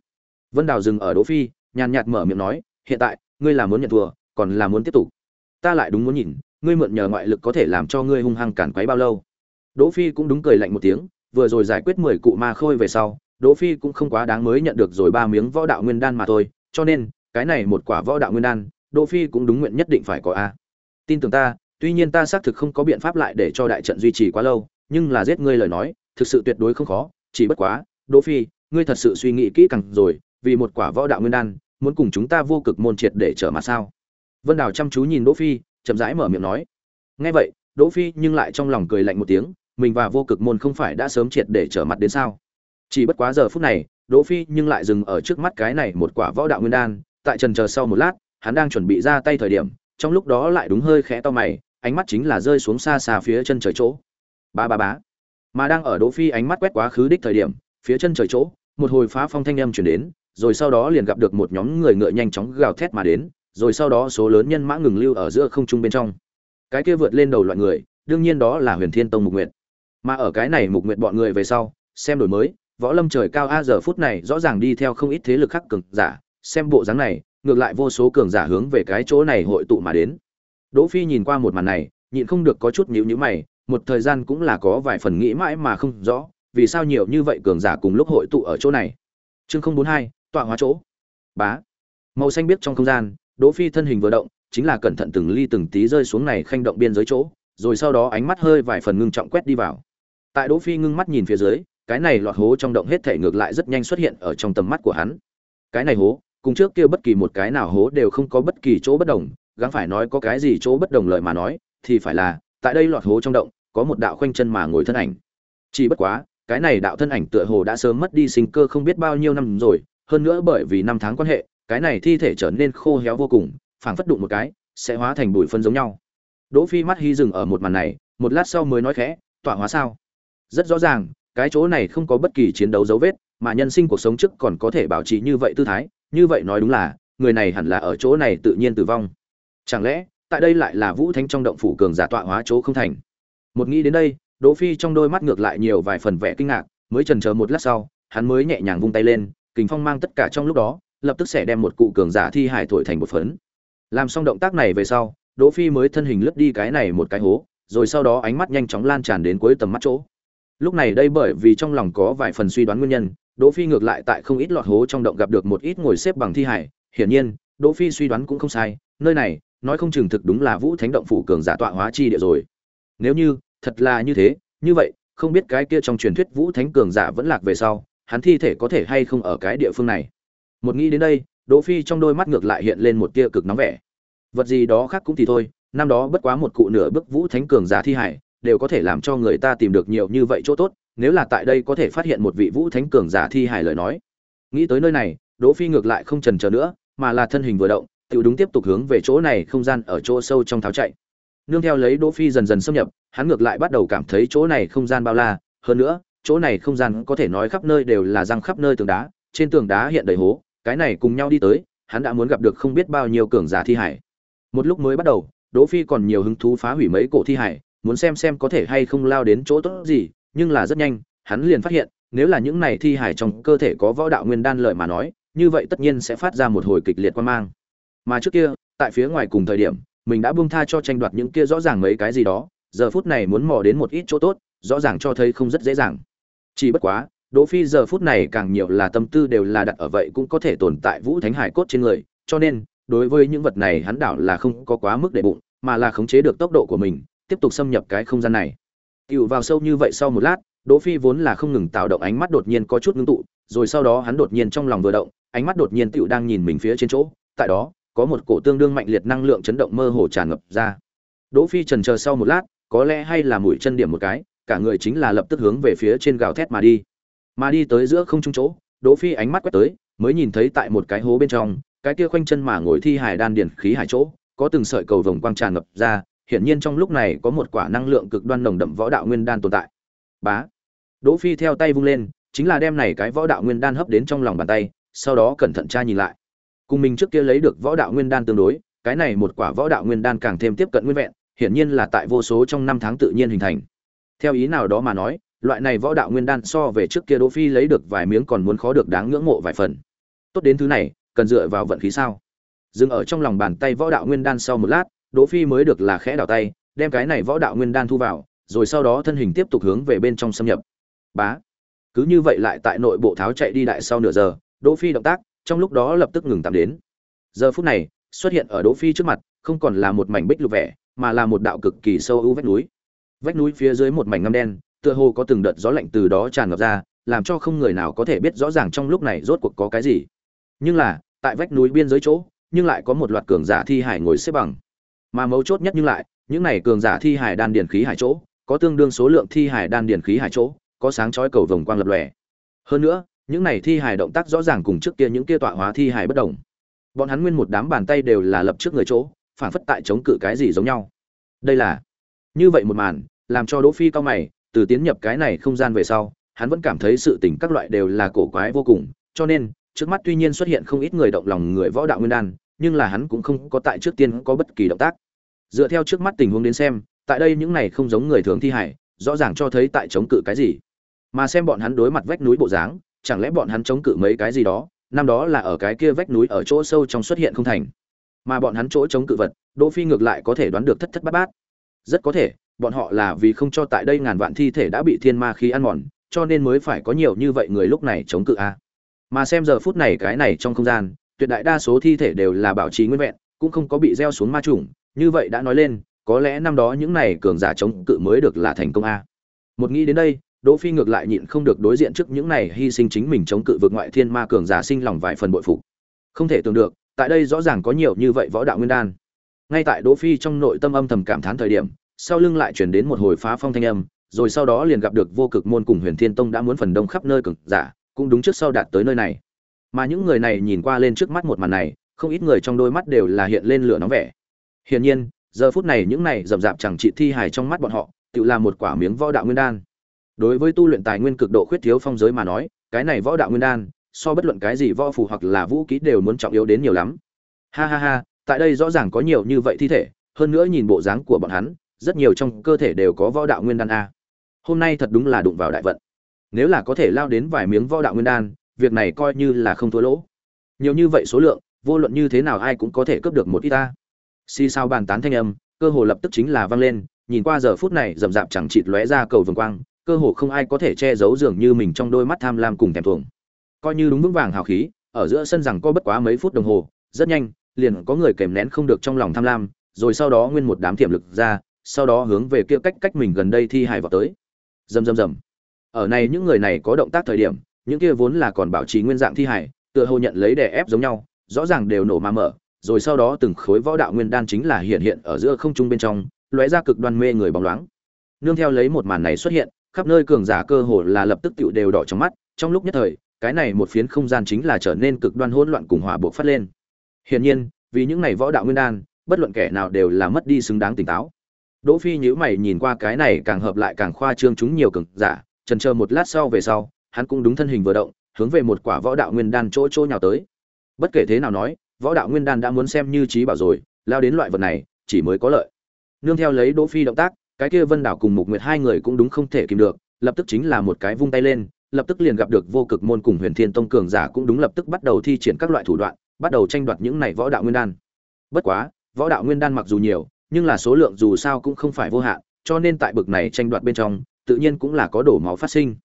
S1: Vân Đào dừng ở Đỗ Phi, nhàn nhạt mở miệng nói, hiện tại, ngươi là muốn nhận thua, còn là muốn tiếp tục. Ta lại đúng muốn nhìn, ngươi mượn nhờ ngoại lực có thể làm cho ngươi hung hăng cản quấy bao lâu. Đỗ Phi cũng đúng cười lạnh một tiếng, vừa rồi giải quyết 10 cụ ma khôi về sau, Đỗ Phi cũng không quá đáng mới nhận được rồi ba miếng võ đạo nguyên đan mà thôi, cho nên, cái này một quả võ đạo nguyên đan, Đỗ Phi cũng đúng nguyện nhất định phải có a. Tin tưởng ta, tuy nhiên ta xác thực không có biện pháp lại để cho đại trận duy trì quá lâu nhưng là giết ngươi lời nói thực sự tuyệt đối không khó chỉ bất quá đỗ phi ngươi thật sự suy nghĩ kỹ càng rồi vì một quả võ đạo nguyên đan muốn cùng chúng ta vô cực môn triệt để trở mà sao? Vân đào chăm chú nhìn đỗ phi chậm rãi mở miệng nói. Nghe vậy đỗ phi nhưng lại trong lòng cười lạnh một tiếng mình và vô cực môn không phải đã sớm triệt để trở mặt đến sao? Chỉ bất quá giờ phút này đỗ phi nhưng lại dừng ở trước mắt cái này một quả võ đạo nguyên đan tại trần chờ sau một lát hắn đang chuẩn bị ra tay thời điểm, trong lúc đó lại đúng hơi khẽ to mày, ánh mắt chính là rơi xuống xa xa phía chân trời chỗ. Ba ba bá mà đang ở đỗ phi ánh mắt quét quá khứ đích thời điểm, phía chân trời chỗ, một hồi phá phong thanh âm truyền đến, rồi sau đó liền gặp được một nhóm người ngựa nhanh chóng gào thét mà đến, rồi sau đó số lớn nhân mã ngừng lưu ở giữa không trung bên trong. Cái kia vượt lên đầu loại người, đương nhiên đó là huyền thiên tông mục nguyệt. Mà ở cái này mục nguyệt bọn người về sau, xem đổi mới, võ lâm trời cao a giờ phút này rõ ràng đi theo không ít thế lực khắc cường giả, xem bộ dáng này ngược lại vô số cường giả hướng về cái chỗ này hội tụ mà đến. Đỗ phi nhìn qua một màn này, nhịn không được có chút nhíu nhíu mày, một thời gian cũng là có vài phần nghĩ mãi mà không rõ, vì sao nhiều như vậy cường giả cùng lúc hội tụ ở chỗ này. Chương không bốn hai, tọa hóa chỗ. Bá. Màu xanh biết trong không gian, đỗ phi thân hình vừa động, chính là cẩn thận từng ly từng tí rơi xuống này khanh động biên giới chỗ, rồi sau đó ánh mắt hơi vài phần ngưng trọng quét đi vào. Tại đỗ phi ngưng mắt nhìn phía dưới, cái này lọt hố trong động hết thể ngược lại rất nhanh xuất hiện ở trong tầm mắt của hắn. Cái này hố cùng trước kia bất kỳ một cái nào hố đều không có bất kỳ chỗ bất đồng, gắng phải nói có cái gì chỗ bất đồng lời mà nói, thì phải là, tại đây lọt hố trong động, có một đạo khoanh chân mà ngồi thân ảnh. Chỉ bất quá, cái này đạo thân ảnh tựa hồ đã sớm mất đi sinh cơ không biết bao nhiêu năm rồi, hơn nữa bởi vì năm tháng quan hệ, cái này thi thể trở nên khô héo vô cùng, phảng phất đụng một cái, sẽ hóa thành bụi phân giống nhau. Đỗ phi mắt hy dừng ở một màn này, một lát sau mới nói khẽ, tọa hóa sao? Rất rõ ràng, cái chỗ này không có bất kỳ chiến đấu dấu vết, mà nhân sinh cuộc sống trước còn có thể bảo trì như vậy tư thái như vậy nói đúng là, người này hẳn là ở chỗ này tự nhiên tử vong. Chẳng lẽ, tại đây lại là vũ thánh trong động phủ cường giả tọa hóa chỗ không thành? Một nghĩ đến đây, đỗ phi trong đôi mắt ngược lại nhiều vài phần vẻ kinh ngạc, mới chần chờ một lát sau, hắn mới nhẹ nhàng vung tay lên, kình phong mang tất cả trong lúc đó, lập tức sẽ đem một cụ cường giả thi hải thổi thành một phấn. Làm xong động tác này về sau, đỗ phi mới thân hình lướt đi cái này một cái hố, rồi sau đó ánh mắt nhanh chóng lan tràn đến cuối tầm mắt chỗ. Lúc này đây bởi vì trong lòng có vài phần suy đoán nguyên nhân đỗ phi ngược lại tại không ít lọt hố trong động gặp được một ít ngồi xếp bằng thi hải hiển nhiên, đỗ phi suy đoán cũng không sai, nơi này, nói không chừng thực đúng là vũ thánh động phủ cường giả tọa hóa chi địa rồi. Nếu như, thật là như thế, như vậy, không biết cái kia trong truyền thuyết vũ thánh cường giả vẫn lạc về sau, hắn thi thể có thể hay không ở cái địa phương này. Một nghĩ đến đây, đỗ phi trong đôi mắt ngược lại hiện lên một tia cực nóng vẻ. Vật gì đó khác cũng thì thôi, năm đó bất quá một cụ nửa bước vũ thánh cường giả thi hải đều có thể làm cho người ta tìm được nhiều như vậy chỗ tốt nếu là tại đây có thể phát hiện một vị vũ thánh cường giả thi hải lời nói. Nghĩ tới nơi này, đỗ phi ngược lại không trần chờ nữa, mà là thân hình vừa động tự đúng tiếp tục hướng về chỗ này không gian ở chỗ sâu trong tháo chạy. Nương theo lấy đỗ phi dần dần xâm nhập, hắn ngược lại bắt đầu cảm thấy chỗ này không gian bao la. Hơn nữa, chỗ này không gian có thể nói khắp nơi đều là răng khắp nơi tường đá, trên tường đá hiện đầy hố, cái này cùng nhau đi tới, hắn đã muốn gặp được không biết bao nhiêu cường giả thi hải một lúc mới bắt đầu, đỗ phi còn nhiều hứng thú phá hủy mấy cổ thi hải muốn xem xem có thể hay không lao đến chỗ tốt gì nhưng là rất nhanh, hắn liền phát hiện, nếu là những này thi hải trong cơ thể có võ đạo nguyên đan lợi mà nói, như vậy tất nhiên sẽ phát ra một hồi kịch liệt quan mang. Mà trước kia, tại phía ngoài cùng thời điểm, mình đã buông tha cho tranh đoạt những kia rõ ràng mấy cái gì đó, giờ phút này muốn mò đến một ít chỗ tốt, rõ ràng cho thấy không rất dễ dàng. Chỉ bất quá, đỗ phi giờ phút này càng nhiều là tâm tư đều là đặt ở vậy cũng có thể tồn tại vũ thánh hải cốt trên người, cho nên, đối với những vật này hắn đảo là không có quá mức để bụng, mà là khống chế được tốc độ của mình, tiếp tục xâm nhập cái không gian này. Tiểu vào sâu như vậy sau một lát, Đỗ Phi vốn là không ngừng tạo động ánh mắt đột nhiên có chút ngưng tụ, rồi sau đó hắn đột nhiên trong lòng vừa động, ánh mắt đột nhiên tiểu đang nhìn mình phía trên chỗ, tại đó, có một cổ tương đương mạnh liệt năng lượng chấn động mơ hồ tràn ngập ra. Đỗ Phi chần chờ sau một lát, có lẽ hay là mũi chân điểm một cái, cả người chính là lập tức hướng về phía trên gào thét mà đi. Mà đi tới giữa không trung chỗ, Đỗ Phi ánh mắt quét tới, mới nhìn thấy tại một cái hố bên trong, cái kia khoanh chân mà ngồi thi hải đan điển khí hải chỗ, có từng sợi cầu vồng quang tràn ngập ra, hiển nhiên trong lúc này có một quả năng lượng cực đoan nồng đậm võ đạo nguyên đan tồn tại. Bá. Đỗ Phi theo tay vung lên, chính là đem này cái võ đạo nguyên đan hấp đến trong lòng bàn tay, sau đó cẩn thận tra nhìn lại. Cùng mình trước kia lấy được võ đạo nguyên đan tương đối, cái này một quả võ đạo nguyên đan càng thêm tiếp cận nguyên vẹn, hiển nhiên là tại vô số trong năm tháng tự nhiên hình thành. Theo ý nào đó mà nói, loại này võ đạo nguyên đan so về trước kia Đỗ Phi lấy được vài miếng còn muốn khó được đáng ngưỡng mộ vài phần. Tốt đến thứ này, cần dựa vào vận khí sao? Dừng ở trong lòng bàn tay võ đạo nguyên đan sau một lát, Đỗ Phi mới được là khẽ đảo tay, đem cái này võ đạo nguyên đan thu vào, rồi sau đó thân hình tiếp tục hướng về bên trong xâm nhập. Bá. Cứ như vậy lại tại nội bộ tháo chạy đi đại sau nửa giờ, Đỗ Phi động tác, trong lúc đó lập tức ngừng tạm đến. Giờ phút này, xuất hiện ở Đỗ Phi trước mặt, không còn là một mảnh bích lục vẻ, mà là một đạo cực kỳ sâu u vách núi vách núi phía dưới một mảnh ngăm đen tựa hồ có từng đợt gió lạnh từ đó tràn ngập ra làm cho không người nào có thể biết rõ ràng trong lúc này rốt cuộc có cái gì nhưng là tại vách núi biên giới chỗ nhưng lại có một loạt cường giả thi hải ngồi xếp bằng mà mấu chốt nhất nhưng lại, những này cường giả thi hải đan điển khí hải chỗ, có tương đương số lượng thi hải đan điển khí hải chỗ, có sáng chói cầu vồng quang lập lòe. Hơn nữa, những này thi hải động tác rõ ràng cùng trước kia những kia tọa hóa thi hải bất đồng. Bọn hắn nguyên một đám bàn tay đều là lập trước người chỗ phản phất tại chống cự cái gì giống nhau. Đây là, như vậy một màn, làm cho đỗ phi cao mày, từ tiến nhập cái này không gian về sau, hắn vẫn cảm thấy sự tình các loại đều là cổ quái vô cùng, cho nên, trước mắt tuy nhiên xuất hiện không ít người động lòng người võ đạo nguyên đan, nhưng là hắn cũng không có tại trước tiên có bất kỳ động tác dựa theo trước mắt tình huống đến xem, tại đây những này không giống người thường thi hải rõ ràng cho thấy tại chống cự cái gì. Mà xem bọn hắn đối mặt vách núi bộ dáng, chẳng lẽ bọn hắn chống cự mấy cái gì đó, năm đó là ở cái kia vách núi ở chỗ sâu trong xuất hiện không thành. Mà bọn hắn chỗ chống cự vật, đỗ phi ngược lại có thể đoán được thất thất bát bát. Rất có thể, bọn họ là vì không cho tại đây ngàn vạn thi thể đã bị thiên ma khí ăn mòn, cho nên mới phải có nhiều như vậy người lúc này chống cự a. Mà xem giờ phút này cái này trong không gian, tuyệt đại đa số thi thể đều là bảo trì nguyên vẹn, cũng không có bị gieo xuống ma trùng như vậy đã nói lên, có lẽ năm đó những này cường giả chống cự mới được là thành công a. Một nghĩ đến đây, đỗ phi ngược lại nhịn không được đối diện trước những này hy sinh chính mình chống cự vượt ngoại thiên ma cường giả sinh lòng vài phần bội phục. Không thể tưởng được, tại đây rõ ràng có nhiều như vậy võ đạo nguyên đan. Ngay tại đỗ phi trong nội tâm âm thầm cảm thán thời điểm, sau lưng lại truyền đến một hồi phá phong thanh âm, rồi sau đó liền gặp được vô cực môn cùng huyền thiên tông đã muốn phần đông khắp nơi cường giả, cũng đúng trước sau đạt tới nơi này. Mà những người này nhìn qua lên trước mắt một màn này, không ít người trong đôi mắt đều là hiện lên lửa nóng vẻ hiển nhiên, giờ phút này những này rậm rạp chẳng trị thi hài trong mắt bọn họ, tự là một quả miếng võ đạo nguyên đan. Đối với tu luyện tài nguyên cực độ khuyết thiếu phong giới mà nói, cái này võ đạo nguyên đan, so bất luận cái gì võ phù hoặc là vũ khí đều muốn trọng yếu đến nhiều lắm. Ha ha ha, tại đây rõ ràng có nhiều như vậy thi thể, hơn nữa nhìn bộ dáng của bọn hắn, rất nhiều trong cơ thể đều có võ đạo nguyên đan a. Hôm nay thật đúng là đụng vào đại vận. Nếu là có thể lao đến vài miếng võ đạo nguyên đan, việc này coi như là không thua lỗ. Nhiều như vậy số lượng, vô luận như thế nào ai cũng có thể cướp được một ít ta xì sao bàn tán thanh âm, cơ hồ lập tức chính là vang lên, nhìn qua giờ phút này rậm rạp chẳng chịt lóe ra cầu vồng quang, cơ hồ không ai có thể che giấu dường như mình trong đôi mắt tham lam cùng thèm thuồng. Coi như đúng vững vàng hào khí, ở giữa sân rằng có bất quá mấy phút đồng hồ, rất nhanh, liền có người kèm nén không được trong lòng tham lam, rồi sau đó nguyên một đám tiềm lực ra, sau đó hướng về kia cách cách mình gần đây thi hài vào tới. Rầm rầm rầm. Ở này những người này có động tác thời điểm, những kia vốn là còn bảo trì nguyên dạng thi hài, tựa hồ nhận lấy đè ép giống nhau, rõ ràng đều nổ mà mở rồi sau đó từng khối võ đạo nguyên đan chính là hiện hiện ở giữa không trung bên trong, lóe ra cực đoan mê người bóng loáng. Nương theo lấy một màn này xuất hiện, khắp nơi cường giả cơ hồ là lập tức tụ đều đỏ trong mắt, trong lúc nhất thời, cái này một phiến không gian chính là trở nên cực đoan hỗn loạn cùng hỏa buộc phát lên. Hiển nhiên, vì những này võ đạo nguyên đan, bất luận kẻ nào đều là mất đi xứng đáng tỉnh táo. Đỗ phi nhíu mày nhìn qua cái này càng hợp lại càng khoa trương chúng nhiều cường giả, chần chờ một lát sau về sau, hắn cũng đúng thân hình vừa động, hướng về một quả võ đạo nguyên đan chỗ chỗ nhào tới. Bất kể thế nào nói võ đạo nguyên đan đã muốn xem như trí bảo rồi, lao đến loại vật này, chỉ mới có lợi. Nương theo lấy đỗ phi động tác, cái kia vân đảo cùng mục nguyệt hai người cũng đúng không thể kìm được, lập tức chính là một cái vung tay lên, lập tức liền gặp được vô cực môn cùng huyền thiên tông cường giả cũng đúng lập tức bắt đầu thi triển các loại thủ đoạn, bắt đầu tranh đoạt những này võ đạo nguyên đan. Bất quá, võ đạo nguyên đan mặc dù nhiều, nhưng là số lượng dù sao cũng không phải vô hạn, cho nên tại bực này tranh đoạt bên trong, tự nhiên cũng là có đổ máu phát sinh.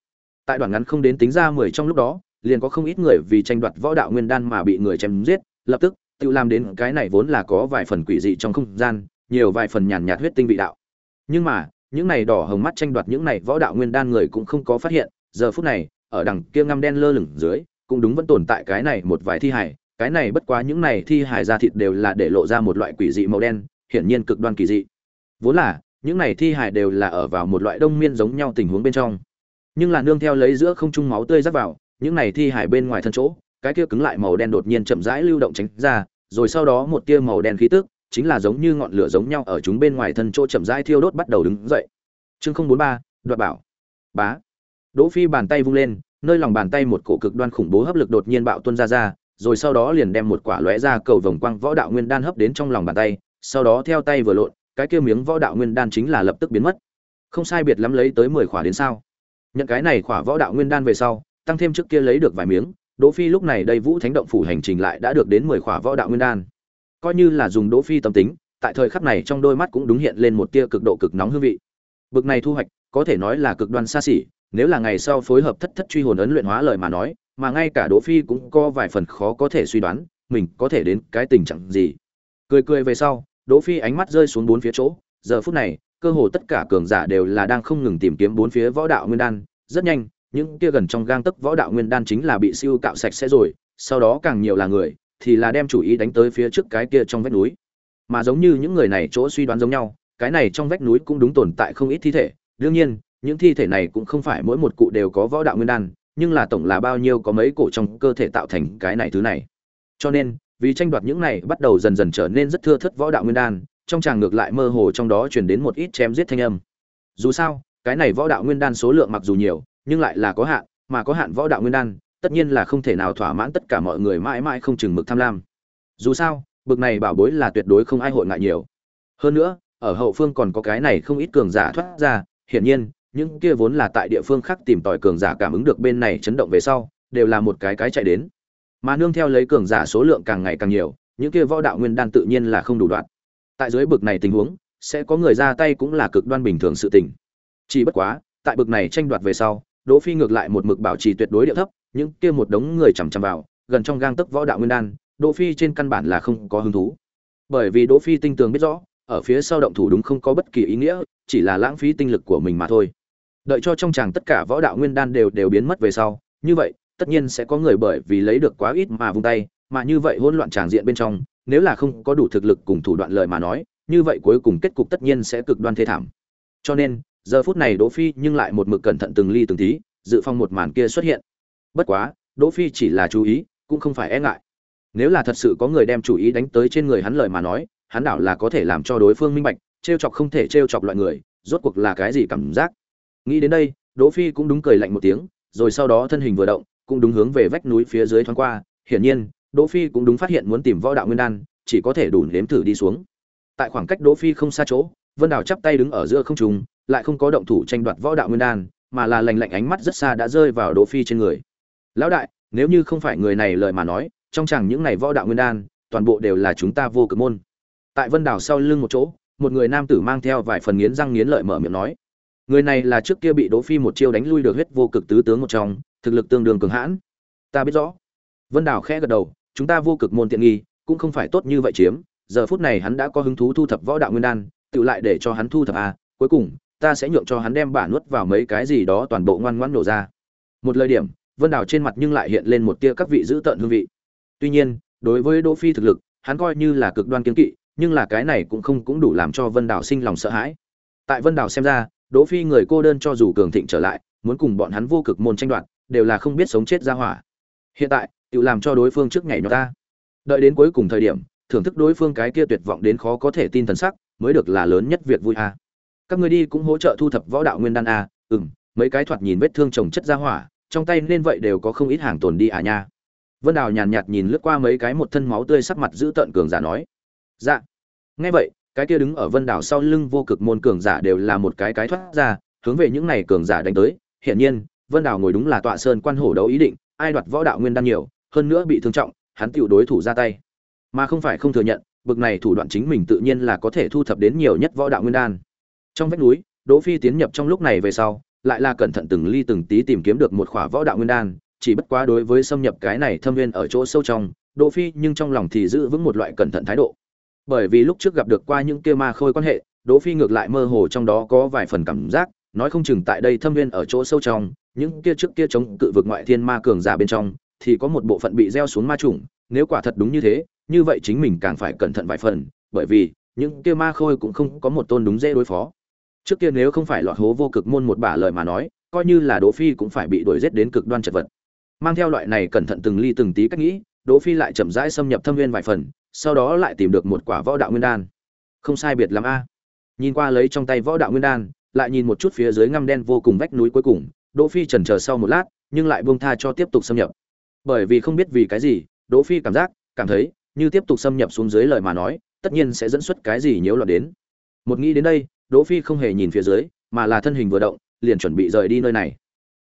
S1: Tại đoạn ngắn không đến tính ra mười trong lúc đó, liền có không ít người vì tranh đoạt võ đạo nguyên đan mà bị người chém giết lập tức, tự làm đến cái này vốn là có vài phần quỷ dị trong không gian, nhiều vài phần nhàn nhạt huyết tinh vị đạo. Nhưng mà, những này đỏ hồng mắt tranh đoạt những này võ đạo nguyên đan người cũng không có phát hiện, giờ phút này, ở đằng kia ngăm đen lơ lửng dưới, cũng đúng vẫn tồn tại cái này một vài thi hải cái này bất quá những này thi hải da thịt đều là để lộ ra một loại quỷ dị màu đen, hiển nhiên cực đoan kỳ dị. Vốn là, những này thi hải đều là ở vào một loại đông miên giống nhau tình huống bên trong. Nhưng là nương theo lấy giữa không trung máu tươi rắc vào, những này thi hải bên ngoài thân chỗ cái kia cứng lại màu đen đột nhiên chậm rãi lưu động tránh ra, rồi sau đó một tia màu đen khí tức, chính là giống như ngọn lửa giống nhau ở chúng bên ngoài thân chỗ chậm rãi thiêu đốt bắt đầu đứng dậy. Chương không bốn ba, đoạt bảo. Bá. Đỗ phi bàn tay vung lên, nơi lòng bàn tay một cổ cực đoan khủng bố hấp lực đột nhiên bạo tuôn ra ra, rồi sau đó liền đem một quả lóe ra cầu vồng quang võ đạo nguyên đan hấp đến trong lòng bàn tay, sau đó theo tay vừa lộn, cái kia miếng võ đạo nguyên đan chính là lập tức biến mất. Không sai biệt lắm lấy tới mười quả đến sao. Nhận cái này quả võ đạo nguyên đan về sau, tăng thêm trước kia lấy được vài miếng đỗ phi lúc này đây vũ thánh động phủ hành trình lại đã được đến mười khỏa võ đạo nguyên đan. Coi như là dùng đỗ phi tâm tính tại thời khắc này trong đôi mắt cũng đúng hiện lên một tia cực độ cực nóng hương vị. Bực này thu hoạch có thể nói là cực đoan xa xỉ nếu là ngày sau phối hợp thất thất truy hồn ấn luyện hóa lời mà nói mà ngay cả đỗ phi cũng có vài phần khó có thể suy đoán mình có thể đến cái tình trạng gì. Cười cười về sau Đỗ Phi ánh mắt rơi xuống bốn phía chỗ, giờ phút này, cơ hồ tất cả cường giả đều là đang không ngừng tìm kiếm bốn phía võ đạo nguyên đan, rất nhanh, những kia gần trong gang tấc võ đạo nguyên đan chính là bị siêu cạo sạch sẽ rồi, sau đó càng nhiều là người, thì là đem chủ ý đánh tới phía trước cái kia trong vách núi. Mà giống như những người này chỗ suy đoán giống nhau, cái này trong vách núi cũng đúng tồn tại không ít thi thể, đương nhiên, những thi thể này cũng không phải mỗi một cụ đều có võ đạo nguyên đan, nhưng là tổng là bao nhiêu có mấy cổ trong cơ thể tạo thành cái này thứ này. Cho nên, vì tranh đoạt những này bắt đầu dần dần trở nên rất thưa thớt võ đạo nguyên đan, trong chàng ngược lại mơ hồ trong đó truyền đến một ít chém giết thanh âm. Dù sao, cái này võ đạo nguyên đan số lượng mặc dù nhiều, nhưng lại là có hạn, mà có hạn võ đạo nguyên đan, tất nhiên là không thể nào thỏa mãn tất cả mọi người mãi mãi không chừng mực tham lam. Dù sao, bực này bảo bối là tuyệt đối không ai hội ngại nhiều. Hơn nữa, ở hậu phương còn có cái này không ít cường giả thoát ra, hiển nhiên, những kia vốn là tại địa phương khác tìm tòi cường giả cảm ứng được bên này chấn động về sau, đều là một cái cái chạy đến. Mà nương theo lấy cường giả số lượng càng ngày càng nhiều, những kia võ đạo nguyên đan tự nhiên là không đủ đoạn. Tại dưới bực này tình huống, sẽ có người ra tay cũng là cực đoan bình thường sự tình. Chỉ bất quá, tại bực này tranh đoạt về sau, Đỗ Phi ngược lại một mực bảo trì tuyệt đối địa thấp, những kia một đống người chằm chằm vào, gần trong gang tấc võ đạo nguyên đan, Đỗ Phi trên căn bản là không có hứng thú. Bởi vì Đỗ Phi tinh tường biết rõ, ở phía sau động thủ đúng không có bất kỳ ý nghĩa, chỉ là lãng phí tinh lực của mình mà thôi. Đợi cho trong chàng tất cả võ đạo nguyên đan đều đều biến mất về sau, như vậy, tất nhiên sẽ có người bởi vì lấy được quá ít mà vung tay, mà như vậy hỗn loạn tràng diện bên trong, nếu là không có đủ thực lực cùng thủ đoạn lời mà nói, như vậy cuối cùng kết cục tất nhiên sẽ cực đoan thê thảm. Cho nên, giờ phút này Đỗ Phi nhưng lại một mực cẩn thận từng ly từng tí, dự phòng một màn kia xuất hiện. Bất quá, Đỗ Phi chỉ là chú ý, cũng không phải e ngại. Nếu là thật sự có người đem chủ ý đánh tới trên người hắn lời mà nói, hắn đảo là có thể làm cho đối phương minh bạch, trêu chọc không thể trêu chọc loại người, rốt cuộc là cái gì cảm giác. Nghĩ đến đây, Đỗ Phi cũng đúng cười lạnh một tiếng, rồi sau đó thân hình vừa động, cũng đúng hướng về vách núi phía dưới thoáng qua, hiển nhiên, Đỗ Phi cũng đúng phát hiện muốn tìm võ đạo nguyên đan, chỉ có thể đủ nếm thử đi xuống. Tại khoảng cách Đỗ Phi không xa chỗ, Vân Đào chắp tay đứng ở giữa không trung, lại không có động thủ tranh đoạt võ đạo nguyên đan, mà là lành lạnh ánh mắt rất xa đã rơi vào Đỗ Phi trên người. "Lão đại, nếu như không phải người này lời mà nói, trong chẳng những này võ đạo nguyên đan, toàn bộ đều là chúng ta vô cực môn." Tại Vân đảo sau lưng một chỗ, một người nam tử mang theo vài phần nghiến răng nghiến lợi mở miệng nói: "Người này là trước kia bị Đỗ Phi một chiêu đánh lui được huyết vô cực tứ tướng một trong, thực lực tương đương cường hãn." "Ta biết rõ." Vân đảo khẽ gật đầu, "Chúng ta vô cực môn tiện nghi, cũng không phải tốt như vậy chiếm, giờ phút này hắn đã có hứng thú thu thập võ đạo nguyên đan, tự lại để cho hắn thu thập à, cuối cùng ta sẽ nhượng cho hắn đem bả nuốt vào mấy cái gì đó toàn bộ ngoan ngoãn nổ ra. Một lời điểm, Vân Đào trên mặt nhưng lại hiện lên một tia các vị giữ tận hương vị. Tuy nhiên, đối với Đỗ Phi thực lực, hắn coi như là cực đoan kiên kỵ, nhưng là cái này cũng không cũng đủ làm cho Vân Đào sinh lòng sợ hãi. Tại Vân Đào xem ra, Đỗ Phi người cô đơn cho dù cường thịnh trở lại, muốn cùng bọn hắn vô cực môn tranh đoạt, đều là không biết sống chết ra hỏa. Hiện tại, tự làm cho đối phương trước ngày nó ta. Đợi đến cuối cùng thời điểm, thưởng thức đối phương cái kia tuyệt vọng đến khó có thể tin thần sắc, mới được là lớn nhất việc vui a. Các người đi cũng hỗ trợ thu thập võ đạo nguyên đan a, ừm, mấy cái thoạt nhìn vết thương trồng chất ra hỏa, trong tay nên vậy đều có không ít hàng tồn đi à nha. Vân Đào nhàn nhạt nhìn lướt qua mấy cái một thân máu tươi sắc mặt giữ tợn cường giả nói. Dạ. Nghe vậy, cái kia đứng ở Vân Đào sau lưng vô cực môn cường giả đều là một cái cái thoát ra, hướng về những này cường giả đánh tới. Hiển nhiên, Vân Đào ngồi đúng là tọa sơn quan hổ đấu ý định, ai đoạt võ đạo nguyên đan nhiều, hơn nữa bị thương trọng, hắn tựu đối thủ ra tay mà không phải không thừa nhận bực này thủ đoạn chính mình tự nhiên là có thể thu thập đến nhiều nhất võ đạo nguyên đan trong vách núi đỗ phi tiến nhập trong lúc này về sau lại là cẩn thận từng ly từng tí tìm kiếm được một khỏa võ đạo nguyên đan chỉ bất quá đối với xâm nhập cái này thâm viên ở chỗ sâu trong đỗ phi nhưng trong lòng thì giữ vững một loại cẩn thận thái độ bởi vì lúc trước gặp được qua những kia ma khôi quan hệ đỗ phi ngược lại mơ hồ trong đó có vài phần cảm giác nói không chừng tại đây thâm viên ở chỗ sâu trong những kia trước kia chống cự vực ngoại thiên ma cường giả bên trong thì có một bộ phận bị gieo xuống ma chủng nếu quả thật đúng như thế như vậy chính mình càng phải cẩn thận vài phần, bởi vì những kia ma khôi cũng không có một tôn đúng dễ đối phó. Trước kia nếu không phải lọt hố vô cực môn một bả lời mà nói, coi như là Đỗ Phi cũng phải bị đuổi giết đến cực đoan chật vật. Mang theo loại này cẩn thận từng ly từng tí cách nghĩ, Đỗ Phi lại chậm rãi xâm nhập thâm nguyên vài phần, sau đó lại tìm được một quả võ đạo nguyên đan. Không sai biệt lắm a. Nhìn qua lấy trong tay võ đạo nguyên đan, lại nhìn một chút phía dưới ngăm đen vô cùng vách núi cuối cùng, Đỗ Phi chần chờ sau một lát, nhưng lại buông tha cho tiếp tục xâm nhập. Bởi vì không biết vì cái gì, Đỗ Phi cảm giác, cảm thấy như tiếp tục xâm nhập xuống dưới lời mà nói tất nhiên sẽ dẫn xuất cái gì nhiễu loạn đến một nghĩ đến đây đỗ phi không hề nhìn phía dưới mà là thân hình vừa động liền chuẩn bị rời đi nơi này.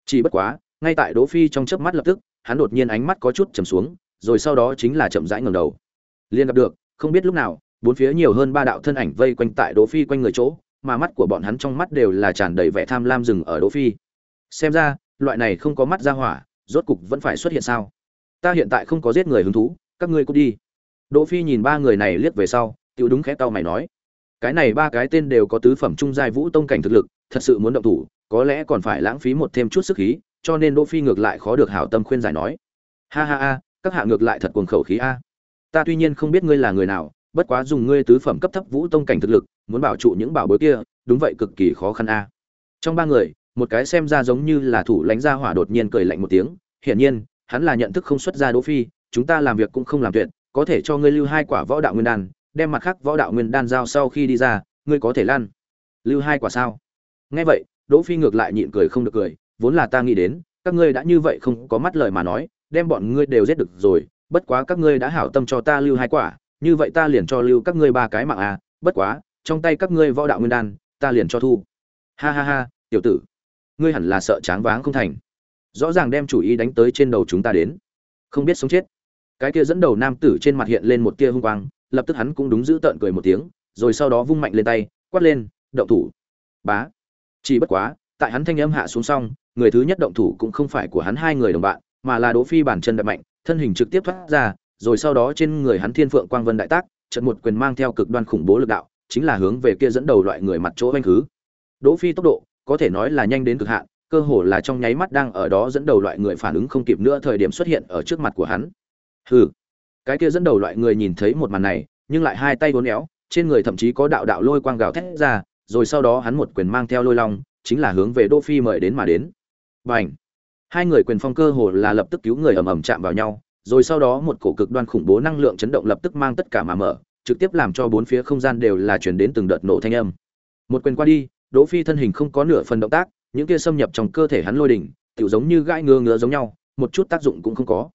S1: Chỉ bất quá ngay tại đỗ phi trong chớp mắt lập tức hắn đột nhiên ánh mắt có chút trầm xuống rồi sau đó chính là chậm rãi ngẩng đầu. Liên gặp được không biết lúc nào bốn phía nhiều hơn ba đạo thân ảnh vây quanh tại đỗ phi quanh người chỗ mà mắt của bọn hắn trong mắt đều là tràn đầy vẻ tham lam dừng ở đỗ phi. Xem ra loại này không có mắt ra hỏa rốt cục vẫn phải xuất hiện sao? Ta hiện tại không có giết người hứng thú các ngươi cứ đi. Đỗ Phi nhìn ba người này liếc về sau, tiểu đúng khẽ tao mày nói cái này ba cái tên đều có tứ phẩm trung giai vũ tông cảnh thực lực, thật sự muốn động thủ, có lẽ còn phải lãng phí một thêm chút sức khí, cho nên đỗ phi ngược lại khó được hảo tâm khuyên giải nói. Ha ha ha, các hạ ngược lại thật cuồng khẩu khí a. Ta tuy nhiên không biết ngươi là người nào, bất quá dùng ngươi tứ phẩm cấp thấp vũ tông cảnh thực lực, muốn bảo trụ những bảo bối kia, đúng vậy cực kỳ khó khăn a. Trong ba người, một cái xem ra giống như là thủ lãnh gia hỏa đột nhiên cười lạnh một tiếng, hiển nhiên, hắn là nhận thức không xuất ra đỗ phi, chúng ta làm việc cũng không làm tuyệt, có thể cho ngươi lưu hai quả võ đạo nguyên đan đem mặt khác võ đạo nguyên đan giao sau khi đi ra, ngươi có thể lan lưu hai quả sao? Nghe vậy, đỗ phi ngược lại nhịn cười không được cười, vốn là ta nghĩ đến, các ngươi đã như vậy không có mắt lời mà nói, đem bọn ngươi đều giết được rồi, bất quá các ngươi đã hảo tâm cho ta lưu hai quả, như vậy ta liền cho lưu các ngươi ba cái mạng à bất quá, trong tay các ngươi võ đạo nguyên đan, ta liền cho thu. Ha ha ha, tiểu tử, ngươi hẳn là sợ tráng váng không thành. Rõ ràng đem chủ ý đánh tới trên đầu chúng ta đến. Không biết sống chết. Cái kia dẫn đầu nam tử trên mặt hiện lên một tia hung quang lập tức hắn cũng đúng giữ tợn cười một tiếng, rồi sau đó vung mạnh lên tay, quát lên, động thủ. Bá. Chỉ bất quá, tại hắn thanh âm hạ xuống xong, người thứ nhất động thủ cũng không phải của hắn hai người đồng bạn, mà là đỗ phi bản chân đập mạnh, thân hình trực tiếp thoát ra, rồi sau đó trên người hắn thiên phượng quang vân đại tác, trận một quyền mang theo cực đoan khủng bố lực đạo, chính là hướng về kia dẫn đầu loại người mặt chỗ vanh khứ. Đỗ phi tốc độ, có thể nói là nhanh đến cực hạn, cơ hồ là trong nháy mắt đang ở đó dẫn đầu loại người phản ứng không kịp nữa thời điểm xuất hiện ở trước mặt của hắn. Hừ cái kia dẫn đầu loại người nhìn thấy một màn này, nhưng lại hai tay vốn éo, trên người thậm chí có đạo đạo lôi quang gào thét ra, rồi sau đó hắn một quyền mang theo lôi long, chính là hướng về đỗ phi mời đến mà đến. Bành! Hai người quyền phong cơ hồ là lập tức cứu người ầm ầm chạm vào nhau, rồi sau đó một cổ cực đoan khủng bố năng lượng chấn động lập tức mang tất cả mà mở, trực tiếp làm cho bốn phía không gian đều là chuyển đến từng đợt nổ thanh âm. Một quyền qua đi, đỗ phi thân hình không có nửa phần động tác, những kia xâm nhập trong cơ thể hắn lôi đỉnh tiểu giống như gãi ngứa ngứa giống nhau, một chút tác dụng cũng không có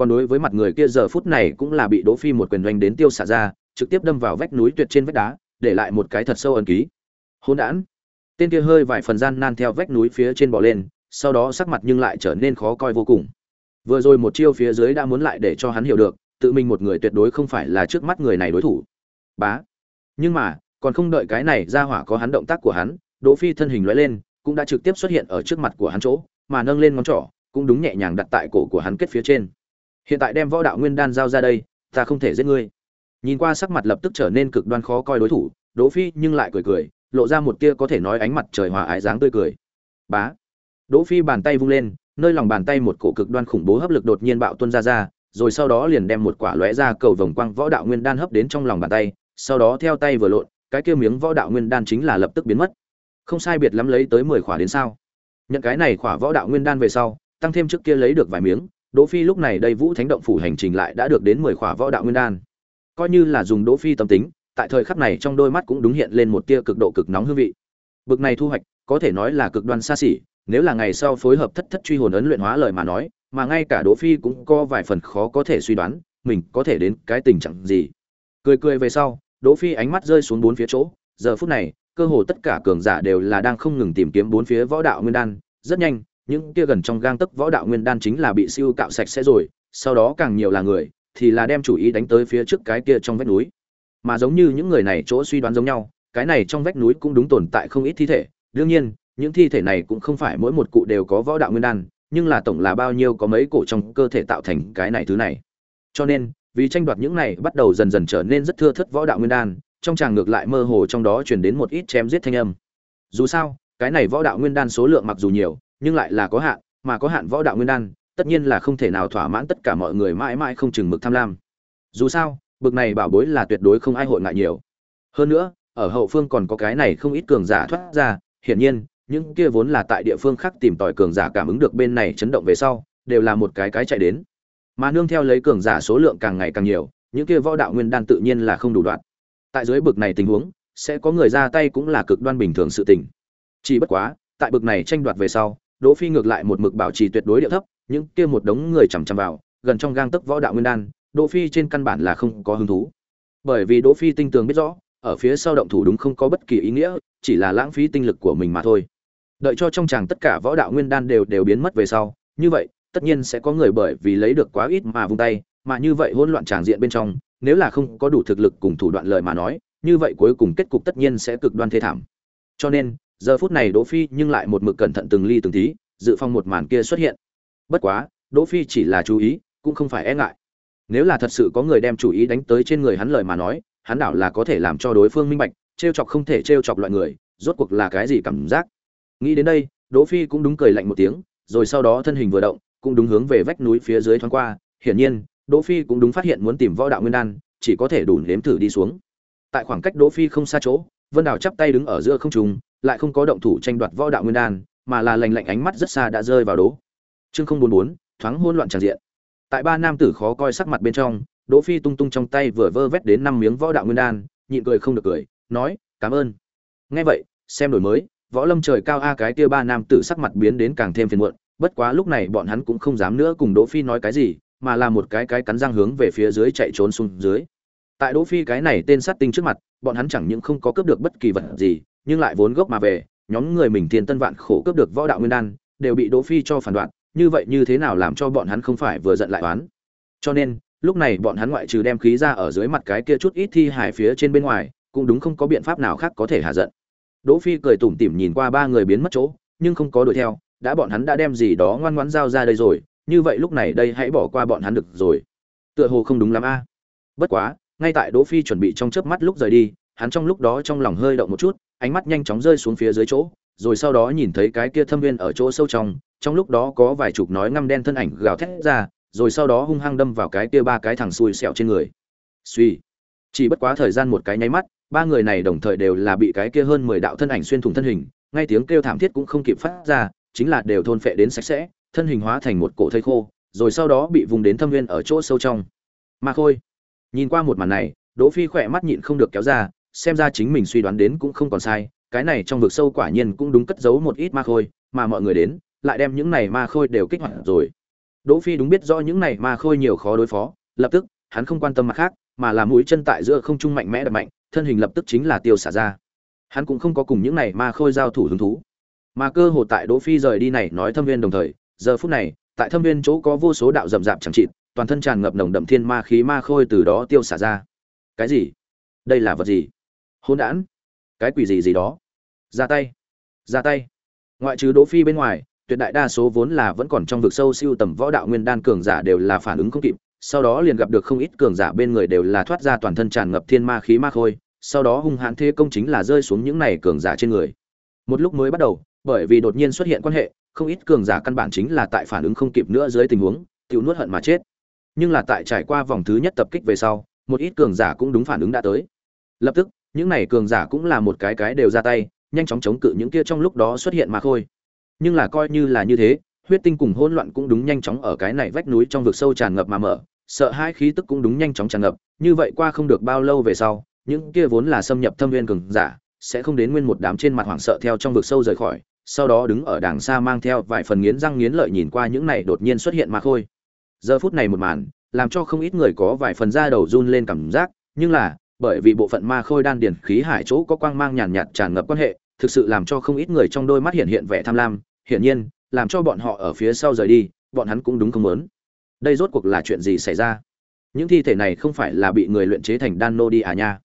S1: còn đối với mặt người kia giờ phút này cũng là bị đỗ phi một quyền doanh đến tiêu xả ra, trực tiếp đâm vào vách núi tuyệt trên vách đá, để lại một cái thật sâu ấn ký. Hỗn đản. Tên kia hơi vài phần gian nan theo vách núi phía trên bò lên, sau đó sắc mặt nhưng lại trở nên khó coi vô cùng. Vừa rồi một chiêu phía dưới đã muốn lại để cho hắn hiểu được, tự mình một người tuyệt đối không phải là trước mắt người này đối thủ. Bá. Nhưng mà, còn không đợi cái này ra hỏa có hắn động tác của hắn, đỗ phi thân hình lóe lên, cũng đã trực tiếp xuất hiện ở trước mặt của hắn chỗ, mà nâng lên ngón trỏ, cũng đúng nhẹ nhàng đặt tại cổ của hắn kết phía trên hiện tại đem võ đạo nguyên đan giao ra đây, ta không thể giết ngươi. Nhìn qua sắc mặt lập tức trở nên cực đoan khó coi đối thủ, đỗ phi nhưng lại cười cười, lộ ra một tia có thể nói ánh mặt trời hòa ái dáng tươi cười. Bá. Đỗ phi bàn tay vung lên, nơi lòng bàn tay một cổ cực đoan khủng bố hấp lực đột nhiên bạo tuôn ra ra, rồi sau đó liền đem một quả lóe ra cầu vòng quang võ đạo nguyên đan hấp đến trong lòng bàn tay, sau đó theo tay vừa lộn, cái kia miếng võ đạo nguyên đan chính là lập tức biến mất. Không sai biệt lắm lấy tới mười khỏa đến sao. Nhận cái này khỏa võ đạo nguyên đan về sau, tăng thêm trước kia lấy được vài miếng đỗ phi lúc này đây vũ thánh động phủ hành trình lại đã được đến mười khỏa võ đạo nguyên đan. Coi như là dùng đỗ phi tâm tính, tại thời khắc này trong đôi mắt cũng đúng hiện lên một tia cực độ cực nóng hương vị. Bực này thu hoạch, có thể nói là cực đoan xa xỉ, nếu là ngày sau phối hợp thất thất truy hồn ấn luyện hóa lời mà nói, mà ngay cả đỗ phi cũng có vài phần khó có thể suy đoán, mình có thể đến cái tình trạng gì. Cười cười về sau, đỗ phi ánh mắt rơi xuống bốn phía chỗ, giờ phút này, cơ hồ tất cả cường giả đều là đang không ngừng tìm kiếm bốn phía võ đạo nguyên đan, rất nhanh những kia gần trong gang tấc võ đạo nguyên đan chính là bị siêu cạo sạch sẽ rồi, sau đó càng nhiều là người, thì là đem chủ ý đánh tới phía trước cái kia trong vách núi. Mà giống như những người này chỗ suy đoán giống nhau, cái này trong vách núi cũng đúng tồn tại không ít thi thể. Đương nhiên, những thi thể này cũng không phải mỗi một cụ đều có võ đạo nguyên đan, nhưng là tổng là bao nhiêu có mấy cổ trong cơ thể tạo thành cái này thứ này. Cho nên, vì tranh đoạt những này bắt đầu dần dần trở nên rất thưa thất võ đạo nguyên đan, trong tràng ngược lại mơ hồ trong đó truyền đến một ít chém giết thanh âm. Dù sao, cái này võ đạo nguyên đan số lượng mặc dù nhiều nhưng lại là có hạn, mà có hạn võ đạo nguyên đan, tất nhiên là không thể nào thỏa mãn tất cả mọi người mãi mãi không chừng mực tham lam. Dù sao, bực này bảo bối là tuyệt đối không ai hội ngại nhiều. Hơn nữa, ở hậu phương còn có cái này không ít cường giả thoát ra, hiển nhiên, những kia vốn là tại địa phương khác tìm tòi cường giả cảm ứng được bên này chấn động về sau, đều là một cái cái chạy đến. Mà nương theo lấy cường giả số lượng càng ngày càng nhiều, những kia võ đạo nguyên đan tự nhiên là không đủ đoạn. Tại dưới bực này tình huống, sẽ có người ra tay cũng là cực đoan bình thường sự tình. Chỉ bất quá, tại bực này tranh đoạt về sau đỗ phi ngược lại một mực bảo trì tuyệt đối địa thấp, những kia một đống người chằm chằm vào, gần trong gang tấc võ đạo nguyên đan, đỗ phi trên căn bản là không có hứng thú. Bởi vì đỗ phi tinh tường biết rõ, ở phía sau động thủ đúng không có bất kỳ ý nghĩa, chỉ là lãng phí tinh lực của mình mà thôi. Đợi cho trong chàng tất cả võ đạo nguyên đan đều đều biến mất về sau, như vậy, tất nhiên sẽ có người bởi vì lấy được quá ít mà vung tay, mà như vậy hỗn loạn tràng diện bên trong, nếu là không có đủ thực lực cùng thủ đoạn lời mà nói, như vậy cuối cùng kết cục tất nhiên sẽ cực đoan thê thảm. Cho nên giờ phút này đỗ phi nhưng lại một mực cẩn thận từng ly từng tí, dự phòng một màn kia xuất hiện. Bất quá, đỗ phi chỉ là chú ý, cũng không phải e ngại. Nếu là thật sự có người đem chủ ý đánh tới trên người hắn lời mà nói, hắn đảo là có thể làm cho đối phương minh bạch, trêu chọc không thể trêu chọc loại người, rốt cuộc là cái gì cảm giác? Nghĩ đến đây, đỗ phi cũng đúng cười lạnh một tiếng, rồi sau đó thân hình vừa động, cũng đúng hướng về vách núi phía dưới thoáng qua. Hiển nhiên, đỗ phi cũng đúng phát hiện muốn tìm võ đạo nguyên đan, chỉ có thể đủ nếm thử đi xuống. Tại khoảng cách đỗ phi không xa chỗ, vân đào chắp tay đứng ở giữa không trung lại không có động thủ tranh đoạt võ đạo nguyên đan, mà là lạnh lạnh ánh mắt rất xa đã rơi vào đỗ chương không bốn bốn, thoáng hỗn loạn tràn diện. Tại ba nam tử khó coi sắc mặt bên trong, đỗ phi tung tung trong tay vừa vơ vét đến năm miếng võ đạo nguyên đan, nhịn cười không được cười, nói, cảm ơn. Nghe vậy, xem đổi mới, võ lâm trời cao a cái kia ba nam tử sắc mặt biến đến càng thêm phiền muộn, bất quá lúc này bọn hắn cũng không dám nữa cùng đỗ phi nói cái gì, mà là một cái cái cắn răng hướng về phía dưới chạy trốn xuống dưới. Tại đỗ phi cái này tên sát tinh trước mặt, bọn hắn chẳng những không có cướp được bất kỳ vật gì nhưng lại vốn gốc mà về, nhóm người mình tiền tân vạn khổ cướp được võ đạo nguyên đan, đều bị đỗ phi cho phản đoạn, như vậy như thế nào làm cho bọn hắn không phải vừa giận lại oán? Cho nên, lúc này bọn hắn ngoại trừ đem khí ra ở dưới mặt cái kia chút ít thi hài phía trên bên ngoài, cũng đúng không có biện pháp nào khác có thể hạ giận. Đỗ phi cười tủm tỉm nhìn qua ba người biến mất chỗ, nhưng không có đuổi theo, đã bọn hắn đã đem gì đó ngoan ngoãn giao ra đây rồi, như vậy lúc này đây hãy bỏ qua bọn hắn được rồi. Tựa hồ không đúng lắm a. Bất quá, ngay tại đỗ phi chuẩn bị trong chớp mắt lúc rời đi, hắn trong lúc đó trong lòng hơi động một chút ánh mắt nhanh chóng rơi xuống phía dưới chỗ, rồi sau đó nhìn thấy cái kia thâm viên ở chỗ sâu trong trong lúc đó có vài chục nói ngăm đen thân ảnh gào thét ra, rồi sau đó hung hăng đâm vào cái kia ba cái thằng xui xẹo trên người. Suy, chỉ bất quá thời gian một cái nháy mắt, ba người này đồng thời đều là bị cái kia hơn mười đạo thân ảnh xuyên thủng thân hình, ngay tiếng kêu thảm thiết cũng không kịp phát ra, chính là đều thôn phệ đến sạch sẽ, thân hình hóa thành một cổ thây khô, rồi sau đó bị vùng đến thâm viên ở chỗ sâu trong. Ma khôi, nhìn qua một màn này, đỗ phi khỏe mắt nhịn không được kéo ra xem ra chính mình suy đoán đến cũng không còn sai, cái này trong vực sâu quả nhiên cũng đúng cất giấu một ít ma khôi, mà mọi người đến, lại đem những này ma khôi đều kích hoạt rồi. Đỗ phi đúng biết rõ những này ma khôi nhiều khó đối phó, lập tức, hắn không quan tâm mặt khác, mà là mũi chân tại giữa không trung mạnh mẽ đập mạnh, thân hình lập tức chính là tiêu xả ra. Hắn cũng không có cùng những này ma khôi giao thủ hứng thú. Mà cơ hồ tại đỗ phi rời đi này nói thâm viên đồng thời, giờ phút này, tại thâm viên chỗ có vô số đạo rậm rạp chẳng chịt, toàn thân tràn ngập nồng đậm thiên ma khí ma khôi từ đó tiêu xả ra. Cái gì? Đây là vật gì? Hôn đản? Cái quỷ gì gì đó? Ra tay. Ra tay. Ngoại trừ đỗ phi bên ngoài, tuyệt đại đa số vốn là vẫn còn trong vực sâu siêu tầm võ đạo nguyên đan cường giả đều là phản ứng không kịp, sau đó liền gặp được không ít cường giả bên người đều là thoát ra toàn thân tràn ngập thiên ma khí ma khôi, sau đó hung hãn thế công chính là rơi xuống những này cường giả trên người. Một lúc mới bắt đầu, bởi vì đột nhiên xuất hiện quan hệ, không ít cường giả căn bản chính là tại phản ứng không kịp nữa dưới tình huống tiêu nuốt hận mà chết. Nhưng là tại trải qua vòng thứ nhất tập kích về sau, một ít cường giả cũng đúng phản ứng đã tới. Lập tức những này cường giả cũng là một cái cái đều ra tay, nhanh chóng chống cự những kia trong lúc đó xuất hiện mà khôi. Nhưng là coi như là như thế, huyết tinh cùng hỗn loạn cũng đúng nhanh chóng ở cái này vách núi trong vực sâu tràn ngập mà mở, sợ hai khí tức cũng đúng nhanh chóng tràn ngập, như vậy qua không được bao lâu về sau, những kia vốn là xâm nhập thâm viên cường giả sẽ không đến nguyên một đám trên mặt hoảng sợ theo trong vực sâu rời khỏi, sau đó đứng ở đàng xa mang theo vài phần nghiến răng nghiến lợi nhìn qua những này đột nhiên xuất hiện mà khôi. Giờ phút này một màn, làm cho không ít người có vài phần da đầu run lên cảm giác, nhưng là bởi vì bộ phận ma khôi đan điển khí hải chỗ có quang mang nhàn nhạt tràn ngập quan hệ, thực sự làm cho không ít người trong đôi mắt hiện hiện vẻ tham lam. Hiển nhiên, làm cho bọn họ ở phía sau rời đi, bọn hắn cũng đúng không muốn. Đây rốt cuộc là chuyện gì xảy ra? Những thi thể này không phải là bị người luyện chế thành đan nô đi à nha?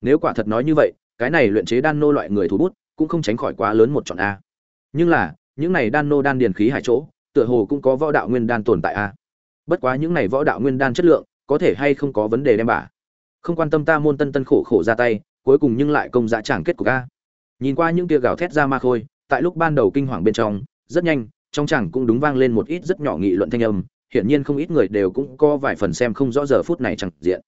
S1: Nếu quả thật nói như vậy, cái này luyện chế đan nô loại người thủ bút, cũng không tránh khỏi quá lớn một chọn a. Nhưng là, những này đan nô đan điền khí hải chỗ, tựa hồ cũng có võ đạo nguyên đan tồn tại a. Bất quá những này võ đạo nguyên đan chất lượng, có thể hay không có vấn đề đem bả? Không quan tâm ta môn tân tân khổ khổ ra tay, cuối cùng nhưng lại công dã chẳng kết của ca nhìn qua những tia gào thét ra ma khôi, tại lúc ban đầu kinh hoàng bên trong, rất nhanh, trong chẳng cũng đúng vang lên một ít rất nhỏ nghị luận thanh âm, hiển nhiên không ít người đều cũng có vài phần xem không rõ giờ phút này chẳng diện.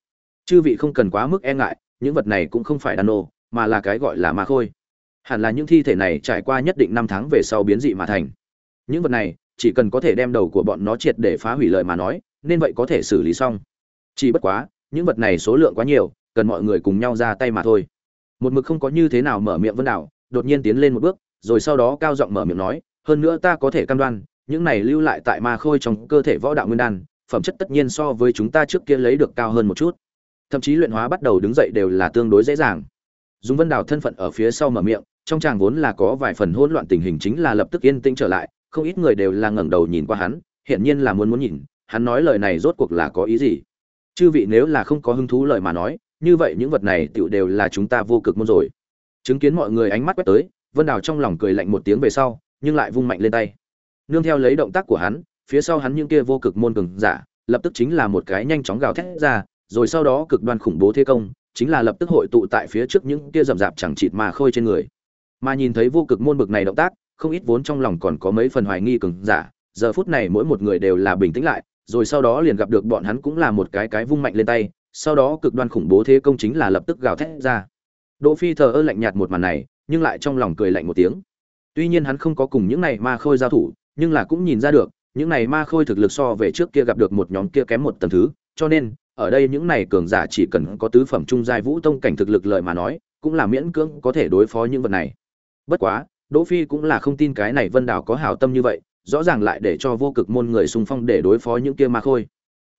S1: Chư vị không cần quá mức e ngại, những vật này cũng không phải đàn nô, mà là cái gọi là ma khôi. Hẳn là những thi thể này trải qua nhất định năm tháng về sau biến dị mà thành. Những vật này, chỉ cần có thể đem đầu của bọn nó triệt để phá hủy lời mà nói, nên vậy có thể xử lý xong. Chỉ bất quá những vật này số lượng quá nhiều, cần mọi người cùng nhau ra tay mà thôi. Một mực không có như thế nào mở miệng vân đảo, đột nhiên tiến lên một bước, rồi sau đó cao giọng mở miệng nói, hơn nữa ta có thể cam đoan, những này lưu lại tại ma khôi trong cơ thể võ đạo nguyên đan, phẩm chất tất nhiên so với chúng ta trước kia lấy được cao hơn một chút. Thậm chí luyện hóa bắt đầu đứng dậy đều là tương đối dễ dàng. Dùng vân đào thân phận ở phía sau mở miệng, trong chàng vốn là có vài phần hỗn loạn tình hình chính là lập tức yên tĩnh trở lại, không ít người đều là ngẩng đầu nhìn qua hắn, hiển nhiên là muốn muốn nhìn, hắn nói lời này rốt cuộc là có ý gì chư vị nếu là không có hứng thú lời mà nói, như vậy những vật này tựu đều là chúng ta vô cực môn rồi. Chứng kiến mọi người ánh mắt quét tới, vân đào trong lòng cười lạnh một tiếng về sau, nhưng lại vung mạnh lên tay. Nương theo lấy động tác của hắn, phía sau hắn những kia vô cực môn cường giả, lập tức chính là một cái nhanh chóng gào thét ra, rồi sau đó cực đoan khủng bố thế công, chính là lập tức hội tụ tại phía trước những kia rậm rạp chẳng chịt mà khôi trên người. Mà nhìn thấy vô cực môn bực này động tác, không ít vốn trong lòng còn có mấy phần hoài nghi cường giả, giờ phút này mỗi một người đều là bình tĩnh lại rồi sau đó liền gặp được bọn hắn cũng là một cái cái vung mạnh lên tay, sau đó cực đoan khủng bố thế công chính là lập tức gào thét ra. Đỗ phi thờ ơ lạnh nhạt một màn này, nhưng lại trong lòng cười lạnh một tiếng. Tuy nhiên hắn không có cùng những này ma khôi giao thủ, nhưng là cũng nhìn ra được, những này ma khôi thực lực so về trước kia gặp được một nhóm kia kém một tầng thứ, cho nên, ở đây những này cường giả chỉ cần có tứ phẩm trung giai vũ tông cảnh thực lực lợi mà nói, cũng là miễn cưỡng có thể đối phó những vật này. Bất quá, đỗ phi cũng là không tin cái này vân đảo có hảo tâm như vậy rõ ràng lại để cho vô cực môn người xung phong để đối phó những kia ma khôi.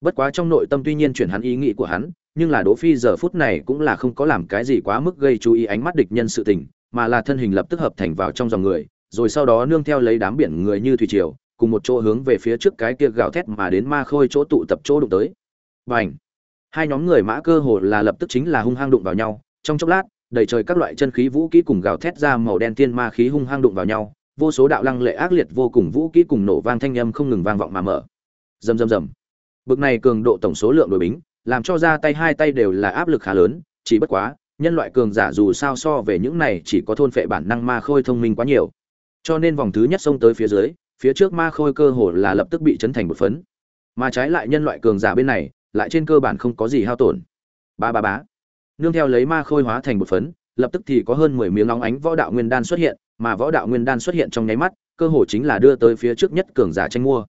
S1: Bất quá trong nội tâm tuy nhiên chuyển hắn ý nghĩ của hắn, nhưng là đỗ phi giờ phút này cũng là không có làm cái gì quá mức gây chú ý ánh mắt địch nhân sự tình, mà là thân hình lập tức hợp thành vào trong dòng người, rồi sau đó nương theo lấy đám biển người như thủy triều, cùng một chỗ hướng về phía trước cái kia gào thét mà đến ma khôi chỗ tụ tập chỗ đụng tới. Bành! Hai nhóm người mã cơ hồ là lập tức chính là hung hăng đụng vào nhau, trong chốc lát, đầy trời các loại chân khí vũ kỹ cùng gào thét ra màu đen tiên ma khí hung hăng đụng vào nhau vô số đạo lăng lệ ác liệt vô cùng vũ kỹ cùng nổ vang thanh âm không ngừng vang vọng mà mở. Rầm rầm rầm. Bực này cường độ tổng số lượng đội bính, làm cho ra tay hai tay đều là áp lực khá lớn, chỉ bất quá, nhân loại cường giả dù sao so về những này chỉ có thôn phệ bản năng ma khôi thông minh quá nhiều. Cho nên vòng thứ nhất xông tới phía dưới, phía trước ma khôi cơ hồ là lập tức bị chấn thành một phấn. Mà trái lại nhân loại cường giả bên này, lại trên cơ bản không có gì hao tổn. Ba ba bá nương theo lấy ma khôi hóa thành một phấn lập tức thì có hơn mười miếng nóng ánh võ đạo nguyên đan xuất hiện, mà võ đạo nguyên đan xuất hiện trong nháy mắt, cơ hội chính là đưa tới phía trước nhất cường giả tranh mua.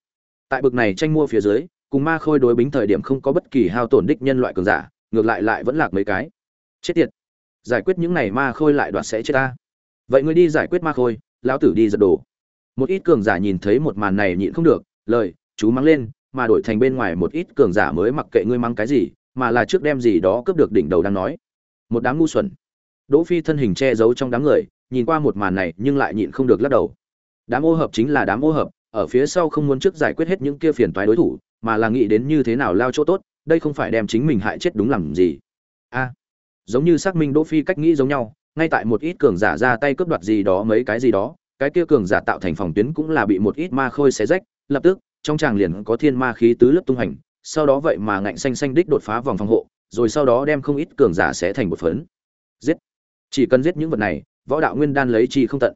S1: Tại bực này tranh mua phía dưới, cùng ma khôi đối bính thời điểm không có bất kỳ hao tổn đích nhân loại cường giả, ngược lại lại vẫn lạc mấy cái. Chết tiệt. Giải quyết những này ma khôi lại đoạt sẽ chết ta. Vậy ngươi đi giải quyết ma khôi, lão tử đi giật đồ. Một ít cường giả nhìn thấy một màn này nhịn không được, lời, chú mắng lên, mà đổi thành bên ngoài một ít cường giả mới mặc kệ ngươi mắng cái gì, mà là trước đem gì đó cướp được đỉnh đầu đang nói. Một đám ngu xuẩn đỗ phi thân hình che giấu trong đám người, nhìn qua một màn này nhưng lại nhịn không được lắc đầu. Đám ô hợp chính là đám ô hợp, ở phía sau không muốn trước giải quyết hết những kia phiền toái đối thủ, mà là nghĩ đến như thế nào lao chỗ tốt, đây không phải đem chính mình hại chết đúng làm gì. A, giống như xác minh đỗ phi cách nghĩ giống nhau, ngay tại một ít cường giả ra tay cướp đoạt gì đó mấy cái gì đó, cái kia cường giả tạo thành phòng tuyến cũng là bị một ít ma khôi xé rách, lập tức, trong tràng liền có thiên ma khí tứ lớp tung hành, sau đó vậy mà ngạnh xanh xanh đích đột phá vòng phòng hộ, rồi sau đó đem không ít cường giả sẽ thành một phấn. Giết! Chỉ cần giết những vật này, võ đạo nguyên đan lấy chi không tận.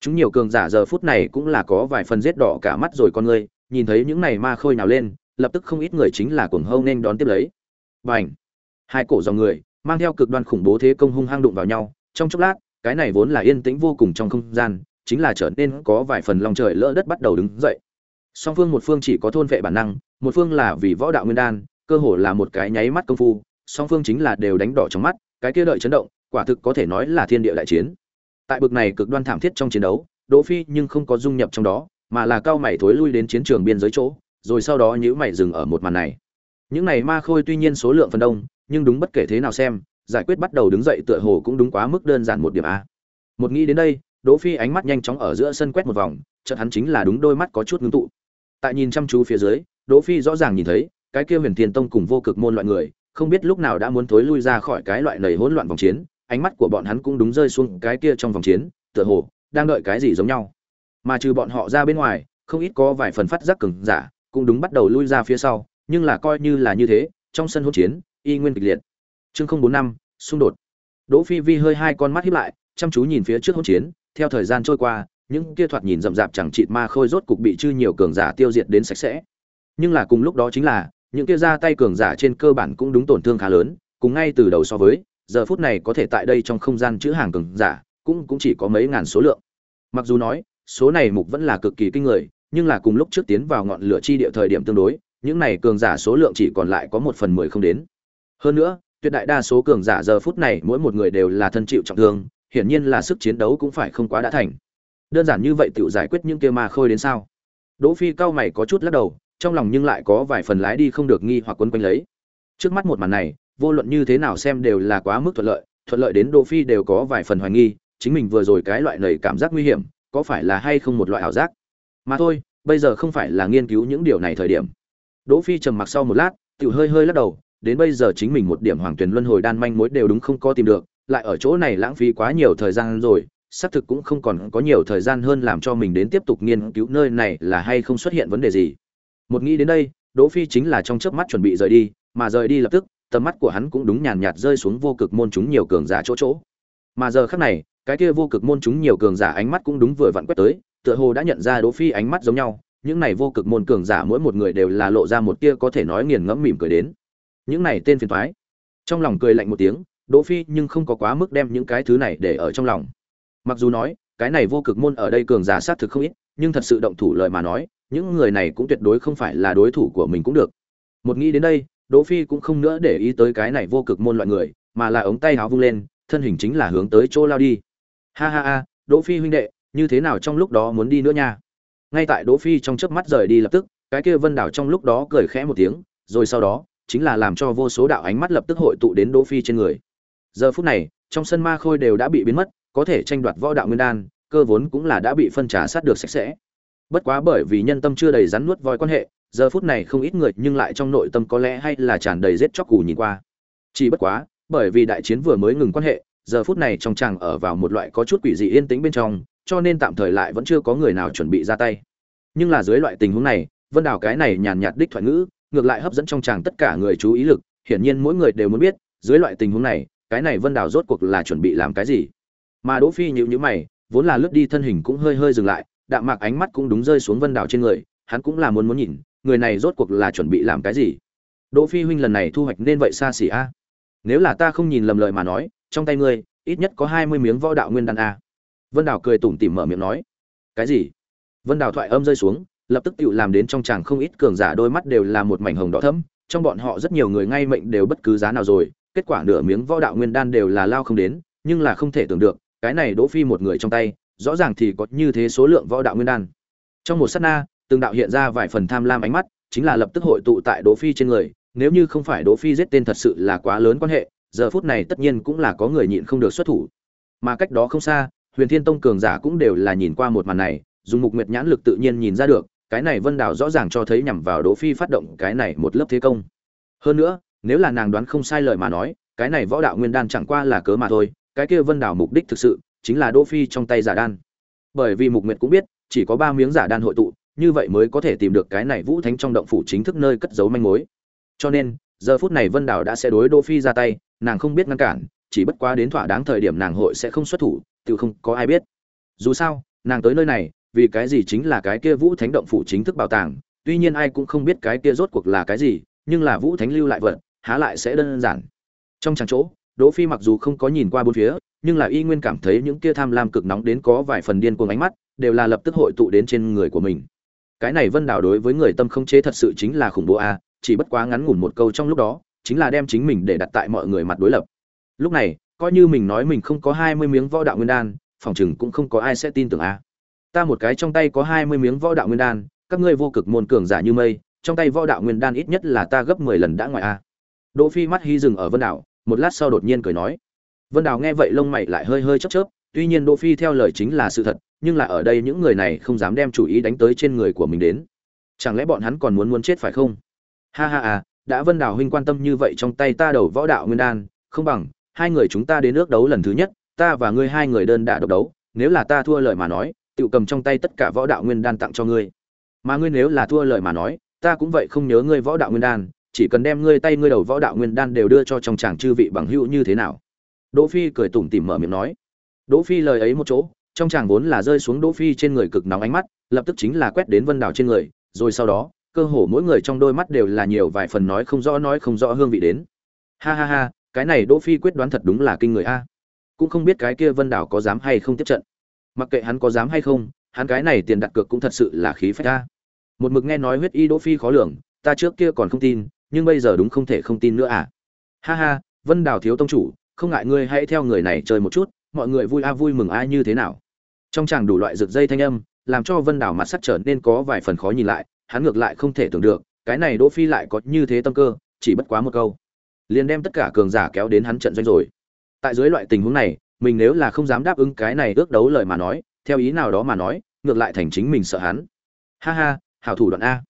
S1: Chúng nhiều cường giả giờ phút này cũng là có vài phần giết đỏ cả mắt rồi con người, nhìn thấy những này ma khôi nào lên, lập tức không ít người chính là cuồng hâu nên đón tiếp lấy. Bành! Hai cổ dòng người, mang theo cực đoan khủng bố thế công hung hăng đụng vào nhau, trong chốc lát, cái này vốn là yên tĩnh vô cùng trong không gian, chính là trở nên có vài phần lòng trời lỡ đất bắt đầu đứng dậy. Song phương một phương chỉ có thôn vệ bản năng, một phương là vì võ đạo nguyên đan, cơ hồ là một cái nháy mắt công phu, song phương chính là đều đánh đỏ trong mắt, cái kia đợi chấn động quả thực có thể nói là thiên địa đại chiến. Tại bực này cực đoan thảm thiết trong chiến đấu, đỗ phi nhưng không có dung nhập trong đó, mà là cao mày thối lui đến chiến trường biên giới chỗ, rồi sau đó nhíu mày dừng ở một màn này. Những này ma khôi tuy nhiên số lượng phần đông, nhưng đúng bất kể thế nào xem, giải quyết bắt đầu đứng dậy tựa hồ cũng đúng quá mức đơn giản một điểm a. Một nghĩ đến đây, đỗ phi ánh mắt nhanh chóng ở giữa sân quét một vòng, chợt hắn chính là đúng đôi mắt có chút ngưng tụ. Tại nhìn chăm chú phía dưới, đỗ phi rõ ràng nhìn thấy, cái kia huyền thiên tông cùng vô cực môn loại người, không biết lúc nào đã muốn thối lui ra khỏi cái loại nầy hỗn loạn vòng chiến ánh mắt của bọn hắn cũng đúng rơi xuống cái kia trong vòng chiến, tựa hồ, đang đợi cái gì giống nhau. Mà trừ bọn họ ra bên ngoài, không ít có vài phần phát giác cứng giả cũng đúng bắt đầu lui ra phía sau, nhưng là coi như là như thế, trong sân hỗn chiến, y nguyên kịch liệt. Chương không bốn năm, xung đột. Đỗ phi vi hơi hai con mắt híp lại, chăm chú nhìn phía trước hỗn chiến, theo thời gian trôi qua, những kia thoạt nhìn rậm rạp chẳng chịt ma khôi rốt cục bị chư nhiều cường giả tiêu diệt đến sạch sẽ. Nhưng là cùng lúc đó chính là, những kia ra tay cường giả trên cơ bản cũng đúng tổn thương khá lớn, cùng ngay từ đầu so với giờ phút này có thể tại đây trong không gian chữ hàng cường giả, cũng cũng chỉ có mấy ngàn số lượng. Mặc dù nói, số này mục vẫn là cực kỳ kinh người, nhưng là cùng lúc trước tiến vào ngọn lửa chi địa thời điểm tương đối, những này cường giả số lượng chỉ còn lại có một phần mười không đến. Hơn nữa, tuyệt đại đa số cường giả giờ phút này mỗi một người đều là thân chịu trọng thương, hiển nhiên là sức chiến đấu cũng phải không quá đã thành. Đơn giản như vậy tự giải quyết những kia ma khôi đến sao? Đỗ phi cao mày có chút lắc đầu, trong lòng nhưng lại có vài phần lái đi không được nghi hoặc quấn quanh lấy. Trước mắt một màn này vô luận như thế nào xem đều là quá mức thuận lợi thuận lợi đến đỗ phi đều có vài phần hoài nghi, chính mình vừa rồi cái loại nầy cảm giác nguy hiểm, có phải là hay không một loại ảo giác? Mà thôi, bây giờ không phải là nghiên cứu những điều này thời điểm. Đỗ phi trầm mặc sau một lát tự hơi hơi lắc đầu, đến bây giờ chính mình một điểm hoàng tuyển luân hồi đan manh mối đều đúng không có tìm được, lại ở chỗ này lãng phí quá nhiều thời gian rồi, xác thực cũng không còn có nhiều thời gian hơn làm cho mình đến tiếp tục nghiên cứu nơi này là hay không xuất hiện vấn đề gì. Một nghĩ đến đây, đỗ phi chính là trong chớp mắt chuẩn bị rời đi, mà rời đi lập tức tầm mắt của hắn cũng đúng nhàn nhạt rơi xuống vô cực môn chúng nhiều cường giả chỗ chỗ. Mà giờ khắc này, cái kia vô cực môn chúng nhiều cường giả ánh mắt cũng đúng vừa vặn quét tới, tựa hồ đã nhận ra đỗ phi ánh mắt giống nhau, những này vô cực môn cường giả mỗi một người đều là lộ ra một tia có thể nói nghiền ngẫm mỉm cười đến. Những này tên phiền toái. Trong lòng cười lạnh một tiếng, đỗ phi nhưng không có quá mức đem những cái thứ này để ở trong lòng. Mặc dù nói, cái này vô cực môn ở đây cường giả sát thực không ít, nhưng thật sự động thủ lời mà nói, những người này cũng tuyệt đối không phải là đối thủ của mình cũng được. Một nghĩ đến đây đỗ phi cũng không nữa để ý tới cái này vô cực môn loại người, mà là ống tay háo vung lên, thân hình chính là hướng tới chỗ lao đi. Ha ha ha, đỗ phi huynh đệ, như thế nào trong lúc đó muốn đi nữa nha? Ngay tại đỗ phi trong chớp mắt rời đi lập tức, cái kia vân đảo trong lúc đó cười khẽ một tiếng, rồi sau đó, chính là làm cho vô số đạo ánh mắt lập tức hội tụ đến đỗ phi trên người. Giờ phút này, trong sân ma khôi đều đã bị biến mất, có thể tranh đoạt võ đạo nguyên đan, cơ vốn cũng là đã bị phân trả sát được sạch sẽ. Bất quá bởi vì nhân tâm chưa đầy rắn nuốt voi quan hệ giờ phút này không ít người nhưng lại trong nội tâm có lẽ hay là tràn đầy rết chóc cù nhìn qua. Chỉ bất quá, bởi vì đại chiến vừa mới ngừng quan hệ, giờ phút này trong chàng ở vào một loại có chút quỷ dị yên tĩnh bên trong, cho nên tạm thời lại vẫn chưa có người nào chuẩn bị ra tay. Nhưng là dưới loại tình huống này, vân đào cái này nhàn nhạt đích thoại ngữ, ngược lại hấp dẫn trong chàng tất cả người chú ý lực, hiển nhiên mỗi người đều muốn biết, dưới loại tình huống này, cái này vân đào rốt cuộc là chuẩn bị làm cái gì. Mà đỗ phi nhíu nhíu mày, vốn là lướt đi thân hình cũng hơi hơi dừng lại, đạm mạc ánh mắt cũng đúng rơi xuống vân đào trên người, hắn cũng là muốn muốn nhìn người này rốt cuộc là chuẩn bị làm cái gì? Đỗ phi huynh lần này thu hoạch nên vậy xa xỉ a. Nếu là ta không nhìn lầm lời mà nói, trong tay ngươi, ít nhất có hai mươi miếng võ đạo nguyên đan a. Vân đào cười tủm tỉm mở miệng nói. Cái gì? Vân đào thoại âm rơi xuống, lập tức tự làm đến trong chàng không ít cường giả đôi mắt đều là một mảnh hồng đỏ thẫm, trong bọn họ rất nhiều người ngay mệnh đều bất cứ giá nào rồi, kết quả nửa miếng võ đạo nguyên đan đều là lao không đến, nhưng là không thể tưởng được, cái này đỗ phi một người trong tay, rõ ràng thì có như thế số lượng võ đạo nguyên đan. Trong một sát na từng đạo hiện ra vài phần tham lam ánh mắt, chính là lập tức hội tụ tại đỗ phi trên người, nếu như không phải đỗ phi giết tên thật sự là quá lớn quan hệ, giờ phút này tất nhiên cũng là có người nhịn không được xuất thủ. Mà cách đó không xa, huyền thiên tông cường giả cũng đều là nhìn qua một màn này, dùng mục nguyệt nhãn lực tự nhiên nhìn ra được, cái này vân đào rõ ràng cho thấy nhằm vào đỗ phi phát động cái này một lớp thế công. Hơn nữa, nếu là nàng đoán không sai lời mà nói, cái này võ đạo nguyên đan chẳng qua là cớ mà thôi, cái kia vân đào mục đích thực sự chính là đỗ phi trong tay giả đan. Bởi vì mục nguyệt cũng biết, chỉ có ba miếng giả đan hội tụ như vậy mới có thể tìm được cái này vũ thánh trong động phủ chính thức nơi cất giấu manh mối. Cho nên, giờ phút này vân đào đã sẽ đối đỗ phi ra tay, nàng không biết ngăn cản, chỉ bất quá đến thỏa đáng thời điểm nàng hội sẽ không xuất thủ, tự không có ai biết. Dù sao, nàng tới nơi này, vì cái gì chính là cái kia vũ thánh động phủ chính thức bảo tàng, tuy nhiên ai cũng không biết cái kia rốt cuộc là cái gì, nhưng là vũ thánh lưu lại vật, há lại sẽ đơn giản. Trong tràng chỗ, đỗ phi mặc dù không có nhìn qua bốn phía, nhưng là y nguyên cảm thấy những kia tham lam cực nóng đến có vài phần điên cuồng ánh mắt, đều là lập tức hội tụ đến trên người của mình cái này vân đảo đối với người tâm không chế thật sự chính là khủng bố a, chỉ bất quá ngắn ngủn một câu trong lúc đó, chính là đem chính mình để đặt tại mọi người mặt đối lập. Lúc này, coi như mình nói mình không có hai mươi miếng võ đạo nguyên đan, phòng chừng cũng không có ai sẽ tin tưởng a. Ta một cái trong tay có hai mươi miếng võ đạo nguyên đan, các ngươi vô cực môn cường giả như mây, trong tay võ đạo nguyên đan ít nhất là ta gấp mười lần đã ngoài a. Đỗ phi mắt hy dừng ở vân đảo, một lát sau đột nhiên cười nói. Vân đảo nghe vậy lông mày lại hơi hơi chớp chớp tuy nhiên đỗ phi theo lời chính là sự thật, nhưng là ở đây những người này không dám đem chủ ý đánh tới trên người của mình đến. Chẳng lẽ bọn hắn còn muốn muốn chết phải không? Ha ha à đã vân đảo huynh quan tâm như vậy trong tay ta đầu võ đạo nguyên đan, không bằng, hai người chúng ta đến nước đấu lần thứ nhất, ta và ngươi hai người đơn đả độc đấu, nếu là ta thua lời mà nói tự cầm trong tay tất cả võ đạo nguyên đan tặng cho ngươi. Mà ngươi nếu là thua lời mà nói, ta cũng vậy không nhớ ngươi võ đạo nguyên đan, chỉ cần đem ngươi tay ngươi đầu võ đạo nguyên đan đều đưa cho trong chàng chư vị bằng hữu như thế nào? Đỗ phi cười tủm tỉm mở miệng nói đỗ phi lời ấy một chỗ, trong chàng vốn là rơi xuống đỗ phi trên người cực nóng ánh mắt, lập tức chính là quét đến vân đảo trên người, rồi sau đó, cơ hồ mỗi người trong đôi mắt đều là nhiều vài phần nói không rõ nói không rõ hương vị đến. Ha ha ha, cái này đỗ phi quyết đoán thật đúng là kinh người a. Cũng không biết cái kia vân đảo có dám hay không tiếp trận. Mặc kệ hắn có dám hay không, hắn cái này tiền đặt cược cũng thật sự là khí phách a. Một mực nghe nói huyết y đỗ phi khó lường, ta trước kia còn không tin, nhưng bây giờ đúng không thể không tin nữa à. Ha ha, vân đào thiếu tông chủ, không ngại ngươi hãy theo người này chơi một chút mọi người vui a à vui mừng ai như thế nào. Trong chàng đủ loại rực dây thanh âm, làm cho vân đảo mặt sắc trở nên có vài phần khó nhìn lại, hắn ngược lại không thể tưởng được, cái này đỗ phi lại có như thế tâm cơ, chỉ bất quá một câu. Liền đem tất cả cường giả kéo đến hắn trận doanh rồi. Tại dưới loại tình huống này, mình nếu là không dám đáp ứng cái này ước đấu lời mà nói, theo ý nào đó mà nói, ngược lại thành chính mình sợ hắn. Ha ha, hảo thủ đoạn a.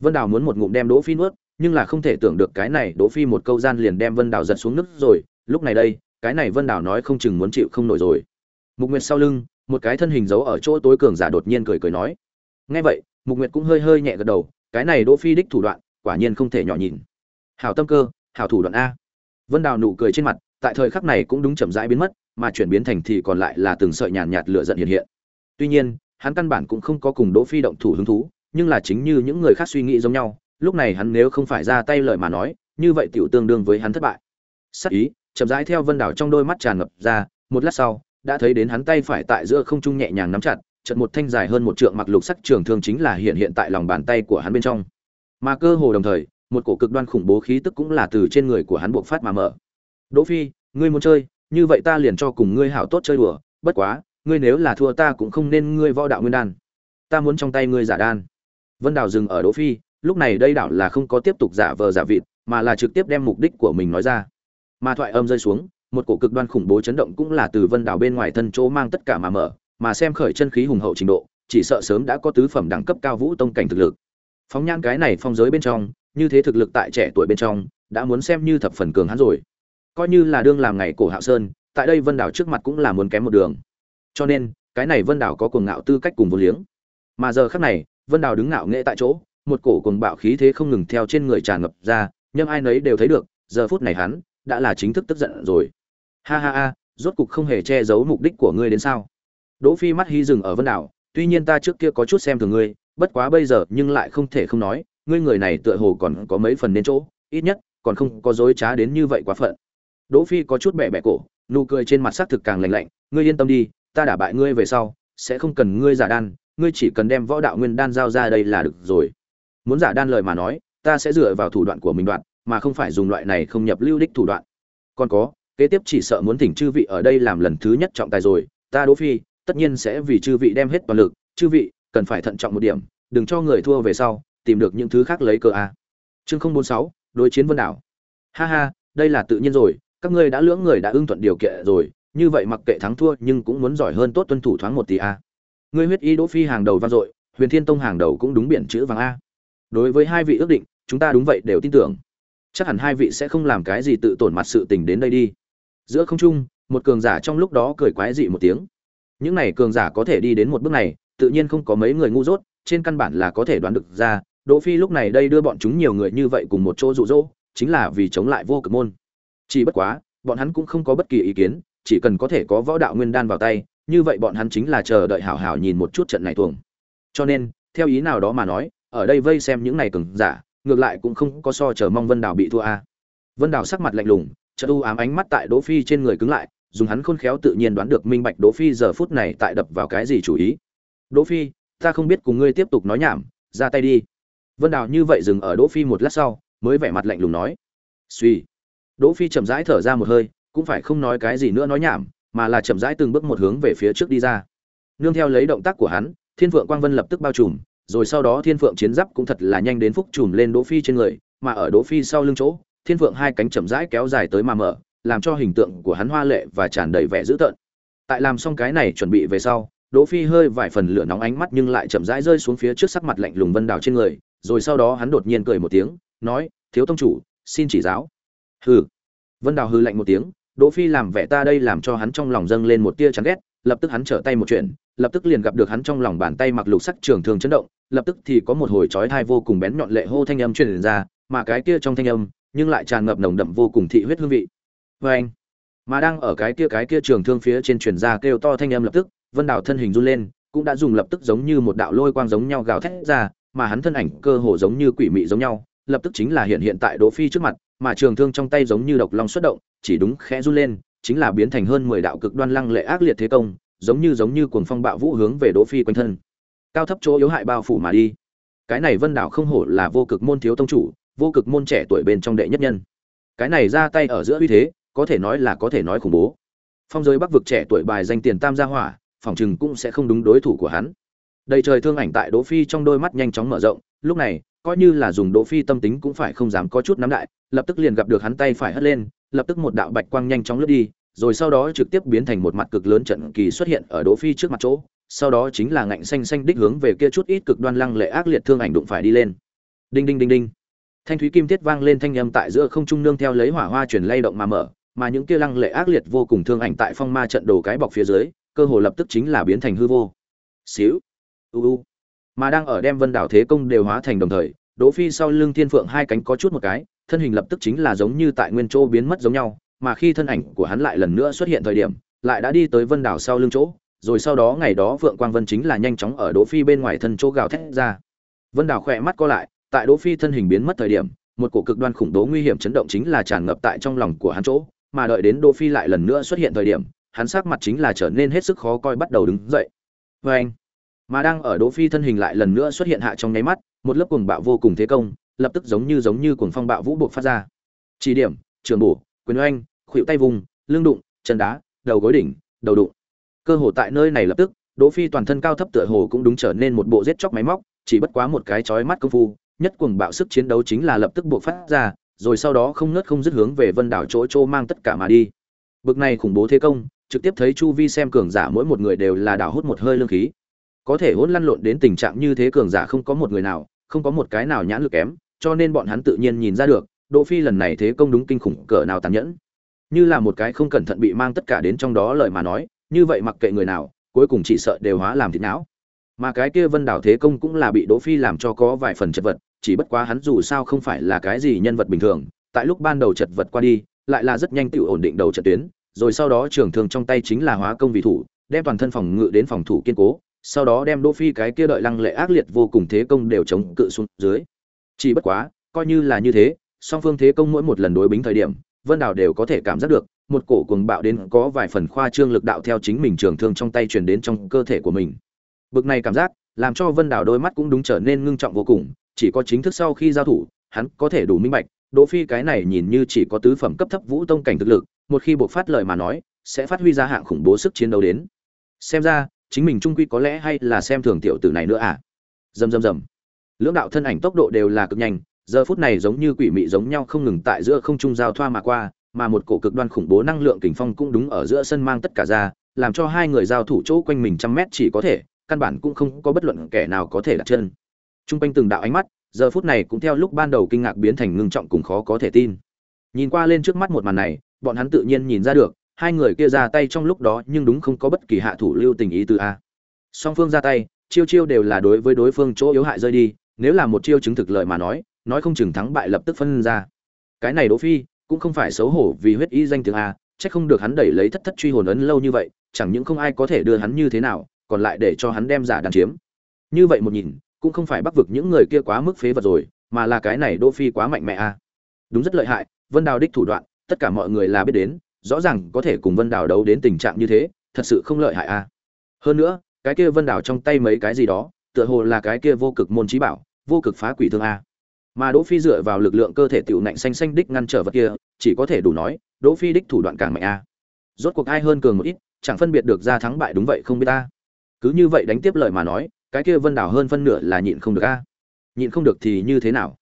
S1: Vân đào muốn một ngụm đem đỗ phi nuốt, nhưng là không thể tưởng được cái này đỗ phi một câu gian liền đem vân đào giật xuống nước rồi. Lúc này đây cái này vân đào nói không chừng muốn chịu không nổi rồi. Mục nguyệt sau lưng, một cái thân hình giấu ở chỗ tối cường giả đột nhiên cười cười nói. Nghe vậy, mục nguyệt cũng hơi hơi nhẹ gật đầu, cái này đỗ phi đích thủ đoạn, quả nhiên không thể nhỏ nhìn. Hảo tâm cơ, hảo thủ đoạn a. Vân đào nụ cười trên mặt, tại thời khắc này cũng đúng chậm rãi biến mất, mà chuyển biến thành thì còn lại là từng sợi nhàn nhạt lửa giận hiện hiện. Tuy nhiên, hắn căn bản cũng không có cùng đỗ phi động thủ hứng thú, nhưng là chính như những người khác suy nghĩ giống nhau, lúc này hắn nếu không phải ra tay lời mà nói, như vậy tiểu tương đương với hắn thất bại. Sắc ý chậm rãi theo vân đảo trong đôi mắt tràn ngập ra, một lát sau, đã thấy đến hắn tay phải tại giữa không trung nhẹ nhàng nắm chặt, chợt một thanh dài hơn một trượng mặc lục sắc trường thương chính là hiện hiện tại lòng bàn tay của hắn bên trong. Mà cơ hồ đồng thời, một cổ cực đoan khủng bố khí tức cũng là từ trên người của hắn buộc phát mà mở. Đỗ phi, ngươi muốn chơi, như vậy ta liền cho cùng ngươi hảo tốt chơi đùa, bất quá, ngươi nếu là thua ta cũng không nên ngươi võ đạo nguyên đan. Ta muốn trong tay ngươi giả đan. Vân đào dừng ở đỗ phi, lúc này đây đảo là không có tiếp tục giả vờ giả vịt, mà là trực tiếp đem mục đích của mình nói ra mà thoại âm rơi xuống, một cổ cực đoan khủng bố chấn động cũng là từ vân đảo bên ngoài thân chỗ mang tất cả mà mở, mà xem khởi chân khí hùng hậu trình độ, chỉ sợ sớm đã có tứ phẩm đẳng cấp cao vũ tông cảnh thực lực. Phóng nhan cái này phong giới bên trong, như thế thực lực tại trẻ tuổi bên trong, đã muốn xem như thập phần cường hắn rồi. Coi như là đương làm ngày cổ hạo sơn, tại đây vân đảo trước mặt cũng là muốn kém một đường. Cho nên, cái này vân đảo có cuồng ngạo tư cách cùng vô liếng. Mà giờ khắc này, vân đảo đứng ngạo nghệ tại chỗ, một cổ cuồng bạo khí thế không ngừng theo trên người tràn ngập ra nhưng ai nấy đều thấy được, giờ phút này hắn đã là chính thức tức giận rồi. Ha ha ha, rốt cục không hề che giấu mục đích của ngươi đến sao? Đỗ phi mắt hy dừng ở vân đảo, tuy nhiên ta trước kia có chút xem thường ngươi, bất quá bây giờ nhưng lại không thể không nói, ngươi người này tựa hồ còn có mấy phần đến chỗ, ít nhất, còn không có dối trá đến như vậy quá phận. Đỗ phi có chút bẻ bẻ cổ, nụ cười trên mặt sắc thực càng lạnh lạnh, ngươi yên tâm đi, ta đả bại ngươi về sau, sẽ không cần ngươi giả đan, ngươi chỉ cần đem võ đạo nguyên đan giao ra đây là được rồi. Muốn giả đan lời mà nói, ta sẽ dựa vào thủ đoạn của mình đoạn mà không phải dùng loại này không nhập lưu đích thủ đoạn. Còn có, kế tiếp chỉ sợ muốn thỉnh chư vị ở đây làm lần thứ nhất trọng tài rồi, ta đỗ phi, tất nhiên sẽ vì chư vị đem hết toàn lực. Chư vị, cần phải thận trọng một điểm, đừng cho người thua về sau, tìm được những thứ khác lấy cờ a. Chương không bốn sáu, đối chiến vân đảo. Ha ha, đây là tự nhiên rồi, các ngươi đã lưỡng người đã ưng thuận điều kiện rồi, như vậy mặc kệ thắng thua nhưng cũng muốn giỏi hơn tốt tuân thủ thoáng một tỷ a. Ngươi huyết y đỗ phi hàng đầu vang dội, huyền thiên tông hàng đầu cũng đúng biển chữ vàng a. Đối với hai vị ước định, chúng ta đúng vậy đều tin tưởng chắc hẳn hai vị sẽ không làm cái gì tự tổn mặt sự tình đến đây đi. Giữa không trung, một cường giả trong lúc đó cười quái dị một tiếng. Những này cường giả có thể đi đến một bước này, tự nhiên không có mấy người ngu dốt, trên căn bản là có thể đoán được ra, đỗ phi lúc này đây đưa bọn chúng nhiều người như vậy cùng một chỗ rụ rỗ chính là vì chống lại vô cực môn. Chỉ bất quá, bọn hắn cũng không có bất kỳ ý kiến, chỉ cần có thể có võ đạo nguyên đan vào tay, như vậy bọn hắn chính là chờ đợi hảo hảo nhìn một chút trận này tuồng. Cho nên, theo ý nào đó mà nói, ở đây vây xem những này cường giả ngược lại cũng không có so chờ mong vân đào bị thua a. Vân đào sắc mặt lạnh lùng, chợt u ám ánh mắt tại đỗ phi trên người cứng lại, dùng hắn khôn khéo tự nhiên đoán được minh bạch đỗ phi giờ phút này tại đập vào cái gì chủ ý. Đỗ phi, ta không biết cùng ngươi tiếp tục nói nhảm, ra tay đi. Vân đào như vậy dừng ở đỗ phi một lát sau, mới vẻ mặt lạnh lùng nói. Suy đỗ phi chậm rãi thở ra một hơi, cũng phải không nói cái gì nữa nói nhảm, mà là chậm rãi từng bước một hướng về phía trước đi ra. Nương theo lấy động tác của hắn, thiên vượng quang vân lập tức bao trùm rồi sau đó thiên phượng chiến giáp cũng thật là nhanh đến phúc trùm lên đỗ phi trên người, mà ở đỗ phi sau lưng chỗ, thiên phượng hai cánh chậm rãi kéo dài tới mà mở, làm cho hình tượng của hắn hoa lệ và tràn đầy vẻ dữ tợn. Tại làm xong cái này chuẩn bị về sau, đỗ phi hơi vài phần lửa nóng ánh mắt nhưng lại chậm rãi rơi xuống phía trước sắc mặt lạnh lùng vân đào trên người, rồi sau đó hắn đột nhiên cười một tiếng, nói, thiếu tông chủ, xin chỉ giáo. Hừ. Vân đào hừ lạnh một tiếng, đỗ phi làm vẻ ta đây làm cho hắn trong lòng dâng lên một tia chán ghét lập tức hắn trở tay một chuyện lập tức liền gặp được hắn trong lòng bàn tay mặc lục sắc trường thường chấn động lập tức thì có một hồi chói tai vô cùng bén nhọn lệ hô thanh âm truyền ra, mà cái kia trong thanh âm, nhưng lại tràn ngập nồng đậm vô cùng thị huyết hương vị. Và anh, mà đang ở cái kia cái kia trường thương phía trên truyền ra kêu to thanh âm lập tức, Vân Đào thân hình run lên, cũng đã dùng lập tức giống như một đạo lôi quang giống nhau gào thét ra, mà hắn thân ảnh cơ hồ giống như quỷ mị giống nhau, lập tức chính là hiện hiện tại Đỗ Phi trước mặt, mà trường thương trong tay giống như độc long xuất động, chỉ đúng khẽ run lên, chính là biến thành hơn 10 đạo cực đoan lăng lệ ác liệt thế công, giống như giống như cuồng phong bạo vũ hướng về Đỗ Phi quanh thân. Cao thấp chỗ yếu hại bao phủ mà đi. Cái này vân đảo không hổ là vô cực môn thiếu tông chủ vô cực môn trẻ tuổi bên trong đệ nhất nhân. Cái này ra tay ở giữa uy thế có thể nói là có thể nói khủng bố. Phong giới bắc vực trẻ tuổi bài danh tiền tam gia hỏa phòng chừng cũng sẽ không đúng đối thủ của hắn. Đầy trời thương ảnh tại đỗ phi trong đôi mắt nhanh chóng mở rộng lúc này coi như là dùng đỗ phi tâm tính cũng phải không dám có chút nắm đại lập tức liền gặp được hắn tay phải hất lên lập tức một đạo bạch quang nhanh chóng lướt đi, rồi sau đó trực tiếp biến thành một mặt cực lớn trận kỳ xuất hiện ở đỗ phi trước mặt chỗ, sau đó chính là ngạnh xanh xanh đích hướng về kia chút ít cực đoan lăng lệ ác liệt thương ảnh đụng phải đi lên. Đinh đinh đinh đinh. Thanh thúy kim tiết vang lên thanh âm tại giữa không trung nương theo lấy hỏa hoa chuyển lay động mà mở, mà những kia lăng lệ ác liệt vô cùng thương ảnh tại phong ma trận đồ cái bọc phía dưới, cơ hồ lập tức chính là biến thành hư vô. Xíu. U u. Mà đang ở đem vân đảo thế công đều hóa thành đồng thời, đỗ phi sau lưng thiên phượng hai cánh có chút một cái thân hình lập tức chính là giống như tại nguyên chỗ biến mất giống nhau, mà khi thân ảnh của hắn lại lần nữa xuất hiện thời điểm, lại đã đi tới vân đảo sau lưng chỗ, rồi sau đó ngày đó vượng quang vân chính là nhanh chóng ở đỗ phi bên ngoài thân chỗ gào thét ra. Vân đảo khỏe mắt co lại, tại đỗ phi thân hình biến mất thời điểm, một cổ cực đoan khủng bố nguy hiểm chấn động chính là tràn ngập tại trong lòng của hắn chỗ, mà đợi đến đỗ phi lại lần nữa xuất hiện thời điểm, hắn sắc mặt chính là trở nên hết sức khó coi bắt đầu đứng dậy. Với anh mà đang ở đỗ phi thân hình lại lần nữa xuất hiện hạ trong nháy mắt, một lớp cuồng bạo vô cùng thế công lập tức giống như giống như cuồng phong bạo vũ buộc phát ra. Chỉ điểm, trường bổ, quyền oanh, khuỵu tay vùng, lưng đụng, chân đá, đầu gối đỉnh, đầu đụng. Cơ hồ tại nơi này lập tức, đỗ phi toàn thân cao thấp tựa hồ cũng đúng trở nên một bộ giết chóc máy móc, chỉ bất quá một cái chói mắt công phu, nhất cuồng bạo sức chiến đấu chính là lập tức buộc phát ra, rồi sau đó không ngớt không dứt hướng về vân đảo chỗ chỗ mang tất cả mà đi. Bực này khủng bố thế công, trực tiếp thấy chu vi xem cường giả mỗi một người đều là đảo hút một hơi lương khí. Có thể hỗn lăn lộn đến tình trạng như thế cường giả không có một người nào, không có một cái nào nhãn lực kém cho nên bọn hắn tự nhiên nhìn ra được, đỗ phi lần này thế công đúng kinh khủng cỡ nào tàn nhẫn. Như là một cái không cẩn thận bị mang tất cả đến trong đó lời mà nói, như vậy mặc kệ người nào, cuối cùng chỉ sợ đều hóa làm thịt não. Mà cái kia vân đảo thế công cũng là bị đỗ phi làm cho có vài phần chật vật, chỉ bất quá hắn dù sao không phải là cái gì nhân vật bình thường, tại lúc ban đầu chật vật qua đi, lại là rất nhanh tự ổn định đầu trận tuyến, rồi sau đó trường thương trong tay chính là hóa công vị thủ, đem toàn thân phòng ngự đến phòng thủ kiên cố, sau đó đem đỗ phi cái kia đợi lăng lệ ác liệt vô cùng thế công đều chống cự xuống dưới chỉ bất quá, coi như là như thế, song phương thế công mỗi một lần đối bính thời điểm, vân đảo đều có thể cảm giác được, một cổ cuồng bạo đến có vài phần khoa trương lực đạo theo chính mình trường thương trong tay truyền đến trong cơ thể của mình. Bực này cảm giác, làm cho vân đảo đôi mắt cũng đúng trở nên ngưng trọng vô cùng, chỉ có chính thức sau khi giao thủ, hắn có thể đủ minh bạch, đỗ phi cái này nhìn như chỉ có tứ phẩm cấp thấp vũ tông cảnh thực lực, một khi buộc phát lời mà nói, sẽ phát huy ra hạng khủng bố sức chiến đấu đến. Xem ra, chính mình trung quy có lẽ hay là xem thường tiểu tử này nữa à? Rầm rầm rầm lưỡng đạo thân ảnh tốc độ đều là cực nhanh, giờ phút này giống như quỷ mị giống nhau không ngừng tại giữa không trung giao thoa mà qua, mà một cổ cực đoan khủng bố năng lượng kình phong cũng đúng ở giữa sân mang tất cả ra, làm cho hai người giao thủ chỗ quanh mình trăm mét chỉ có thể, căn bản cũng không có bất luận kẻ nào có thể đặt chân. Trung quanh từng đạo ánh mắt, giờ phút này cũng theo lúc ban đầu kinh ngạc biến thành ngưng trọng cùng khó có thể tin. Nhìn qua lên trước mắt một màn này, bọn hắn tự nhiên nhìn ra được, hai người kia ra tay trong lúc đó nhưng đúng không có bất kỳ hạ thủ lưu tình ý từ a. Song phương ra tay, chiêu chiêu đều là đối với đối phương chỗ yếu hại rơi đi nếu là một chiêu chứng thực lợi mà nói nói không chừng thắng bại lập tức phân ra. Cái này đỗ phi cũng không phải xấu hổ vì huyết y danh tiếng a, chắc không được hắn đẩy lấy thất thất truy hồn ấn lâu như vậy, chẳng những không ai có thể đưa hắn như thế nào, còn lại để cho hắn đem giả đàn chiếm. Như vậy một nhìn, cũng không phải bắc vực những người kia quá mức phế vật rồi, mà là cái này đỗ phi quá mạnh mẽ a. Đúng rất lợi hại, vân đào đích thủ đoạn, tất cả mọi người là biết đến, rõ ràng có thể cùng vân đào đấu đến tình trạng như thế, thật sự không lợi hại a. Hơn nữa, cái kia vân đào trong tay mấy cái gì đó, tựa hồ là cái kia vô cực môn trí bảo vô cực phá quỷ thương a. Mà đỗ phi dựa vào lực lượng cơ thể tiểu nạnh xanh xanh đích ngăn trở vật kia, chỉ có thể đủ nói, đỗ phi đích thủ đoạn càng mạnh a. Rốt cuộc ai hơn cường một ít, chẳng phân biệt được ra thắng bại đúng vậy không biết ta cứ như vậy đánh tiếp lời mà nói, cái kia vân đảo hơn phân nửa là nhịn không được a. Nhịn không được thì như thế nào?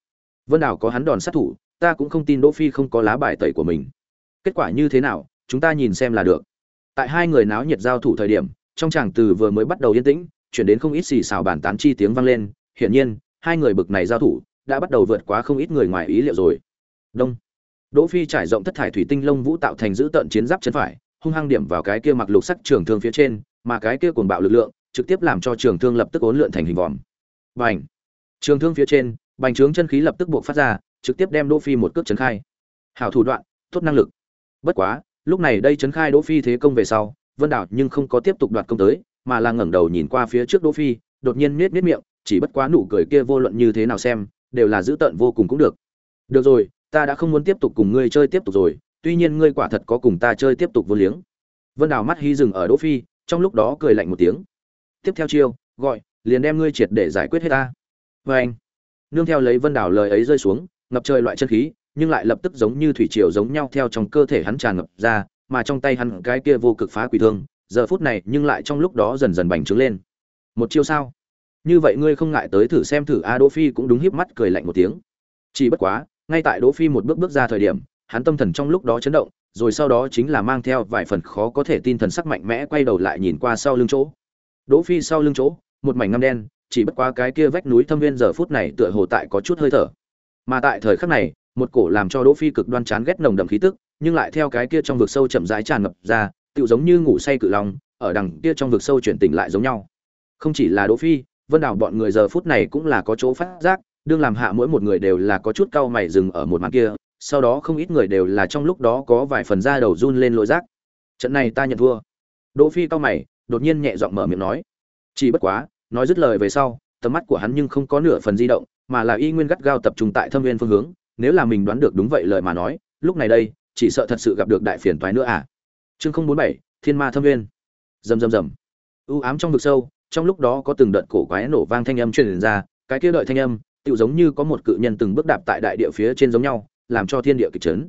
S1: Vân đảo có hắn đòn sát thủ, ta cũng không tin đỗ phi không có lá bài tẩy của mình. Kết quả như thế nào, chúng ta nhìn xem là được. Tại hai người náo nhiệt giao thủ thời điểm, trong chàng từ vừa mới bắt đầu yên tĩnh, chuyển đến không ít xì xào bàn tán chi tiếng vang lên. Hiển nhiên hai người bực này giao thủ, đã bắt đầu vượt quá không ít người ngoài ý liệu rồi. Đông. Đỗ phi trải rộng thất thải thủy tinh lông vũ tạo thành giữ tận chiến giáp chân phải, hung hăng điểm vào cái kia mặc lục sắc trường thương phía trên, mà cái kia cuồng bạo lực lượng trực tiếp làm cho trường thương lập tức ốn lượn thành hình vòm. Bành. Trường thương phía trên, bành trướng chân khí lập tức buộc phát ra, trực tiếp đem đỗ phi một cước chấn khai. Hảo thủ đoạn, tốt năng lực. Bất quá, lúc này đây chấn khai đỗ phi thế công về sau, vân đảo nhưng không có tiếp tục đoạt công tới, mà là ngẩng đầu nhìn qua phía trước đỗ phi, đột nhiên nết nết miệng chỉ bất quá nụ cười kia vô luận như thế nào xem, đều là giữ tận vô cùng cũng được. Được rồi, ta đã không muốn tiếp tục cùng ngươi chơi tiếp tục rồi, tuy nhiên ngươi quả thật có cùng ta chơi tiếp tục vô liếng. Vân đào mắt hy dừng ở đỗ phi, trong lúc đó cười lạnh một tiếng. Tiếp theo chiêu, gọi, liền đem ngươi triệt để giải quyết hết ta. Vê anh, nương theo lấy vân đào lời ấy rơi xuống, ngập trời loại chân khí, nhưng lại lập tức giống như thủy triều giống nhau theo trong cơ thể hắn tràn ngập ra, mà trong tay hắn cái kia vô cực phá quỷ thương, giờ phút này nhưng lại trong lúc đó dần dần bành trướng lên. Một chiêu sao như vậy ngươi không ngại tới thử xem thử a đỗ phi cũng đúng híp mắt cười lạnh một tiếng. Chỉ bất quá, ngay tại đỗ phi một bước bước ra thời điểm, hắn tâm thần trong lúc đó chấn động, rồi sau đó chính là mang theo vài phần khó có thể tin thần sắc mạnh mẽ quay đầu lại nhìn qua sau lưng chỗ. Đỗ phi sau lưng chỗ, một mảnh ngăm đen, chỉ bất quá cái kia vách núi thâm viên giờ phút này tựa hồ tại có chút hơi thở. Mà tại thời khắc này, một cổ làm cho đỗ phi cực đoan chán ghét nồng đậm khí tức, nhưng lại theo cái kia trong vực sâu chậm rãi tràn ngập ra, tựu giống như ngủ say cự long, ở đằng kia trong vực sâu chuyển tỉnh lại giống nhau. Không chỉ là đỗ phi vân đảo bọn người giờ phút này cũng là có chỗ phát giác, đương làm hạ mỗi một người đều là có chút cau mày dừng ở một màn kia, sau đó không ít người đều là trong lúc đó có vài phần da đầu run lên lội rác trận này ta nhận thua. Đỗ phi cau mày, đột nhiên nhẹ giọng mở miệng nói. Chỉ bất quá, nói dứt lời về sau, tầm mắt của hắn nhưng không có nửa phần di động, mà là y nguyên gắt gao tập trung tại thâm viên phương hướng, nếu là mình đoán được đúng vậy lời mà nói, lúc này đây, chỉ sợ thật sự gặp được đại phiền toái nữa à. Chương không bốn bảy, thiên ma thâm viên. Rầm rầm rầm. U ám trong vực sâu trong lúc đó có từng đợt cổ quái nổ vang thanh âm truyền ra, cái kia đợi thanh âm, tựu giống như có một cự nhân từng bước đạp tại đại địa phía trên giống nhau, làm cho thiên địa kịch chấn.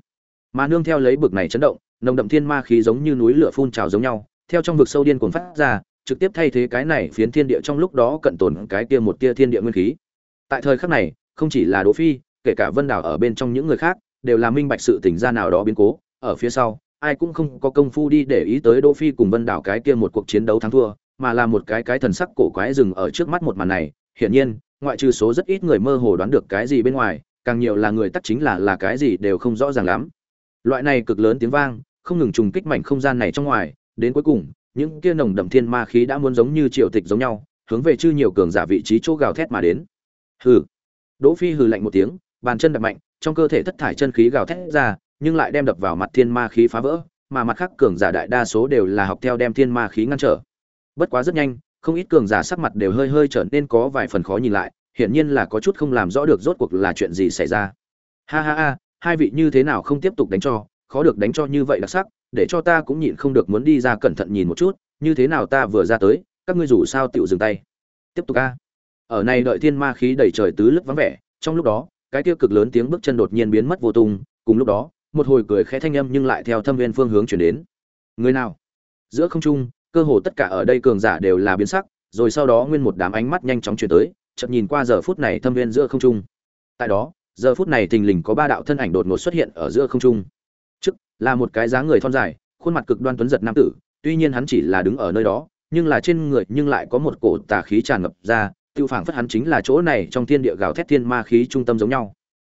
S1: Mà nương theo lấy bực này chấn động, nồng đậm thiên ma khí giống như núi lửa phun trào giống nhau, theo trong vực sâu điên cuồng phát ra, trực tiếp thay thế cái này phiến thiên địa trong lúc đó cận tồn cái kia một tia thiên địa nguyên khí. Tại thời khắc này, không chỉ là đỗ phi, kể cả vân đảo ở bên trong những người khác, đều là minh bạch sự tình ra nào đó biến cố. Ở phía sau, ai cũng không có công phu đi để ý tới đỗ phi cùng vân đảo cái kia một cuộc chiến đấu thắng thua mà là một cái cái thần sắc cổ quái dừng ở trước mắt một màn này. Hiển nhiên, ngoại trừ số rất ít người mơ hồ đoán được cái gì bên ngoài, càng nhiều là người tắc chính là là cái gì đều không rõ ràng lắm. Loại này cực lớn tiếng vang, không ngừng trùng kích mảnh không gian này trong ngoài. Đến cuối cùng, những kia nồng đậm thiên ma khí đã muốn giống như triều tịch giống nhau, hướng về chư nhiều cường giả vị trí chỗ gào thét mà đến. Hừ. Đỗ phi hừ lạnh một tiếng, bàn chân đập mạnh, trong cơ thể thất thải chân khí gào thét ra, nhưng lại đem đập vào mặt thiên ma khí phá vỡ, mà mặt khác cường giả đại đa số đều là học theo đem thiên ma khí ngăn trở bất quá rất nhanh, không ít cường giả sắc mặt đều hơi hơi trở nên có vài phần khó nhìn lại, hiển nhiên là có chút không làm rõ được rốt cuộc là chuyện gì xảy ra. Ha ha ha, hai vị như thế nào không tiếp tục đánh cho, khó được đánh cho như vậy đặc sắc, để cho ta cũng nhịn không được muốn đi ra cẩn thận nhìn một chút, như thế nào ta vừa ra tới, các ngươi rủ sao tựu dừng tay. Tiếp tục a. Ở này đợi thiên ma khí đầy trời tứ lức vắng vẻ, trong lúc đó, cái tiêu cực lớn tiếng bước chân đột nhiên biến mất vô tung, cùng lúc đó, một hồi cười khẽ thanh âm nhưng lại theo thâm viên phương hướng chuyển đến. Người nào? Giữa không trung cơ hồ tất cả ở đây cường giả đều là biến sắc, rồi sau đó nguyên một đám ánh mắt nhanh chóng chuyển tới, chợt nhìn qua giờ phút này thâm viên giữa không trung. Tại đó, giờ phút này thình lình có ba đạo thân ảnh đột ngột xuất hiện ở giữa không trung. Trước, là một cái dáng người thon dài, khuôn mặt cực đoan tuấn giật nam tử, tuy nhiên hắn chỉ là đứng ở nơi đó, nhưng là trên người nhưng lại có một cổ tà khí tràn ngập ra, tiêu phảng phất hắn chính là chỗ này trong thiên địa gào thét thiên ma khí trung tâm giống nhau.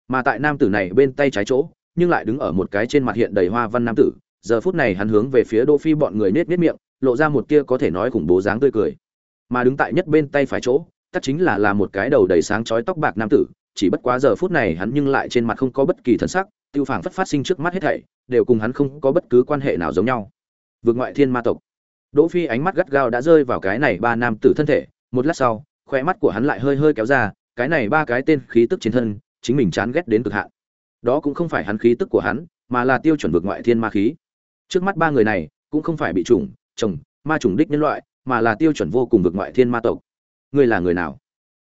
S1: Mà tại nam tử này bên tay trái chỗ, nhưng lại đứng ở một cái trên mặt hiện đầy hoa văn nam tử, giờ phút này hắn hướng về phía đỗ phi bọn người nết nết miệng lộ ra một tia có thể nói khủng bố dáng tươi cười. Mà đứng tại nhất bên tay phải chỗ tất chính là là một cái đầu đầy sáng chói tóc bạc nam tử, chỉ bất quá giờ phút này hắn nhưng lại trên mặt không có bất kỳ thần sắc, tiêu phảng phất phát sinh trước mắt hết thảy, đều cùng hắn không có bất cứ quan hệ nào giống nhau. Vượt ngoại thiên ma tộc. Đỗ phi ánh mắt gắt gao đã rơi vào cái này ba nam tử thân thể, một lát sau khoe mắt của hắn lại hơi hơi kéo ra, cái này ba cái tên khí tức chiến thân, chính mình chán ghét đến cực hạn. Đó cũng không phải hắn khí tức của hắn, mà là tiêu chuẩn vượt ngoại thiên ma khí. Trước mắt ba người này, cũng không phải bị trùng chồng, ma trùng đích nhân loại, mà là tiêu chuẩn vô cùng vượt ngoại thiên ma tộc. Ngươi là người nào?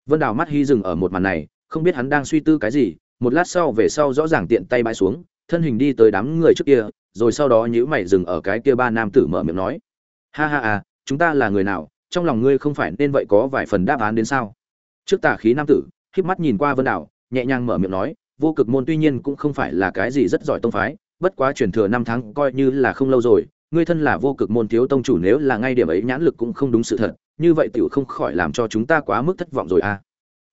S1: Vân đào mắt hy dừng ở một màn này, không biết hắn đang suy tư cái gì, một lát sau về sau rõ ràng tiện tay bãi xuống, thân hình đi tới đám người trước kia, rồi sau đó nhữ mày dừng ở cái kia ba nam tử mở miệng nói. Ha ha à chúng ta là người nào? Trong lòng ngươi không phải nên vậy có vài phần đáp án đến sao? Trước tà khí nam tử híp mắt nhìn qua vân đảo nhẹ nhàng mở miệng nói, vô cực môn tuy nhiên cũng không phải là cái gì rất giỏi tông phái, bất quá truyền thừa năm tháng coi như là không lâu rồi ngươi thân là vô cực môn thiếu tông chủ nếu là ngay điểm ấy nhãn lực cũng không đúng sự thật, như vậy tiểu không khỏi làm cho chúng ta quá mức thất vọng rồi à.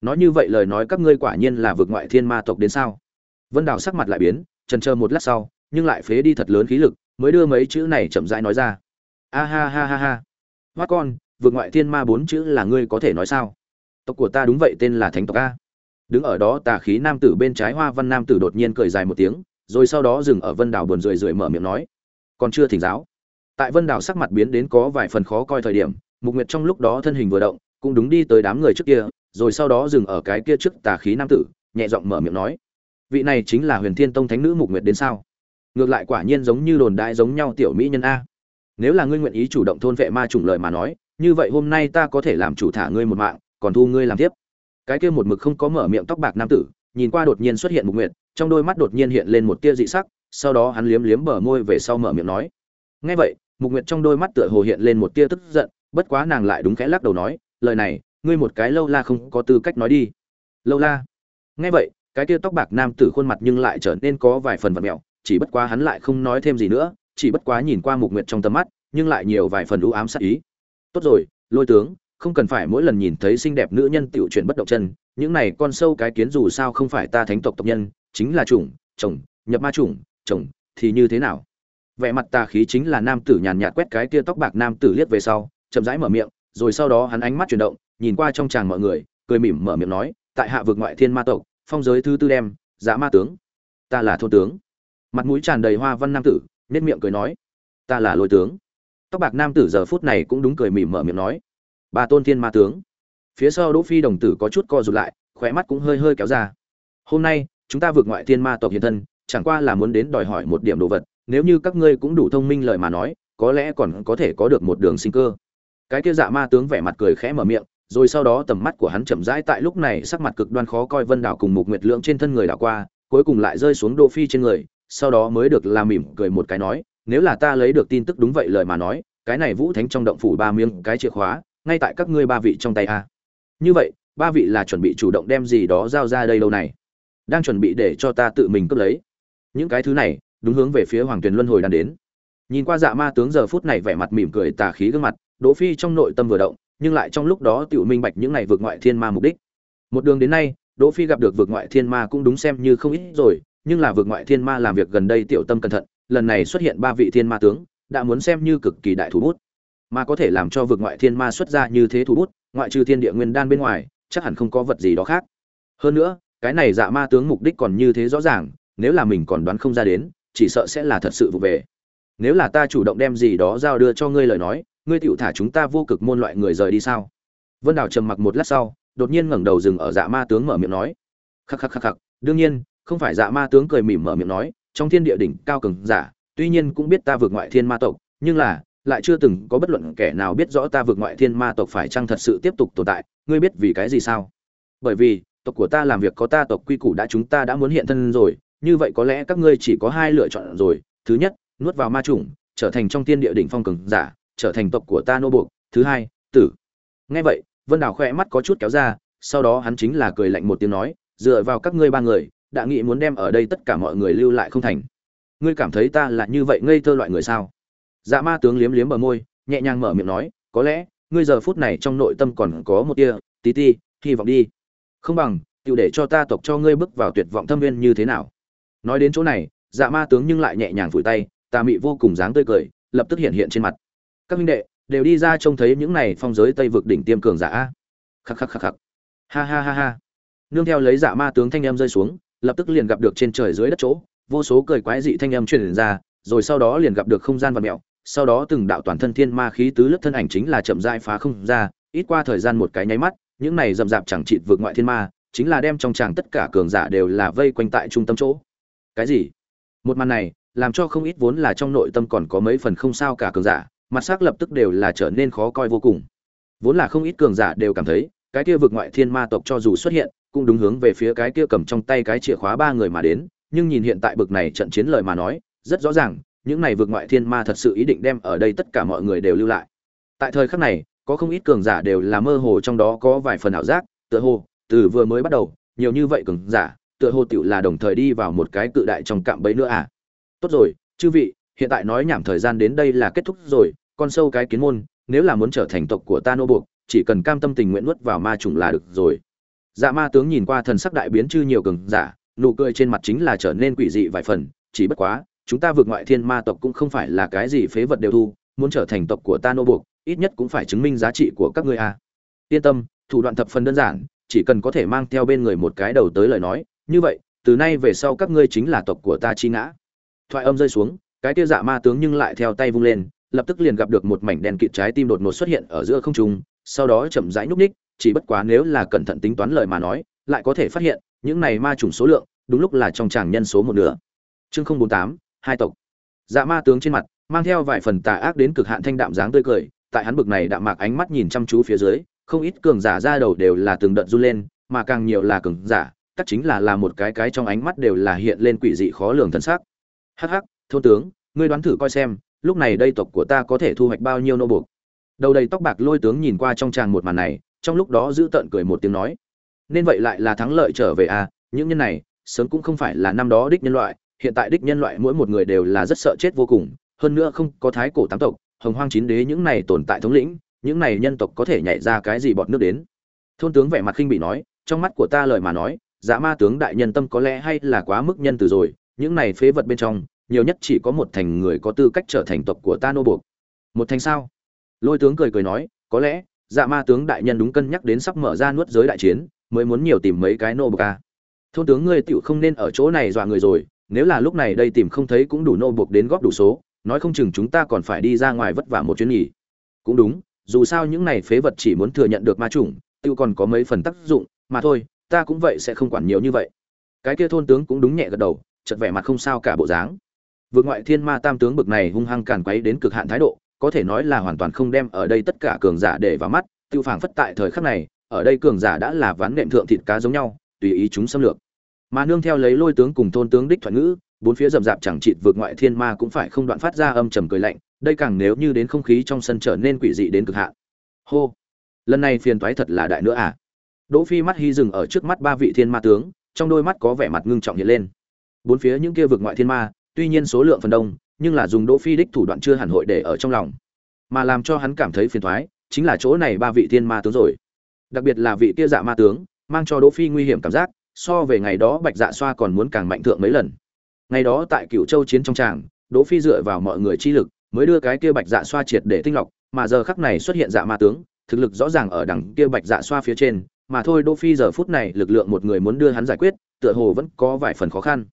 S1: Nói như vậy lời nói các ngươi quả nhiên là vượt ngoại thiên ma tộc đến sao? Vân đào sắc mặt lại biến, trần chờ một lát sau, nhưng lại phế đi thật lớn khí lực, mới đưa mấy chữ này chậm rãi nói ra. A ha ha ha ha. Hoa con, vượt ngoại thiên ma bốn chữ là ngươi có thể nói sao? Tộc của ta đúng vậy tên là thánh tộc a. Đứng ở đó tà khí nam tử bên trái hoa văn nam tử đột nhiên cười dài một tiếng, rồi sau đó dừng ở vân Đào buồn rười rượi mở miệng nói còn chưa thỉnh giáo. Tại vân đảo sắc mặt biến đến có vài phần khó coi thời điểm, mục nguyệt trong lúc đó thân hình vừa động, cũng đúng đi tới đám người trước kia, rồi sau đó dừng ở cái kia trước tà khí nam tử, nhẹ giọng mở miệng nói, vị này chính là huyền thiên tông thánh nữ mục nguyệt đến sao? Ngược lại quả nhiên giống như đồn đại giống nhau tiểu mỹ nhân a. Nếu là ngươi nguyện ý chủ động thôn vệ ma chủng lợi mà nói, như vậy hôm nay ta có thể làm chủ thả ngươi một mạng, còn thu ngươi làm tiếp. Cái kia một mực không có mở miệng tóc bạc nam tử, nhìn qua đột nhiên xuất hiện mục nguyệt, trong đôi mắt đột nhiên hiện lên một tia dị sắc sau đó hắn liếm liếm bờ môi về sau mở miệng nói. Ngay vậy, mục nguyệt trong đôi mắt tựa hồ hiện lên một tia tức giận, bất quá nàng lại đúng khẽ lắc đầu nói, lời này, ngươi một cái lâu la không có tư cách nói đi. Lâu la. Ngay vậy, cái tia tóc bạc nam tử khuôn mặt nhưng lại trở nên có vài phần vật mẹo, chỉ bất quá hắn lại không nói thêm gì nữa, chỉ bất quá nhìn qua mục nguyệt trong tầm mắt, nhưng lại nhiều vài phần u ám sát ý. Tốt rồi, lôi tướng, không cần phải mỗi lần nhìn thấy xinh đẹp nữ nhân tiểu chuyển bất động chân, những này con sâu cái kiến dù sao không phải ta thánh tộc tộc nhân, chính là chủng, chồng, nhập ma chủng chồng, thì như thế nào? Vẻ mặt tà khí chính là nam tử nhàn nhạt quét cái kia tóc bạc nam tử liếc về sau, chậm rãi mở miệng, rồi sau đó hắn ánh mắt chuyển động, nhìn qua trong tràng mọi người, cười mỉm mở miệng nói, tại hạ vực ngoại thiên ma tộc, phong giới thứ tư đem giá ma tướng. Ta là thôn tướng. Mặt mũi tràn đầy hoa văn nam tử nết miệng cười nói, ta là lôi tướng. Tóc bạc nam tử giờ phút này cũng đúng cười mỉm mở miệng nói, ba tôn thiên ma tướng. Phía sau đỗ phi đồng tử có chút co rụt lại, khóe mắt cũng hơi hơi kéo ra. Hôm nay, chúng ta vượt ngoại thiên ma tộc hiện thân chẳng qua là muốn đến đòi hỏi một điểm đồ vật, nếu như các ngươi cũng đủ thông minh lời mà nói, có lẽ còn có thể có được một đường sinh cơ. Cái kia dạ ma tướng vẻ mặt cười khẽ mở miệng, rồi sau đó tầm mắt của hắn chậm rãi tại lúc này sắc mặt cực đoan khó coi vân đảo cùng mục nguyệt lượng trên thân người đảo qua, cuối cùng lại rơi xuống đô phi trên người, sau đó mới được làm mỉm cười một cái nói, nếu là ta lấy được tin tức đúng vậy lời mà nói, cái này vũ thánh trong động phủ ba miếng cái chìa khóa, ngay tại các ngươi ba vị trong tay a. Như vậy, ba vị là chuẩn bị chủ động đem gì đó giao ra đây lâu này? Đang chuẩn bị để cho ta tự mình cướp lấy những cái thứ này, đúng hướng về phía hoàng tuyền luân hồi đang đến. Nhìn qua dạ ma tướng giờ phút này vẻ mặt mỉm cười tà khí gương mặt, đỗ phi trong nội tâm vừa động, nhưng lại trong lúc đó tiểu minh bạch những này vượt ngoại thiên ma mục đích. Một đường đến nay, đỗ phi gặp được vượt ngoại thiên ma cũng đúng xem như không ít rồi, nhưng là vượt ngoại thiên ma làm việc gần đây tiểu tâm cẩn thận, lần này xuất hiện ba vị thiên ma tướng, đã muốn xem như cực kỳ đại thủ bút. Mà có thể làm cho vượt ngoại thiên ma xuất ra như thế thủ bút, ngoại trừ thiên địa nguyên đan bên ngoài, chắc hẳn không có vật gì đó khác. Hơn nữa, cái này dạ ma tướng mục đích còn như thế rõ ràng nếu là mình còn đoán không ra đến, chỉ sợ sẽ là thật sự vụ về. Nếu là ta chủ động đem gì đó giao đưa cho ngươi lời nói, ngươi tựu thả chúng ta vô cực môn loại người rời đi sao? Vân đào trầm mặc một lát sau, đột nhiên ngẩng đầu dừng ở dạ ma tướng mở miệng nói. Khắc khắc khắc khắc, đương nhiên, không phải dạ ma tướng cười mỉm mở miệng nói, trong thiên địa đỉnh cao cường giả, tuy nhiên cũng biết ta vượt ngoại thiên ma tộc, nhưng là, lại chưa từng có bất luận kẻ nào biết rõ ta vượt ngoại thiên ma tộc phải chăng thật sự tiếp tục tồn tại, ngươi biết vì cái gì sao? Bởi vì, tộc của ta làm việc có ta tộc quy củ đã chúng ta đã muốn hiện thân rồi như vậy có lẽ các ngươi chỉ có hai lựa chọn rồi. Thứ nhất, nuốt vào ma chủng, trở thành trong tiên địa đỉnh phong cường giả, trở thành tộc của ta nô buộc. Thứ hai, tử. Nghe vậy, vân đào khoe mắt có chút kéo ra, sau đó hắn chính là cười lạnh một tiếng nói, dựa vào các ngươi ba người, đã nghĩ muốn đem ở đây tất cả mọi người lưu lại không thành. Ngươi cảm thấy ta là như vậy ngây thơ loại người sao? Dạ ma tướng liếm liếm bờ môi, nhẹ nhàng mở miệng nói, có lẽ, ngươi giờ phút này trong nội tâm còn có một tia, tí ti, hy vọng đi. Không bằng tự để cho ta tộc cho ngươi bước vào tuyệt vọng thâm viên như thế nào? Nói đến chỗ này dạ ma tướng nhưng lại nhẹ nhàng vùi tay, tà mị vô cùng dáng tươi cười, lập tức hiện hiện trên mặt. Các minh đệ, đều đi ra trông thấy những này phong giới tây vực đỉnh tiêm cường giả. Khắc khắc khắc khắc. Ha ha ha ha. Nương theo lấy dạ ma tướng thanh em rơi xuống, lập tức liền gặp được trên trời dưới đất chỗ, vô số cười quái dị thanh em truyền ra, rồi sau đó liền gặp được không gian và mẹo sau đó từng đạo toàn thân thiên ma khí tứ lớp thân ảnh chính là chậm rãi phá không ra, ít qua thời gian một cái nháy mắt, những này rậm rạp chẳng chịt vượt ngoại thiên ma, chính là đem trong tràng tất cả cường giả đều là vây quanh tại trung tâm chỗ cái gì? Một màn này, làm cho không ít vốn là trong nội tâm còn có mấy phần không sao cả cường giả, mặt sắc lập tức đều là trở nên khó coi vô cùng. Vốn là không ít cường giả đều cảm thấy, cái kia vực ngoại thiên ma tộc cho dù xuất hiện, cũng đúng hướng về phía cái kia cầm trong tay cái chìa khóa ba người mà đến, nhưng nhìn hiện tại bực này trận chiến lời mà nói, rất rõ ràng, những này vực ngoại thiên ma thật sự ý định đem ở đây tất cả mọi người đều lưu lại. Tại thời khắc này, có không ít cường giả đều là mơ hồ trong đó có vài phần ảo giác, tựa hồ, từ vừa mới bắt đầu, nhiều như vậy cường giả tựa hồ tiểu là đồng thời đi vào một cái cự đại trong cạm bẫy nữa à? Tốt rồi, chư vị, hiện tại nói nhảm thời gian đến đây là kết thúc rồi, con sâu cái kiến môn, nếu là muốn trở thành tộc của ta nô buộc, chỉ cần cam tâm tình nguyện nuốt vào ma trùng là được rồi. Dạ ma tướng nhìn qua thần sắc đại biến chư nhiều cường giả, nụ cười trên mặt chính là trở nên quỷ dị vài phần, chỉ bất quá, chúng ta vượt ngoại thiên ma tộc cũng không phải là cái gì phế vật đều thu, muốn trở thành tộc của ta nô buộc, ít nhất cũng phải chứng minh giá trị của các ngươi a yên tâm, thủ đoạn thập phần đơn giản, chỉ cần có thể mang theo bên người một cái đầu tới lời nói như vậy, từ nay về sau các ngươi chính là tộc của ta chi ngã. Thoại âm rơi xuống, cái kia dạ ma tướng nhưng lại theo tay vung lên, lập tức liền gặp được một mảnh đèn kịt trái tim đột ngột xuất hiện ở giữa không trung, sau đó chậm rãi nhúc ních chỉ bất quá nếu là cẩn thận tính toán lời mà nói, lại có thể phát hiện, những này ma trùng số lượng, đúng lúc là trong tràng nhân số một nửa. Chương không bốn tám, hai tộc. Dạ ma tướng trên mặt, mang theo vài phần tà ác đến cực hạn thanh đạm dáng tươi cười, tại hắn bực này đạm mạc ánh mắt nhìn chăm chú phía dưới, không ít cường giả ra đầu đều là từng đợt run lên, mà càng nhiều là cường giả tất chính là là một cái cái trong ánh mắt đều là hiện lên quỷ dị khó lường thân xác. Hắc hắc, thôn tướng, ngươi đoán thử coi xem, lúc này đây tộc của ta có thể thu hoạch bao nhiêu nô buộc? Đầu đầy tóc bạc lôi tướng nhìn qua trong tràng một màn này, trong lúc đó giữ tợn cười một tiếng nói, nên vậy lại là thắng lợi trở về à những nhân này, sớm cũng không phải là năm đó đích nhân loại, hiện tại đích nhân loại mỗi một người đều là rất sợ chết vô cùng, hơn nữa không có thái cổ tám tộc, hồng hoang chín đế những này tồn tại thống lĩnh, những này nhân tộc có thể nhảy ra cái gì bọt nước đến? Thôn tướng vẻ mặt khinh bị nói, trong mắt của ta lời mà nói dã ma tướng đại nhân tâm có lẽ hay là quá mức nhân từ rồi, những này phế vật bên trong, nhiều nhất chỉ có một thành người có tư cách trở thành tộc của ta nô buộc. Một thành sao? Lôi tướng cười cười nói, có lẽ dạ ma tướng đại nhân đúng cân nhắc đến sắp mở ra nuốt giới đại chiến, mới muốn nhiều tìm mấy cái nô buộc à? thôn tướng ngươi tựu không nên ở chỗ này dọa người rồi, nếu là lúc này đây tìm không thấy cũng đủ nô buộc đến góp đủ số, nói không chừng chúng ta còn phải đi ra ngoài vất vả một chuyến nghỉ cũng đúng, dù sao những này phế vật chỉ muốn thừa nhận được ma chủng tựu còn có mấy phần tác dụng, mà thôi ta cũng vậy sẽ không quản nhiều như vậy. Cái kia thôn tướng cũng đúng nhẹ gật đầu chật vẻ mặt không sao cả bộ dáng. Vượt ngoại thiên ma tam tướng bực này hung hăng càn quấy đến cực hạn thái độ, có thể nói là hoàn toàn không đem ở đây tất cả cường giả để vào mắt, tiêu phảng phất tại thời khắc này, ở đây cường giả đã là ván nệm thượng thịt cá giống nhau, tùy ý chúng xâm lược. Mà nương theo lấy lôi tướng cùng thôn tướng đích thuận ngữ, bốn phía rậm rạp chẳng chịt vượt ngoại thiên ma cũng phải không đoạn phát ra âm trầm cười lạnh, đây càng nếu như đến không khí trong sân trở nên quỷ dị đến cực hạn. Hô! Lần này phiền toái thật là đại nữa à? Đỗ phi mắt hy dừng ở trước mắt ba vị thiên ma tướng, trong đôi mắt có vẻ mặt ngưng trọng hiện lên. Bốn phía những kia vực ngoại thiên ma, tuy nhiên số lượng phần đông, nhưng là dùng đỗ phi đích thủ đoạn chưa hẳn hội để ở trong lòng. Mà làm cho hắn cảm thấy phiền toái, chính là chỗ này ba vị thiên ma tướng rồi. Đặc biệt là vị kia dạ ma tướng, mang cho đỗ phi nguy hiểm cảm giác, so về ngày đó bạch dạ xoa còn muốn càng mạnh thượng mấy lần. Ngày đó tại cửu châu chiến trong tràng, đỗ phi dựa vào mọi người chi lực, mới đưa cái kia bạch dạ xoa triệt để tinh lọc, mà giờ khắc này xuất hiện dạ ma tướng, thực lực rõ ràng ở đằng kia bạch dạ xoa phía trên mà thôi đỗ phi giờ phút này lực lượng một người muốn đưa hắn giải quyết, tựa hồ vẫn có vài phần khó khăn.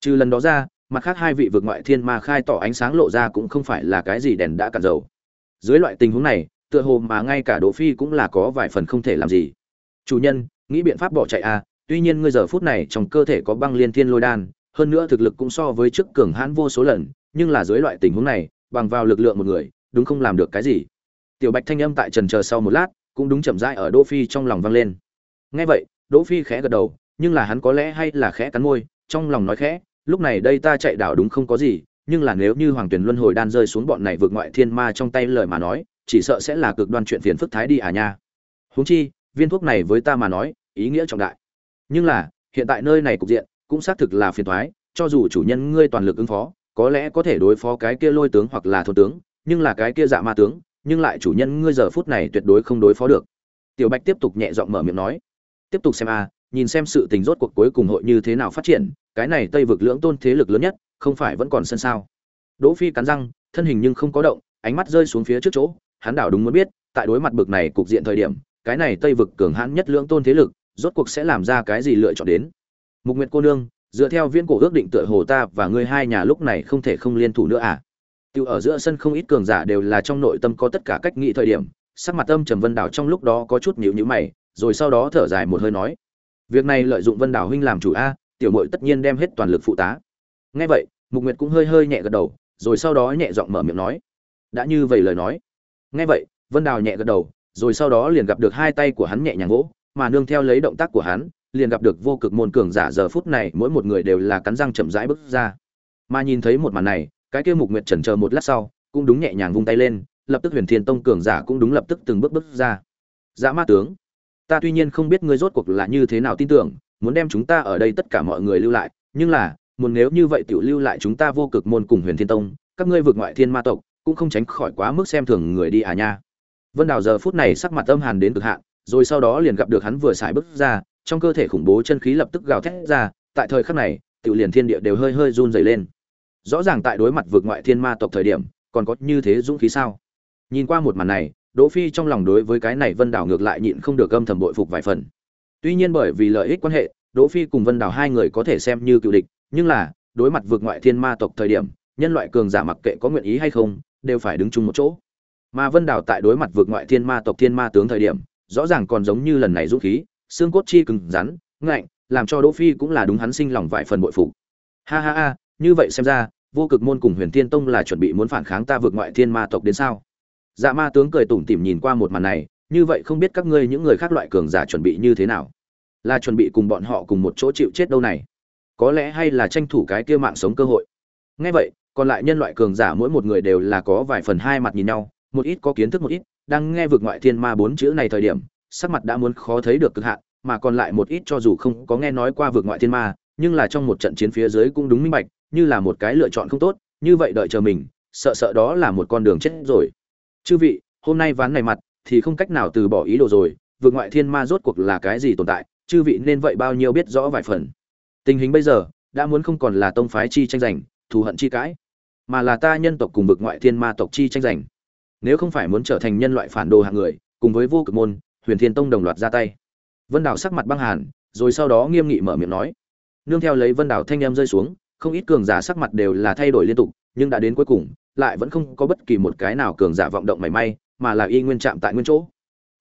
S1: Trừ lần đó ra, mặt khác hai vị vượt ngoại thiên ma khai tỏ ánh sáng lộ ra cũng không phải là cái gì đèn đã cạn dầu. Dưới loại tình huống này, tựa hồ mà ngay cả đỗ phi cũng là có vài phần không thể làm gì. Chủ nhân, nghĩ biện pháp bỏ chạy à tuy nhiên ngươi giờ phút này trong cơ thể có băng liên thiên lôi đan, hơn nữa thực lực cũng so với trước cường hãn vô số lần, nhưng là dưới loại tình huống này, bằng vào lực lượng một người, đúng không làm được cái gì? Tiểu bạch thanh âm tại trần chờ sau một lát cũng đúng chậm rãi ở đỗ phi trong lòng vang lên. Nghe vậy, đỗ phi khẽ gật đầu, nhưng là hắn có lẽ hay là khẽ cắn môi, trong lòng nói khẽ, lúc này đây ta chạy đảo đúng không có gì, nhưng là nếu như hoàng tuyển luân hồi đan rơi xuống bọn này vượt ngoại thiên ma trong tay lời mà nói, chỉ sợ sẽ là cực đoan chuyện phiền phức thái đi à nha. Huống chi, viên thuốc này với ta mà nói, ý nghĩa trọng đại. Nhưng là, hiện tại nơi này cục diện, cũng xác thực là phiền toái, cho dù chủ nhân ngươi toàn lực ứng phó, có lẽ có thể đối phó cái kia lôi tướng hoặc là thôn tướng, nhưng là cái kia dạ ma tướng nhưng lại chủ nhân ngươi giờ phút này tuyệt đối không đối phó được. Tiểu bạch tiếp tục nhẹ giọng mở miệng nói, tiếp tục xem a, nhìn xem sự tình rốt cuộc cuối cùng hội như thế nào phát triển, cái này tây vực lưỡng tôn thế lực lớn nhất, không phải vẫn còn sân sao? Đỗ phi cắn răng, thân hình nhưng không có động, ánh mắt rơi xuống phía trước chỗ, hắn đảo đúng muốn biết, tại đối mặt bực này cục diện thời điểm, cái này tây vực cường hãn nhất lưỡng tôn thế lực, rốt cuộc sẽ làm ra cái gì lựa chọn đến? Mục nguyệt cô nương, dựa theo viên cổ ước định tựa hồ ta và ngươi hai nhà lúc này không thể không liên thủ nữa à? Tiêu ở giữa sân không ít cường giả đều là trong nội tâm có tất cả cách nghĩ thời điểm, sắc mặt âm trầm vân Đào trong lúc đó có chút nhíu nhíu mày, rồi sau đó thở dài một hơi nói, việc này lợi dụng vân Đào huynh làm chủ a, tiểu muội tất nhiên đem hết toàn lực phụ tá. Nghe vậy, mục nguyệt cũng hơi hơi nhẹ gật đầu, rồi sau đó nhẹ giọng mở miệng nói, đã như vậy lời nói. Nghe vậy, vân đào nhẹ gật đầu, rồi sau đó liền gặp được hai tay của hắn nhẹ nhàng vỗ, mà nương theo lấy động tác của hắn, liền gặp được vô cực môn cường giả giờ phút này mỗi một người đều là cắn răng chậm rãi bước ra. Mà nhìn thấy một màn này cái kia mục nguyệt chần chờ một lát sau, cũng đúng nhẹ nhàng vung tay lên, lập tức huyền thiên tông cường giả cũng đúng lập tức từng bước bước ra. Dã ma tướng, ta tuy nhiên không biết ngươi rốt cuộc là như thế nào tin tưởng, muốn đem chúng ta ở đây tất cả mọi người lưu lại, nhưng là, muốn nếu như vậy tiểu lưu lại chúng ta vô cực môn cùng huyền thiên tông, các ngươi vượt ngoại thiên ma tộc, cũng không tránh khỏi quá mức xem thường người đi à nha. Vân đào giờ phút này sắc mặt âm hàn đến cực hạn, rồi sau đó liền gặp được hắn vừa xài bước ra, trong cơ thể khủng bố chân khí lập tức gào thét ra, tại thời khắc này, tiểu liền thiên địa đều hơi hơi run rẩy lên rõ ràng tại đối mặt vượt ngoại thiên ma tộc thời điểm, còn có như thế dũng khí sao? Nhìn qua một màn này, đỗ phi trong lòng đối với cái này vân đào ngược lại nhịn không được âm thầm bội phục vài phần. Tuy nhiên bởi vì lợi ích quan hệ, đỗ phi cùng vân đào hai người có thể xem như cựu địch, nhưng là, đối mặt vượt ngoại thiên ma tộc thời điểm, nhân loại cường giả mặc kệ có nguyện ý hay không, đều phải đứng chung một chỗ. Mà vân đào tại đối mặt vượt ngoại thiên ma tộc thiên ma tướng thời điểm, rõ ràng còn giống như lần này dũng khí, xương cốt chi cứng rắn, ngạnh, làm cho đỗ phi cũng là đúng hắn sinh lòng vài phần bội phục. Ha ha ha như vậy xem ra, vô cực môn cùng huyền thiên tông là chuẩn bị muốn phản kháng ta vượt ngoại thiên ma tộc đến sao? Dạ ma tướng cười tủm tỉm nhìn qua một màn này, như vậy không biết các ngươi những người khác loại cường giả chuẩn bị như thế nào? Là chuẩn bị cùng bọn họ cùng một chỗ chịu chết đâu này? Có lẽ hay là tranh thủ cái kia mạng sống cơ hội? Ngay vậy, còn lại nhân loại cường giả mỗi một người đều là có vài phần hai mặt nhìn nhau, một ít có kiến thức một ít, đang nghe vượt ngoại thiên ma bốn chữ này thời điểm, sắc mặt đã muốn khó thấy được cực hạn, mà còn lại một ít cho dù không có nghe nói qua vượt ngoại thiên ma, nhưng là trong một trận chiến phía dưới cũng đúng minh bạch như là một cái lựa chọn không tốt, như vậy đợi chờ mình, sợ sợ đó là một con đường chết rồi. Chư vị, hôm nay ván này mặt thì không cách nào từ bỏ ý đồ rồi, vượt ngoại thiên ma rốt cuộc là cái gì tồn tại, chư vị nên vậy bao nhiêu biết rõ vài phần. Tình hình bây giờ, đã muốn không còn là tông phái chi tranh giành, thù hận chi cãi, mà là ta nhân tộc cùng vực ngoại thiên ma tộc chi tranh giành. Nếu không phải muốn trở thành nhân loại phản đồ hạng người, cùng với vô cực môn, huyền thiên tông đồng loạt ra tay. Vân đào sắc mặt băng hàn, rồi sau đó nghiêm nghị mở miệng nói. Nương theo lấy vân đào thanh em rơi xuống không ít cường giả sắc mặt đều là thay đổi liên tục, nhưng đã đến cuối cùng, lại vẫn không có bất kỳ một cái nào cường giả vọng động mảy may, mà là y nguyên chạm tại nguyên chỗ.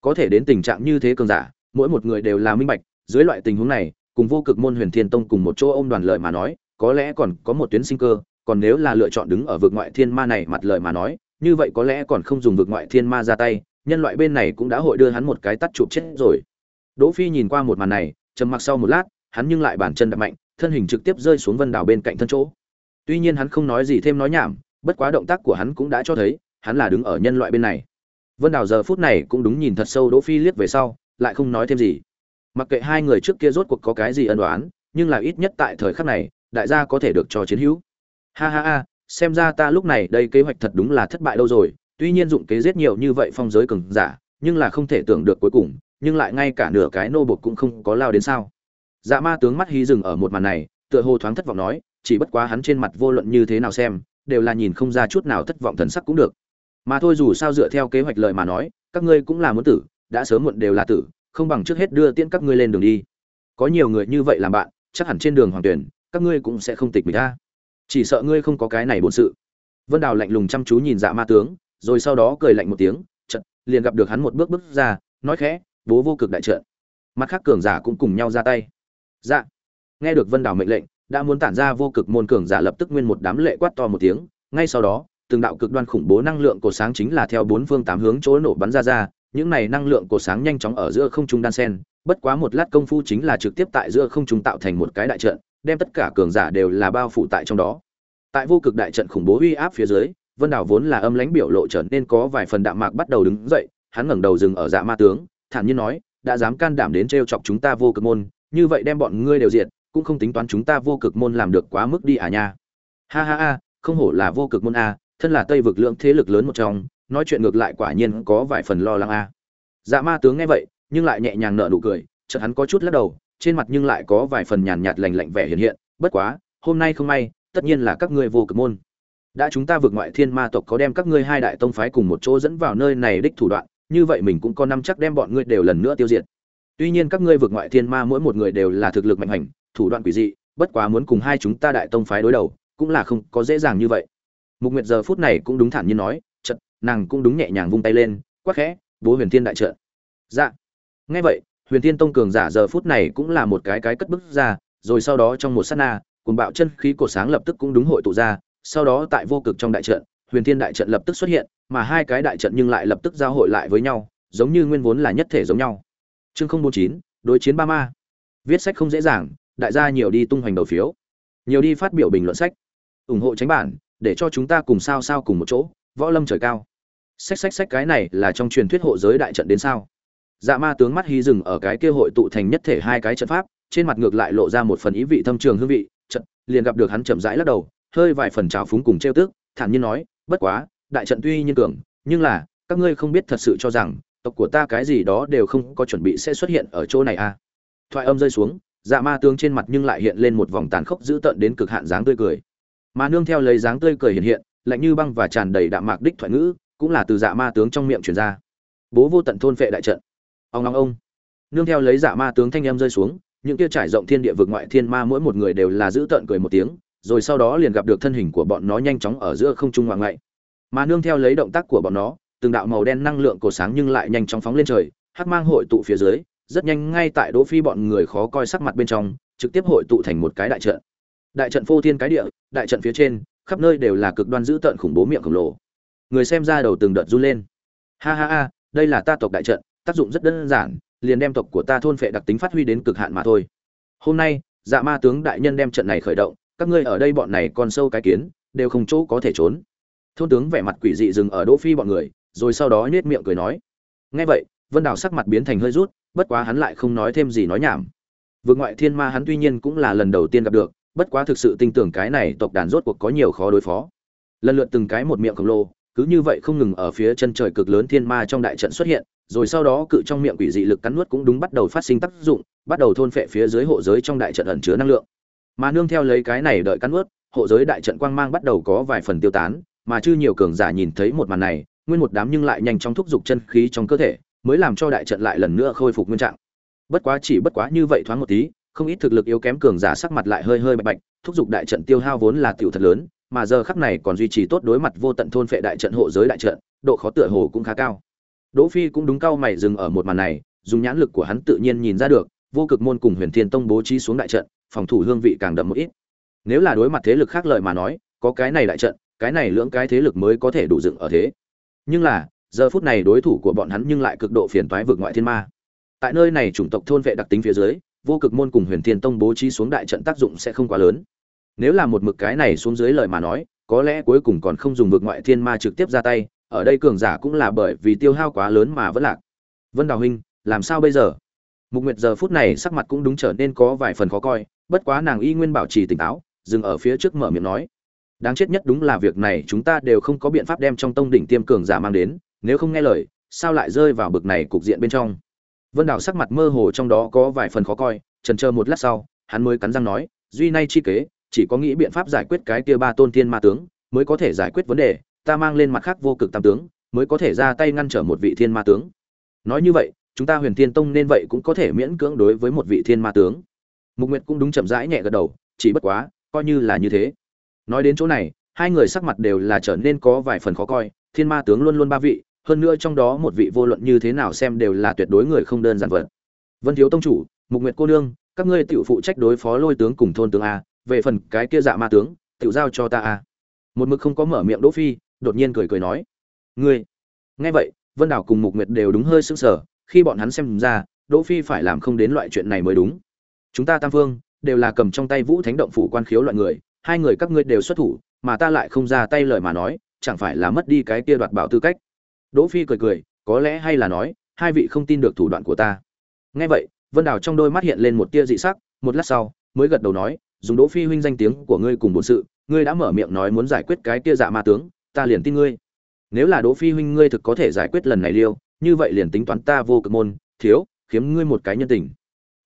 S1: Có thể đến tình trạng như thế cường giả, mỗi một người đều là minh bạch, dưới loại tình huống này, cùng vô cực môn huyền thiên tông cùng một chỗ ôm đoàn lợi mà nói, có lẽ còn có một tuyến sinh cơ, còn nếu là lựa chọn đứng ở vực ngoại thiên ma này mặt lời mà nói, như vậy có lẽ còn không dùng vực ngoại thiên ma ra tay, nhân loại bên này cũng đã hội đưa hắn một cái tắt chụp chết rồi. Đỗ phi nhìn qua một màn này, trầm mặc sau một lát, hắn nhưng lại bản chân đập mạnh thân hình trực tiếp rơi xuống vân đảo bên cạnh thân chỗ. Tuy nhiên hắn không nói gì thêm nói nhảm, bất quá động tác của hắn cũng đã cho thấy, hắn là đứng ở nhân loại bên này. Vân đảo giờ phút này cũng đúng nhìn thật sâu đỗ phi liếc về sau, lại không nói thêm gì. Mặc kệ hai người trước kia rốt cuộc có cái gì ân đoán nhưng là ít nhất tại thời khắc này, đại gia có thể được cho chiến hữu. Ha ha ha, xem ra ta lúc này đây kế hoạch thật đúng là thất bại đâu rồi, tuy nhiên dụng kế giết nhiều như vậy phong giới cường giả, nhưng là không thể tưởng được cuối cùng, nhưng lại ngay cả nửa cái nô bộc cũng không có lao đến sao dạ ma tướng mắt hí dừng ở một màn này, tựa hồ thoáng thất vọng nói, chỉ bất quá hắn trên mặt vô luận như thế nào xem, đều là nhìn không ra chút nào thất vọng thần sắc cũng được. Mà thôi dù sao dựa theo kế hoạch lời mà nói, các ngươi cũng là muốn tử, đã sớm muộn đều là tử, không bằng trước hết đưa tiễn các ngươi lên đường đi. Có nhiều người như vậy làm bạn, chắc hẳn trên đường hoàng tuyển, các ngươi cũng sẽ không tịch mình ta chỉ sợ ngươi không có cái này bổn sự. Vân đào lạnh lùng chăm chú nhìn dạ ma tướng, rồi sau đó cười lạnh một tiếng, chợt, liền gặp được hắn một bước bước ra, nói khẽ, bố vô cực đại trận. Mặt khác cường giả cũng cùng nhau ra tay dạ. Nghe được vân Đảo mệnh lệnh, đã muốn tản ra vô cực môn cường giả lập tức nguyên một đám lệ quát to một tiếng, ngay sau đó, từng đạo cực đoan khủng bố năng lượng cổ sáng chính là theo bốn phương tám hướng chỗ nổ bắn ra ra, những này năng lượng cổ sáng nhanh chóng ở giữa không trung đan sen bất quá một lát công phu chính là trực tiếp tại giữa không trung tạo thành một cái đại trận, đem tất cả cường giả đều là bao phủ tại trong đó. Tại vô cực đại trận khủng bố uy áp phía dưới, vân đảo vốn là âm lãnh biểu lộ trở nên có vài phần đạm mạc bắt đầu đứng dậy, hắn ngẩng đầu dừng ở dạ ma tướng, thản nhiên nói, đã dám can đảm đến trêu chọc chúng ta vô cực môn như vậy đem bọn ngươi đều diệt, cũng không tính toán chúng ta vô cực môn làm được quá mức đi à nha. Ha ha ha, không hổ là vô cực môn a thân là tây vực lượng thế lực lớn một trong, nói chuyện ngược lại quả nhiên có vài phần lo lắng a dạ ma tướng nghe vậy, nhưng lại nhẹ nhàng nở nụ cười, chợt hắn có chút lắc đầu, trên mặt nhưng lại có vài phần nhàn nhạt lạnh lạnh vẻ hiện hiện, bất quá, hôm nay không may, tất nhiên là các ngươi vô cực môn. Đã chúng ta vượt ngoại thiên ma tộc có đem các ngươi hai đại tông phái cùng một chỗ dẫn vào nơi này đích thủ đoạn, như vậy mình cũng có năm chắc đem bọn ngươi đều lần nữa tiêu diệt tuy nhiên các ngươi vượt ngoại thiên ma mỗi một người đều là thực lực mạnh hành, thủ đoạn quỷ dị, bất quá muốn cùng hai chúng ta đại tông phái đối đầu, cũng là không có dễ dàng như vậy. Mục nguyệt giờ phút này cũng đúng thản nhiên nói chật nàng cũng đúng nhẹ nhàng vung tay lên, quắc khẽ, bố huyền thiên đại trợ. Dạ. Nghe vậy, huyền thiên tông cường giả giờ phút này cũng là một cái cái cất bước ra, rồi sau đó trong một sát na cùng bạo chân khí cổ sáng lập tức cũng đúng hội tụ ra, sau đó tại vô cực trong đại trận, huyền thiên đại trận lập tức xuất hiện, mà hai cái đại trận nhưng lại lập tức giao hội lại với nhau, giống như nguyên vốn là nhất thể giống nhau chương không bốn chín, đối chiến ba ma. Viết sách không dễ dàng, đại gia nhiều đi tung hoành đầu phiếu. Nhiều đi phát biểu bình luận sách. Ủng hộ tránh bản, để cho chúng ta cùng sao sao cùng một chỗ, võ lâm trời cao. Sách sách sách, cái này là trong truyền thuyết hộ giới đại trận đến sao. Dạ ma tướng mắt hí dừng ở cái kia hội tụ thành nhất thể hai cái trận pháp, trên mặt ngược lại lộ ra một phần ý vị thâm trường hương vị, trận, liền gặp được hắn chậm rãi lắc đầu, hơi vài phần trào phúng cùng trêu tức, thản nhiên nói, bất quá, đại trận tuy nhiên cường, nhưng là, các ngươi không biết thật sự cho rằng tộc của ta cái gì đó đều không có chuẩn bị sẽ xuất hiện ở chỗ này à. Thoại âm rơi xuống dạ ma tướng trên mặt nhưng lại hiện lên một vòng tàn khốc dữ tợn đến cực hạn dáng tươi cười. Mà nương theo lấy dáng tươi cười hiện hiện, lạnh như băng và tràn đầy đạm mạc đích thoại ngữ, cũng là từ dạ ma tướng trong miệng truyền ra. Bố vô tận thôn vệ đại trận. Ông long ông. Nương theo lấy dạ ma tướng thanh em rơi xuống, những kia trải rộng thiên địa vực ngoại thiên ma mỗi một người đều là giữ tợn cười một tiếng, rồi sau đó liền gặp được thân hình của bọn nó nhanh chóng ở giữa không trung ngoại ngoại. Mà nương theo lấy động tác của bọn nó từng đạo màu đen năng lượng cổ sáng nhưng lại nhanh chóng phóng lên trời, hắc mang hội tụ phía dưới, rất nhanh ngay tại đỗ phi bọn người khó coi sắc mặt bên trong, trực tiếp hội tụ thành một cái đại trận. Đại trận phô thiên cái địa, đại trận phía trên, khắp nơi đều là cực đoan dữ tợn khủng bố miệng khổng lồ. Người xem ra đầu từng đợt run lên. Ha ha ha, đây là ta tộc đại trận, tác dụng rất đơn giản, liền đem tộc của ta thôn phệ đặc tính phát huy đến cực hạn mà thôi. Hôm nay dạ ma tướng đại nhân đem trận này khởi động, các ngươi ở đây bọn này còn sâu cái kiến, đều không chỗ có thể trốn. Thôn tướng vẻ mặt quỷ dị dừng ở đỗ phi bọn người rồi sau đó nhếch miệng cười nói. Nghe vậy, vân đào sắc mặt biến thành hơi rút, bất quá hắn lại không nói thêm gì nói nhảm. Vương ngoại thiên ma hắn tuy nhiên cũng là lần đầu tiên gặp được, bất quá thực sự tin tưởng cái này tộc đàn rốt cuộc có nhiều khó đối phó. Lần lượt từng cái một miệng khổng lồ, cứ như vậy không ngừng ở phía chân trời cực lớn thiên ma trong đại trận xuất hiện, rồi sau đó cự trong miệng quỷ dị lực cắn nuốt cũng đúng bắt đầu phát sinh tác dụng, bắt đầu thôn phệ phía dưới hộ giới trong đại trận ẩn chứa năng lượng. Mà nương theo lấy cái này đợi cắn nuốt, hộ giới đại trận quang mang bắt đầu có vài phần tiêu tán, mà chưa nhiều cường giả nhìn thấy một màn này nguyên một đám nhưng lại nhanh chóng thúc giục chân khí trong cơ thể, mới làm cho đại trận lại lần nữa khôi phục nguyên trạng. Bất quá chỉ bất quá như vậy thoáng một tí, không ít thực lực yếu kém cường giả sắc mặt lại hơi hơi bạch bạch, thúc giục đại trận tiêu hao vốn là tiểu thật lớn, mà giờ khắc này còn duy trì tốt đối mặt vô tận thôn phệ đại trận hộ giới đại trận, độ khó tựa hồ cũng khá cao. Đỗ phi cũng đúng cao mày dừng ở một màn này, dùng nhãn lực của hắn tự nhiên nhìn ra được, vô cực môn cùng huyền thiên tông bố trí xuống đại trận, phòng thủ hương vị càng đậm một ít. Nếu là đối mặt thế lực khác lợi mà nói, có cái này đại trận, cái này lưỡng cái thế lực mới có thể đủ dựng ở thế nhưng là, giờ phút này đối thủ của bọn hắn nhưng lại cực độ phiền toái vượt ngoại thiên ma. Tại nơi này chủng tộc thôn vệ đặc tính phía dưới, vô cực môn cùng huyền thiên tông bố trí xuống đại trận tác dụng sẽ không quá lớn. Nếu là một mực cái này xuống dưới lời mà nói, có lẽ cuối cùng còn không dùng vượt ngoại thiên ma trực tiếp ra tay, ở đây cường giả cũng là bởi vì tiêu hao quá lớn mà vẫn lạc. Vân đào huynh, làm sao bây giờ? Mục nguyệt giờ phút này sắc mặt cũng đúng trở nên có vài phần khó coi, bất quá nàng y nguyên bảo trì tỉnh táo, dừng ở phía trước mở miệng nói đáng chết nhất đúng là việc này chúng ta đều không có biện pháp đem trong tông đỉnh tiêm cường giả mang đến, nếu không nghe lời, sao lại rơi vào bực này cục diện bên trong? Vân đào sắc mặt mơ hồ trong đó có vài phần khó coi, trần chờ một lát sau, hắn mới cắn răng nói, duy nay chi kế, chỉ có nghĩ biện pháp giải quyết cái kia ba tôn thiên ma tướng, mới có thể giải quyết vấn đề, ta mang lên mặt khác vô cực tam tướng, mới có thể ra tay ngăn trở một vị thiên ma tướng. Nói như vậy, chúng ta huyền thiên tông nên vậy cũng có thể miễn cưỡng đối với một vị thiên ma tướng. Mục nguyệt cũng đúng chậm rãi nhẹ gật đầu, chỉ bất quá, coi như là như thế nói đến chỗ này, hai người sắc mặt đều là trở nên có vài phần khó coi, thiên ma tướng luôn luôn ba vị, hơn nữa trong đó một vị vô luận như thế nào xem đều là tuyệt đối người không đơn giản vật. Vân thiếu tông chủ, mục nguyệt cô nương, các ngươi tự phụ trách đối phó lôi tướng cùng thôn tướng a, về phần cái kia dạ ma tướng tự giao cho ta a. Một mực không có mở miệng đỗ phi, đột nhiên cười cười nói, ngươi. Nghe vậy, vân đảo cùng mục nguyệt đều đúng hơi sững sờ, khi bọn hắn xem ra, đỗ phi phải làm không đến loại chuyện này mới đúng. Chúng ta tam phương đều là cầm trong tay vũ thánh động phủ quan khiếu loại người hai người các ngươi đều xuất thủ, mà ta lại không ra tay lời mà nói, chẳng phải là mất đi cái kia đoạt bảo tư cách. Đỗ phi cười cười, có lẽ hay là nói, hai vị không tin được thủ đoạn của ta. Nghe vậy, vân đào trong đôi mắt hiện lên một tia dị sắc, một lát sau, mới gật đầu nói, dùng đỗ phi huynh danh tiếng của ngươi cùng bổn sự, ngươi đã mở miệng nói muốn giải quyết cái kia dạ ma tướng, ta liền tin ngươi. Nếu là đỗ phi huynh ngươi thực có thể giải quyết lần này liêu, như vậy liền tính toán ta vô cực môn, thiếu, khiếm ngươi một cái nhân tình.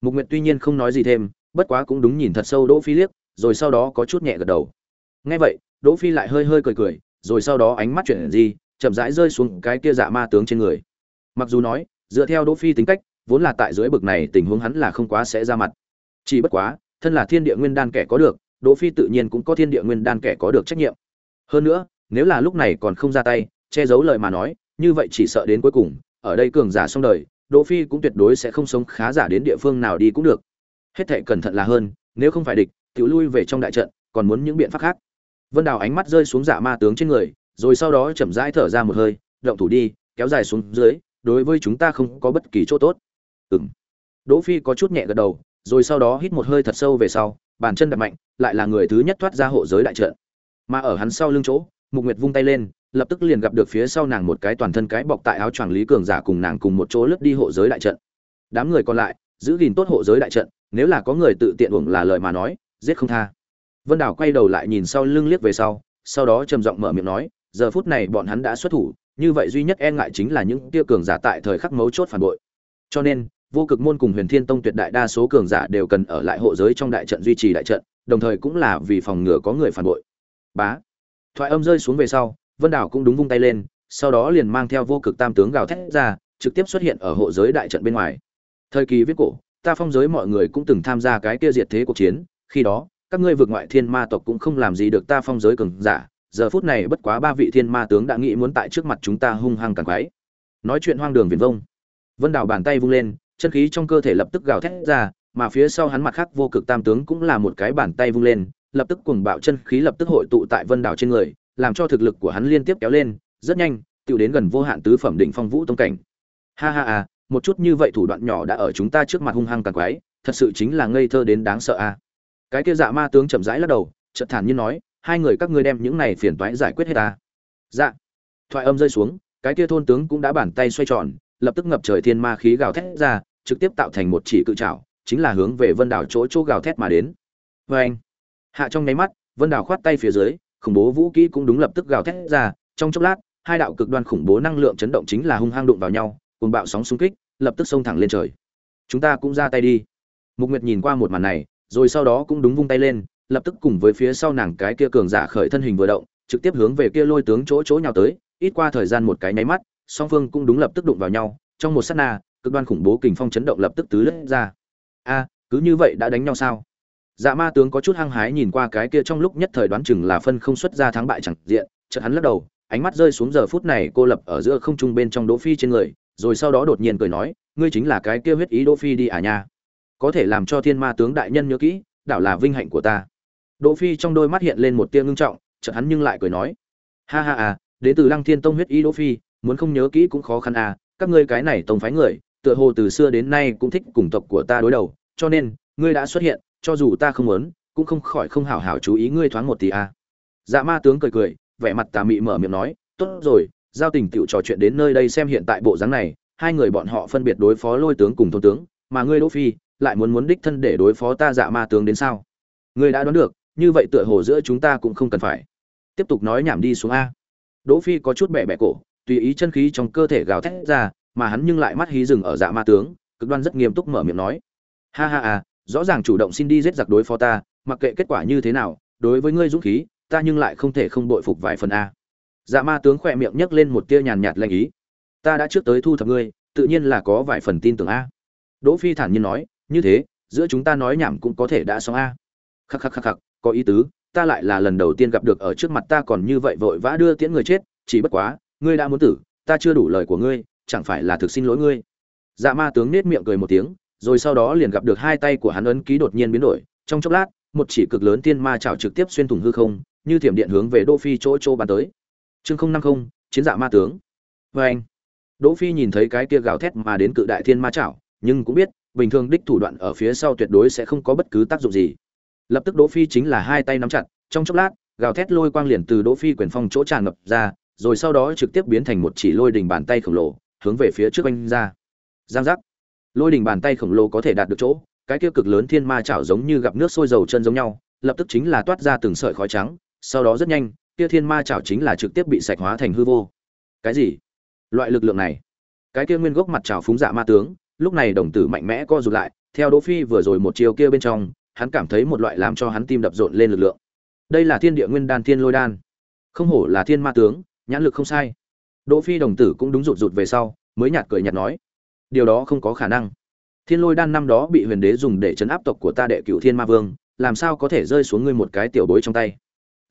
S1: Mục nguyệt tuy nhiên không nói gì thêm, bất quá cũng đúng nhìn thật sâu đỗ phi liếc rồi sau đó có chút nhẹ gật đầu. Nghe vậy, đỗ phi lại hơi hơi cười cười, rồi sau đó ánh mắt chuyển gì chậm rãi rơi xuống cái kia dạ ma tướng trên người. Mặc dù nói, dựa theo đỗ phi tính cách, vốn là tại dưới bực này, tình huống hắn là không quá sẽ ra mặt. Chỉ bất quá, thân là thiên địa nguyên đan kẻ có được, đỗ phi tự nhiên cũng có thiên địa nguyên đan kẻ có được trách nhiệm. Hơn nữa, nếu là lúc này còn không ra tay, che giấu lời mà nói, như vậy chỉ sợ đến cuối cùng, ở đây cường giả xong đời, đỗ phi cũng tuyệt đối sẽ không sống khá giả đến địa phương nào đi cũng được. Hết thảy cẩn thận là hơn, nếu không phải địch tiểu lui về trong đại trận, còn muốn những biện pháp khác. Vân đào ánh mắt rơi xuống giả ma tướng trên người, rồi sau đó chậm rãi thở ra một hơi, động thủ đi, kéo dài xuống dưới, đối với chúng ta không có bất kỳ chỗ tốt. Ừm. Đỗ phi có chút nhẹ gật đầu, rồi sau đó hít một hơi thật sâu về sau, bàn chân đập mạnh, lại là người thứ nhất thoát ra hộ giới đại trận. Mà ở hắn sau lưng chỗ, mục nguyệt vung tay lên, lập tức liền gặp được phía sau nàng một cái toàn thân cái bọc tại áo choàng lý cường giả cùng nàng cùng một chỗ lướt đi hộ giới đại trận. Đám người còn lại, giữ gìn tốt hộ giới đại trận, nếu là có người tự tiện uổng là lời mà nói giết không tha. Vân đảo quay đầu lại nhìn sau lưng liếc về sau sau đó trầm giọng mở miệng nói, giờ phút này bọn hắn đã xuất thủ, như vậy duy nhất e ngại chính là những tia cường giả tại thời khắc mấu chốt phản bội. Cho nên, vô cực môn cùng huyền thiên tông tuyệt đại đa số cường giả đều cần ở lại hộ giới trong đại trận duy trì đại trận, đồng thời cũng là vì phòng ngừa có người phản bội. Bá. Thoại âm rơi xuống về sau, vân đảo cũng đúng vung tay lên, sau đó liền mang theo vô cực tam tướng gào thét ra, trực tiếp xuất hiện ở hộ giới đại trận bên ngoài. Thời kỳ viết cổ, ta phong giới mọi người cũng từng tham gia cái kia diệt thế cuộc chiến khi đó, các ngươi vượt ngoại thiên ma tộc cũng không làm gì được ta phong giới cường giả, giờ phút này bất quá ba vị thiên ma tướng đã nghĩ muốn tại trước mặt chúng ta hung hăng càng quái. Nói chuyện hoang đường viền vông. Vân đào bàn tay vung lên, chân khí trong cơ thể lập tức gào thét ra, mà phía sau hắn mặt khác vô cực tam tướng cũng là một cái bàn tay vung lên, lập tức cuồng bạo chân khí lập tức hội tụ tại vân đào trên người, làm cho thực lực của hắn liên tiếp kéo lên, rất nhanh tự đến gần vô hạn tứ phẩm định phong vũ tông cảnh. Ha ha à một chút như vậy thủ đoạn nhỏ đã ở chúng ta trước mặt hung hăng càng quái, thật sự chính là ngây thơ đến đáng sợ a. à cái kia dạ ma tướng chậm rãi lắc đầu, chợt thản nhiên nói, hai người các ngươi đem những này phiền toái giải quyết hết ta. Dạ. Thoại âm rơi xuống, cái kia thôn tướng cũng đã bàn tay xoay tròn, lập tức ngập trời thiên ma khí gào thét ra, trực tiếp tạo thành một chỉ cự trảo, chính là hướng về vân đảo chỗ chỗ gào thét mà đến. Vê anh, hạ trong nháy mắt, vân đảo khoát tay phía dưới, khủng bố vũ kỹ cũng đúng lập tức gào thét ra, trong chốc lát, hai đạo cực đoan khủng bố năng lượng chấn động chính là hung hăng đụng vào nhau cùng bạo sóng xung kích, lập tức xông thẳng lên trời. Chúng ta cũng ra tay đi. Mục nguyệt nhìn qua một màn này rồi sau đó cũng đúng vung tay lên, lập tức cùng với phía sau nàng cái kia cường giả khởi thân hình vừa động, trực tiếp hướng về kia lôi tướng chỗ chỗ nhào tới, ít qua thời gian một cái nháy mắt, song phương cũng đúng lập tức đụng vào nhau, trong một sát na, cực đoan khủng bố kình phong chấn động lập tức tứ lướt ra. A, cứ như vậy đã đánh nhau sao? Dạ ma tướng có chút hăng hái nhìn qua cái kia trong lúc nhất thời đoán chừng là phân không xuất ra thắng bại chẳng diện, chợt hắn lắc đầu, ánh mắt rơi xuống giờ phút này cô lập ở giữa không trung bên trong đỗ phi trên người, rồi sau đó đột nhiên cười nói, ngươi chính là cái kia huyết ý đỗ phi đi à nha có thể làm cho thiên ma tướng đại nhân nhớ kỹ, đảo là vinh hạnh của ta. Đỗ phi trong đôi mắt hiện lên một tia ngưng trọng, chợt hắn nhưng lại cười nói, ha ha à đến từ lăng thiên tông huyết ý đỗ phi, muốn không nhớ kỹ cũng khó khăn à các ngươi cái này tông phái người, tựa hồ từ xưa đến nay cũng thích cùng tộc của ta đối đầu, cho nên, ngươi đã xuất hiện, cho dù ta không muốn, cũng không khỏi không hảo hảo chú ý ngươi thoáng một tí à. Dạ ma tướng cười cười, vẻ mặt tà mị mở miệng nói, tốt rồi, giao tình tiểu trò chuyện đến nơi đây xem hiện tại bộ dáng này, hai người bọn họ phân biệt đối phó lôi tướng cùng thôn tướng, mà ngươi đỗ phi lại muốn muốn đích thân để đối phó ta dạ ma tướng đến sao? Ngươi đã đoán được, như vậy tựa hồ giữa chúng ta cũng không cần phải. Tiếp tục nói nhảm đi xuống a. Đỗ phi có chút bẻ bẻ cổ, tùy ý chân khí trong cơ thể gào thét ra, mà hắn nhưng lại mắt hí dừng ở dạ ma tướng, cực đoan rất nghiêm túc mở miệng nói. Ha ha à rõ ràng chủ động xin đi giết giặc đối phó ta, mặc kệ kết quả như thế nào, đối với ngươi dũng khí, ta nhưng lại không thể không bội phục vài phần a. Dạ ma tướng khỏe miệng nhấc lên một tia nhàn nhạt lanh ý. Ta đã trước tới thu thập ngươi, tự nhiên là có vài phần tin tưởng a. Đỗ phi thản nhiên nói như thế, giữa chúng ta nói nhảm cũng có thể đã xong a. Khắc khắc khắc khắc, có ý tứ, ta lại là lần đầu tiên gặp được ở trước mặt ta còn như vậy vội vã đưa tiễn người chết, chỉ bất quá, ngươi đã muốn tử, ta chưa đủ lời của ngươi, chẳng phải là thực xin lỗi ngươi. Dạ ma tướng nết miệng cười một tiếng, rồi sau đó liền gặp được hai tay của hắn ấn ký đột nhiên biến đổi, trong chốc lát, một chỉ cực lớn tiên ma chảo trực tiếp xuyên thủng hư không, như thiểm điện hướng về đỗ phi chỗ chỗ bàn tới. Chương không năm không, chiến dạ ma tướng. Vê anh đỗ phi nhìn thấy cái kia gào thét mà đến cự đại thiên ma chảo, nhưng cũng biết bình thường đích thủ đoạn ở phía sau tuyệt đối sẽ không có bất cứ tác dụng gì. Lập tức đỗ phi chính là hai tay nắm chặt, trong chốc lát, gào thét lôi quang liền từ đỗ phi quyền phong chỗ tràn ngập ra, rồi sau đó trực tiếp biến thành một chỉ lôi đỉnh bàn tay khổng lồ, hướng về phía trước anh ra. Giang giác. Lôi đỉnh bàn tay khổng lồ có thể đạt được chỗ, cái kia cực lớn thiên ma chảo giống như gặp nước sôi dầu chân giống nhau, lập tức chính là toát ra từng sợi khói trắng, sau đó rất nhanh, kia thiên ma chảo chính là trực tiếp bị sạch hóa thành hư vô. Cái gì? Loại lực lượng này. Cái kia nguyên gốc mặt chảo phúng dạ ma tướng lúc này đồng tử mạnh mẽ co rụt lại, theo đỗ phi vừa rồi một chiều kia bên trong, hắn cảm thấy một loại làm cho hắn tim đập rộn lên lực lượng. Đây là thiên địa nguyên đan thiên lôi đan. Không hổ là thiên ma tướng, nhãn lực không sai. Đỗ phi đồng tử cũng đúng rụt rụt về sau, mới nhạt cười nhạt nói, điều đó không có khả năng. Thiên lôi đan năm đó bị huyền đế dùng để chấn áp tộc của ta đệ cửu thiên ma vương, làm sao có thể rơi xuống ngươi một cái tiểu bối trong tay?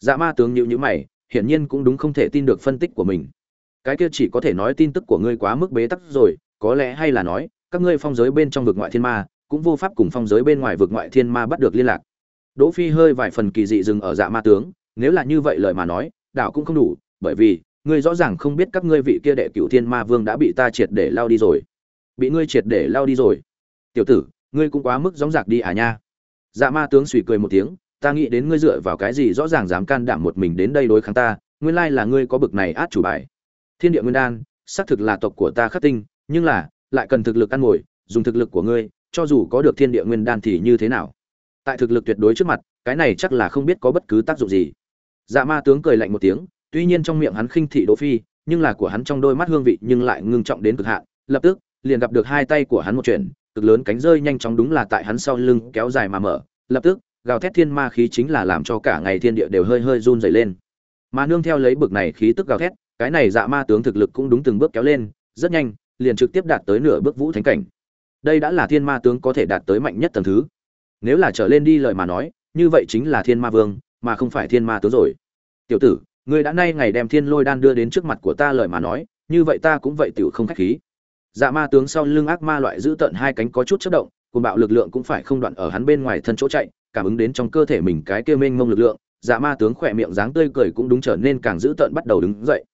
S1: Dạ ma tướng nhíu nhíu mày, hiển nhiên cũng đúng không thể tin được phân tích của mình. Cái kia chỉ có thể nói tin tức của ngươi quá mức bế tắc rồi, có lẽ hay là nói các ngươi phong giới bên trong vực ngoại thiên ma, cũng vô pháp cùng phong giới bên ngoài vực ngoại thiên ma bắt được liên lạc. Đỗ phi hơi vài phần kỳ dị dừng ở dạ ma tướng, nếu là như vậy lời mà nói đạo cũng không đủ, bởi vì, ngươi rõ ràng không biết các ngươi vị kia đệ cửu thiên ma vương đã bị ta triệt để lao đi rồi. Bị ngươi triệt để lao đi rồi. Tiểu tử, ngươi cũng quá mức gióng giạc đi à nha. Dạ ma tướng suy cười một tiếng, ta nghĩ đến ngươi dựa vào cái gì rõ ràng dám can đảm một mình đến đây đối kháng ta, nguyên lai là ngươi có bực này át chủ bài. Thiên địa nguyên đan, xác thực là tộc của ta khắc tinh, nhưng là lại cần thực lực ăn ngồi, dùng thực lực của ngươi, cho dù có được thiên địa nguyên đan thì như thế nào? Tại thực lực tuyệt đối trước mặt, cái này chắc là không biết có bất cứ tác dụng gì. Dạ ma tướng cười lạnh một tiếng, tuy nhiên trong miệng hắn khinh thị đỗ phi, nhưng là của hắn trong đôi mắt hương vị nhưng lại ngưng trọng đến cực hạn, lập tức, liền gặp được hai tay của hắn một chuyện, cực lớn cánh rơi nhanh chóng đúng là tại hắn sau lưng kéo dài mà mở, lập tức, gào thét thiên ma khí chính là làm cho cả ngày thiên địa đều hơi hơi run rẩy lên. Mà nương theo lấy bực này khí tức gào thét, cái này dạ ma tướng thực lực cũng đúng từng bước kéo lên, rất nhanh liền trực tiếp đạt tới nửa bước vũ thánh cảnh. Đây đã là thiên ma tướng có thể đạt tới mạnh nhất tầng thứ. Nếu là trở lên đi lời mà nói, như vậy chính là thiên ma vương, mà không phải thiên ma tướng rồi. Tiểu tử, ngươi đã nay ngày đem thiên lôi đan đưa đến trước mặt của ta lời mà nói, như vậy ta cũng vậy tiểu không khách khí. Dạ ma tướng sau lưng ác ma loại giữ tận hai cánh có chút chất động cùng bạo lực lượng cũng phải không đoạn ở hắn bên ngoài thân chỗ chạy, cảm ứng đến trong cơ thể mình cái kia mênh mông lực lượng dạ ma tướng khỏe miệng dáng tươi cười cũng đúng trở nên càng giữ tận bắt đầu đứng dậy.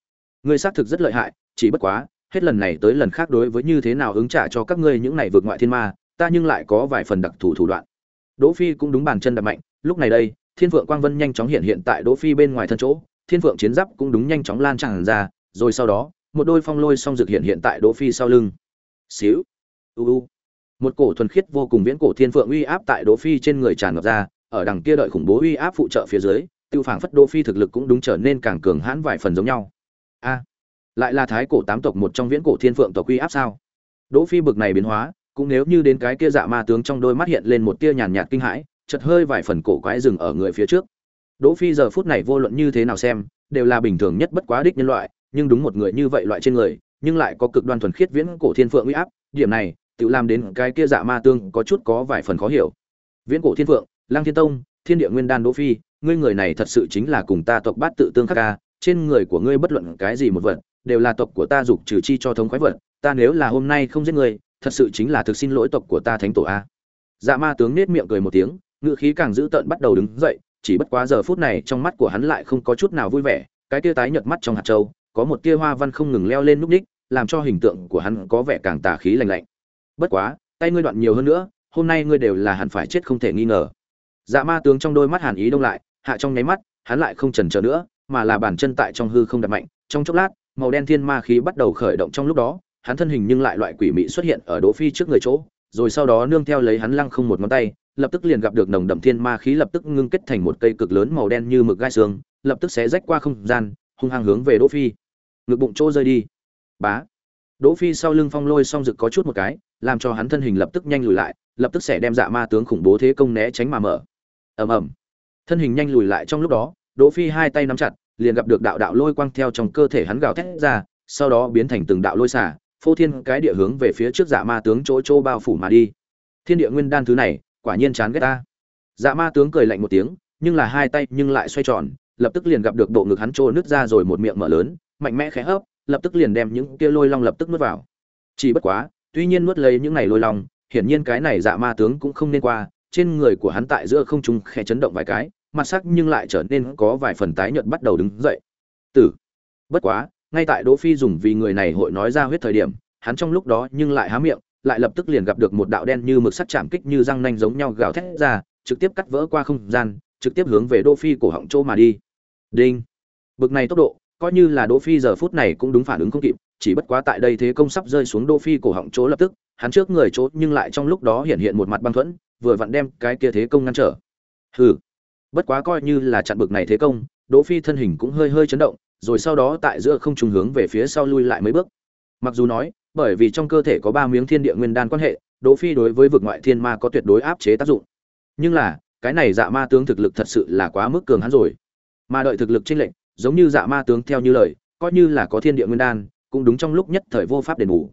S1: Ngươi xác thực rất lợi hại, chỉ bất quá hết lần này tới lần khác đối với như thế nào ứng trả cho các ngươi những này vượt ngoại thiên ma, ta nhưng lại có vài phần đặc thù thủ đoạn. Đỗ phi cũng đúng bàn chân đạp mạnh, lúc này đây, thiên vượng quang vân nhanh chóng hiện hiện tại đỗ phi bên ngoài thân chỗ, thiên vượng chiến giáp cũng đúng nhanh chóng lan tràn ra, rồi sau đó, một đôi phong lôi song dược hiện hiện tại đỗ phi sau lưng. Xíu, u u, một cổ thuần khiết vô cùng viễn cổ thiên phượng uy áp tại đỗ phi trên người tràn ngập ra, ở đằng kia đợi khủng bố uy áp phụ trợ phía dưới, tiêu phảng phất đỗ phi thực lực cũng đúng trở nên càng cường hãn vài phần giống nhau. A lại là thái cổ tám tộc một trong viễn cổ thiên phượng tộc quy áp sao? Đỗ phi bực này biến hóa, cũng nếu như đến cái kia dạ ma tướng trong đôi mắt hiện lên một tia nhàn nhạt kinh hãi, chợt hơi vài phần cổ quái dừng ở người phía trước. Đỗ phi giờ phút này vô luận như thế nào xem, đều là bình thường nhất bất quá đích nhân loại, nhưng đúng một người như vậy loại trên người, nhưng lại có cực đoan thuần khiết viễn cổ thiên phượng uy áp, điểm này, tự làm đến cái kia dạ ma tương có chút có vài phần khó hiểu. Viễn cổ thiên phượng lang thiên tông, thiên địa nguyên đan đỗ phi, ngươi người này thật sự chính là cùng ta tộc bát tự tương khắc ca trên người của ngươi bất luận cái gì một vật đều là tộc của ta dục trừ chi cho thống khoái vật, ta nếu là hôm nay không giết ngươi, thật sự chính là thực xin lỗi tộc của ta thánh tổ a. Dạ ma tướng nết miệng cười một tiếng ngựa khí càng giữ tợn bắt đầu đứng dậy, chỉ bất quá giờ phút này trong mắt của hắn lại không có chút nào vui vẻ, cái tia tái nhợt mắt trong hạt châu, có một tia hoa văn không ngừng leo lên núp ních, làm cho hình tượng của hắn có vẻ càng tà khí lạnh lạnh. Bất quá, tay ngươi đoạn nhiều hơn nữa, hôm nay ngươi đều là hẳn phải chết không thể nghi ngờ. Dạ ma tướng trong đôi mắt hàn ý đông lại, hạ trong nháy mắt, hắn lại không chần chờ nữa, mà là bàn chân tại trong hư không đặt mạnh, trong chốc lát màu đen thiên ma khí bắt đầu khởi động trong lúc đó, hắn thân hình nhưng lại loại quỷ mị xuất hiện ở đỗ phi trước người chỗ, rồi sau đó nương theo lấy hắn lăng không một ngón tay, lập tức liền gặp được nồng đậm thiên ma khí lập tức ngưng kết thành một cây cực lớn màu đen như mực gai xương, lập tức xé rách qua không gian, hung hăng hướng về đỗ phi. Ngực bụng chỗ rơi đi. Bá. Đỗ phi sau lưng phong lôi song rực có chút một cái, làm cho hắn thân hình lập tức nhanh lùi lại, lập tức sẽ đem dạ ma tướng khủng bố thế công né tránh mà mở. Ầm ầm. Thân hình nhanh lùi lại trong lúc đó, đỗ phi hai tay nắm chặt liền gặp được đạo đạo lôi quang theo trong cơ thể hắn gào thét ra, sau đó biến thành từng đạo lôi xả, phô thiên cái địa hướng về phía trước dạ ma tướng chỗ chỗ bao phủ mà đi. Thiên địa nguyên đan thứ này, quả nhiên chán ghét ta. Dạ ma tướng cười lạnh một tiếng, nhưng là hai tay nhưng lại xoay tròn, lập tức liền gặp được bộ ngực hắn trô nứt ra rồi một miệng mở lớn, mạnh mẽ khẽ hấp, lập tức liền đem những kia lôi long lập tức nuốt vào. Chỉ bất quá, tuy nhiên nuốt lấy những này lôi long, hiển nhiên cái này dạ ma tướng cũng không nên qua, trên người của hắn tại giữa không trung khẽ chấn động vài cái mặt sắc nhưng lại trở nên có vài phần tái nhợt bắt đầu đứng dậy. Tử. Bất quá, ngay tại đỗ phi dùng vì người này hội nói ra huyết thời điểm, hắn trong lúc đó nhưng lại há miệng, lại lập tức liền gặp được một đạo đen như mực sắt chạm kích như răng nanh giống nhau gào thét ra, trực tiếp cắt vỡ qua không gian, trực tiếp hướng về đỗ phi cổ họng chỗ mà đi. Đinh. Bực này tốc độ, coi như là đỗ phi giờ phút này cũng đúng phản ứng không kịp, chỉ bất quá tại đây thế công sắp rơi xuống đỗ phi cổ họng chỗ lập tức, hắn trước người chỗ nhưng lại trong lúc đó hiện hiện một mặt băng thuẫn, vừa vặn đem cái kia thế công ngăn trở. Hừ bất quá coi như là chặn bực này thế công, đỗ phi thân hình cũng hơi hơi chấn động, rồi sau đó tại giữa không trùng hướng về phía sau lui lại mấy bước. Mặc dù nói, bởi vì trong cơ thể có ba miếng thiên địa nguyên đan quan hệ, đỗ phi đối với vực ngoại thiên ma có tuyệt đối áp chế tác dụng. Nhưng là, cái này dạ ma tướng thực lực thật sự là quá mức cường hắn rồi. Mà đợi thực lực chênh lệnh giống như dạ ma tướng theo như lời, coi như là có thiên địa nguyên đan, cũng đúng trong lúc nhất thời vô pháp đền bù.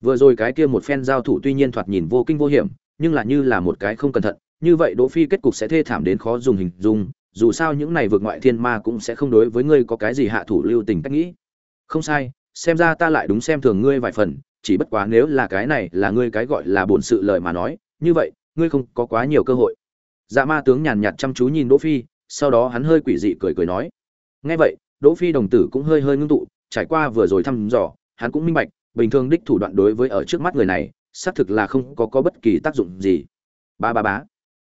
S1: Vừa rồi cái kia một phen giao thủ tuy nhiên thoạt nhìn vô kinh vô hiểm, nhưng là như là một cái không cẩn thận như vậy đỗ phi kết cục sẽ thê thảm đến khó dùng hình dung, dù sao những này vượt ngoại thiên ma cũng sẽ không đối với ngươi có cái gì hạ thủ lưu tình cách nghĩ. Không sai, xem ra ta lại đúng xem thường ngươi vài phần, chỉ bất quá nếu là cái này là ngươi cái gọi là bổn sự lời mà nói, như vậy, ngươi không có quá nhiều cơ hội. Dạ ma tướng nhàn nhạt chăm chú nhìn đỗ phi, sau đó hắn hơi quỷ dị cười cười nói. Nghe vậy, đỗ phi đồng tử cũng hơi hơi ngưng tụ, trải qua vừa rồi thăm dò, hắn cũng minh bạch, bình thường đích thủ đoạn đối với ở trước mắt người này, xác thực là không có có bất kỳ tác dụng gì. Ba ba bá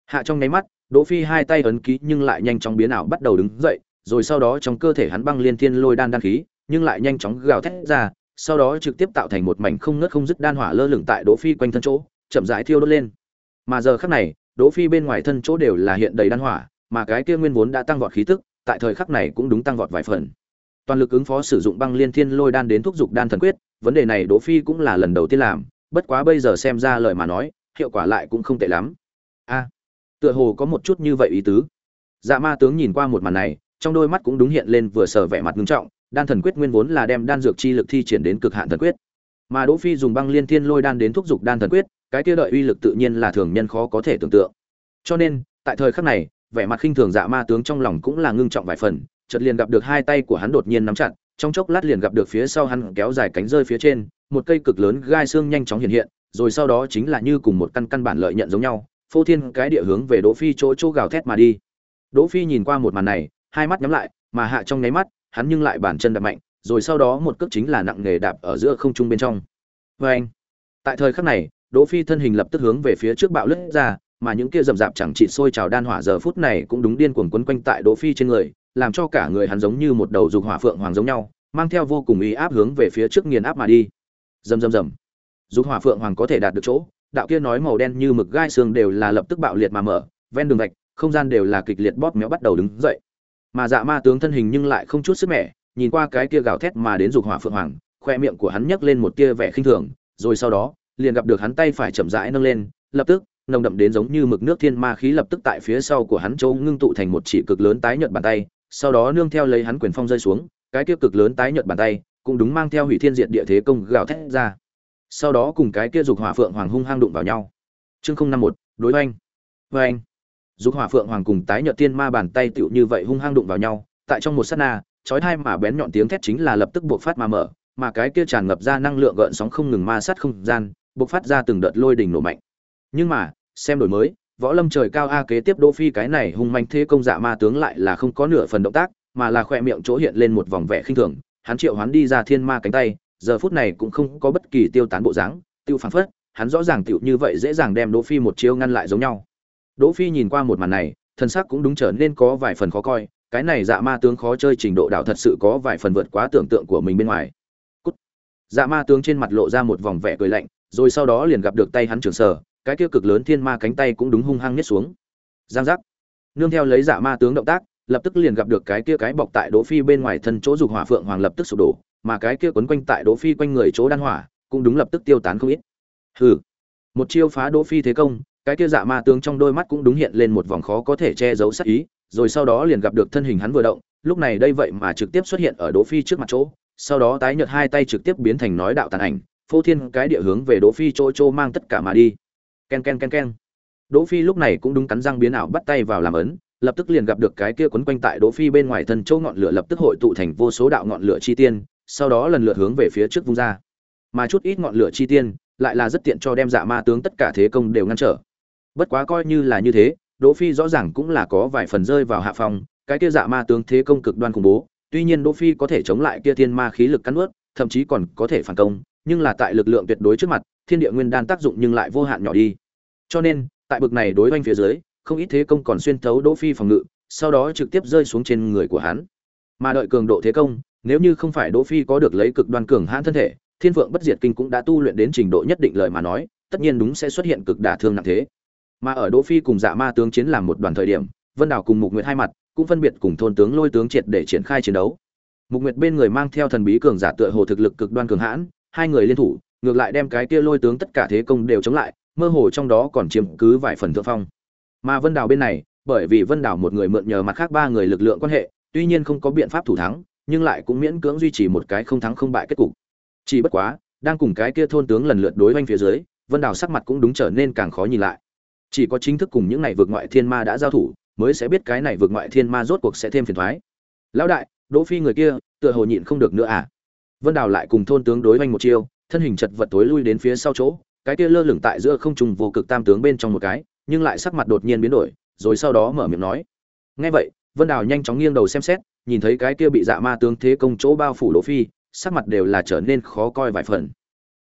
S1: hạ trong nháy mắt, đỗ phi hai tay ấn ký nhưng lại nhanh chóng biến ảo bắt đầu đứng dậy, rồi sau đó trong cơ thể hắn băng liên thiên lôi đan đan khí, nhưng lại nhanh chóng gào thét ra, sau đó trực tiếp tạo thành một mảnh không ngớt không dứt đan hỏa lơ lửng tại đỗ phi quanh thân chỗ, chậm rãi thiêu đốt lên. Mà giờ khắc này, đỗ phi bên ngoài thân chỗ đều là hiện đầy đan hỏa, mà cái kia nguyên vốn đã tăng vọt khí tức, tại thời khắc này cũng đúng tăng vọt vài phần. Toàn lực ứng phó sử dụng băng liên thiên lôi đan đến thúc dục đan thần quyết, vấn đề này đỗ phi cũng là lần đầu tiên làm, bất quá bây giờ xem ra lời mà nói, hiệu quả lại cũng không tệ lắm. A tựa hồ có một chút như vậy ý tứ. Dạ ma tướng nhìn qua một màn này, trong đôi mắt cũng đúng hiện lên vừa sờ vẻ mặt nghiêm trọng, đan thần quyết nguyên vốn là đem đan dược chi lực thi triển đến cực hạn thần quyết. Mà đỗ phi dùng băng liên thiên lôi đan đến thúc dục đan thần quyết, cái kia đợi uy lực tự nhiên là thường nhân khó có thể tưởng tượng. Cho nên, tại thời khắc này, vẻ mặt khinh thường dạ ma tướng trong lòng cũng là ngưng trọng vài phần, chợt liền gặp được hai tay của hắn đột nhiên nắm chặt, trong chốc lát liền gặp được phía sau hắn kéo dài cánh rơi phía trên, một cây cực lớn gai xương nhanh chóng hiện hiện, rồi sau đó chính là như cùng một căn căn bản lợi nhận giống nhau phô thiên cái địa hướng về đỗ phi chỗ chỗ gào thét mà đi. Đỗ phi nhìn qua một màn này, hai mắt nhắm lại, mà hạ trong nháy mắt, hắn nhưng lại bản chân đạp mạnh, rồi sau đó một cước chính là nặng nghề đạp ở giữa không trung bên trong. Với anh, tại thời khắc này, đỗ phi thân hình lập tức hướng về phía trước bạo lướt ra, mà những kia rầm rạp chẳng chỉ sôi trào đan hỏa giờ phút này cũng đúng điên cuồng quấn quanh tại đỗ phi trên người, làm cho cả người hắn giống như một đầu dục hỏa phượng hoàng giống nhau, mang theo vô cùng ý áp hướng về phía trước nghiền áp mà đi. Rầm rầm rầm. Dục hỏa phượng hoàng có thể đạt được chỗ đạo kia nói màu đen như mực gai xương đều là lập tức bạo liệt mà mở, ven đường vạch, không gian đều là kịch liệt bóp méo bắt đầu đứng dậy. Mà dạ ma tướng thân hình nhưng lại không chút sức mẻ, nhìn qua cái kia gào thét mà đến dục hỏa phượng hoàng, khoe miệng của hắn nhấc lên một tia vẻ khinh thường, rồi sau đó, liền gặp được hắn tay phải chậm rãi nâng lên, lập tức, nồng đậm đến giống như mực nước thiên ma khí lập tức tại phía sau của hắn châu ngưng tụ thành một chỉ cực lớn tái nhợt bàn tay, sau đó nương theo lấy hắn quyền phong rơi xuống, cái kia cực lớn tái nhợt bàn tay cũng đúng mang theo hủy thiên diệt địa thế công gào thét ra sau đó cùng cái kia dục hỏa phượng hoàng hung hăng đụng vào nhau. Chương không năm một, đối oanh. Oanh. Dục hỏa phượng hoàng cùng tái nhợt tiên ma bàn tay tựu như vậy hung hăng đụng vào nhau, tại trong một sát na, chói tai mà bén nhọn tiếng thét chính là lập tức buộc phát mà mở, mà cái kia tràn ngập ra năng lượng gợn sóng không ngừng ma sát không gian, buộc phát ra từng đợt lôi đỉnh nổ mạnh. Nhưng mà, xem đổi mới, võ lâm trời cao a kế tiếp đỗ phi cái này hung manh thế công dạ ma tướng lại là không có nửa phần động tác, mà là khoe miệng chỗ hiện lên một vòng vẻ khinh thường, hắn triệu hoán đi ra thiên ma cánh tay giờ phút này cũng không có bất kỳ tiêu tán bộ dáng, tiêu phản phất, hắn rõ ràng tiểu như vậy dễ dàng đem đỗ phi một chiêu ngăn lại giống nhau. Đỗ phi nhìn qua một màn này thân sắc cũng đúng trở nên có vài phần khó coi, cái này dạ ma tướng khó chơi trình độ đạo thật sự có vài phần vượt quá tưởng tượng của mình bên ngoài. Cút. dạ ma tướng trên mặt lộ ra một vòng vẻ cười lạnh, rồi sau đó liền gặp được tay hắn trường sở, cái kia cực lớn thiên ma cánh tay cũng đúng hung hăng nhất xuống. Giang giác. Nương theo lấy dạ ma tướng động tác, lập tức liền gặp được cái kia cái bọc tại đỗ phi bên ngoài thân chỗ dục hỏa phượng hoàng lập tức sụp đổ mà cái kia quấn quanh tại đỗ phi quanh người chỗ đan hỏa, cũng đúng lập tức tiêu tán không ít. Hừ, một chiêu phá đỗ phi thế công, cái kia dạ ma tướng trong đôi mắt cũng đúng hiện lên một vòng khó có thể che giấu sát ý, rồi sau đó liền gặp được thân hình hắn vừa động, lúc này đây vậy mà trực tiếp xuất hiện ở đỗ phi trước mặt chỗ, sau đó tái nhợt hai tay trực tiếp biến thành nói đạo tàn ảnh, phô thiên cái địa hướng về đỗ phi chỗ chỗ mang tất cả mà đi. Ken ken ken ken. Đỗ phi lúc này cũng đúng cắn răng biến ảo bắt tay vào làm ấn, lập tức liền gặp được cái kia quấn quanh tại đỗ phi bên ngoài thân chỗ ngọn lửa lập tức hội tụ thành vô số đạo ngọn lửa chi tiên sau đó lần lượt hướng về phía trước vung ra. Mà chút ít ngọn lửa chi tiên lại là rất tiện cho đem dạ ma tướng tất cả thế công đều ngăn trở. Bất quá coi như là như thế, đỗ phi rõ ràng cũng là có vài phần rơi vào hạ phòng cái kia dạ ma tướng thế công cực đoan khủng bố, tuy nhiên đỗ phi có thể chống lại kia thiên ma khí lực cắn nuốt, thậm chí còn có thể phản công, nhưng là tại lực lượng tuyệt đối trước mặt, thiên địa nguyên đan tác dụng nhưng lại vô hạn nhỏ đi. Cho nên, tại bực này đối oanh phía dưới, không ít thế công còn xuyên thấu đỗ phi phòng ngự, sau đó trực tiếp rơi xuống trên người của hắn. Mà đợi cường độ thế công nếu như không phải đỗ phi có được lấy cực đoan cường hãn thân thể, thiên vượng bất diệt kinh cũng đã tu luyện đến trình độ nhất định lời mà nói, tất nhiên đúng sẽ xuất hiện cực đả thương nặng thế. Mà ở đỗ phi cùng dạ ma tướng chiến làm một đoàn thời điểm, vân Đào cùng mục nguyệt hai mặt cũng phân biệt cùng thôn tướng lôi tướng triệt để triển khai chiến đấu. Mục nguyệt bên người mang theo thần bí cường giả tựa hồ thực lực cực đoan cường hãn, hai người liên thủ, ngược lại đem cái kia lôi tướng tất cả thế công đều chống lại, mơ hồ trong đó còn chiếm cứ vài phần thượng phong. Mà vân Đào bên này, bởi vì vân Đào một người mượn nhờ mặt khác ba người lực lượng quan hệ, tuy nhiên không có biện pháp thủ thắng nhưng lại cũng miễn cưỡng duy trì một cái không thắng không bại kết cục. Chỉ bất quá, đang cùng cái kia thôn tướng lần lượt đối oanh phía dưới, vân đào sắc mặt cũng đúng trở nên càng khó nhìn lại. Chỉ có chính thức cùng những này vượt ngoại thiên ma đã giao thủ, mới sẽ biết cái này vượt ngoại thiên ma rốt cuộc sẽ thêm phiền thoái. Lão đại, đỗ phi người kia, tựa hồ nhịn không được nữa à? Vân đào lại cùng thôn tướng đối oanh một chiêu, thân hình chật vật tối lui đến phía sau chỗ, cái kia lơ lửng tại giữa không trung vô cực tam tướng bên trong một cái, nhưng lại sắc mặt đột nhiên biến đổi, rồi sau đó mở miệng nói. Nghe vậy, vân đào nhanh chóng nghiêng đầu xem xét nhìn thấy cái kia bị dạ ma tướng thế công chỗ bao phủ đỗ phi, sắc mặt đều là trở nên khó coi vài phần.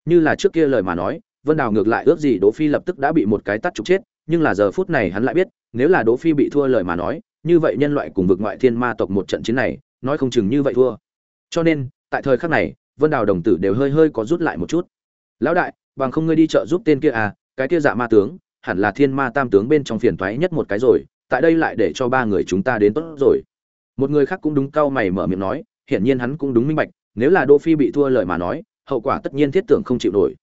S1: Như là trước kia lời mà nói, vân đào ngược lại ước gì đỗ phi lập tức đã bị một cái tát trục chết, nhưng là giờ phút này hắn lại biết, nếu là đỗ phi bị thua lời mà nói, như vậy nhân loại cùng vực ngoại thiên ma tộc một trận chiến này, nói không chừng như vậy thua. Cho nên, tại thời khắc này, vân đào đồng tử đều hơi hơi có rút lại một chút. Lão đại, bằng không ngươi đi chợ giúp tên kia à cái kia dạ ma tướng, hẳn là thiên ma tam tướng bên trong phiền toái nhất một cái rồi, tại đây lại để cho ba người chúng ta đến tốt rồi một người khác cũng đúng cao mày mở miệng nói, hiển nhiên hắn cũng đúng minh bạch, nếu là đỗ phi bị thua lời mà nói, hậu quả tất nhiên thiết tưởng không chịu nổi.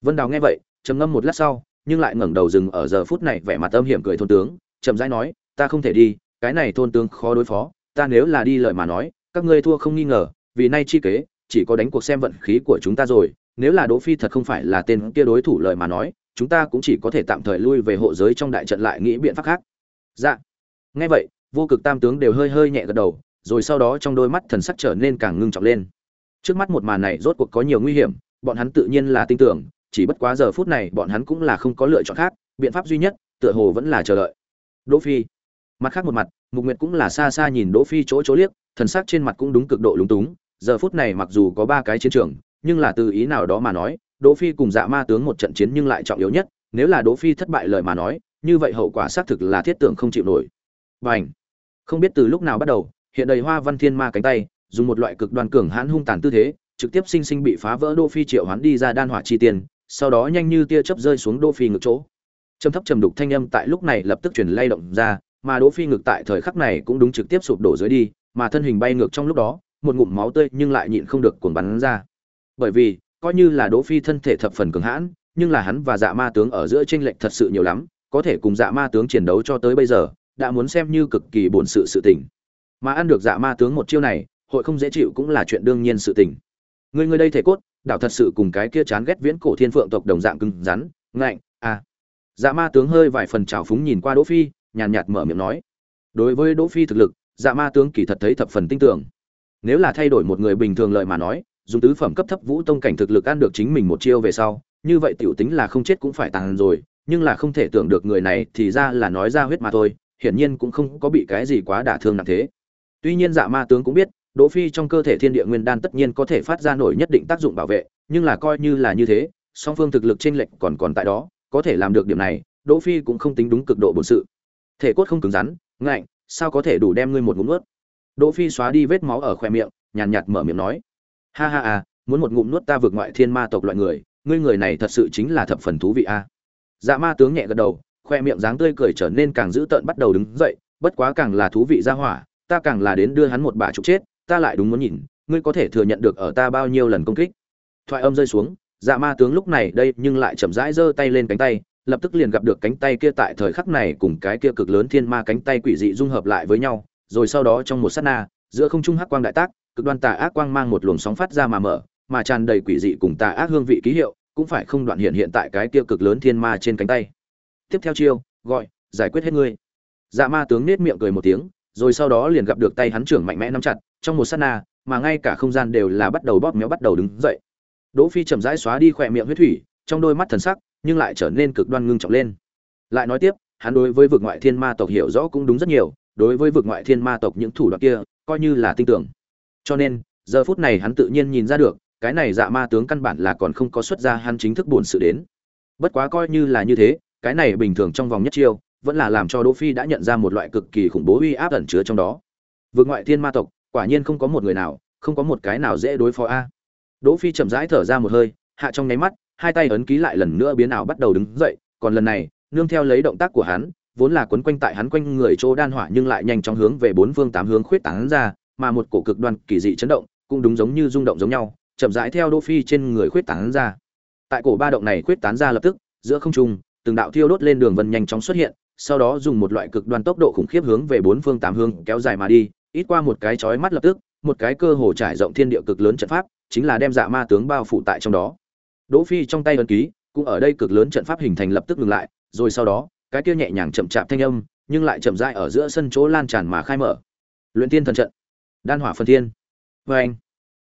S1: Vân đào nghe vậy, trầm ngâm một lát sau, nhưng lại ngẩng đầu dừng ở giờ phút này vẻ mặt âm hiểm cười thôn tướng, chậm rãi nói, ta không thể đi, cái này thôn tướng khó đối phó, ta nếu là đi lời mà nói, các ngươi thua không nghi ngờ, vì nay chi kế, chỉ có đánh cuộc xem vận khí của chúng ta rồi, nếu là đỗ phi thật không phải là tên kia đối thủ lời mà nói, chúng ta cũng chỉ có thể tạm thời lui về hộ giới trong đại trận lại nghĩ biện pháp khác. Dạ. Nghe vậy vô cực tam tướng đều hơi hơi nhẹ gật đầu, rồi sau đó trong đôi mắt thần sắc trở nên càng ngưng trọng lên. Trước mắt một màn này rốt cuộc có nhiều nguy hiểm, bọn hắn tự nhiên là tin tưởng, chỉ bất quá giờ phút này bọn hắn cũng là không có lựa chọn khác, biện pháp duy nhất, tựa hồ vẫn là chờ đợi. Đỗ phi. Mặt khác một mặt, mục nguyệt cũng là xa xa nhìn đỗ phi chỗ chỗ liếc, thần sắc trên mặt cũng đúng cực độ lúng túng, giờ phút này mặc dù có ba cái chiến trường, nhưng là từ ý nào đó mà nói, đỗ phi cùng dạ ma tướng một trận chiến nhưng lại trọng yếu nhất, nếu là đỗ phi thất bại lời mà nói, như vậy hậu quả xác thực là thiết tưởng không chịu nổi. Bành! Không biết từ lúc nào bắt đầu hiện đầy hoa văn thiên ma cánh tay dùng một loại cực đoan cường hãn hung tàn tư thế trực tiếp sinh sinh bị phá vỡ đỗ phi triệu hoán đi ra đan hỏa chi tiền sau đó nhanh như tia chớp rơi xuống Đỗ Phi ngực chỗ. Trầm thấp trầm đục thanh âm tại lúc này lập tức truyền lay động ra, mà Đỗ Phi ngực tại thời khắc này cũng đúng trực tiếp sụp đổ dưới đi, mà thân hình bay ngược trong lúc đó, một ngụm máu tươi nhưng lại nhịn không được cuồn bắn ra. Bởi vì, coi như là Đỗ Phi thân thể thập phần cường hãn, nhưng là hắn và Dạ Ma tướng ở giữa chênh lệch thật sự nhiều lắm, có thể cùng Dạ Ma tướng chiến đấu cho tới bây giờ, đã muốn xem như cực kỳ buồn sự sự tình. Mà ăn được Dạ Ma tướng một chiêu này, hội không dễ chịu cũng là chuyện đương nhiên sự tình. người người đây thể cốt đạo thật sự cùng cái kia chán ghét viễn cổ thiên phượng tộc đồng dạng cứng rắn ngạnh à dạ ma tướng hơi vài phần trào phúng nhìn qua đỗ phi nhàn nhạt mở miệng nói đối với đỗ phi thực lực dạ ma tướng kỳ thật thấy thập phần tin tưởng nếu là thay đổi một người bình thường lợi mà nói dùng tứ phẩm cấp thấp vũ tông cảnh thực lực ăn được chính mình một chiêu về sau như vậy tiểu tính là không chết cũng phải tàn rồi nhưng là không thể tưởng được người này thì ra là nói ra huyết mà thôi hiển nhiên cũng không có bị cái gì quá đả thương nặng thế. Tuy nhiên dạ ma tướng cũng biết, đỗ phi trong cơ thể thiên địa nguyên đan tất nhiên có thể phát ra nổi nhất định tác dụng bảo vệ, nhưng là coi như là như thế, song phương thực lực trên lệnh còn còn tại đó, có thể làm được điểm này, đỗ phi cũng không tính đúng cực độ bổn sự. Thể cốt không cứng rắn, ngạnh, sao có thể đủ đem ngươi một ngụm nuốt? Đỗ phi xóa đi vết máu ở khóe miệng, nhàn nhạt mở miệng nói. Ha ha à muốn một ngụm nuốt ta vượt ngoại thiên ma tộc loại người, ngươi người này thật sự chính là thập phần thú vị a. Dạ ma tướng nhẹ gật đầu khoe miệng dáng tươi cười trở nên càng dữ tợn bắt đầu đứng dậy, bất quá càng là thú vị ra hỏa, ta càng là đến đưa hắn một bà trục chết, ta lại đúng muốn nhìn, ngươi có thể thừa nhận được ở ta bao nhiêu lần công kích. Thoại âm rơi xuống dạ ma tướng lúc này đây nhưng lại chậm rãi giơ tay lên cánh tay, lập tức liền gặp được cánh tay kia tại thời khắc này cùng cái kia cực lớn thiên ma cánh tay quỷ dị dung hợp lại với nhau, rồi sau đó trong một sát na, giữa không trung hắc quang đại tác, cực đoan tà ác quang mang một luồng sóng phát ra mà mở, mà tràn đầy quỷ dị cùng tà ác hương vị ký hiệu, cũng phải không đoạn hiện hiện tại cái kia cực lớn thiên ma trên cánh tay tiếp theo chiêu, gọi, giải quyết hết ngươi. Dạ ma tướng nết miệng cười một tiếng, rồi sau đó liền gặp được tay hắn trưởng mạnh mẽ nắm chặt, trong một sát na, mà ngay cả không gian đều là bắt đầu bóp méo bắt đầu đứng dậy. Đỗ phi chậm rãi xóa đi khỏe miệng huyết thủy, trong đôi mắt thần sắc, nhưng lại trở nên cực đoan ngưng trọng lên. Lại nói tiếp, hắn đối với vực ngoại thiên ma tộc hiểu rõ cũng đúng rất nhiều, đối với vực ngoại thiên ma tộc những thủ đoạn kia, coi như là tin tưởng. Cho nên, giờ phút này hắn tự nhiên nhìn ra được, cái này dạ ma tướng căn bản là còn không có xuất ra hắn chính thức buồn sự đến. Bất quá coi như là như thế cái này bình thường trong vòng nhất chiêu vẫn là làm cho đỗ phi đã nhận ra một loại cực kỳ khủng bố uy áp ẩn chứa trong đó vượt ngoại thiên ma tộc quả nhiên không có một người nào không có một cái nào dễ đối phó a đỗ phi chậm rãi thở ra một hơi hạ trong nháy mắt hai tay ấn ký lại lần nữa biến ảo bắt đầu đứng dậy còn lần này nương theo lấy động tác của hắn vốn là quấn quanh tại hắn quanh người chỗ đan hỏa nhưng lại nhanh chóng hướng về bốn phương tám hướng khuyết tán ra mà một cổ cực đoan kỳ dị chấn động cũng đúng giống như rung động giống nhau chậm rãi theo Đỗ Phi trên người khuyết tán ra. Tại cổ ba động này khuyết tán ra lập tức, giữa không trung, từng đạo thiêu đốt lên đường vân nhanh chóng xuất hiện, sau đó dùng một loại cực đoan tốc độ khủng khiếp hướng về bốn phương tám hướng kéo dài mà đi, ít qua một cái chói mắt lập tức, một cái cơ hồ trải rộng thiên địa cực lớn trận pháp, chính là đem dạ ma tướng bao phủ tại trong đó. Đỗ Phi trong tay ấn ký, cũng ở đây cực lớn trận pháp hình thành lập tức ngừng lại, rồi sau đó, cái kia nhẹ nhàng chậm chạp thanh âm, nhưng lại chậm rãi ở giữa sân chỗ lan tràn mà khai mở. Luyện Tiên thần trận, Đan Hỏa phân thiên. Và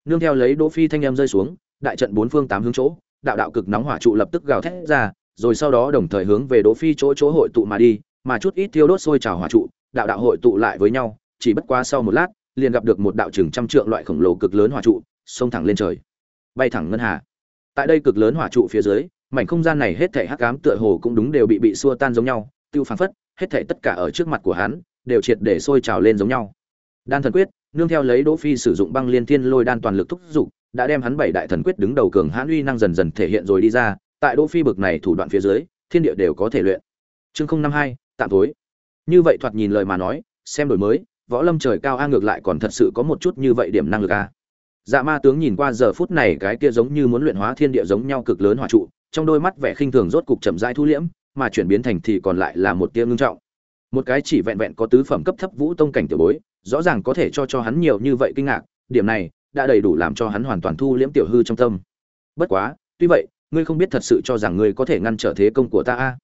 S1: nương theo lấy Đỗ Phi thanh âm rơi xuống, đại trận bốn phương tám hướng chỗ, đạo đạo cực nóng hỏa trụ lập tức gào thét ra, rồi sau đó đồng thời hướng về Đỗ Phi chỗ chỗ hội tụ mà đi, mà chút ít tiêu đốt sôi trào hỏa trụ, đạo đạo hội tụ lại với nhau, chỉ bất quá sau một lát, liền gặp được một đạo chừng trăm trượng loại khổng lồ cực lớn hỏa trụ, xông thẳng lên trời, bay thẳng ngân hà. Tại đây cực lớn hỏa trụ phía dưới, mảnh không gian này hết thảy hắc ám tựa hồ cũng đúng đều bị bị xua tan giống nhau, tiêu phản phất, hết thảy tất cả ở trước mặt của hắn, đều triệt để sôi trào lên giống nhau. Đan thần quyết, nương theo lấy Đỗ Phi sử dụng băng liên thiên lôi đan toàn lực thúc dục, đã đem hắn bảy đại thần quyết đứng đầu cường hãn uy năng dần dần thể hiện rồi đi ra, tại Đỗ Phi bực này thủ đoạn phía dưới, thiên địa đều có thể luyện. Chương 052, tạm tối. Như vậy thoạt nhìn lời mà nói, xem đổi mới, võ lâm trời cao a ngược lại còn thật sự có một chút như vậy điểm năng lực a. Dạ Ma tướng nhìn qua giờ phút này cái kia giống như muốn luyện hóa thiên địa giống nhau cực lớn hỏa trụ, trong đôi mắt vẻ khinh thường rốt cục chậm rãi thu liễm, mà chuyển biến thành thì còn lại là một tia ngưng trọng. Một cái chỉ vẹn vẹn có tứ phẩm cấp thấp vũ tông cảnh tiểu bối, rõ ràng có thể cho cho hắn nhiều như vậy kinh ngạc điểm này đã đầy đủ làm cho hắn hoàn toàn thu liễm tiểu hư trong tâm bất quá tuy vậy ngươi không biết thật sự cho rằng ngươi có thể ngăn trở thế công của ta a?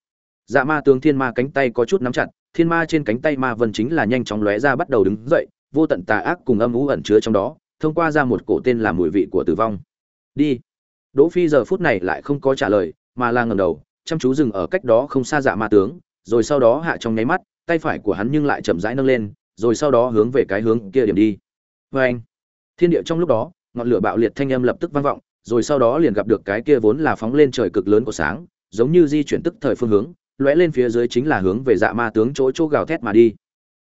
S1: Dạ ma tướng thiên ma cánh tay có chút nắm chặt thiên ma trên cánh tay ma vân chính là nhanh chóng lóe ra bắt đầu đứng dậy vô tận tà ác cùng âm ú ẩn chứa trong đó thông qua ra một cổ tên là mùi vị của tử vong. Đi. Đỗ phi giờ phút này lại không có trả lời mà là ngẩng đầu chăm chú dừng ở cách đó không xa dạ ma tướng rồi sau đó hạ trong nháy mắt tay phải của hắn nhưng lại chậm rãi nâng lên rồi sau đó hướng về cái hướng kia điểm đi. vê anh, thiên địa trong lúc đó, ngọn lửa bạo liệt thanh âm lập tức vang vọng, rồi sau đó liền gặp được cái kia vốn là phóng lên trời cực lớn của sáng, giống như di chuyển tức thời phương hướng, lóe lên phía dưới chính là hướng về Dạ Ma tướng chỗ chỗ gào thét mà đi.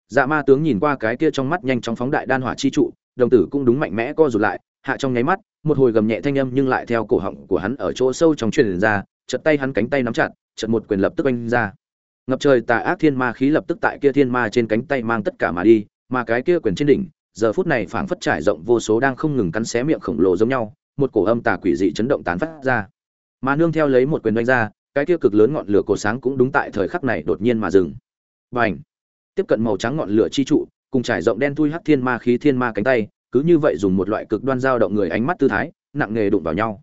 S1: Dạ Ma tướng nhìn qua cái kia trong mắt nhanh chóng phóng đại đan hỏa chi trụ, đồng tử cũng đúng mạnh mẽ co rụt lại, hạ trong nháy mắt, một hồi gầm nhẹ thanh âm nhưng lại theo cổ họng của hắn ở chỗ sâu trong truyền ra, chợt tay hắn cánh tay nắm chặt, chợt một quyền lập tức oanh ra ngập trời tà ác thiên ma khí lập tức tại kia thiên ma trên cánh tay mang tất cả mà đi mà cái kia quyền trên đỉnh giờ phút này phảng phất trải rộng vô số đang không ngừng cắn xé miệng khổng lồ giống nhau một cổ âm tà quỷ dị chấn động tán phát ra. Mà nương theo lấy một quyền đánh ra, cái kia cực lớn ngọn lửa cổ sáng cũng đúng tại thời khắc này đột nhiên mà dừng. Bành! Tiếp cận màu trắng ngọn lửa chi trụ, cùng trải rộng đen thui hắc thiên ma khí thiên ma cánh tay, cứ như vậy dùng một loại cực đoan dao động người ánh mắt tư thái, nặng nghề đụng vào nhau.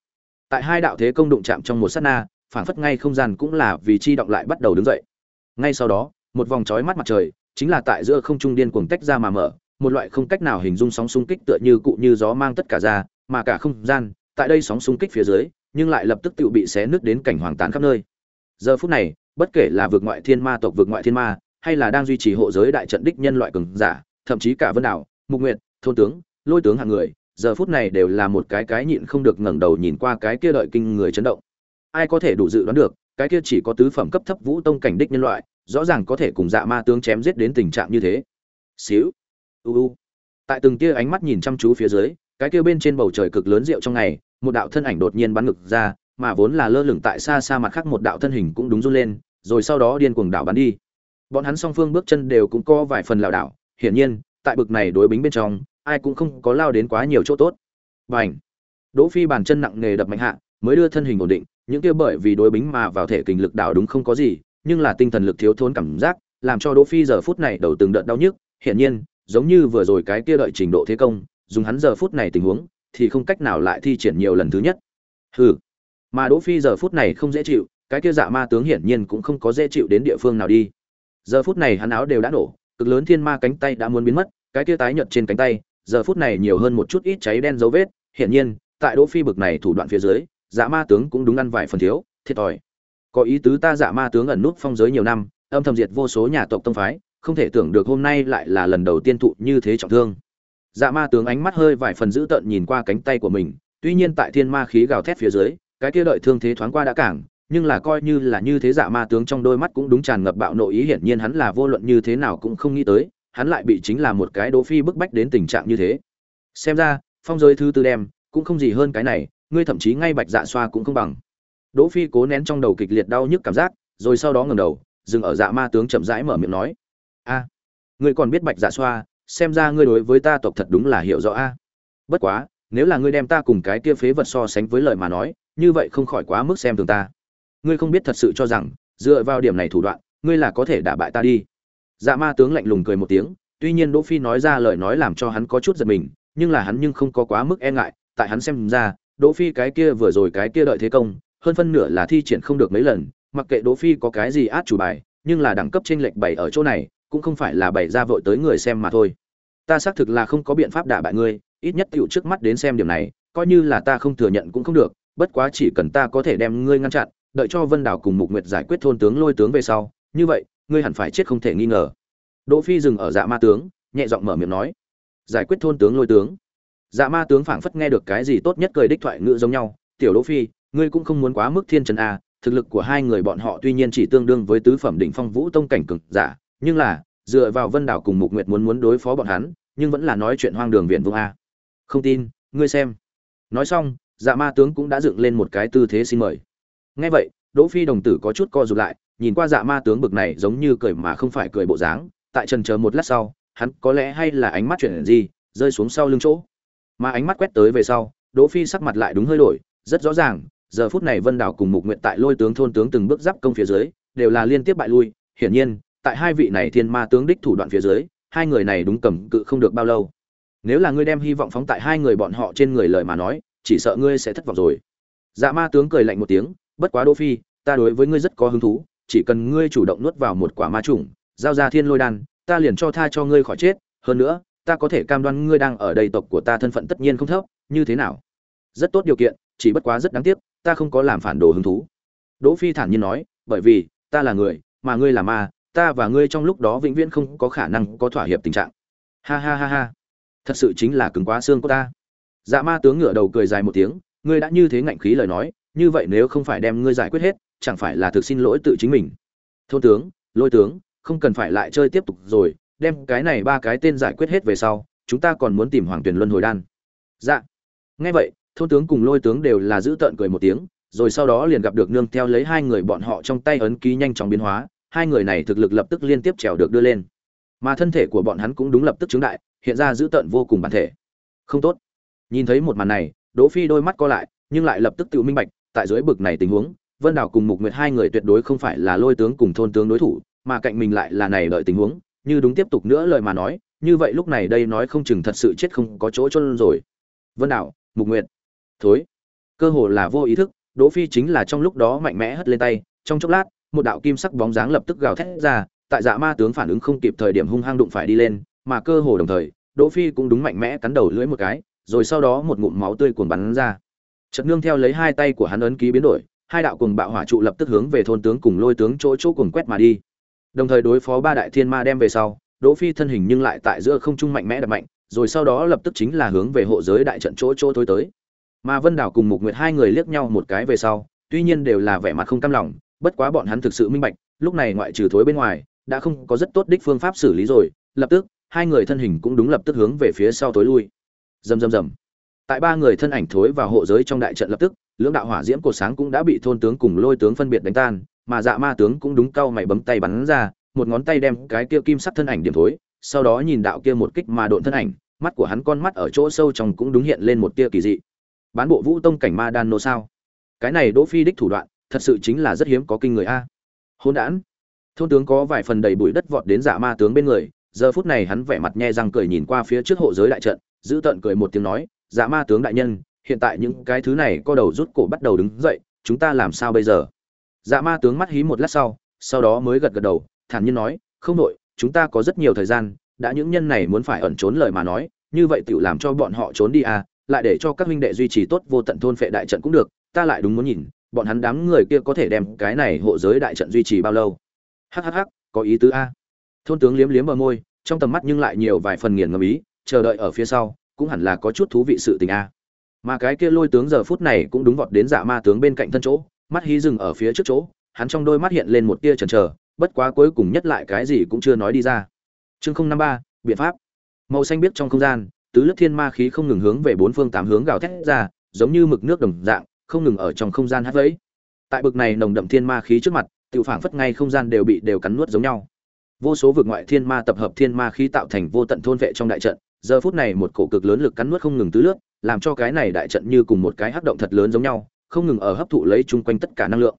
S1: Tại hai đạo thế công đụng chạm trong một sát na, phảng phất ngay không gian cũng là vì chi động lại bắt đầu đứng dậy. Ngay sau đó, một vòng chói mắt mặt trời, chính là tại giữa không trung điên cuồng tách ra mà mở, một loại không cách nào hình dung sóng xung kích tựa như cụ như gió mang tất cả ra mà cả không gian tại đây sóng xung kích phía dưới nhưng lại lập tức tự bị xé nứt đến cảnh hoàng tán khắp nơi. Giờ phút này bất kể là vượt ngoại thiên ma tộc vượt ngoại thiên ma hay là đang duy trì hộ giới đại trận đích nhân loại cường giả thậm chí cả vân đảo mục nguyện, thôn tướng lôi tướng hạng người giờ phút này đều là một cái cái nhịn không được ngẩng đầu nhìn qua cái kia đợi kinh người chấn động. Ai có thể đủ dự đoán được cái kia chỉ có tứ phẩm cấp thấp vũ tông cảnh đích nhân loại rõ ràng có thể cùng dạ ma tướng chém giết đến tình trạng như thế. Xíu u u. Tại từng tia ánh mắt nhìn chăm chú phía dưới cái kia bên trên bầu trời cực lớn rượu trong ngày một đạo thân ảnh đột nhiên bắn ngực ra mà vốn là lơ lửng tại xa xa mặt khác một đạo thân hình cũng đúng run lên rồi sau đó điên cuồng đảo bắn đi bọn hắn song phương bước chân đều cũng có vài phần lảo đảo hiển nhiên tại bực này đối bính bên trong ai cũng không có lao đến quá nhiều chỗ tốt Bành. Đỗ Phi bàn chân nặng nề đập mạnh hạ, mới đưa thân hình ổn định, những kia bởi vì đối bính mà vào thể kình lực đảo đúng không có gì, nhưng là tinh thần lực thiếu thốn cảm giác, làm cho Đỗ Phi giờ phút này đầu từng đợt đau nhức, hiển nhiên, giống như vừa rồi cái kia đợi trình độ thế công, dùng hắn giờ phút này tình huống, thì không cách nào lại thi triển nhiều lần thứ nhất. Hừ. Mà Đỗ Phi giờ phút này không dễ chịu, cái kia dạ ma tướng hiển nhiên cũng không có dễ chịu đến địa phương nào đi. Giờ phút này hắn áo đều đã nổ, cực lớn thiên ma cánh tay đã muốn biến mất, cái kia tái nhợt trên cánh tay, giờ phút này nhiều hơn một chút ít cháy đen dấu vết, hiển nhiên, tại Đỗ Phi bực này thủ đoạn phía dưới, Dạ Ma tướng cũng đúng ăn vài phần thiếu, thiệt thòi. Có ý tứ ta Dạ Ma tướng ẩn nút phong giới nhiều năm, âm thầm diệt vô số nhà tộc tông phái, không thể tưởng được hôm nay lại là lần đầu tiên thụ như thế trọng thương. Dạ Ma tướng ánh mắt hơi vài phần dữ tợn nhìn qua cánh tay của mình, tuy nhiên tại thiên ma khí gào thét phía dưới, cái kia đợi thương thế thoáng qua đã cảng, nhưng là coi như là như thế Dạ Ma tướng trong đôi mắt cũng đúng tràn ngập bạo nội ý hiển nhiên hắn là vô luận như thế nào cũng không nghĩ tới, hắn lại bị chính là một cái Đỗ Phi bức bách đến tình trạng như thế. Xem ra, phong giới thứ tư đem cũng không gì hơn cái này ngươi thậm chí ngay bạch dạ xoa cũng không bằng đỗ phi cố nén trong đầu kịch liệt đau nhức cảm giác rồi sau đó ngẩng đầu dừng ở dạ ma tướng chậm rãi mở miệng nói a ngươi còn biết bạch dạ xoa xem ra ngươi đối với ta tộc thật đúng là hiểu rõ a. Bất quá nếu là ngươi đem ta cùng cái kia phế vật so sánh với lời mà nói như vậy không khỏi quá mức xem thường ta. Ngươi không biết thật sự cho rằng dựa vào điểm này thủ đoạn ngươi là có thể đả bại ta đi. Dạ ma tướng lạnh lùng cười một tiếng tuy nhiên đỗ phi nói ra lời nói làm cho hắn có chút giật mình nhưng là hắn nhưng không có quá mức e ngại, tại hắn xem ra, Đỗ Phi cái kia vừa rồi cái kia đợi thế công, hơn phân nửa là thi triển không được mấy lần, mặc kệ Đỗ Phi có cái gì át chủ bài, nhưng là đẳng cấp trên lệch bảy ở chỗ này, cũng không phải là bày ra vội tới người xem mà thôi. Ta xác thực là không có biện pháp đả bại ngươi, ít nhất tiểu trước mắt đến xem điểm này, coi như là ta không thừa nhận cũng không được, bất quá chỉ cần ta có thể đem ngươi ngăn chặn, đợi cho Vân Đảo cùng Mục Nguyệt giải quyết thôn tướng lôi tướng về sau, như vậy, ngươi hẳn phải chết không thể nghi ngờ. Đỗ Phi dừng ở dạ ma tướng, nhẹ giọng mở miệng nói giải quyết thôn tướng lôi tướng dạ ma tướng phảng phất nghe được cái gì tốt nhất cười đích thoại ngữ giống nhau tiểu đỗ phi ngươi cũng không muốn quá mức thiên trần a thực lực của hai người bọn họ tuy nhiên chỉ tương đương với tứ phẩm đỉnh phong vũ tông cảnh cực giả nhưng là dựa vào vân đảo cùng mục nguyệt muốn muốn đối phó bọn hắn nhưng vẫn là nói chuyện hoang đường viện vương a. Không tin, ngươi xem. Nói xong dạ ma tướng cũng đã dựng lên một cái tư thế xin mời. Nghe vậy, đỗ phi đồng tử có chút co rụt lại, nhìn qua dạ ma tướng bực này giống như cười mà không phải cười bộ dáng, tại trần chờ một lát sau, hắn có lẽ hay là ánh mắt chuyển gì, rơi xuống sau lưng chỗ. Mà ánh mắt quét tới về sau, đỗ phi sắc mặt lại đúng hơi đổi, rất rõ ràng, giờ phút này vân đảo cùng mục nguyện tại lôi tướng thôn tướng từng bước giáp công phía dưới, đều là liên tiếp bại lui. Hiển nhiên, tại hai vị này thiên ma tướng đích thủ đoạn phía dưới hai người này đúng cầm cự không được bao lâu. Nếu là ngươi đem hy vọng phóng tại hai người bọn họ trên người lời mà nói, chỉ sợ ngươi sẽ thất vọng rồi. Dạ ma tướng cười lạnh một tiếng, bất quá đỗ phi, ta đối với ngươi rất có hứng thú, chỉ cần ngươi chủ động nuốt vào một quả ma trùng, giao ra thiên lôi đan, ta liền cho tha cho ngươi khỏi chết. Hơn nữa, ta có thể cam đoan ngươi đang ở đây tộc của ta thân phận tất nhiên không thấp, như thế nào? Rất tốt điều kiện, chỉ bất quá rất đáng tiếc, ta không có làm phản đồ hứng thú. Đỗ phi thản nhiên nói, bởi vì, ta là người, mà ngươi là ma ta và ngươi trong lúc đó vĩnh viễn không có khả năng có thỏa hiệp tình trạng. Ha ha ha ha. Thật sự chính là cứng quá xương của ta. Dạ ma tướng ngửa đầu cười dài một tiếng, ngươi đã như thế ngạnh khí lời nói, như vậy nếu không phải đem ngươi giải quyết hết, chẳng phải là thực xin lỗi tự chính mình. Thôn tướng, lôi tướng, không cần phải lại chơi tiếp tục rồi, đem cái này ba cái tên giải quyết hết về sau, chúng ta còn muốn tìm hoàng tuyển luân hồi đan. Dạ. Nghe vậy, thôn tướng cùng lôi tướng đều là giữ tợn cười một tiếng, rồi sau đó liền gặp được nương theo lấy hai người bọn họ trong tay ấn ký nhanh chóng biến hóa hai người này thực lực lập tức liên tiếp trèo được đưa lên. Mà thân thể của bọn hắn cũng đúng lập tức chứng đại, hiện ra dữ tợn vô cùng bản thể. Không tốt. Nhìn thấy một màn này, đỗ phi đôi mắt co lại, nhưng lại lập tức tự minh bạch, tại dưới bực này tình huống, vân đảo cùng mục nguyệt hai người tuyệt đối không phải là lôi tướng cùng thôn tướng đối thủ, mà cạnh mình lại là này lợi tình huống, như đúng tiếp tục nữa lời mà nói, như vậy lúc này đây nói không chừng thật sự chết không có chỗ chôn rồi. Vân đảo mục nguyệt. Thối. Cơ hồ là vô ý thức, đỗ phi chính là trong lúc đó mạnh mẽ hất lên tay, trong chốc lát một đạo kim sắc bóng dáng lập tức gào thét ra, tại dạ ma tướng phản ứng không kịp thời điểm hung hăng đụng phải đi lên, mà cơ hồ đồng thời, đỗ phi cũng đúng mạnh mẽ cắn đầu lưỡi một cái, rồi sau đó một ngụm máu tươi cuồn bắn ra. Chợt nương theo lấy hai tay của hắn ấn ký biến đổi, hai đạo cùng bạo hỏa trụ lập tức hướng về thôn tướng cùng lôi tướng chỗ chỗ cùng quét mà đi. Đồng thời đối phó ba đại thiên ma đem về sau, đỗ phi thân hình nhưng lại tại giữa không trung mạnh mẽ đập mạnh, rồi sau đó lập tức chính là hướng về hộ giới đại trận chỗ chỗ tối tới. Mà vân đảo cùng mục nguyệt hai người liếc nhau một cái về sau, tuy nhiên đều là vẻ mặt không cam lòng bất quá bọn hắn thực sự minh bạch, lúc này ngoại trừ thối bên ngoài, đã không có rất tốt đích phương pháp xử lý rồi, lập tức, hai người thân hình cũng đúng lập tức hướng về phía sau tối lui. Rầm rầm rầm. Tại ba người thân ảnh thối vào hộ giới trong đại trận lập tức, lưỡng đạo hỏa diễm cột sáng cũng đã bị thôn tướng cùng lôi tướng phân biệt đánh tan, mà dạ ma tướng cũng đúng cau mày bấm tay bắn ra, một ngón tay đem cái kia kim sắc thân ảnh điểm thối, sau đó nhìn đạo kia một kích mà độn thân ảnh, mắt của hắn con mắt ở chỗ sâu trong cũng đúng hiện lên một tia kỳ dị. Bán bộ vũ tông cảnh ma đan nô sao? Cái này đỗ phi đích thủ đoạn thật sự chính là rất hiếm có kinh người a. Hôn đản. Thôn tướng có vài phần đầy bụi đất vọt đến dạ ma tướng bên người, giờ phút này hắn vẻ mặt nhe răng cười nhìn qua phía trước hộ giới đại trận, giữ tận cười một tiếng nói dạ ma tướng đại nhân, hiện tại những cái thứ này co đầu rút cổ bắt đầu đứng dậy, chúng ta làm sao bây giờ? Dạ ma tướng mắt hí một lát sau sau đó mới gật gật đầu, thản nhiên nói, không đội chúng ta có rất nhiều thời gian, đã những nhân này muốn phải ẩn trốn lời mà nói, như vậy tự làm cho bọn họ trốn đi à lại để cho các huynh đệ duy trì tốt vô tận thôn phệ đại trận cũng được, ta lại đúng muốn nhìn bọn hắn đám người kia có thể đem cái này hộ giới đại trận duy trì bao lâu? Hhh có ý tứ a. Thôn tướng liếm liếm bờ môi, trong tầm mắt nhưng lại nhiều vài phần nghiền ngẫm ý, chờ đợi ở phía sau, cũng hẳn là có chút thú vị sự tình a. Mà cái kia lôi tướng giờ phút này cũng đúng vọt đến dạ ma tướng bên cạnh thân chỗ, mắt hí dừng ở phía trước chỗ, hắn trong đôi mắt hiện lên một tia chần chờ, bất quá cuối cùng nhất lại cái gì cũng chưa nói đi ra. Chương không năm ba, biện pháp. Màu xanh biết trong không gian, tứ lớp thiên ma khí không ngừng hướng về bốn phương tám hướng gào thét ra, giống như mực nước đồng dạng không ngừng ở trong không gian hát vẫy. Tại bực này nồng đậm thiên ma khí trước mặt tự phảng phất ngay không gian đều bị đều cắn nuốt giống nhau. Vô số vực ngoại thiên ma tập hợp thiên ma khí tạo thành vô tận thôn vệ trong đại trận, giờ phút này một cổ cực lớn lực cắn nuốt không ngừng tứ lướt, làm cho cái này đại trận như cùng một cái hấp động thật lớn giống nhau, không ngừng ở hấp thụ lấy chung quanh tất cả năng lượng.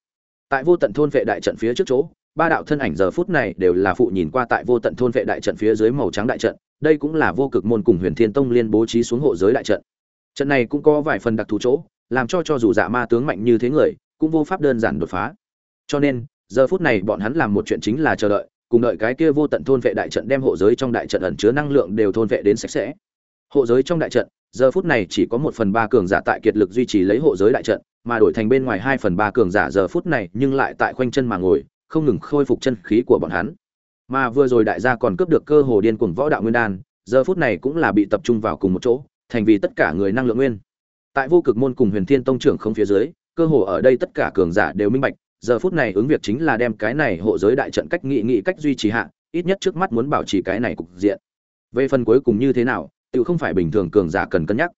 S1: Tại vô tận thôn vệ đại trận phía trước chỗ, ba đạo thân ảnh giờ phút này đều là phụ nhìn qua tại vô tận thôn vệ đại trận phía dưới màu trắng đại trận, đây cũng là vô cực môn cùng huyền thiên tông liên bố trí xuống hộ giới đại trận. Trận này cũng có vài phần đặc thù chỗ làm cho cho dù dạ ma tướng mạnh như thế người, cũng vô pháp đơn giản đột phá. Cho nên, giờ phút này bọn hắn làm một chuyện chính là chờ đợi, cùng đợi cái kia vô tận thôn vệ đại trận đem hộ giới trong đại trận ẩn chứa năng lượng đều thôn vệ đến sạch sẽ. Hộ giới trong đại trận, giờ phút này chỉ có một phần ba cường giả tại kiệt lực duy trì lấy hộ giới đại trận, mà đổi thành bên ngoài hai phần ba cường giả giờ phút này nhưng lại tại khoanh chân mà ngồi, không ngừng khôi phục chân khí của bọn hắn. Mà vừa rồi đại gia còn cướp được cơ hồ điên cuồng võ đạo nguyên đan, giờ phút này cũng là bị tập trung vào cùng một chỗ, thành vì tất cả người năng lượng nguyên tại vô cực môn cùng huyền thiên tông trưởng không phía dưới, cơ hồ ở đây tất cả cường giả đều minh bạch, giờ phút này ứng việc chính là đem cái này hộ giới đại trận cách nghị nghị cách duy trì hạ, ít nhất trước mắt muốn bảo trì cái này cục diện. Về phần cuối cùng như thế nào tự không phải bình thường cường giả cần cân nhắc.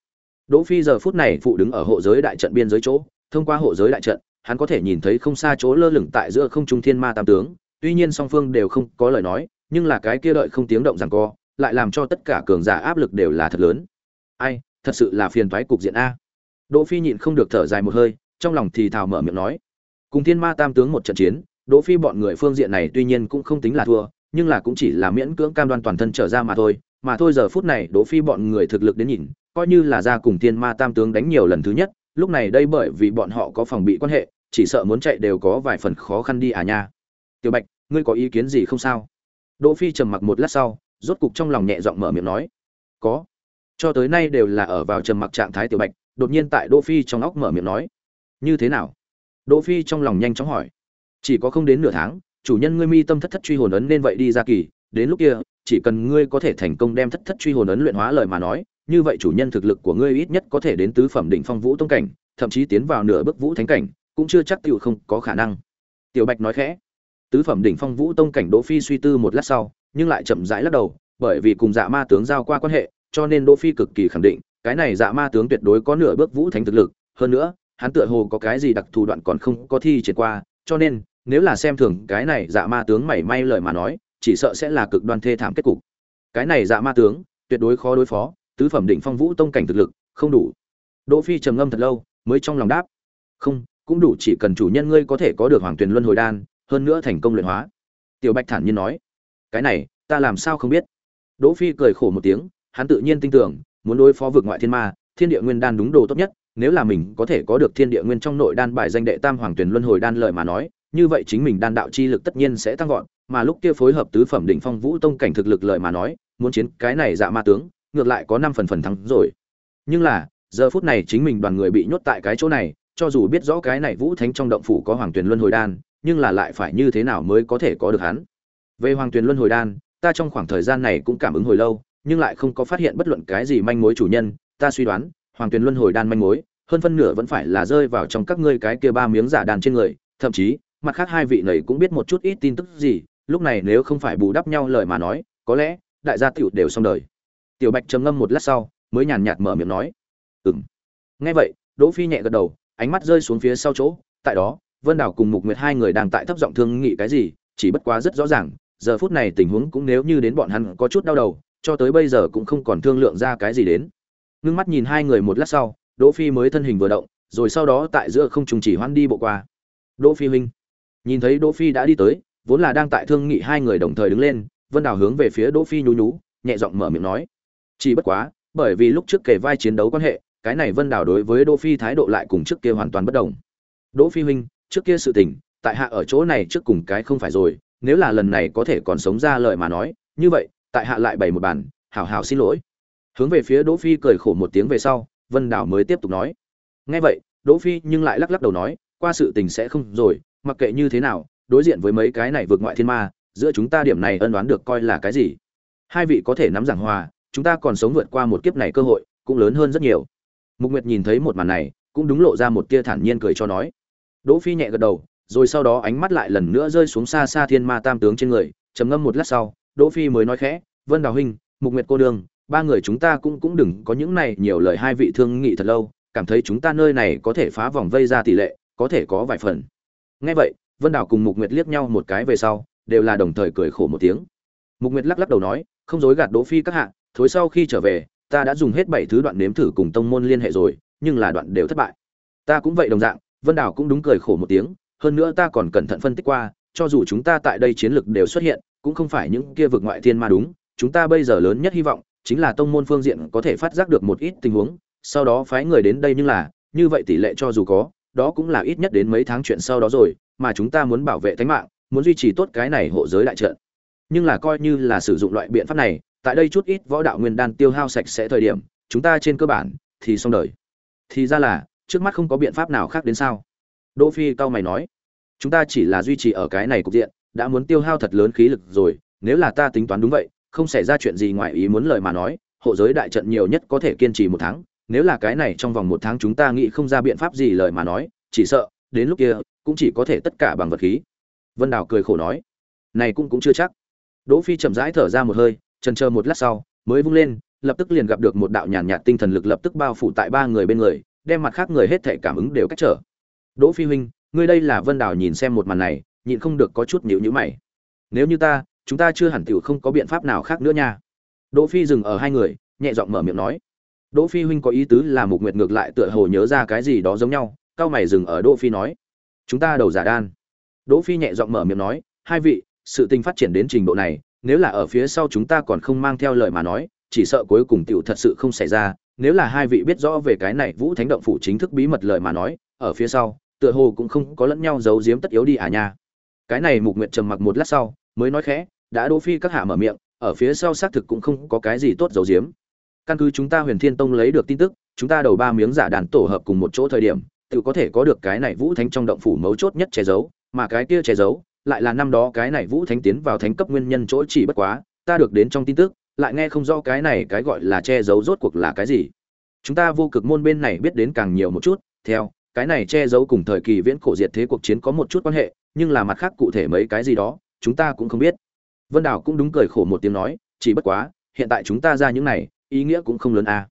S1: Đỗ phi giờ phút này phụ đứng ở hộ giới đại trận biên giới chỗ, thông qua hộ giới đại trận, hắn có thể nhìn thấy không xa chỗ lơ lửng tại giữa không trung thiên ma tam tướng, tuy nhiên song phương đều không có lời nói, nhưng là cái kia đợi không tiếng động rằng co, lại làm cho tất cả cường giả áp lực đều là thật lớn. Ai, thật sự là phiền toái cục diện a đỗ phi nhịn không được thở dài một hơi, trong lòng thì thào mở miệng nói. Cùng thiên ma tam tướng một trận chiến, đỗ phi bọn người phương diện này tuy nhiên cũng không tính là thua, nhưng là cũng chỉ là miễn cưỡng cam đoan toàn thân trở ra mà thôi. Mà thôi giờ phút này đỗ phi bọn người thực lực đến nhìn, coi như là ra cùng thiên ma tam tướng đánh nhiều lần thứ nhất, lúc này đây bởi vì bọn họ có phòng bị quan hệ, chỉ sợ muốn chạy đều có vài phần khó khăn đi à nha. Tiểu bạch, ngươi có ý kiến gì không sao? Đỗ phi trầm mặc một lát sau, rốt cục trong lòng nhẹ giọng mở miệng nói. Có. Cho tới nay đều là ở vào trầm mặc trạng thái tiểu bạch đột nhiên tại đỗ phi trong óc mở miệng nói, như thế nào? Đỗ phi trong lòng nhanh chóng hỏi, chỉ có không đến nửa tháng, chủ nhân ngươi mi tâm thất thất truy hồn ấn nên vậy đi ra kỳ, đến lúc kia, chỉ cần ngươi có thể thành công đem thất thất truy hồn ấn luyện hóa lời mà nói, như vậy chủ nhân thực lực của ngươi ít nhất có thể đến tứ phẩm đỉnh phong vũ tông cảnh, thậm chí tiến vào nửa bước vũ thánh cảnh, cũng chưa chắc tiểu không có khả năng. Tiểu bạch nói khẽ. Tứ phẩm đỉnh phong vũ tông cảnh đỗ phi suy tư một lát sau, nhưng lại chậm rãi lắc đầu, bởi vì cùng dạ ma tướng giao qua quan hệ, cho nên đỗ phi cực kỳ khẳng định cái này dạ ma tướng tuyệt đối có nửa bước vũ thánh thực lực, hơn nữa, hắn tựa hồ có cái gì đặc thù đoạn còn không có thi triển qua, cho nên, nếu là xem thường cái này dạ ma tướng mảy may lời mà nói, chỉ sợ sẽ là cực đoan thê thảm kết cục. Cái này dạ ma tướng, tuyệt đối khó đối phó, tứ phẩm đỉnh phong vũ tông cảnh thực lực, không đủ. Đỗ phi trầm ngâm thật lâu, mới trong lòng đáp. Không, cũng đủ chỉ cần chủ nhân ngươi có thể có được hoàng tuyền luân hồi đan, hơn nữa thành công luyện hóa. Tiểu bạch thản nhiên nói. Cái này, ta làm sao không biết? Đỗ phi cười khổ một tiếng, hắn tự nhiên tin tưởng muốn đối phó vực ngoại thiên ma, thiên địa nguyên đan đúng đồ tốt nhất, nếu là mình có thể có được thiên địa nguyên trong nội đan bài danh đệ tam hoàng tuyển luân hồi đan lợi mà nói, như vậy chính mình đan đạo chi lực tất nhiên sẽ tăng vọt, mà lúc kia phối hợp tứ phẩm đỉnh phong vũ tông cảnh thực lực lợi mà nói, muốn chiến cái này dạ ma tướng, ngược lại có năm phần phần thắng rồi. Nhưng là, giờ phút này chính mình đoàn người bị nhốt tại cái chỗ này, cho dù biết rõ cái này vũ thánh trong động phủ có hoàng tuyền luân hồi đan, nhưng là lại phải như thế nào mới có thể có được hắn? Về hoàng tuyền luân hồi đan, ta trong khoảng thời gian này cũng cảm ứng hồi lâu nhưng lại không có phát hiện bất luận cái gì manh mối chủ nhân, ta suy đoán, hoàng tuyền luân hồi đan manh mối, hơn phân nửa vẫn phải là rơi vào trong các ngươi cái kia ba miếng giả đàn trên người, thậm chí, mặt khác hai vị này cũng biết một chút ít tin tức gì, lúc này nếu không phải bù đắp nhau lời mà nói, có lẽ, đại gia tiểu đều xong đời. Tiểu bạch trầm ngâm một lát sau, mới nhàn nhạt mở miệng nói. Ừng nghe vậy, đỗ phi nhẹ gật đầu, ánh mắt rơi xuống phía sau chỗ, tại đó, vân đảo cùng mục nguyệt hai người đang tại thấp giọng thương nghị cái gì, chỉ bất quá rất rõ ràng, giờ phút này tình huống cũng nếu như đến bọn hắn có chút đau đầu cho tới bây giờ cũng không còn thương lượng ra cái gì đến. Ngưng mắt nhìn hai người một lát sau, đỗ phi mới thân hình vừa động, rồi sau đó tại giữa không trùng chỉ hoan đi bộ qua. Đỗ phi huynh. Nhìn thấy đỗ phi đã đi tới, vốn là đang tại thương nghị hai người đồng thời đứng lên, vân đào hướng về phía đỗ phi nhú nhú, nhẹ giọng mở miệng nói. Chỉ bất quá, bởi vì lúc trước kể vai chiến đấu quan hệ, cái này vân đào đối với đỗ phi thái độ lại cùng trước kia hoàn toàn bất đồng. Đỗ phi huynh, trước kia sự tình, tại hạ ở chỗ này trước cùng cái không phải rồi, nếu là lần này có thể còn sống ra lời mà nói, như vậy tại hạ lại bày một bản hảo hảo xin lỗi. Hướng về phía đỗ phi cười khổ một tiếng về sau, vân đào mới tiếp tục nói. Nghe vậy, đỗ phi nhưng lại lắc lắc đầu nói, qua sự tình sẽ không rồi, mặc kệ như thế nào, đối diện với mấy cái này vượt ngoại thiên ma, giữa chúng ta điểm này ân đoán được coi là cái gì? Hai vị có thể nắm giảng hòa, chúng ta còn sống vượt qua một kiếp này cơ hội, cũng lớn hơn rất nhiều. Mục nguyệt nhìn thấy một màn này, cũng đúng lộ ra một tia thản nhiên cười cho nói. Đỗ phi nhẹ gật đầu, rồi sau đó ánh mắt lại lần nữa rơi xuống xa xa thiên ma tam tướng trên người, trầm ngâm một lát sau đỗ phi mới nói khẽ vân đào huynh mục nguyệt cô đường, ba người chúng ta cũng cũng đừng có những này nhiều lời hai vị thương nghị thật lâu cảm thấy chúng ta nơi này có thể phá vòng vây ra tỷ lệ có thể có vài phần. Nghe vậy vân đào cùng mục nguyệt liếc nhau một cái về sau đều là đồng thời cười khổ một tiếng. Mục nguyệt lắc lắc đầu nói không dối gạt đỗ phi các hạ thối sau khi trở về ta đã dùng hết bảy thứ đoạn nếm thử cùng tông môn liên hệ rồi nhưng là đoạn đều thất bại. Ta cũng vậy đồng dạng vân đào cũng đúng cười khổ một tiếng hơn nữa ta còn cẩn thận phân tích qua cho dù chúng ta tại đây chiến lực đều xuất hiện cũng không phải những kia vực ngoại thiên ma đúng, chúng ta bây giờ lớn nhất hy vọng chính là tông môn phương diện có thể phát giác được một ít tình huống, sau đó phái người đến đây nhưng là, như vậy tỷ lệ cho dù có, đó cũng là ít nhất đến mấy tháng chuyện sau đó rồi, mà chúng ta muốn bảo vệ tính mạng, muốn duy trì tốt cái này hộ giới đại trận. Nhưng là coi như là sử dụng loại biện pháp này, tại đây chút ít võ đạo nguyên đan tiêu hao sạch sẽ thời điểm, chúng ta trên cơ bản thì xong đời. Thì ra là, trước mắt không có biện pháp nào khác đến sao? Đỗ phi cao mày nói, chúng ta chỉ là duy trì ở cái này cục diện đã muốn tiêu hao thật lớn khí lực rồi, nếu là ta tính toán đúng vậy, không xảy ra chuyện gì ngoài ý muốn lời mà nói, hộ giới đại trận nhiều nhất có thể kiên trì một tháng, nếu là cái này trong vòng một tháng chúng ta nghĩ không ra biện pháp gì lời mà nói, chỉ sợ, đến lúc kia, cũng chỉ có thể tất cả bằng vật khí. Vân đào cười khổ nói. Này cũng cũng chưa chắc. Đỗ phi chậm rãi thở ra một hơi, chần chờ một lát sau, mới vung lên, lập tức liền gặp được một đạo nhàn nhạt tinh thần lực lập tức bao phủ tại ba người bên người, đem mặt khác người hết thể cảm ứng đều cách trở. Đỗ phi huynh, ngươi đây là vân đào nhìn xem một màn này nhịn không được có chút nhíu nhíu mày. Nếu như ta, chúng ta chưa hẳn tiểu không có biện pháp nào khác nữa nha. Đỗ phi dừng ở hai người, nhẹ giọng mở miệng nói. Đỗ phi huynh có ý tứ là mục nguyệt ngược lại tựa hồ nhớ ra cái gì đó giống nhau, cao mày dừng ở đỗ phi nói. Chúng ta đầu giả đan. Đỗ phi nhẹ giọng mở miệng nói, hai vị, sự tình phát triển đến trình độ này, nếu là ở phía sau chúng ta còn không mang theo lời mà nói, chỉ sợ cuối cùng tiểu thật sự không xảy ra. Nếu là hai vị biết rõ về cái này vũ thánh động phủ chính thức bí mật lời mà nói, ở phía sau, tựa hồ cũng không có lẫn nhau giấu giếm tất yếu đi à nha cái này mục nguyệt trầm mặc một lát sau, mới nói khẽ, đã đỗ phi các hạ mở miệng, ở phía sau xác thực cũng không có cái gì tốt giấu giếm. Căn cứ chúng ta huyền thiên tông lấy được tin tức, chúng ta đầu ba miếng giả đàn tổ hợp cùng một chỗ thời điểm, tự có thể có được cái này vũ thánh trong động phủ mấu chốt nhất che giấu, mà cái kia che giấu, lại là năm đó cái này vũ thánh tiến vào thánh cấp nguyên nhân chỗ chỉ bất quá, ta được đến trong tin tức, lại nghe không rõ cái này cái gọi là che giấu rốt cuộc là cái gì. Chúng ta vô cực môn bên này biết đến càng nhiều một chút, theo, cái này che giấu cùng thời kỳ viễn cổ diệt thế cuộc chiến có một chút quan hệ nhưng là mặt khác cụ thể mấy cái gì đó, chúng ta cũng không biết. Vân đảo cũng đúng cười khổ một tiếng nói, chỉ bất quá, hiện tại chúng ta ra những này, ý nghĩa cũng không lớn a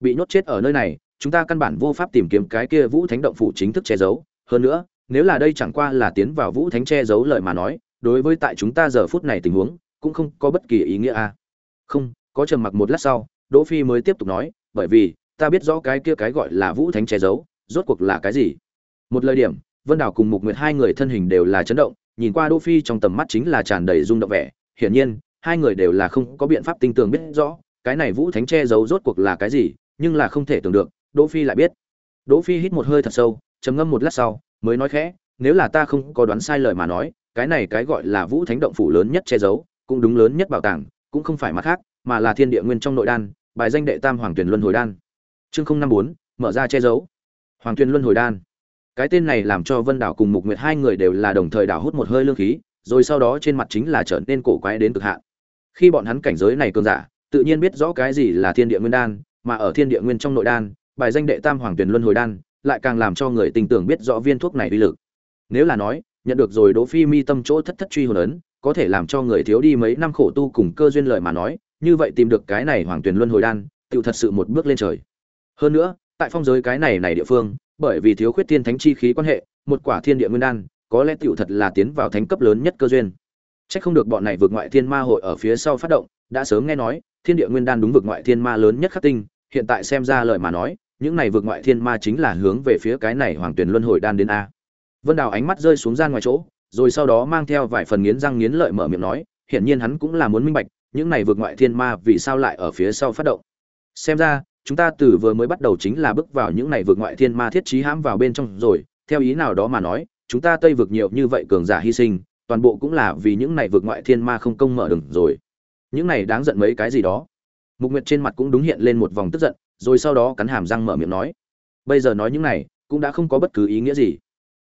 S1: bị nhốt chết ở nơi này, chúng ta căn bản vô pháp tìm kiếm cái kia vũ thánh động phủ chính thức che giấu. Hơn nữa, nếu là đây chẳng qua là tiến vào vũ thánh che giấu lợi mà nói, đối với tại chúng ta giờ phút này tình huống, cũng không có bất kỳ ý nghĩa a không, có trầm mặc một lát sau, đỗ phi mới tiếp tục nói, bởi vì, ta biết rõ cái kia cái gọi là vũ thánh che giấu, rốt cuộc là cái gì. Một lời điểm vân đào cùng mục nguyệt hai người thân hình đều là chấn động, nhìn qua đỗ phi trong tầm mắt chính là tràn đầy rung động vẻ. Hiển nhiên, hai người đều là không có biện pháp tinh tường biết rõ, cái này vũ thánh che giấu rốt cuộc là cái gì, nhưng là không thể tưởng được, đỗ phi lại biết. Đỗ phi hít một hơi thật sâu, trầm ngâm một lát sau, mới nói khẽ, nếu là ta không có đoán sai lời mà nói, cái này cái gọi là vũ thánh động phủ lớn nhất che giấu, cũng đúng lớn nhất bảo tàng, cũng không phải mặt khác, mà là thiên địa nguyên trong nội đan, bài danh đệ tam hoàng tuyển luân hồi đan. Chương không năm bốn, mở ra che giấu. Hoàng Tuyên luân hồi đan cái tên này làm cho vân đảo cùng mục nguyệt hai người đều là đồng thời đảo hút một hơi lương khí, rồi sau đó trên mặt chính là trở nên cổ quái đến cực hạn. Khi bọn hắn cảnh giới này cường giả, tự nhiên biết rõ cái gì là thiên địa nguyên đan, mà ở thiên địa nguyên trong nội đan, bài danh đệ tam hoàng tuyển luân hồi đan lại càng làm cho người tình tưởng biết rõ viên thuốc này uy lực. Nếu là nói, nhận được rồi đỗ phi mi tâm chỗ thất thất truy hồn ấn, có thể làm cho người thiếu đi mấy năm khổ tu cùng cơ duyên lợi mà nói, như vậy tìm được cái này hoàng tuyển luân hồi đan tự thật sự một bước lên trời. Hơn nữa, tại phong giới cái này này địa phương bởi vì thiếu khuyết thiên thánh chi khí quan hệ, một quả thiên địa nguyên đan, có lẽ tiểu thật là tiến vào thánh cấp lớn nhất cơ duyên. Chắc không được bọn này vượt ngoại thiên ma hội ở phía sau phát động, đã sớm nghe nói, thiên địa nguyên đan đúng vượt ngoại thiên ma lớn nhất khắc tinh, hiện tại xem ra lời mà nói, những này vượt ngoại thiên ma chính là hướng về phía cái này hoàng tuyển luân hồi đan đến a. Vân đào ánh mắt rơi xuống gian ngoài chỗ, rồi sau đó mang theo vài phần nghiến răng nghiến lợi mở miệng nói, hiển nhiên hắn cũng là muốn minh bạch, những này vượt ngoại thiên ma vì sao lại ở phía sau phát động. Xem ra chúng ta từ vừa mới bắt đầu chính là bước vào những này vượt ngoại thiên ma thiết trí hãm vào bên trong rồi, theo ý nào đó mà nói, chúng ta tây vượt nhiều như vậy cường giả hy sinh, toàn bộ cũng là vì những này vượt ngoại thiên ma không công mở đường rồi. Những này đáng giận mấy cái gì đó. Mục nguyệt trên mặt cũng đúng hiện lên một vòng tức giận, rồi sau đó cắn hàm răng mở miệng nói, bây giờ nói những này, cũng đã không có bất cứ ý nghĩa gì.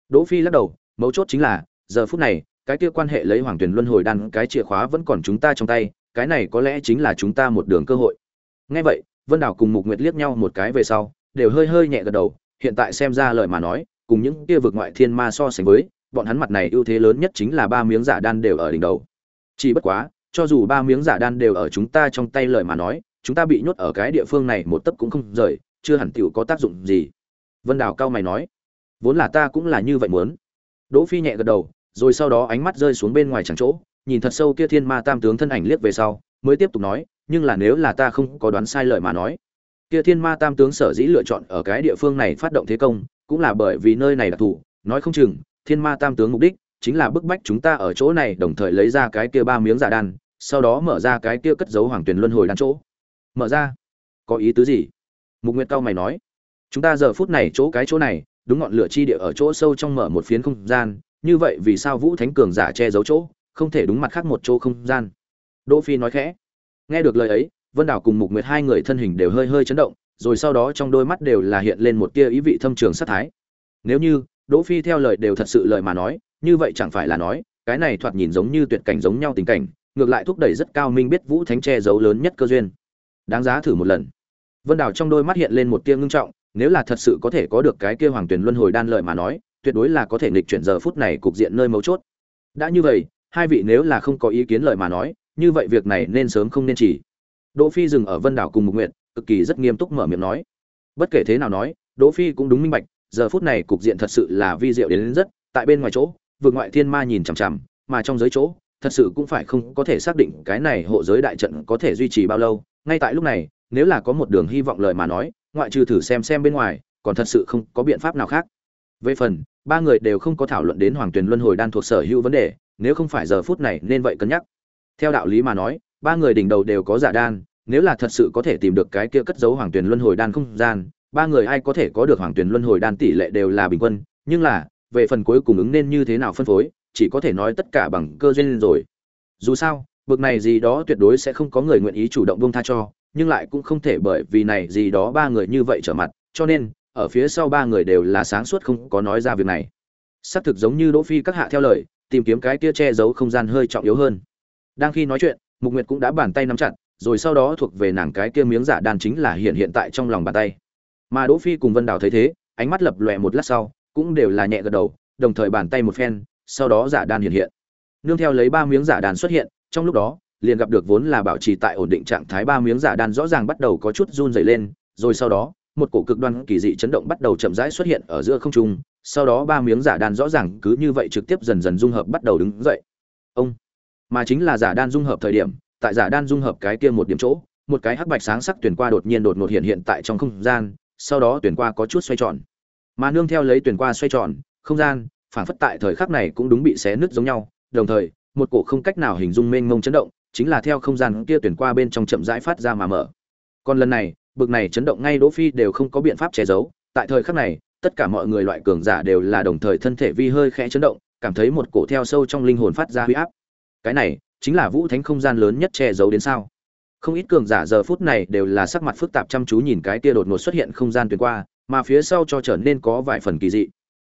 S1: Đỗ phi lắc đầu, mấu chốt chính là, giờ phút này, cái kia quan hệ lấy hoàng tuyển luân hồi đan, cái chìa khóa vẫn còn chúng ta trong tay, cái này có lẽ chính là chúng ta một đường cơ hội. Nghe vậy vân Đào cùng mục nguyệt liếc nhau một cái về sau, đều hơi hơi nhẹ gật đầu, hiện tại xem ra lời mà nói, cùng những kia vực ngoại thiên ma so sánh với, bọn hắn mặt này ưu thế lớn nhất chính là ba miếng giả đan đều ở đỉnh đầu. Chỉ bất quá, cho dù ba miếng giả đan đều ở chúng ta trong tay lời mà nói, chúng ta bị nhốt ở cái địa phương này một tấc cũng không rời, chưa hẳn tiểu có tác dụng gì. Vân đào cao mày nói, vốn là ta cũng là như vậy muốn. Đỗ phi nhẹ gật đầu, rồi sau đó ánh mắt rơi xuống bên ngoài chẳng chỗ, nhìn thật sâu kia thiên ma tam tướng thân ảnh liếc về sau, mới tiếp tục nói nhưng là nếu là ta không có đoán sai lời mà nói, kia thiên ma tam tướng sở dĩ lựa chọn ở cái địa phương này phát động thế công, cũng là bởi vì nơi này đặc thù nói không chừng, thiên ma tam tướng mục đích chính là bức bách chúng ta ở chỗ này, đồng thời lấy ra cái kia ba miếng giả đan, sau đó mở ra cái kia cất giấu hoàng tuyển luân hồi đan chỗ. Mở ra? Có ý tứ gì? Mục nguyệt cao mày nói. Chúng ta giờ phút này chỗ cái chỗ này, đúng ngọn lửa chi địa ở chỗ sâu trong mở một phiến không gian, như vậy vì sao vũ thánh cường giả che giấu chỗ, không thể đúng mặt khác một chỗ không gian? Đỗ phi nói khẽ nghe được lời ấy, vân đảo cùng mục nguyệt hai người thân hình đều hơi hơi chấn động, rồi sau đó trong đôi mắt đều là hiện lên một tia ý vị thâm trường sát thái. Nếu như, đỗ phi theo lời đều thật sự lời mà nói, như vậy chẳng phải là nói, cái này thoạt nhìn giống như tuyệt cảnh giống nhau tình cảnh, ngược lại thúc đẩy rất cao minh biết vũ thánh che giấu lớn nhất cơ duyên. Đáng giá thử một lần. Vân đảo trong đôi mắt hiện lên một tia ngưng trọng, nếu là thật sự có thể có được cái kia hoàng tuyển luân hồi đan lợi mà nói, tuyệt đối là có thể nghịch chuyển giờ phút này cục diện nơi mấu chốt. Đã như vậy, hai vị nếu là không có ý kiến lợi mà nói như vậy việc này nên sớm không nên chỉ. Đỗ phi dừng ở vân đảo cùng mục nguyện cực kỳ rất nghiêm túc mở miệng nói. Bất kể thế nào nói đỗ phi cũng đúng minh bạch giờ phút này cục diện thật sự là vi diệu đến, đến rất tại bên ngoài chỗ vượt ngoại thiên ma nhìn chằm chằm mà trong giới chỗ thật sự cũng phải không có thể xác định cái này hộ giới đại trận có thể duy trì bao lâu. Ngay tại lúc này nếu là có một đường hy vọng lời mà nói ngoại trừ thử xem xem bên ngoài còn thật sự không có biện pháp nào khác. Về phần ba người đều không có thảo luận đến hoàng tuyền luân hồi đan thuộc sở hữu vấn đề nếu không phải giờ phút này nên vậy cân nhắc theo đạo lý mà nói, ba người đỉnh đầu đều có giả đan, nếu là thật sự có thể tìm được cái kia cất giấu hoàng tuyền luân hồi đan không gian, ba người ai có thể có được hoàng tuyền luân hồi đan tỷ lệ đều là bình quân, nhưng là, về phần cuối cùng ứng nên như thế nào phân phối, chỉ có thể nói tất cả bằng cơ duyên rồi. Dù sao, bực này gì đó tuyệt đối sẽ không có người nguyện ý chủ động buông tha cho, nhưng lại cũng không thể bởi vì này gì đó ba người như vậy trở mặt, cho nên, ở phía sau ba người đều là sáng suốt không có nói ra việc này. Xác thực giống như đỗ phi các hạ theo lời, tìm kiếm cái kia che giấu không gian hơi trọng yếu hơn đang khi nói chuyện, mục nguyệt cũng đã bàn tay nắm chặt, rồi sau đó thuộc về nàng cái kia miếng giả đan chính là hiện hiện tại trong lòng bàn tay. Mà đỗ phi cùng vân đào thấy thế, ánh mắt lập lòe một lát sau, cũng đều là nhẹ gật đầu, đồng thời bàn tay một phen, sau đó giả đan hiện hiện. Nương theo lấy ba miếng giả đan xuất hiện, trong lúc đó, liền gặp được vốn là bảo trì tại ổn định trạng thái ba miếng giả đan rõ ràng bắt đầu có chút run rẩy lên, rồi sau đó, một cổ cực đoan kỳ dị chấn động bắt đầu chậm rãi xuất hiện ở giữa không trung, sau đó ba miếng giả đan rõ ràng cứ như vậy trực tiếp dần dần dung hợp bắt đầu đứng dậy. Ông! Mà chính là giả đan dung hợp thời điểm, tại giả đan dung hợp cái kia một điểm chỗ, một cái hắc bạch sáng sắc tuyển qua đột nhiên đột ngột hiện hiện tại trong không gian, sau đó tuyển qua có chút xoay tròn. Mà nương theo lấy tuyển qua xoay tròn, không gian phản phất tại thời khắc này cũng đúng bị xé nứt giống nhau, đồng thời, một cổ không cách nào hình dung mênh mông chấn động, chính là theo không gian kia tuyển qua bên trong chậm rãi phát ra mà mở. Còn lần này, bực này chấn động ngay đỗ phi đều không có biện pháp che giấu, tại thời khắc này, tất cả mọi người loại cường giả đều là đồng thời thân thể vi hơi khẽ chấn động, cảm thấy một cổ theo sâu trong linh hồn phát ra huy áp cái này chính là vũ thánh không gian lớn nhất che giấu đến sao? Không ít cường giả giờ phút này đều là sắc mặt phức tạp chăm chú nhìn cái tia đột ngột xuất hiện không gian tuyến qua, mà phía sau cho trở nên có vài phần kỳ dị.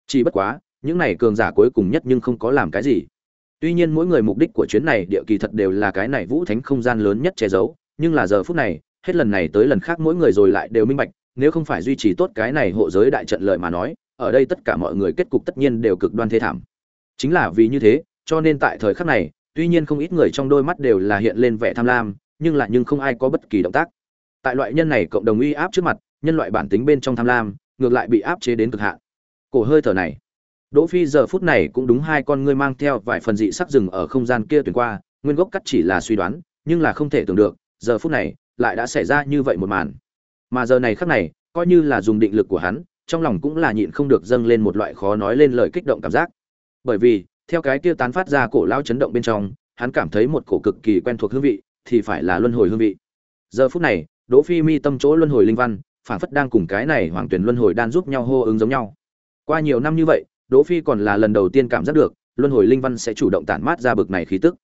S1: Chỉ bất quá, những này cường giả cuối cùng nhất nhưng không có làm cái gì. Tuy nhiên mỗi người mục đích của chuyến này địa kỳ thật đều là cái này vũ thánh không gian lớn nhất che giấu, nhưng là giờ phút này, hết lần này tới lần khác mỗi người rồi lại đều minh bạch, nếu không phải duy trì tốt cái này hộ giới đại trận lợi mà nói, ở đây tất cả mọi người kết cục tất nhiên đều cực đoan thê thảm. Chính là vì như thế, cho nên tại thời khắc này tuy nhiên không ít người trong đôi mắt đều là hiện lên vẻ tham lam, nhưng lại nhưng không ai có bất kỳ động tác. Tại loại nhân này cộng đồng uy áp trước mặt, nhân loại bản tính bên trong tham lam, ngược lại bị áp chế đến cực hạn. Cổ hơi thở này. Đỗ phi giờ phút này cũng đúng hai con ngươi mang theo vài phần dị sắc rừng ở không gian kia tuyển qua, nguyên gốc cắt chỉ là suy đoán, nhưng là không thể tưởng được, giờ phút này, lại đã xảy ra như vậy một màn. Mà giờ này khắc này, coi như là dùng định lực của hắn, trong lòng cũng là nhịn không được dâng lên một loại khó nói lên lời kích động cảm giác. Bởi vì theo cái kia tán phát ra cổ lao chấn động bên trong, hắn cảm thấy một cổ cực kỳ quen thuộc hương vị, thì phải là luân hồi hương vị. Giờ phút này, đỗ phi mi tâm chỗ luân hồi linh văn phản phất đang cùng cái này hoàng tuyển luân hồi đan giúp nhau hô ứng giống nhau. Qua nhiều năm như vậy, đỗ phi còn là lần đầu tiên cảm giác được, luân hồi linh văn sẽ chủ động tản mát ra bực này khí tức.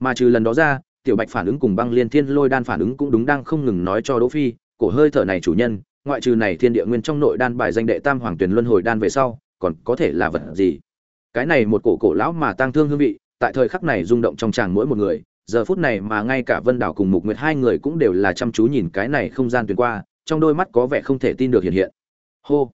S1: Mà trừ lần đó ra, tiểu bạch phản ứng cùng băng liên thiên lôi đan phản ứng cũng đúng đang không ngừng nói cho đỗ phi, cổ hơi thở này chủ nhân, ngoại trừ này thiên địa nguyên trong nội đan bài danh đệ tam hoàng tuyển luân hồi đan về sau, còn có thể là vật gì? Cái này một cổ cổ lão mà tang thương hương vị, tại thời khắc này rung động trong chàng mỗi một người, giờ phút này mà ngay cả vân đảo cùng mục nguyệt hai người cũng đều là chăm chú nhìn cái này không gian tuyến qua, trong đôi mắt có vẻ không thể tin được hiện hiện. Hô!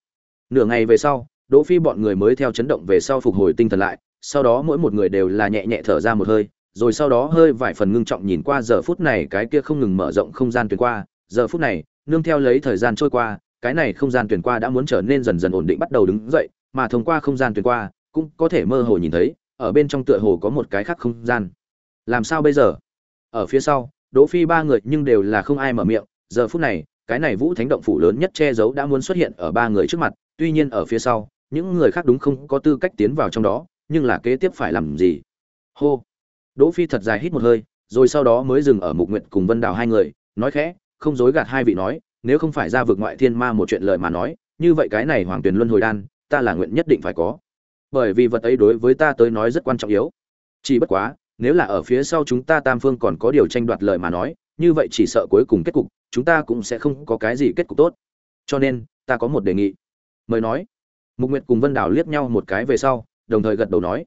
S1: Nửa ngày về sau, đỗ phi bọn người mới theo chấn động về sau phục hồi tinh thần lại, sau đó mỗi một người đều là nhẹ nhẹ thở ra một hơi, rồi sau đó hơi vài phần ngưng trọng nhìn qua giờ phút này cái kia không ngừng mở rộng không gian tuyến qua. Giờ phút này, nương theo lấy thời gian trôi qua, cái này không gian tuyển qua đã muốn trở nên dần dần ổn định bắt đầu đứng dậy, mà thông qua không gian tuyển qua cũng có thể mơ hồ nhìn thấy, ở bên trong tựa hồ có một cái khác không gian. Làm sao bây giờ? Ở phía sau, đỗ phi ba người nhưng đều là không ai mở miệng, giờ phút này, cái này vũ thánh động phủ lớn nhất che giấu đã muốn xuất hiện ở ba người trước mặt, tuy nhiên ở phía sau, những người khác đúng không có tư cách tiến vào trong đó, nhưng là kế tiếp phải làm gì? Hô! Đỗ phi thật dài hít một hơi, rồi sau đó mới dừng ở mục nguyện cùng vân đào hai người, nói khẽ, không dối gạt hai vị nói, nếu không phải ra vực ngoại thiên ma một chuyện lời mà nói, như vậy cái này hoàng tuyền luân hồi đan, ta là nguyện nhất định phải có bởi vì vật ấy đối với ta tới nói rất quan trọng yếu. Chỉ bất quá, nếu là ở phía sau chúng ta tam phương còn có điều tranh đoạt lời mà nói, như vậy chỉ sợ cuối cùng kết cục, chúng ta cũng sẽ không có cái gì kết cục tốt. Cho nên, ta có một đề nghị. Mời nói. Mục nguyệt cùng vân đảo liếc nhau một cái về sau, đồng thời gật đầu nói.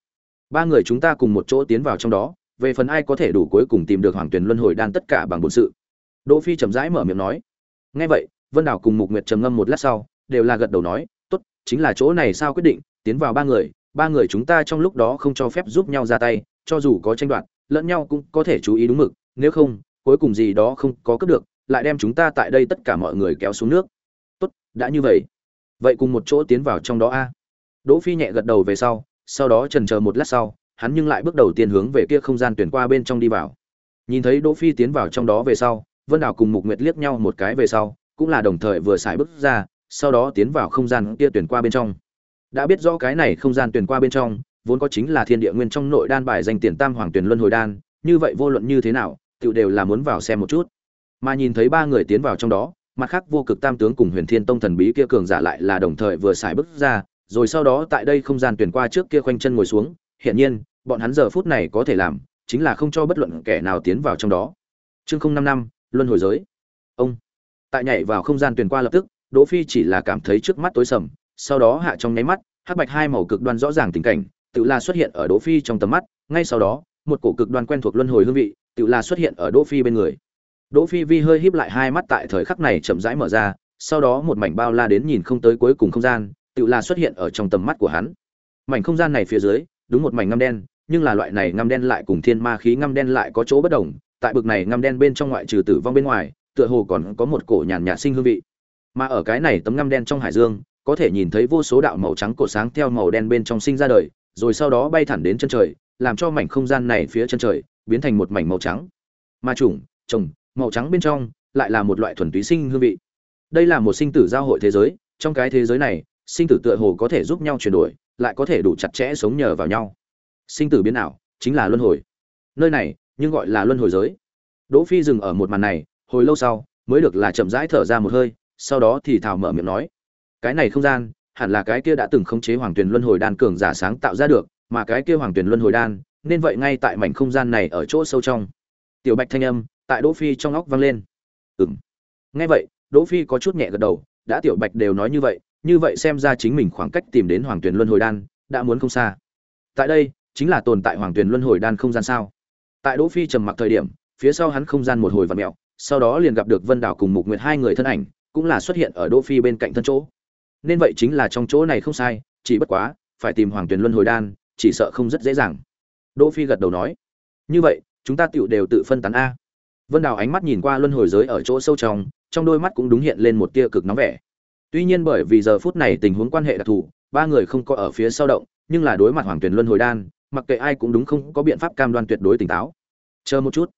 S1: Ba người chúng ta cùng một chỗ tiến vào trong đó, về phần ai có thể đủ cuối cùng tìm được hoàng tuyền luân hồi đan tất cả bằng bổn sự. Đỗ phi chậm rãi mở miệng nói. Nghe vậy, vân đảo cùng mục nguyệt trầm ngâm một lát sau, đều là gật đầu nói, tốt, chính là chỗ này sao quyết định tiến vào ba người ba người chúng ta trong lúc đó không cho phép giúp nhau ra tay, cho dù có tranh đoạt, lẫn nhau cũng có thể chú ý đúng mực, nếu không, cuối cùng gì đó không có cướp được, lại đem chúng ta tại đây tất cả mọi người kéo xuống nước. Tốt, đã như vậy. Vậy cùng một chỗ tiến vào trong đó a. Đỗ phi nhẹ gật đầu về sau sau đó trần chờ một lát sau, hắn nhưng lại bước đầu tiên hướng về kia không gian tuyển qua bên trong đi vào. Nhìn thấy đỗ phi tiến vào trong đó về sau, vân đào cùng mục nguyệt liếc nhau một cái về sau, cũng là đồng thời vừa xài bước ra, sau đó tiến vào không gian kia tuyển qua bên trong đã biết rõ cái này không gian tuyển qua bên trong, vốn có chính là thiên địa nguyên trong nội đan bài danh tiền tam hoàng tuyển luân hồi đan, như vậy vô luận như thế nào tựu đều là muốn vào xem một chút. Mà nhìn thấy ba người tiến vào trong đó, mặt khác vô cực tam tướng cùng huyền thiên tông thần bí kia cường giả lại là đồng thời vừa xài bước ra, rồi sau đó tại đây không gian tuyển qua trước kia khoanh chân ngồi xuống, hiển nhiên, bọn hắn giờ phút này có thể làm, chính là không cho bất luận kẻ nào tiến vào trong đó. Chương không năm năm, luân hồi giới. Ông, tại nhảy vào không gian tuyển qua lập tức, đỗ phi chỉ là cảm thấy trước mắt tối sầm sau đó hạ trong nháy mắt, hắc bạch hai màu cực đoan rõ ràng tình cảnh, tự là xuất hiện ở đỗ phi trong tầm mắt, ngay sau đó, một cổ cực đoan quen thuộc luân hồi hương vị, tự là xuất hiện ở đỗ phi bên người. Đỗ phi vi hơi híp lại hai mắt tại thời khắc này chậm rãi mở ra, sau đó một mảnh bao la đến nhìn không tới cuối cùng không gian, tự là xuất hiện ở trong tầm mắt của hắn. Mảnh không gian này phía dưới, đúng một mảnh ngăm đen, nhưng là loại này ngăm đen lại cùng thiên ma khí ngăm đen lại có chỗ bất đồng, tại bực này ngăm đen bên trong ngoại trừ tử vong bên ngoài, tựa hồ còn có một cổ nhàn nhạt sinh hương vị. Mà ở cái này tấm ngăm đen trong hải dương có thể nhìn thấy vô số đạo màu trắng cột sáng theo màu đen bên trong sinh ra đời, rồi sau đó bay thẳng đến chân trời, làm cho mảnh không gian này phía chân trời biến thành một mảnh màu trắng. Ma trùng trồng màu trắng bên trong lại là một loại thuần túy sinh hương vị. Đây là một sinh tử giao hội thế giới, trong cái thế giới này, sinh tử tựa hồ có thể giúp nhau chuyển đổi, lại có thể đủ chặt chẽ sống nhờ vào nhau. Sinh tử biến ảo chính là luân hồi. Nơi này, nhưng gọi là luân hồi giới. Đỗ phi dừng ở một màn này, hồi lâu sau, mới được là chậm rãi thở ra một hơi, sau đó thì thào mở miệng nói cái này không gian, hẳn là cái kia đã từng khống chế hoàng tuyền luân hồi đan cường giả sáng tạo ra được, mà cái kia hoàng tuyền luân hồi đan, nên vậy ngay tại mảnh không gian này ở chỗ sâu trong. Tiểu bạch thanh âm, tại đỗ phi trong óc vang lên. Ừm. Nghe vậy, đỗ phi có chút nhẹ gật đầu, đã tiểu bạch đều nói như vậy như vậy xem ra chính mình khoảng cách tìm đến hoàng tuyền luân hồi đan, đã muốn không xa. Tại đây, chính là tồn tại hoàng tuyền luân hồi đan không gian sao? Tại đỗ phi trầm mặc thời điểm, phía sau hắn không gian một hồi vặn mèo, sau đó liền gặp được vân đảo cùng mục nguyệt hai người thân ảnh, cũng là xuất hiện ở đỗ phi bên cạnh thân chỗ nên vậy chính là trong chỗ này không sai, chỉ bất quá, phải tìm hoàng tuyền luân hồi đan, chỉ sợ không rất dễ dàng. Đỗ phi gật đầu nói. Như vậy, chúng ta tựu đều tự phân tán a. Vân đào ánh mắt nhìn qua luân hồi giới ở chỗ sâu trong trong đôi mắt cũng đúng hiện lên một tia cực nóng vẻ. Tuy nhiên bởi vì giờ phút này tình huống quan hệ đặc thù, ba người không có ở phía sau động, nhưng là đối mặt hoàng tuyển luân hồi đan, mặc kệ ai cũng đúng không có biện pháp cam đoan tuyệt đối tỉnh táo. Chờ một chút.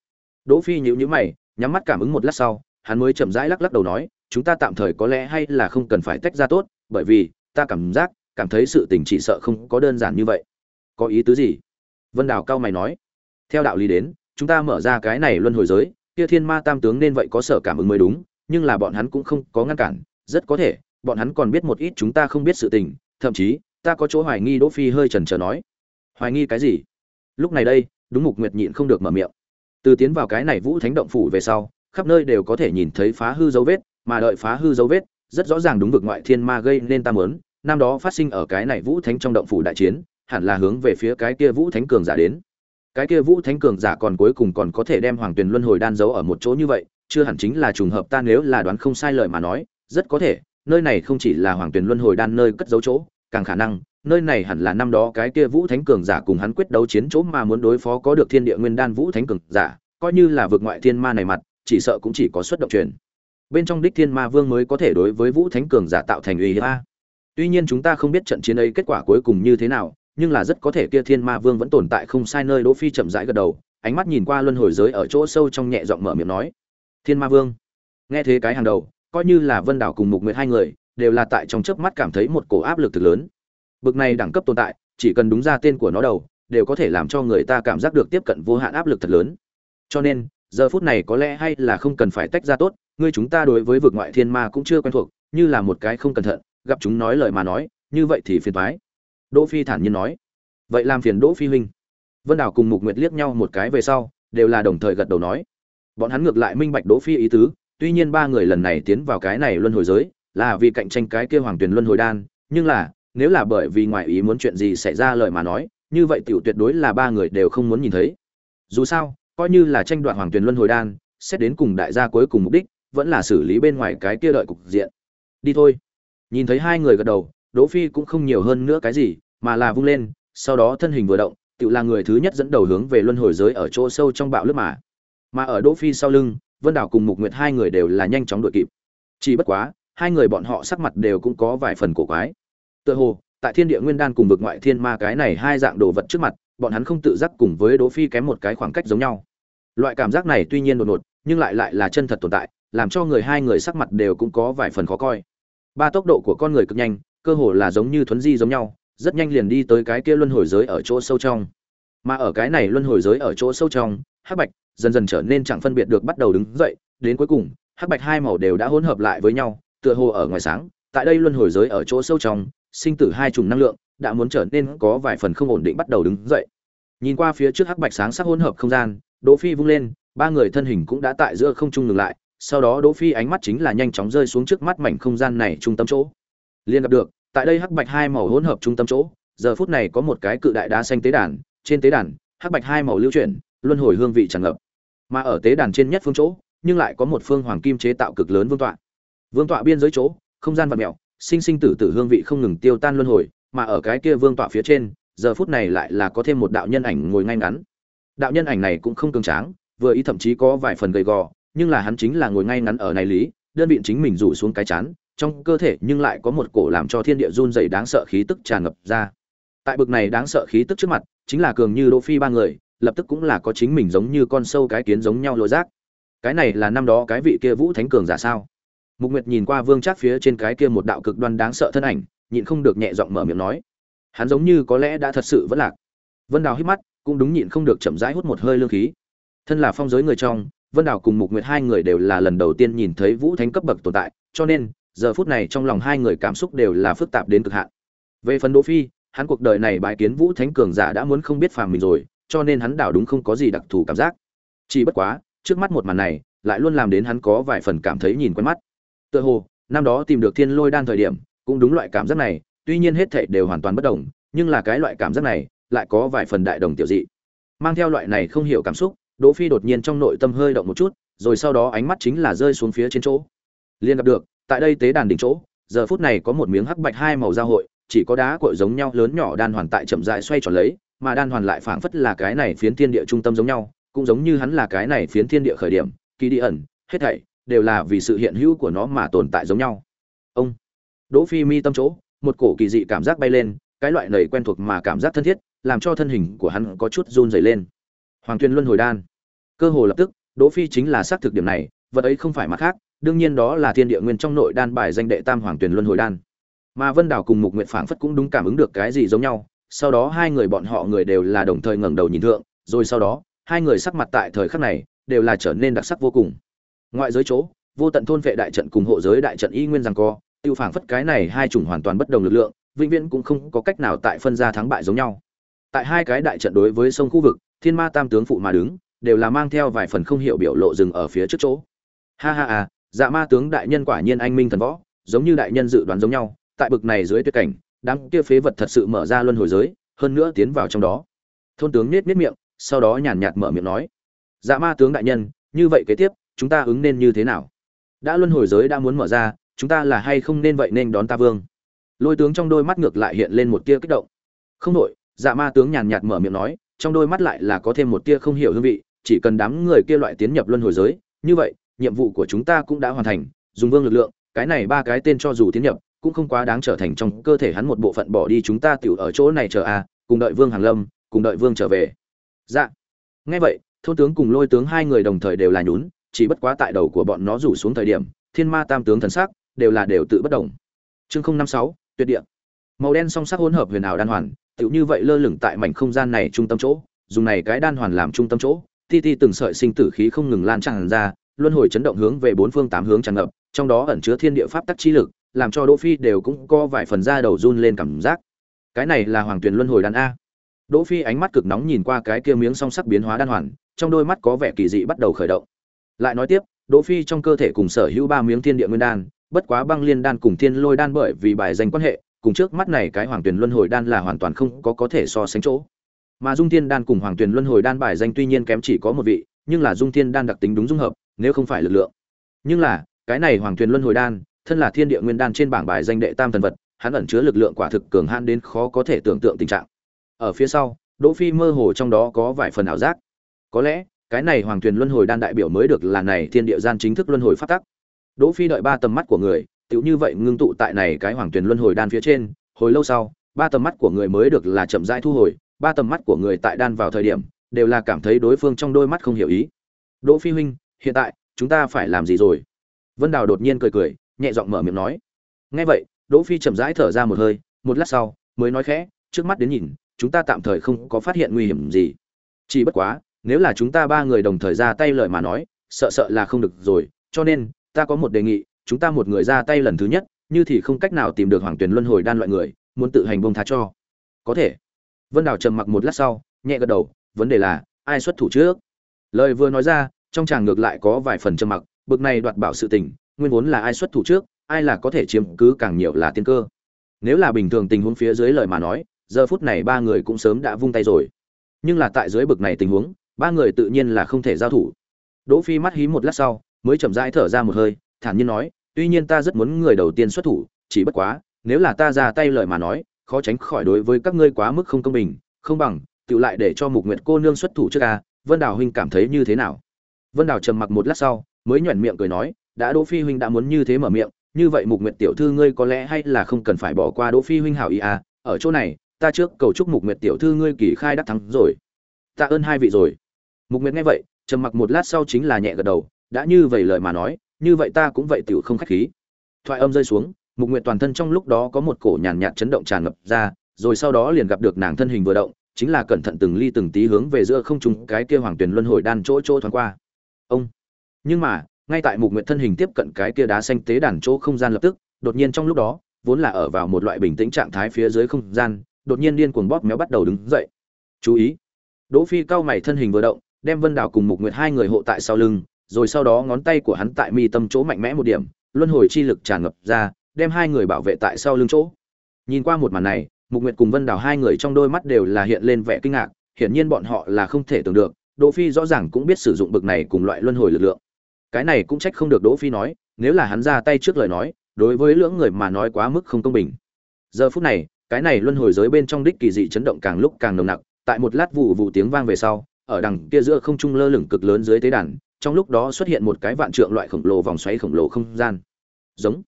S1: Đỗ phi nhíu nhíu mày, nhắm mắt cảm ứng một lát sau, hắn mới chậm rãi lắc lắc đầu nói, chúng ta tạm thời có lẽ hay là không cần phải tách ra tốt bởi vì ta cảm giác, cảm thấy sự tình chỉ sợ không có đơn giản như vậy. Có ý tứ gì? Vân đào cao mày nói. Theo đạo lý đến, chúng ta mở ra cái này luân hồi giới, kia thiên ma tam tướng nên vậy có sở cảm ứng mới đúng, nhưng là bọn hắn cũng không có ngăn cản, rất có thể, bọn hắn còn biết một ít chúng ta không biết sự tình, thậm chí, ta có chỗ hoài nghi đỗ phi hơi chần chờ nói. Hoài nghi cái gì? Lúc này đây, đúng mục nguyệt nhịn không được mở miệng. Từ tiến vào cái này vũ thánh động phủ về sau, khắp nơi đều có thể nhìn thấy phá hư dấu vết, mà đợi phá hư dấu vết rất rõ ràng đúng vực ngoại thiên ma gây nên ta mớn năm đó phát sinh ở cái này vũ thánh trong động phủ đại chiến, hẳn là hướng về phía cái kia vũ thánh cường giả đến. Cái kia vũ thánh cường giả còn cuối cùng còn có thể đem hoàng tuyền luân hồi đan giấu ở một chỗ như vậy, chưa hẳn chính là trùng hợp ta nếu là đoán không sai lời mà nói, rất có thể, nơi này không chỉ là hoàng tuyền luân hồi đan nơi cất giấu chỗ, càng khả năng, nơi này hẳn là năm đó cái kia vũ thánh cường giả cùng hắn quyết đấu chiến chỗ mà muốn đối phó có được thiên địa nguyên đan vũ thánh cường giả, coi như là vượt ngoại thiên ma này mặt, chỉ sợ cũng chỉ có xuất động truyền bên trong đích thiên ma vương mới có thể đối với vũ thánh cường giả tạo thành uy hiếp a. Tuy nhiên chúng ta không biết trận chiến ấy kết quả cuối cùng như thế nào, nhưng là rất có thể kia thiên ma vương vẫn tồn tại không sai nơi đỗ phi chậm rãi gật đầu, ánh mắt nhìn qua luân hồi giới ở chỗ sâu trong nhẹ giọng mở miệng nói. Thiên ma vương. Nghe thế cái hàng đầu, coi như là vân đảo cùng mục nguyệt hai người, đều là tại trong chớp mắt cảm thấy một cổ áp lực thực lớn. Bực này đẳng cấp tồn tại, chỉ cần đúng ra tên của nó đầu, đều có thể làm cho người ta cảm giác được tiếp cận vô hạn áp lực thật lớn. Cho nên, giờ phút này có lẽ hay là không cần phải tách ra tốt ngươi chúng ta đối với vực ngoại thiên ma cũng chưa quen thuộc, như là một cái không cẩn thận, gặp chúng nói lời mà nói, như vậy thì phiền toái. Đỗ phi thản nhiên nói. Vậy làm phiền đỗ phi huynh. Vân đảo cùng mục nguyệt liếc nhau một cái về sau, đều là đồng thời gật đầu nói. Bọn hắn ngược lại minh bạch đỗ phi ý tứ, tuy nhiên ba người lần này tiến vào cái này luân hồi giới, là vì cạnh tranh cái kia hoàng tuyển luân hồi đan, nhưng là, nếu là bởi vì ngoại ý muốn chuyện gì xảy ra lời mà nói, như vậy tiểu tuyệt đối là ba người đều không muốn nhìn thấy. Dù sao, coi như là tranh đoạt hoàng tuyển luân hồi đan, xét đến cùng đại gia cuối cùng mục đích vẫn là xử lý bên ngoài cái kia đợi cục diện. Đi thôi. Nhìn thấy hai người gật đầu, đỗ phi cũng không nhiều hơn nữa cái gì, mà là vung lên, sau đó thân hình vừa động tự là người thứ nhất dẫn đầu hướng về luân hồi giới ở chỗ sâu trong bạo lướt mà. Mà ở đỗ phi sau lưng, vân đảo cùng mục nguyệt hai người đều là nhanh chóng đuổi kịp. Chỉ bất quá, hai người bọn họ sắc mặt đều cũng có vài phần cổ quái. Tựa hồ, tại thiên địa nguyên đan cùng vực ngoại thiên ma cái này hai dạng đồ vật trước mặt, bọn hắn không tự giác cùng với đỗ phi kém một cái khoảng cách giống nhau. Loại cảm giác này tuy nhiên đột ngột, nhưng lại lại là chân thật tồn tại làm cho người hai người sắc mặt đều cũng có vài phần khó coi. Ba tốc độ của con người cực nhanh, cơ hồ là giống như thuấn di giống nhau, rất nhanh liền đi tới cái kia luân hồi giới ở chỗ sâu trong. Mà ở cái này luân hồi giới ở chỗ sâu trong, hắc bạch dần dần trở nên chẳng phân biệt được bắt đầu đứng dậy, đến cuối cùng, hắc bạch hai màu đều đã hỗn hợp lại với nhau, tựa hồ ở ngoài sáng, tại đây luân hồi giới ở chỗ sâu trong, sinh tử hai chủng năng lượng đã muốn trở nên có vài phần không ổn định bắt đầu đứng dậy. Nhìn qua phía trước hắc bạch sáng sắc hỗn hợp không gian, đỗ phi vung lên, ba người thân hình cũng đã tại giữa không trung ngừng lại sau đó đỗ phi ánh mắt chính là nhanh chóng rơi xuống trước mắt mảnh không gian này trung tâm chỗ. Liên gặp được, tại đây hắc bạch hai màu hỗn hợp trung tâm chỗ, giờ phút này có một cái cự đại đá xanh tế đàn, trên tế đàn, hắc bạch hai màu lưu chuyển, luân hồi hương vị tràn ngập. Mà ở tế đàn trên nhất phương chỗ, nhưng lại có một phương hoàng kim chế tạo cực lớn vương tọa. Vương tọa biên giới chỗ, không gian vật mèo, sinh sinh tử tử hương vị không ngừng tiêu tan luân hồi, mà ở cái kia vương tọa phía trên, giờ phút này lại là có thêm một đạo nhân ảnh ngồi ngay ngắn. Đạo nhân ảnh này cũng không cường tráng, vừa ý thậm chí có vài phần gầy gò nhưng là hắn chính là ngồi ngay ngắn ở này lý, đơn vị chính mình rủ xuống cái chán, trong cơ thể nhưng lại có một cổ làm cho thiên địa run dày đáng sợ khí tức tràn ngập ra. Tại bực này đáng sợ khí tức trước mặt, chính là cường như đỗ phi ba người, lập tức cũng là có chính mình giống như con sâu cái kiến giống nhau lôi rác. Cái này là năm đó cái vị kia vũ thánh cường giả sao? Mục nguyệt nhìn qua vương trác phía trên cái kia một đạo cực đoan đáng sợ thân ảnh, nhịn không được nhẹ giọng mở miệng nói, hắn giống như có lẽ đã thật sự vẫn lạc. Vân đào hít mắt, cũng đúng nhịn không được chậm rãi hút một hơi lương khí. Thân là phong giới người trong vân đào cùng mục nguyệt hai người đều là lần đầu tiên nhìn thấy vũ thánh cấp bậc tồn tại, cho nên, giờ phút này trong lòng hai người cảm xúc đều là phức tạp đến cực hạn. Về phần đỗ phi, hắn cuộc đời này bái kiến vũ thánh cường giả đã muốn không biết phàm mình rồi, cho nên hắn đảo đúng không có gì đặc thù cảm giác. Chỉ bất quá, trước mắt một màn này, lại luôn làm đến hắn có vài phần cảm thấy nhìn quen mắt. Tựa hồ, năm đó tìm được thiên lôi đan thời điểm, cũng đúng loại cảm giác này, tuy nhiên hết thảy đều hoàn toàn bất đồng, nhưng là cái loại cảm giác này, lại có vài phần đại đồng tiểu dị. Mang theo loại này không hiểu cảm xúc đỗ phi đột nhiên trong nội tâm hơi động một chút, rồi sau đó ánh mắt chính là rơi xuống phía trên chỗ. Liên gặp được, tại đây tế đàn đỉnh chỗ, giờ phút này có một miếng hắc bạch hai màu giao hội, chỉ có đá cuội giống nhau lớn nhỏ đan hoàn tại chậm rãi xoay tròn lấy, mà đan hoàn lại phảng phất là cái này phiến thiên địa trung tâm giống nhau, cũng giống như hắn là cái này phiến thiên địa khởi điểm, kỳ đi ẩn, hết thảy đều là vì sự hiện hữu của nó mà tồn tại giống nhau. Ông. Đỗ phi mi tâm chỗ, một cổ kỳ dị cảm giác bay lên, cái loại nầy quen thuộc mà cảm giác thân thiết, làm cho thân hình của hắn có chút run rẩy lên hoàng tuyên luân hồi đan. Cơ hồ lập tức, đỗ phi chính là xác thực điểm này, vật ấy không phải mặt khác, đương nhiên đó là thiên địa nguyên trong nội đan bài danh đệ tam hoàng tuyển luân hồi đan. Mà vân đảo cùng mục nguyện phảng phất cũng đúng cảm ứng được cái gì giống nhau, sau đó hai người bọn họ người đều là đồng thời ngẩng đầu nhìn thượng, rồi sau đó, hai người sắc mặt tại thời khắc này đều là trở nên đặc sắc vô cùng. Ngoại giới chỗ, vô tận thôn vệ đại trận cùng hộ giới đại trận y nguyên rằng co, tiêu phảng phất cái này hai chủng hoàn toàn bất đồng lực lượng, vĩnh viễn cũng không có cách nào tại phân ra thắng bại giống nhau. Tại hai cái đại trận đối với sông khu vực thiên ma tam tướng phụ mà đứng, đều là mang theo vài phần không hiểu biểu lộ dừng ở phía trước chỗ. Ha ha à dạ ma tướng đại nhân quả nhiên anh minh thần võ, giống như đại nhân dự đoán giống nhau, tại bực này dưới tuyệt cảnh, đám kia phế vật thật sự mở ra luân hồi giới, hơn nữa tiến vào trong đó. Thôn tướng nết nết miệng, sau đó nhàn nhạt mở miệng nói dạ ma tướng đại nhân, như vậy kế tiếp, chúng ta ứng nên như thế nào? Đã luân hồi giới đã muốn mở ra, chúng ta là hay không nên vậy nên đón ta vương? Lôi tướng trong đôi mắt ngược lại hiện lên một tia kích động. Không đội dạ ma tướng nhàn nhạt mở miệng nói trong đôi mắt lại là có thêm một tia không hiểu hương vị, chỉ cần đám người kia loại tiến nhập luân hồi giới, như vậy, nhiệm vụ của chúng ta cũng đã hoàn thành, dùng vương lực lượng, cái này ba cái tên cho dù tiến nhập, cũng không quá đáng trở thành trong cơ thể hắn một bộ phận bỏ đi chúng ta tiểu ở chỗ này chờ a, cùng đợi vương hàng lâm, cùng đợi vương trở về. Dạ. Nghe vậy, thôn tướng cùng lôi tướng hai người đồng thời đều là nhún, chỉ bất quá tại đầu của bọn nó rủ xuống thời điểm, thiên ma tam tướng thần sắc đều là đều tự bất động. Chương không năm sáu, tuyệt địa. Màu đen song sắc hỗn hợp huyền ảo đan hoàn tựu như vậy lơ lửng tại mảnh không gian này trung tâm chỗ, dùng này cái đan hoàn làm trung tâm chỗ, ti ti từng sợi sinh tử khí không ngừng lan tràn ra, luân hồi chấn động hướng về bốn phương tám hướng tràn ngập, trong đó ẩn chứa thiên địa pháp tắc chi lực, làm cho đỗ phi đều cũng có vài phần da đầu run lên cảm giác. Cái này là hoàng tuyển luân hồi đan a. Đỗ phi ánh mắt cực nóng nhìn qua cái kia miếng song sắc biến hóa đan hoàn, trong đôi mắt có vẻ kỳ dị bắt đầu khởi động. Lại nói tiếp, đỗ phi trong cơ thể cùng sở hữu ba miếng thiên địa nguyên đan, bất quá băng liên đan cùng thiên lôi đan bởi vì bài danh quan hệ cùng trước mắt này cái hoàng tuyển luân hồi đan là hoàn toàn không có có thể so sánh chỗ. Mà dung thiên đan cùng hoàng tuyển luân hồi đan bài danh tuy nhiên kém chỉ có một vị, nhưng là dung thiên đan đặc tính đúng dung hợp, nếu không phải lực lượng. Nhưng là, cái này hoàng tuyển luân hồi đan, thân là thiên địa nguyên đan trên bảng bài danh đệ tam thần vật, hắn ẩn chứa lực lượng quả thực cường hãn đến khó có thể tưởng tượng tình trạng. Ở phía sau, đỗ phi mơ hồ trong đó có vài phần ảo giác. Có lẽ, cái này hoàng tuyển luân hồi đan đại biểu mới được là này thiên địa gian chính thức luân hồi phát tắc. Đỗ phi đợi ba tầm mắt của người tựu như vậy ngưng tụ tại này cái hoàng tuyển luân hồi đan phía trên, hồi lâu sau, ba tầm mắt của người mới được là chậm rãi thu hồi, ba tầm mắt của người tại đan vào thời điểm, đều là cảm thấy đối phương trong đôi mắt không hiểu ý. Đỗ phi huynh, hiện tại, chúng ta phải làm gì rồi? Vân đào đột nhiên cười cười, nhẹ giọng mở miệng nói. Nghe vậy, đỗ phi chậm rãi thở ra một hơi, một lát sau, mới nói khẽ, trước mắt đến nhìn, chúng ta tạm thời không có phát hiện nguy hiểm gì. Chỉ bất quá, nếu là chúng ta ba người đồng thời ra tay lời mà nói, sợ sợ là không được rồi, cho nên, ta có một đề nghị chúng ta một người ra tay lần thứ nhất, như thì không cách nào tìm được hoàng tuyền luân hồi đan loại người, muốn tự hành bông tha cho. Có thể. Vân đào trầm mặc một lát sau, nhẹ gật đầu, vấn đề là, ai xuất thủ trước? Lời vừa nói ra, trong chàng ngược lại có vài phần trầm mặc, bực này đoạt bảo sự tình, nguyên vốn là ai xuất thủ trước, ai là có thể chiếm cứ càng nhiều là tiên cơ. Nếu là bình thường tình huống phía dưới lời mà nói, giờ phút này ba người cũng sớm đã vung tay rồi. Nhưng là tại dưới bực này tình huống, ba người tự nhiên là không thể giao thủ. Đỗ phi mắt hí một lát sau, mới chậm rãi thở ra một hơi, thản nhiên nói tuy nhiên ta rất muốn người đầu tiên xuất thủ, chỉ bất quá, nếu là ta ra tay lời mà nói, khó tránh khỏi đối với các ngươi quá mức không công bình, không bằng, tự lại để cho mục nguyệt cô nương xuất thủ trước a, vân đào huynh cảm thấy như thế nào? Vân đào trầm mặc một lát sau, mới nhoẻn miệng cười nói, đã đỗ phi huynh đã muốn như thế mở miệng, như vậy mục nguyệt tiểu thư ngươi có lẽ hay là không cần phải bỏ qua đỗ phi huynh hảo ý à ở chỗ này, ta trước cầu chúc mục nguyệt tiểu thư ngươi kỳ khai đắc thắng rồi. Tạ ơn hai vị rồi. Mục nguyệt nghe vậy, trầm mặc một lát sau chính là nhẹ gật đầu, đã như vậy lời mà nói như vậy ta cũng vậy tiểu không khách khí. Thoại âm rơi xuống, mục nguyệt toàn thân trong lúc đó có một cổ nhàn nhạt chấn động tràn ngập ra, rồi sau đó liền gặp được nàng thân hình vừa động, chính là cẩn thận từng ly từng tí hướng về giữa không trung cái kia hoàng tuyển luân hồi đan chỗ chỗ thoáng qua. Ông! Nhưng mà, ngay tại mục nguyệt thân hình tiếp cận cái kia đá xanh tế đàn chỗ không gian lập tức, đột nhiên trong lúc đó, vốn là ở vào một loại bình tĩnh trạng thái phía dưới không gian, đột nhiên điên cuồng bóp méo bắt đầu đứng dậy. Chú ý! Đỗ phi cao mày thân hình vừa động, đem vân đảo cùng mục nguyệt hai người hộ tại sau lưng rồi sau đó ngón tay của hắn tại mi tâm chỗ mạnh mẽ một điểm, luân hồi chi lực tràn ngập ra, đem hai người bảo vệ tại sau lưng chỗ. Nhìn qua một màn này, mục nguyệt cùng vân Đào hai người trong đôi mắt đều là hiện lên vẻ kinh ngạc, hiển nhiên bọn họ là không thể tưởng được, đỗ phi rõ ràng cũng biết sử dụng bực này cùng loại luân hồi lực lượng. Cái này cũng trách không được đỗ phi nói, nếu là hắn ra tay trước lời nói, đối với lưỡng người mà nói quá mức không công bình. Giờ phút này, cái này luân hồi giới bên trong đích kỳ dị chấn động càng lúc càng nồng nặc, tại một lát vụ vụ tiếng vang về sau, ở đằng kia giữa không trung lơ lửng cực lớn dưới tế đàn trong lúc đó xuất hiện một cái vạn trượng loại khổng lồ vòng xoáy khổng lồ không gian. Giống.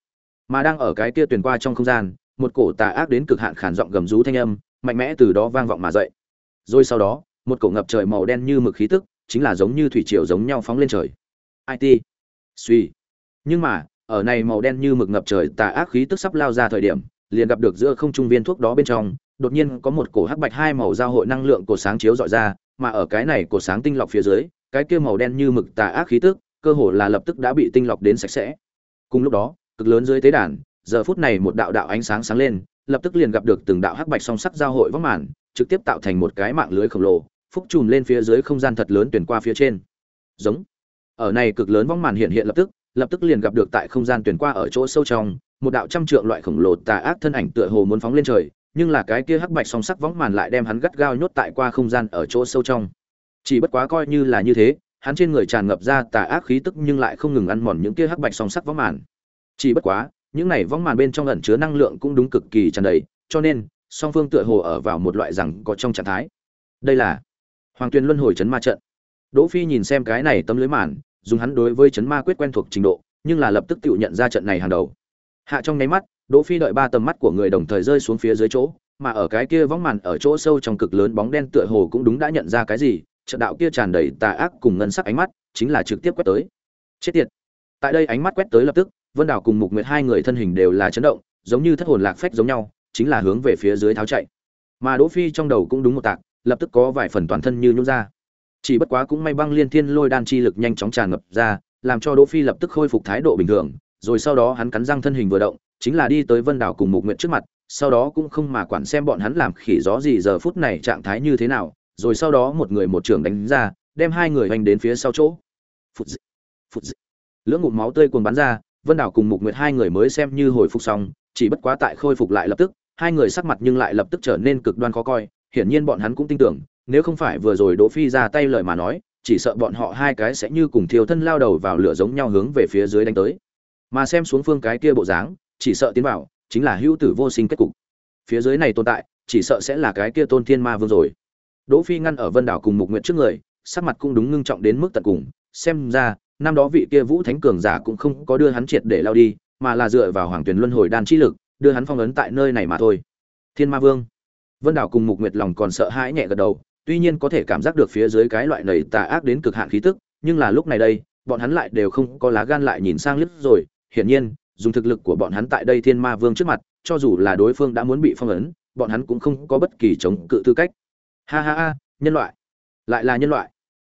S1: Mà đang ở cái kia tuyền qua trong không gian, một cổ tà ác đến cực hạn khản giọng gầm rú thanh âm, mạnh mẽ từ đó vang vọng mà dậy. Rồi sau đó, một cổ ngập trời màu đen như mực khí tức, chính là giống như thủy triều giống nhau phóng lên trời. It suy. Nhưng mà, ở này màu đen như mực ngập trời tà ác khí tức sắp lao ra thời điểm, liền gặp được giữa không trung viên thuốc đó bên trong, đột nhiên có một cổ hắc bạch hai màu giao hội năng lượng của sáng chiếu dọi ra, mà ở cái này của sáng tinh lọc phía dưới cái kia màu đen như mực tà ác khí tức, cơ hồ là lập tức đã bị tinh lọc đến sạch sẽ. Cùng lúc đó, cực lớn dưới tế đàn, giờ phút này một đạo đạo ánh sáng sáng lên, lập tức liền gặp được từng đạo hắc bạch song sắc giao hội vắng màn, trực tiếp tạo thành một cái mạng lưới khổng lồ, phúc trùm lên phía dưới không gian thật lớn tuyển qua phía trên. Giống. Ở này cực lớn vong màn hiện hiện lập tức lập tức liền gặp được tại không gian tuyển qua ở chỗ sâu trong, một đạo trăm trượng loại khổng lồ tà ác thân ảnh tựa hồ muốn phóng lên trời, nhưng là cái kia hắc bạch song sắc võng màn lại đem hắn gắt gao nhốt tại qua không gian ở chỗ sâu trong chỉ bất quá coi như là như thế, hắn trên người tràn ngập ra tà ác khí tức nhưng lại không ngừng ăn mòn những kia hắc bạch song sắc võng màn. Chỉ bất quá, những này võng màn bên trong ẩn chứa năng lượng cũng đúng cực kỳ tràn đầy, cho nên, song phương tựa hồ ở vào một loại rằng có trong trạng thái. Đây là hoàng tuyền luân hồi chấn ma trận. Đỗ phi nhìn xem cái này tấm lưới màn, dùng hắn đối với chấn ma quyết quen thuộc trình độ, nhưng là lập tức tự nhận ra trận này hàng đầu. Hạ trong nháy mắt, đỗ phi đợi ba tầm mắt của người đồng thời rơi xuống phía dưới chỗ, mà ở cái kia võng màn ở chỗ sâu trong cực lớn bóng đen tựa hồ cũng đúng đã nhận ra cái gì trận đạo kia tràn đầy tà ác cùng ngân sắc ánh mắt, chính là trực tiếp quét tới. Chết tiệt. Tại đây ánh mắt quét tới lập tức, vân đảo cùng mục nguyệt hai người thân hình đều là chấn động, giống như thất hồn lạc phách giống nhau, chính là hướng về phía dưới tháo chạy. Mà đỗ phi trong đầu cũng đúng một tạc, lập tức có vài phần toàn thân như nhũ ra. Chỉ bất quá cũng may băng liên thiên lôi đan chi lực nhanh chóng tràn ngập ra, làm cho đỗ phi lập tức khôi phục thái độ bình thường, rồi sau đó hắn cắn răng thân hình vừa động, chính là đi tới vân đảo cùng mục nguyệt trước mặt, sau đó cũng không mà quản xem bọn hắn làm khỉ gió gì giờ phút này trạng thái như thế nào rồi sau đó một người một trưởng đánh ra đem hai người hành đến phía sau chỗ. Phụt dị, phụt dị. lưỡng ngụm máu tươi cuồng bắn ra vân đảo cùng mục nguyệt hai người mới xem như hồi phục xong chỉ bất quá tại khôi phục lại lập tức hai người sắc mặt nhưng lại lập tức trở nên cực đoan khó coi hiển nhiên bọn hắn cũng tin tưởng nếu không phải vừa rồi đỗ phi ra tay lời mà nói chỉ sợ bọn họ hai cái sẽ như cùng thiêu thân lao đầu vào lửa giống nhau hướng về phía dưới đánh tới. Mà xem xuống phương cái kia bộ dáng chỉ sợ tiến vào chính là hữu tử vô sinh kết cục. Phía dưới này tồn tại chỉ sợ sẽ là cái kia tôn thiên ma vương rồi đỗ phi ngăn ở vân đảo cùng mục nguyệt trước người, sắc mặt cũng đúng ngưng trọng đến mức tận cùng, xem ra, năm đó vị kia vũ thánh cường giả cũng không có đưa hắn triệt để lao đi, mà là dựa vào hoàng tuyển luân hồi đan chi lực, đưa hắn phong ấn tại nơi này mà thôi. Thiên ma vương. Vân đảo cùng mục nguyệt lòng còn sợ hãi nhẹ gật đầu, tuy nhiên có thể cảm giác được phía dưới cái loại nầy tà ác đến cực hạn khí tức, nhưng là lúc này đây, bọn hắn lại đều không có lá gan lại nhìn sang liếc rồi, hiển nhiên, dùng thực lực của bọn hắn tại đây thiên ma vương trước mặt, cho dù là đối phương đã muốn bị phong ấn, bọn hắn cũng không có bất kỳ chống cự tư cách ha ha ha, nhân loại. Lại là nhân loại.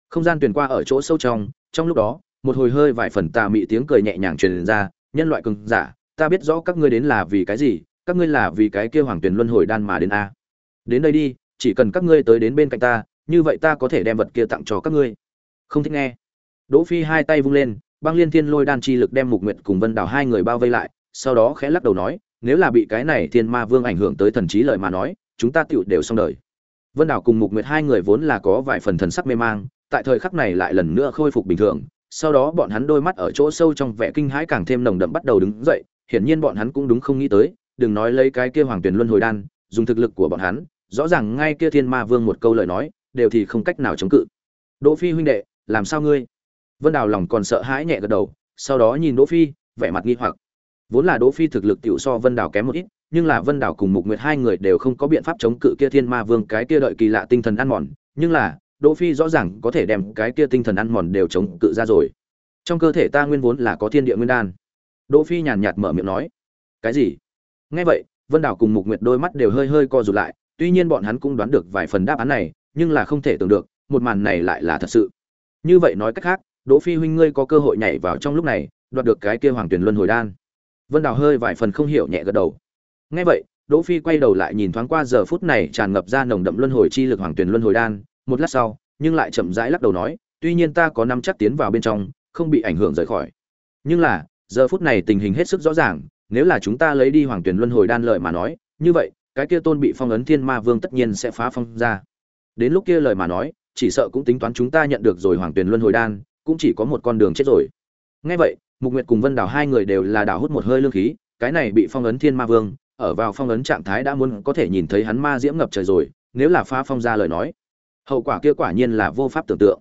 S1: Không gian tuyển qua ở chỗ sâu trong trong lúc đó, một hồi hơi vài phần tà mị tiếng cười nhẹ nhàng truyền ra, nhân loại cường giả, ta biết rõ các ngươi đến là vì cái gì, các ngươi là vì cái kia hoàng tuyển luân hồi đan mà đến a. Đến đây đi, chỉ cần các ngươi tới đến bên cạnh ta, như vậy ta có thể đem vật kia tặng cho các ngươi. Không thích nghe. Đỗ phi hai tay vung lên, băng liên thiên lôi đan chi lực đem mục nguyệt cùng vân đào hai người bao vây lại, sau đó khẽ lắc đầu nói, nếu là bị cái này thiên ma vương ảnh hưởng tới thần trí lời mà nói, chúng ta tựu đều xong đời vân đào cùng mục nguyệt hai người vốn là có vài phần thần sắc mê mang, tại thời khắc này lại lần nữa khôi phục bình thường, sau đó bọn hắn đôi mắt ở chỗ sâu trong vẻ kinh hãi càng thêm nồng đậm bắt đầu đứng dậy, hiển nhiên bọn hắn cũng đúng không nghĩ tới, đừng nói lấy cái kia hoàng tuyển luân hồi đan, dùng thực lực của bọn hắn, rõ ràng ngay kia thiên ma vương một câu lời nói, đều thì không cách nào chống cự. Đỗ phi huynh đệ, làm sao ngươi? Vân đào lòng còn sợ hãi nhẹ gật đầu, sau đó nhìn đỗ phi, vẻ mặt nghi hoặc. Vốn là đỗ phi thực lực tiểu so vân đào kém một ít nhưng là vân đảo cùng mục nguyệt hai người đều không có biện pháp chống cự kia thiên ma vương, cái kia đợi kỳ lạ tinh thần ăn mòn, nhưng là, đỗ phi rõ ràng có thể đem cái kia tinh thần ăn mòn đều chống cự ra rồi. Trong cơ thể ta nguyên vốn là có thiên địa nguyên đan. Đỗ phi nhàn nhạt mở miệng nói, cái gì? Nghe vậy, vân đảo cùng mục nguyệt đôi mắt đều hơi hơi co rụt lại, tuy nhiên bọn hắn cũng đoán được vài phần đáp án này, nhưng là không thể tưởng được, một màn này lại là thật sự. Như vậy nói cách khác, đỗ phi huynh ngươi có cơ hội nhảy vào trong lúc này, đoạt được cái kia hoàng tuyển luân hồi đan. Vân đào hơi vài phần không hiểu nhẹ gật đầu ngay vậy, đỗ phi quay đầu lại nhìn thoáng qua giờ phút này tràn ngập ra nồng đậm luân hồi chi lực hoàng tuyển luân hồi đan, một lát sau, nhưng lại chậm rãi lắc đầu nói, tuy nhiên ta có nắm chắc tiến vào bên trong, không bị ảnh hưởng rời khỏi. Nhưng là, giờ phút này tình hình hết sức rõ ràng, nếu là chúng ta lấy đi hoàng tuyển luân hồi đan lợi mà nói, như vậy, cái kia tôn bị phong ấn thiên ma vương tất nhiên sẽ phá phong ra. Đến lúc kia lời mà nói, chỉ sợ cũng tính toán chúng ta nhận được rồi hoàng tuyển luân hồi đan, cũng chỉ có một con đường chết rồi. Nghe vậy, mục nguyệt cùng vân đào hai người đều là đào hút một hơi lương khí, cái này bị phong ấn thiên ma vương ở vào phong ấn trạng thái đã muốn có thể nhìn thấy hắn ma diễm ngập trời rồi, nếu là phá phong ra lời nói, hậu quả kia quả nhiên là vô pháp tưởng tượng.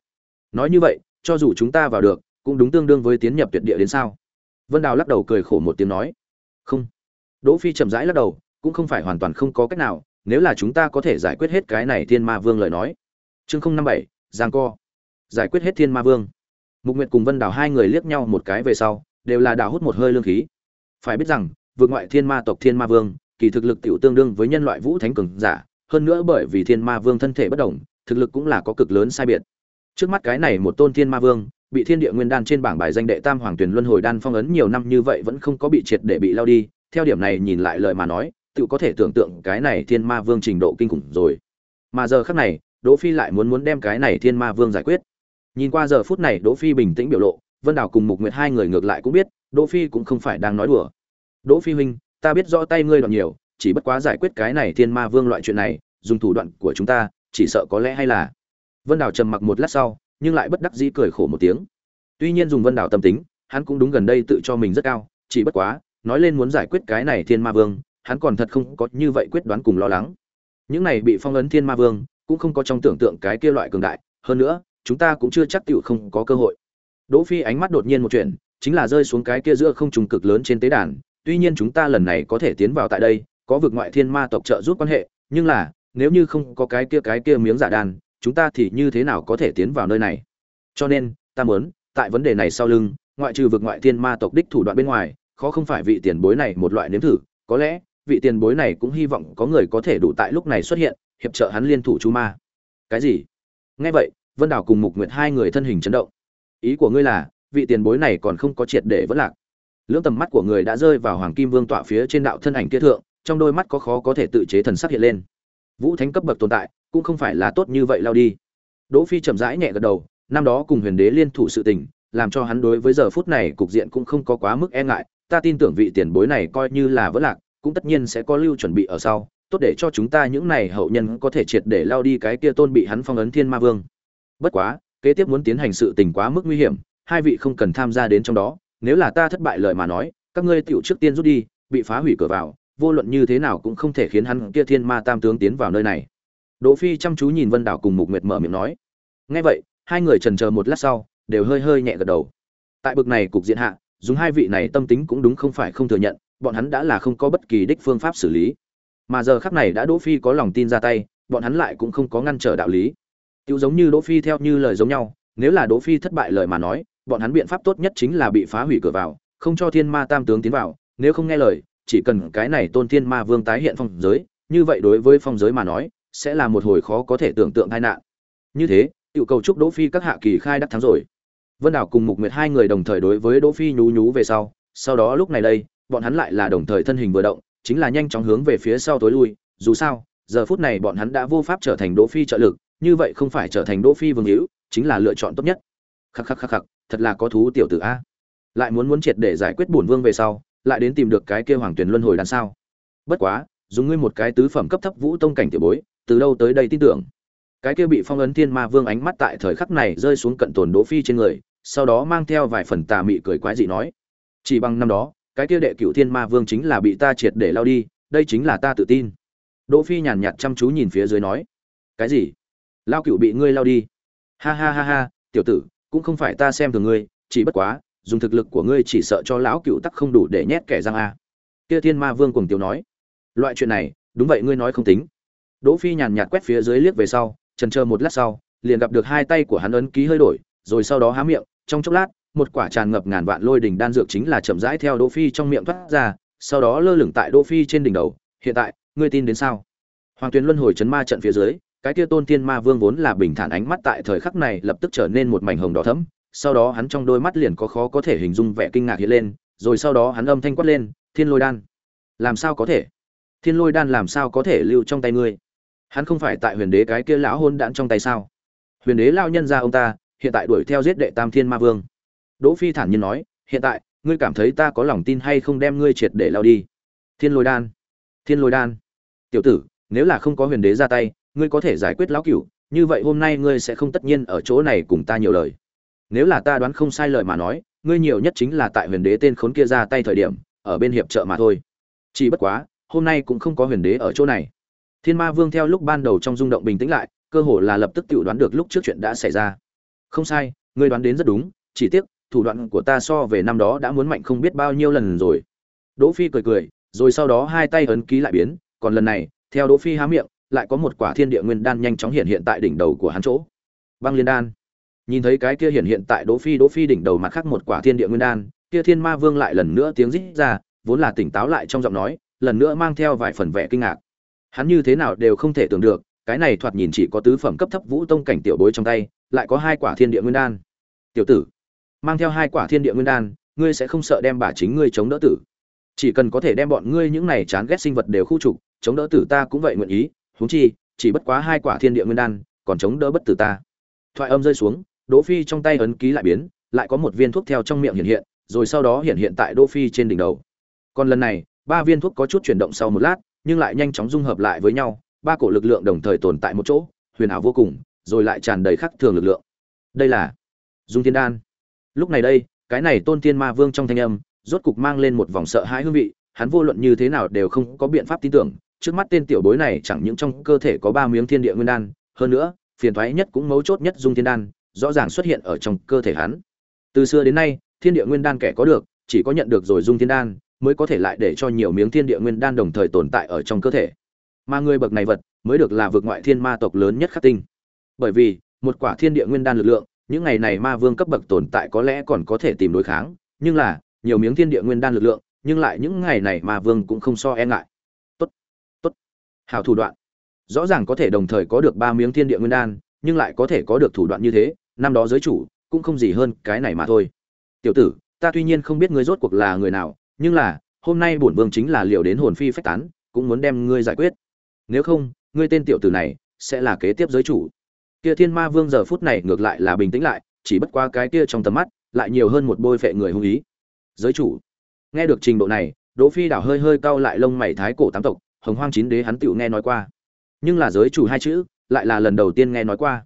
S1: Nói như vậy, cho dù chúng ta vào được, cũng đúng tương đương với tiến nhập tuyệt địa đến sao? Vân đào lắc đầu cười khổ một tiếng nói. Không. Đỗ phi chậm rãi lắc đầu, cũng không phải hoàn toàn không có cách nào, nếu là chúng ta có thể giải quyết hết cái này thiên ma vương lời nói. Chương không năm bảy, giang co. Giải quyết hết thiên ma vương. Mục nguyệt cùng vân đào hai người liếc nhau một cái về sau, đều là đào hút một hơi lương khí. Phải biết rằng vượt ngoại thiên ma tộc thiên ma vương, kỳ thực lực tiểu tương đương với nhân loại vũ thánh cường giả, hơn nữa bởi vì thiên ma vương thân thể bất đồng, thực lực cũng là có cực lớn sai biệt. Trước mắt cái này một tôn thiên ma vương, bị thiên địa nguyên đan trên bảng bài danh đệ tam hoàng tuyển luân hồi đan phong ấn nhiều năm như vậy vẫn không có bị triệt để bị lao đi, theo điểm này nhìn lại lời mà nói tự có thể tưởng tượng cái này thiên ma vương trình độ kinh khủng rồi. Mà giờ khắc này, đỗ phi lại muốn muốn đem cái này thiên ma vương giải quyết. Nhìn qua giờ phút này đỗ phi bình tĩnh biểu lộ, vân đào cùng mục nguyệt hai người ngược lại cũng biết, đỗ phi cũng không phải đang nói đùa đỗ phi huynh, ta biết rõ tay ngươi đoạn nhiều, chỉ bất quá giải quyết cái này thiên ma vương loại chuyện này, dùng thủ đoạn của chúng ta, chỉ sợ có lẽ hay là vân đào trầm mặc một lát sau, nhưng lại bất đắc dĩ cười khổ một tiếng. Tuy nhiên dùng vân đào tâm tính, hắn cũng đúng gần đây tự cho mình rất cao, chỉ bất quá, nói lên muốn giải quyết cái này thiên ma vương, hắn còn thật không có như vậy quyết đoán cùng lo lắng. Những này bị phong ấn thiên ma vương, cũng không có trong tưởng tượng cái kia loại cường đại, hơn nữa, chúng ta cũng chưa chắc tiểu không có cơ hội. Đỗ phi ánh mắt đột nhiên một chuyện chính là rơi xuống cái kia giữa không trùng cực lớn trên tế đàn tuy nhiên chúng ta lần này có thể tiến vào tại đây có vực ngoại thiên ma tộc trợ giúp quan hệ nhưng là nếu như không có cái kia cái kia miếng giả đan, chúng ta thì như thế nào có thể tiến vào nơi này? Cho nên ta muốn tại vấn đề này sau lưng ngoại trừ vực ngoại thiên ma tộc đích thủ đoạn bên ngoài khó không phải vị tiền bối này một loại nếm thử. Có lẽ vị tiền bối này cũng hy vọng có người có thể đủ tại lúc này xuất hiện hiệp trợ hắn liên thủ chú ma. Cái gì? Nghe vậy vân đào cùng mục nguyệt hai người thân hình chấn động. Ý của ngươi là vị tiền bối này còn không có triệt để vẫn lạc lưỡng tầm mắt của người đã rơi vào hoàng kim vương tọa phía trên đạo thân ảnh kia thượng, trong đôi mắt có khó có thể tự chế thần sắc hiện lên. Vũ thánh cấp bậc tồn tại, cũng không phải là tốt như vậy lao đi. Đỗ phi chậm rãi nhẹ gật đầu, năm đó cùng huyền đế liên thủ sự tình, làm cho hắn đối với giờ phút này cục diện cũng không có quá mức e ngại. Ta tin tưởng vị tiền bối này coi như là vỡ lạc, cũng tất nhiên sẽ có lưu chuẩn bị ở sau. Tốt để cho chúng ta những này hậu nhân có thể triệt để lao đi cái kia tôn bị hắn phong ấn thiên ma vương. Bất quá, kế tiếp muốn tiến hành sự tình quá mức nguy hiểm, hai vị không cần tham gia đến trong đó nếu là ta thất bại lời mà nói, các ngươi tựu trước tiên rút đi, bị phá hủy cửa vào, vô luận như thế nào cũng không thể khiến hắn kia thiên ma tam tướng tiến vào nơi này. Đỗ phi chăm chú nhìn vân đảo cùng mục nguyệt mở miệng nói. Nghe vậy, hai người trần chờ một lát sau, đều hơi hơi nhẹ gật đầu. Tại bực này cục diện hạ, dùng hai vị này tâm tính cũng đúng không phải không thừa nhận, bọn hắn đã là không có bất kỳ đích phương pháp xử lý. Mà giờ khắc này đã đỗ phi có lòng tin ra tay, bọn hắn lại cũng không có ngăn trở đạo lý. Tiêu giống như đỗ phi theo như lời giống nhau, nếu là đỗ phi thất bại lời mà nói bọn hắn biện pháp tốt nhất chính là bị phá hủy cửa vào, không cho thiên ma tam tướng tiến vào, nếu không nghe lời, chỉ cần cái này tôn thiên ma vương tái hiện phong giới, như vậy đối với phong giới mà nói, sẽ là một hồi khó có thể tưởng tượng tai nạn. Như thế, tiểu cầu chúc đỗ phi các hạ kỳ khai đắc thắng rồi. Vân đảo cùng mục nguyệt hai người đồng thời đối với đỗ phi nhú nhú về sau sau đó lúc này đây, bọn hắn lại là đồng thời thân hình vừa động, chính là nhanh chóng hướng về phía sau tối lui, dù sao, giờ phút này bọn hắn đã vô pháp trở thành đỗ phi trợ lực, như vậy không phải trở thành đỗ phi vương hữu, chính là lựa chọn tốt nhất. Khắc khắc khắc khắc thật là có thú tiểu tử a. Lại muốn muốn triệt để giải quyết bổn vương về sau, lại đến tìm được cái kia hoàng tuyển luân hồi đằng sao? Bất quá, dùng ngươi một cái tứ phẩm cấp thấp vũ tông cảnh tiểu bối, từ đâu tới đây tin tưởng. Cái kia bị phong ấn thiên ma vương ánh mắt tại thời khắc này rơi xuống cận tồn đỗ phi trên người, sau đó mang theo vài phần tà mị cười quái dị nói, chỉ bằng năm đó, cái kia đệ cửu thiên ma vương chính là bị ta triệt để lao đi, đây chính là ta tự tin. Đỗ phi nhàn nhạt chăm chú nhìn phía dưới nói, cái gì? Lao cửu bị ngươi lao đi? Ha ha ha ha, tiểu tử cũng không phải ta xem thường ngươi chỉ bất quá dùng thực lực của ngươi chỉ sợ cho lão cựu tắc không đủ để nhét kẻ răng a kia thiên ma vương cùng tiểu nói loại chuyện này đúng vậy ngươi nói không tính đỗ phi nhàn nhạt quét phía dưới liếc về sau chần chờ một lát sau liền gặp được hai tay của hắn ấn ký hơi đổi rồi sau đó há miệng trong chốc lát một quả tràn ngập ngàn vạn lôi đỉnh đan dược chính là chậm rãi theo Đỗ Phi trong miệng thoát ra, sau đó lơ lửng tại Đỗ Phi trên đỉnh đầu. Hiện tại, ngươi tin đến sao? Hoàng Tuyên Luân hồi chấn ma trận phía dưới, cái kia Tôn thiên Ma Vương vốn là bình thản ánh mắt tại thời khắc này lập tức trở nên một mảnh hồng đỏ thẫm, sau đó hắn trong đôi mắt liền có khó có thể hình dung vẻ kinh ngạc hiện lên, rồi sau đó hắn âm thanh quát lên thiên lôi đan làm sao có thể? Thiên lôi đan làm sao có thể lưu trong tay ngươi? Hắn không phải tại huyền đế cái kia lão hôn đạn trong tay sao? Huyền đế lao nhân ra ông ta hiện tại đuổi theo giết đệ tam thiên ma vương. Đỗ phi thản nhiên nói hiện tại ngươi cảm thấy ta có lòng tin hay không đem ngươi triệt để lao đi? Thiên lôi đan thiên lôi đan tiểu tử nếu là không có huyền đế ra tay ngươi có thể giải quyết lão cửu, như vậy hôm nay ngươi sẽ không tất nhiên ở chỗ này cùng ta nhiều lời. Nếu là ta đoán không sai lời mà nói, ngươi nhiều nhất chính là tại huyền đế tên khốn kia ra tay thời điểm, ở bên hiệp trợ mà thôi. Chỉ bất quá, hôm nay cũng không có huyền đế ở chỗ này. Thiên ma vương theo lúc ban đầu trong rung động bình tĩnh lại, cơ hồ là lập tức tự đoán được lúc trước chuyện đã xảy ra. Không sai, ngươi đoán đến rất đúng, chỉ tiếc, thủ đoạn của ta so về năm đó đã muốn mạnh không biết bao nhiêu lần rồi. Đỗ phi cười cười, rồi sau đó hai tay ấn ký lại biến, còn lần này, theo đỗ phi há miệng lại có một quả thiên địa nguyên đan nhanh chóng hiện hiện tại đỉnh đầu của hắn chỗ. Băng liên đan. Nhìn thấy cái kia hiện hiện tại đỗ phi đỗ phi đỉnh đầu mặt khác một quả thiên địa nguyên đan, kia thiên ma vương lại lần nữa tiếng rít ra, vốn là tỉnh táo lại trong giọng nói, lần nữa mang theo vài phần vẻ kinh ngạc. Hắn như thế nào đều không thể tưởng được, cái này thoạt nhìn chỉ có tứ phẩm cấp thấp vũ tông cảnh tiểu bối trong tay, lại có hai quả thiên địa nguyên đan. Tiểu tử, mang theo hai quả thiên địa nguyên đan, ngươi sẽ không sợ đem bà chính ngươi chống đỡ tử. Chỉ cần có thể đem bọn ngươi những này chán ghét sinh vật đều khu trục, chống đỡ tử ta cũng vậy nguyện ý huống chi, chỉ bất quá hai quả thiên địa nguyên đan, còn chống đỡ bất tử ta. Thoại âm rơi xuống, đỗ phi trong tay ấn ký lại biến, lại có một viên thuốc theo trong miệng hiện hiện, rồi sau đó hiện hiện tại đỗ phi trên đỉnh đầu. Còn lần này, ba viên thuốc có chút chuyển động sau một lát, nhưng lại nhanh chóng dung hợp lại với nhau, ba cổ lực lượng đồng thời tồn tại một chỗ, huyền ảo vô cùng, rồi lại tràn đầy khắc thường lực lượng. Đây là dung thiên đan. Lúc này đây, cái này tôn thiên ma vương trong thanh âm, rốt cục mang lên một vòng sợ hãi hương vị, hắn vô luận như thế nào đều không có biện pháp tin tưởng trước mắt tên tiểu bối này chẳng những trong cơ thể có ba miếng thiên địa nguyên đan, hơn nữa, phiền thoái nhất cũng mấu chốt nhất dung thiên đan, rõ ràng xuất hiện ở trong cơ thể hắn. Từ xưa đến nay, thiên địa nguyên đan kẻ có được, chỉ có nhận được rồi dung thiên đan, mới có thể lại để cho nhiều miếng thiên địa nguyên đan đồng thời tồn tại ở trong cơ thể. Mà người bậc này vật, mới được là vực ngoại thiên ma tộc lớn nhất khắc tinh. Bởi vì, một quả thiên địa nguyên đan lực lượng, những ngày này ma vương cấp bậc tồn tại có lẽ còn có thể tìm đối kháng, nhưng là, nhiều miếng thiên địa nguyên đan lực lượng, nhưng lại những ngày này ma vương cũng không so e ngại hảo thủ đoạn. Rõ ràng có thể đồng thời có được ba miếng thiên địa nguyên đan, nhưng lại có thể có được thủ đoạn như thế, năm đó giới chủ, cũng không gì hơn cái này mà thôi. Tiểu tử, ta tuy nhiên không biết ngươi rốt cuộc là người nào, nhưng là, hôm nay bổn vương chính là liều đến hồn phi phách tán, cũng muốn đem ngươi giải quyết. Nếu không, ngươi tên tiểu tử này, sẽ là kế tiếp giới chủ. Kia thiên ma vương giờ phút này ngược lại là bình tĩnh lại, chỉ bất qua cái kia trong tầm mắt, lại nhiều hơn một bôi phệ người hung ý. Giới chủ. Nghe được trình độ này, đỗ phi đảo hơi hơi cau lại lông mày thái cổ tám tộc hồng hoang chín đế hắn tựu nghe nói qua. Nhưng là giới chủ hai chữ, lại là lần đầu tiên nghe nói qua.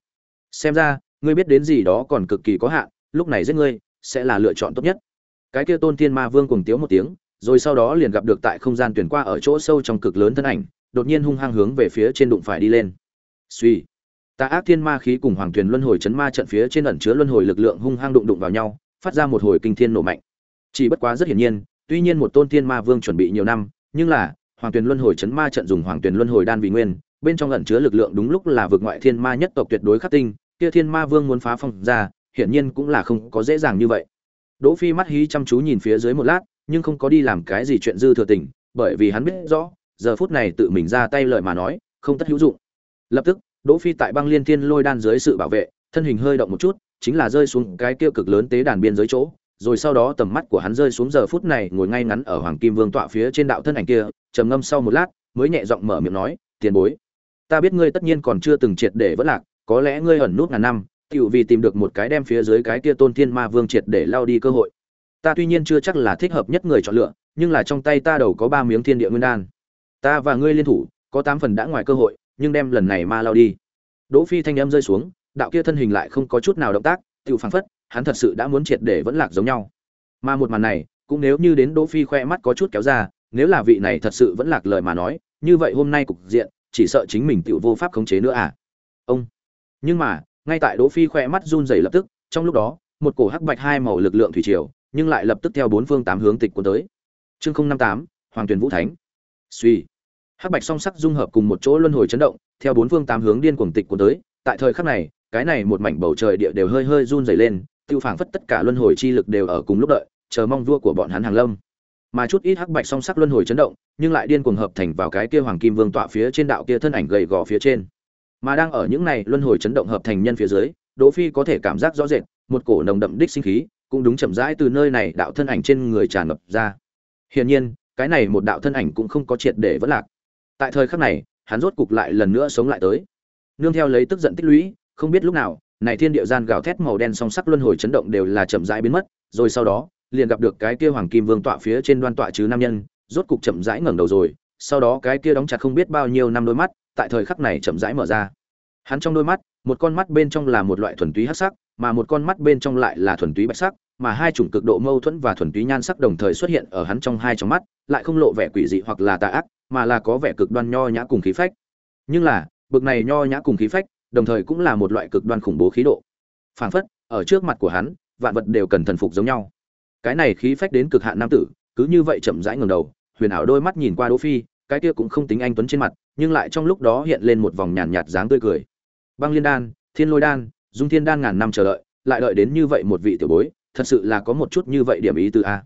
S1: Xem ra, ngươi biết đến gì đó còn cực kỳ có hạn, lúc này giết ngươi, sẽ là lựa chọn tốt nhất. Cái kia tôn thiên ma vương cùng tiếu một tiếng, rồi sau đó liền gặp được tại không gian tuyển qua ở chỗ sâu trong cực lớn thân ảnh, đột nhiên hung hăng hướng về phía trên đụng phải đi lên. Suy tà ác thiên ma khí cùng hoàng thuyền luân hồi chấn ma trận phía trên ẩn chứa luân hồi lực lượng hung hăng đụng đụng vào nhau, phát ra một hồi kinh thiên nổ mạnh. Chỉ bất quá rất hiển nhiên, tuy nhiên một tôn thiên ma vương chuẩn bị nhiều năm, nhưng là hoàng tuyền luân hồi chấn ma trận dùng hoàng tuyền luân hồi đan vì nguyên, bên trong lẩn chứa lực lượng đúng lúc là vượt ngoại thiên ma nhất tộc tuyệt đối khắc tinh, kia thiên ma vương muốn phá phong ra, hiển nhiên cũng là không có dễ dàng như vậy. Đỗ phi mắt hí chăm chú nhìn phía dưới một lát, nhưng không có đi làm cái gì chuyện dư thừa tình, bởi vì hắn biết rõ, giờ phút này tự mình ra tay lời mà nói, không tất hữu dụng. Lập tức, đỗ phi tại băng liên thiên lôi đan dưới sự bảo vệ, thân hình hơi động một chút, chính là rơi xuống cái kia cực lớn tế đàn biên giới chỗ rồi sau đó tầm mắt của hắn rơi xuống giờ phút này, ngồi ngay ngắn ở hoàng kim vương tọa phía trên đạo thân ảnh kia, trầm ngâm sau một lát, mới nhẹ giọng mở miệng nói, tiền bối, ta biết ngươi tất nhiên còn chưa từng triệt để vất lạc, có lẽ ngươi ẩn nút ngàn năm, tiểu vì tìm được một cái đem phía dưới cái kia tôn thiên ma vương triệt để lao đi cơ hội. Ta tuy nhiên chưa chắc là thích hợp nhất người chọn lựa, nhưng là trong tay ta đầu có ba miếng thiên địa nguyên đan. Ta và ngươi liên thủ, có tám phần đã ngoài cơ hội, nhưng đem lần này ma lao đi. Đỗ phi thanh âm rơi xuống, đạo kia thân hình lại không có chút nào động tác, tiểu phảng phất hắn thật sự đã muốn triệt để vẫn lạc giống nhau. Mà một màn này, cũng nếu như đến đỗ phi khoe mắt có chút kéo ra, nếu là vị này thật sự vẫn lạc lời mà nói, như vậy hôm nay cục diện, chỉ sợ chính mình tự vô pháp khống chế nữa à. Ông. Nhưng mà, ngay tại đỗ phi khoe mắt run rẩy lập tức, trong lúc đó, một cổ hắc bạch hai màu lực lượng thủy triều, nhưng lại lập tức theo bốn phương tám hướng tịch cuốn tới. Chương không năm tám, hoàng tuyền vũ thánh. Suy hắc bạch song sắc dung hợp cùng một chỗ luân hồi chấn động, theo bốn phương tám hướng điên cuồng tịch cuốn tới, tại thời khắc này, cái này một mảnh bầu trời địa đều hơi hơi run rẩy lên tiêu phảng phất tất cả luân hồi chi lực đều ở cùng lúc đợi, chờ mong vua của bọn hắn hàng lâm. Mà chút ít hắc bạch song sắc luân hồi chấn động, nhưng lại điên cuồng hợp thành vào cái kia hoàng kim vương tọa phía trên đạo kia thân ảnh gầy gò phía trên. Mà đang ở những này luân hồi chấn động hợp thành nhân phía dưới, đỗ phi có thể cảm giác rõ rệt, một cổ nồng đậm đích sinh khí cũng đúng chậm rãi từ nơi này đạo thân ảnh trên người tràn ngập ra. Hiển nhiên, cái này một đạo thân ảnh cũng không có triệt để vẫn lạc. Tại thời khắc này, hắn rốt cục lại lần nữa sống lại tới. Nương theo lấy tức giận tích lũy, không biết lúc nào này thiên địa gian gào thét màu đen song sắc luân hồi chấn động đều là chậm rãi biến mất, rồi sau đó, liền gặp được cái kia hoàng kim vương tọa phía trên đoan tọa chứ nam nhân, rốt cục chậm rãi ngẩng đầu rồi, sau đó cái kia đóng chặt không biết bao nhiêu năm đôi mắt, tại thời khắc này chậm rãi mở ra. Hắn trong đôi mắt, một con mắt bên trong là một loại thuần túy hắc sắc, mà một con mắt bên trong lại là thuần túy bạch sắc, mà hai chủng cực độ mâu thuẫn và thuần túy nhan sắc đồng thời xuất hiện ở hắn trong hai trong mắt, lại không lộ vẻ quỷ dị hoặc là tà ác, mà là có vẻ cực đoan nho nhã cùng khí phách. Nhưng là, bực này nho nhã cùng khí phách đồng thời cũng là một loại cực đoan khủng bố khí độ. Phảng phất, ở trước mặt của hắn, vạn vật đều cần thần phục giống nhau. Cái này khí phách đến cực hạn nam tử, cứ như vậy chậm rãi ngẩng đầu, huyền ảo đôi mắt nhìn qua đỗ phi, cái kia cũng không tính anh tuấn trên mặt, nhưng lại trong lúc đó hiện lên một vòng nhàn nhạt dáng tươi cười. Băng liên đan, thiên lôi đan, dung thiên đan ngàn năm chờ đợi, lại đợi đến như vậy một vị tiểu bối, thật sự là có một chút như vậy điểm ý từ a.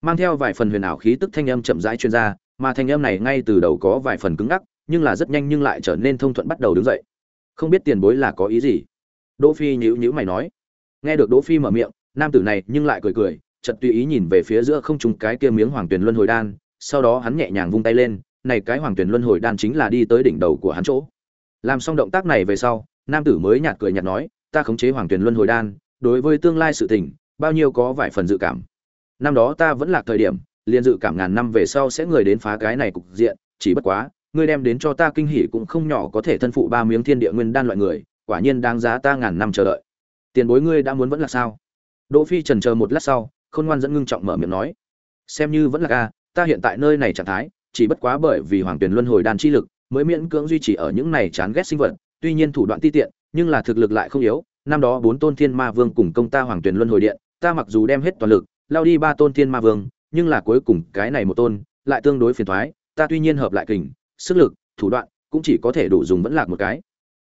S1: Mang theo vài phần huyền ảo khí tức thanh âm chậm rãi chuyên gia mà thanh âm này ngay từ đầu có vài phần cứng ngắc, nhưng là rất nhanh nhưng lại trở nên thông thuận bắt đầu đứng dậy không biết tiền bối là có ý gì? Đỗ phi nhíu nhíu mày nói. Nghe được đỗ phi mở miệng, nam tử này nhưng lại cười cười, chợt tùy ý nhìn về phía giữa không trung cái kia miếng hoàng tuyển luân hồi đan, sau đó hắn nhẹ nhàng vung tay lên, này cái hoàng tuyển luân hồi đan chính là đi tới đỉnh đầu của hắn chỗ. Làm xong động tác này về sau, nam tử mới nhạt cười nhạt nói, ta khống chế hoàng tuyển luân hồi đan, đối với tương lai sự tình, bao nhiêu có vài phần dự cảm. Năm đó ta vẫn là thời điểm, liền dự cảm ngàn năm về sau sẽ người đến phá cái này cục diện, chỉ bất quá ngươi đem đến cho ta kinh hỉ cũng không nhỏ có thể thân phụ ba miếng thiên địa nguyên đan loại người, quả nhiên đáng giá ta ngàn năm chờ đợi. Tiền bối ngươi đã muốn vẫn là sao? Đỗ phi trần chờ một lát sau, khôn ngoan dẫn ngưng trọng mở miệng nói. Xem như vẫn là ca, ta hiện tại nơi này trạng thái, chỉ bất quá bởi vì hoàng tuyển luân hồi đan chi lực, mới miễn cưỡng duy trì ở những này chán ghét sinh vật, tuy nhiên thủ đoạn ti tiện, nhưng là thực lực lại không yếu. Năm đó bốn tôn thiên ma vương cùng công ta hoàng tuyển luân hồi điện, ta mặc dù đem hết toàn lực, lao đi ba tôn thiên ma vương, nhưng là cuối cùng cái này một tôn, lại tương đối phiền thoái, ta tuy nhiên hợp lại kình sức lực, thủ đoạn, cũng chỉ có thể đủ dùng vẫn lạc một cái.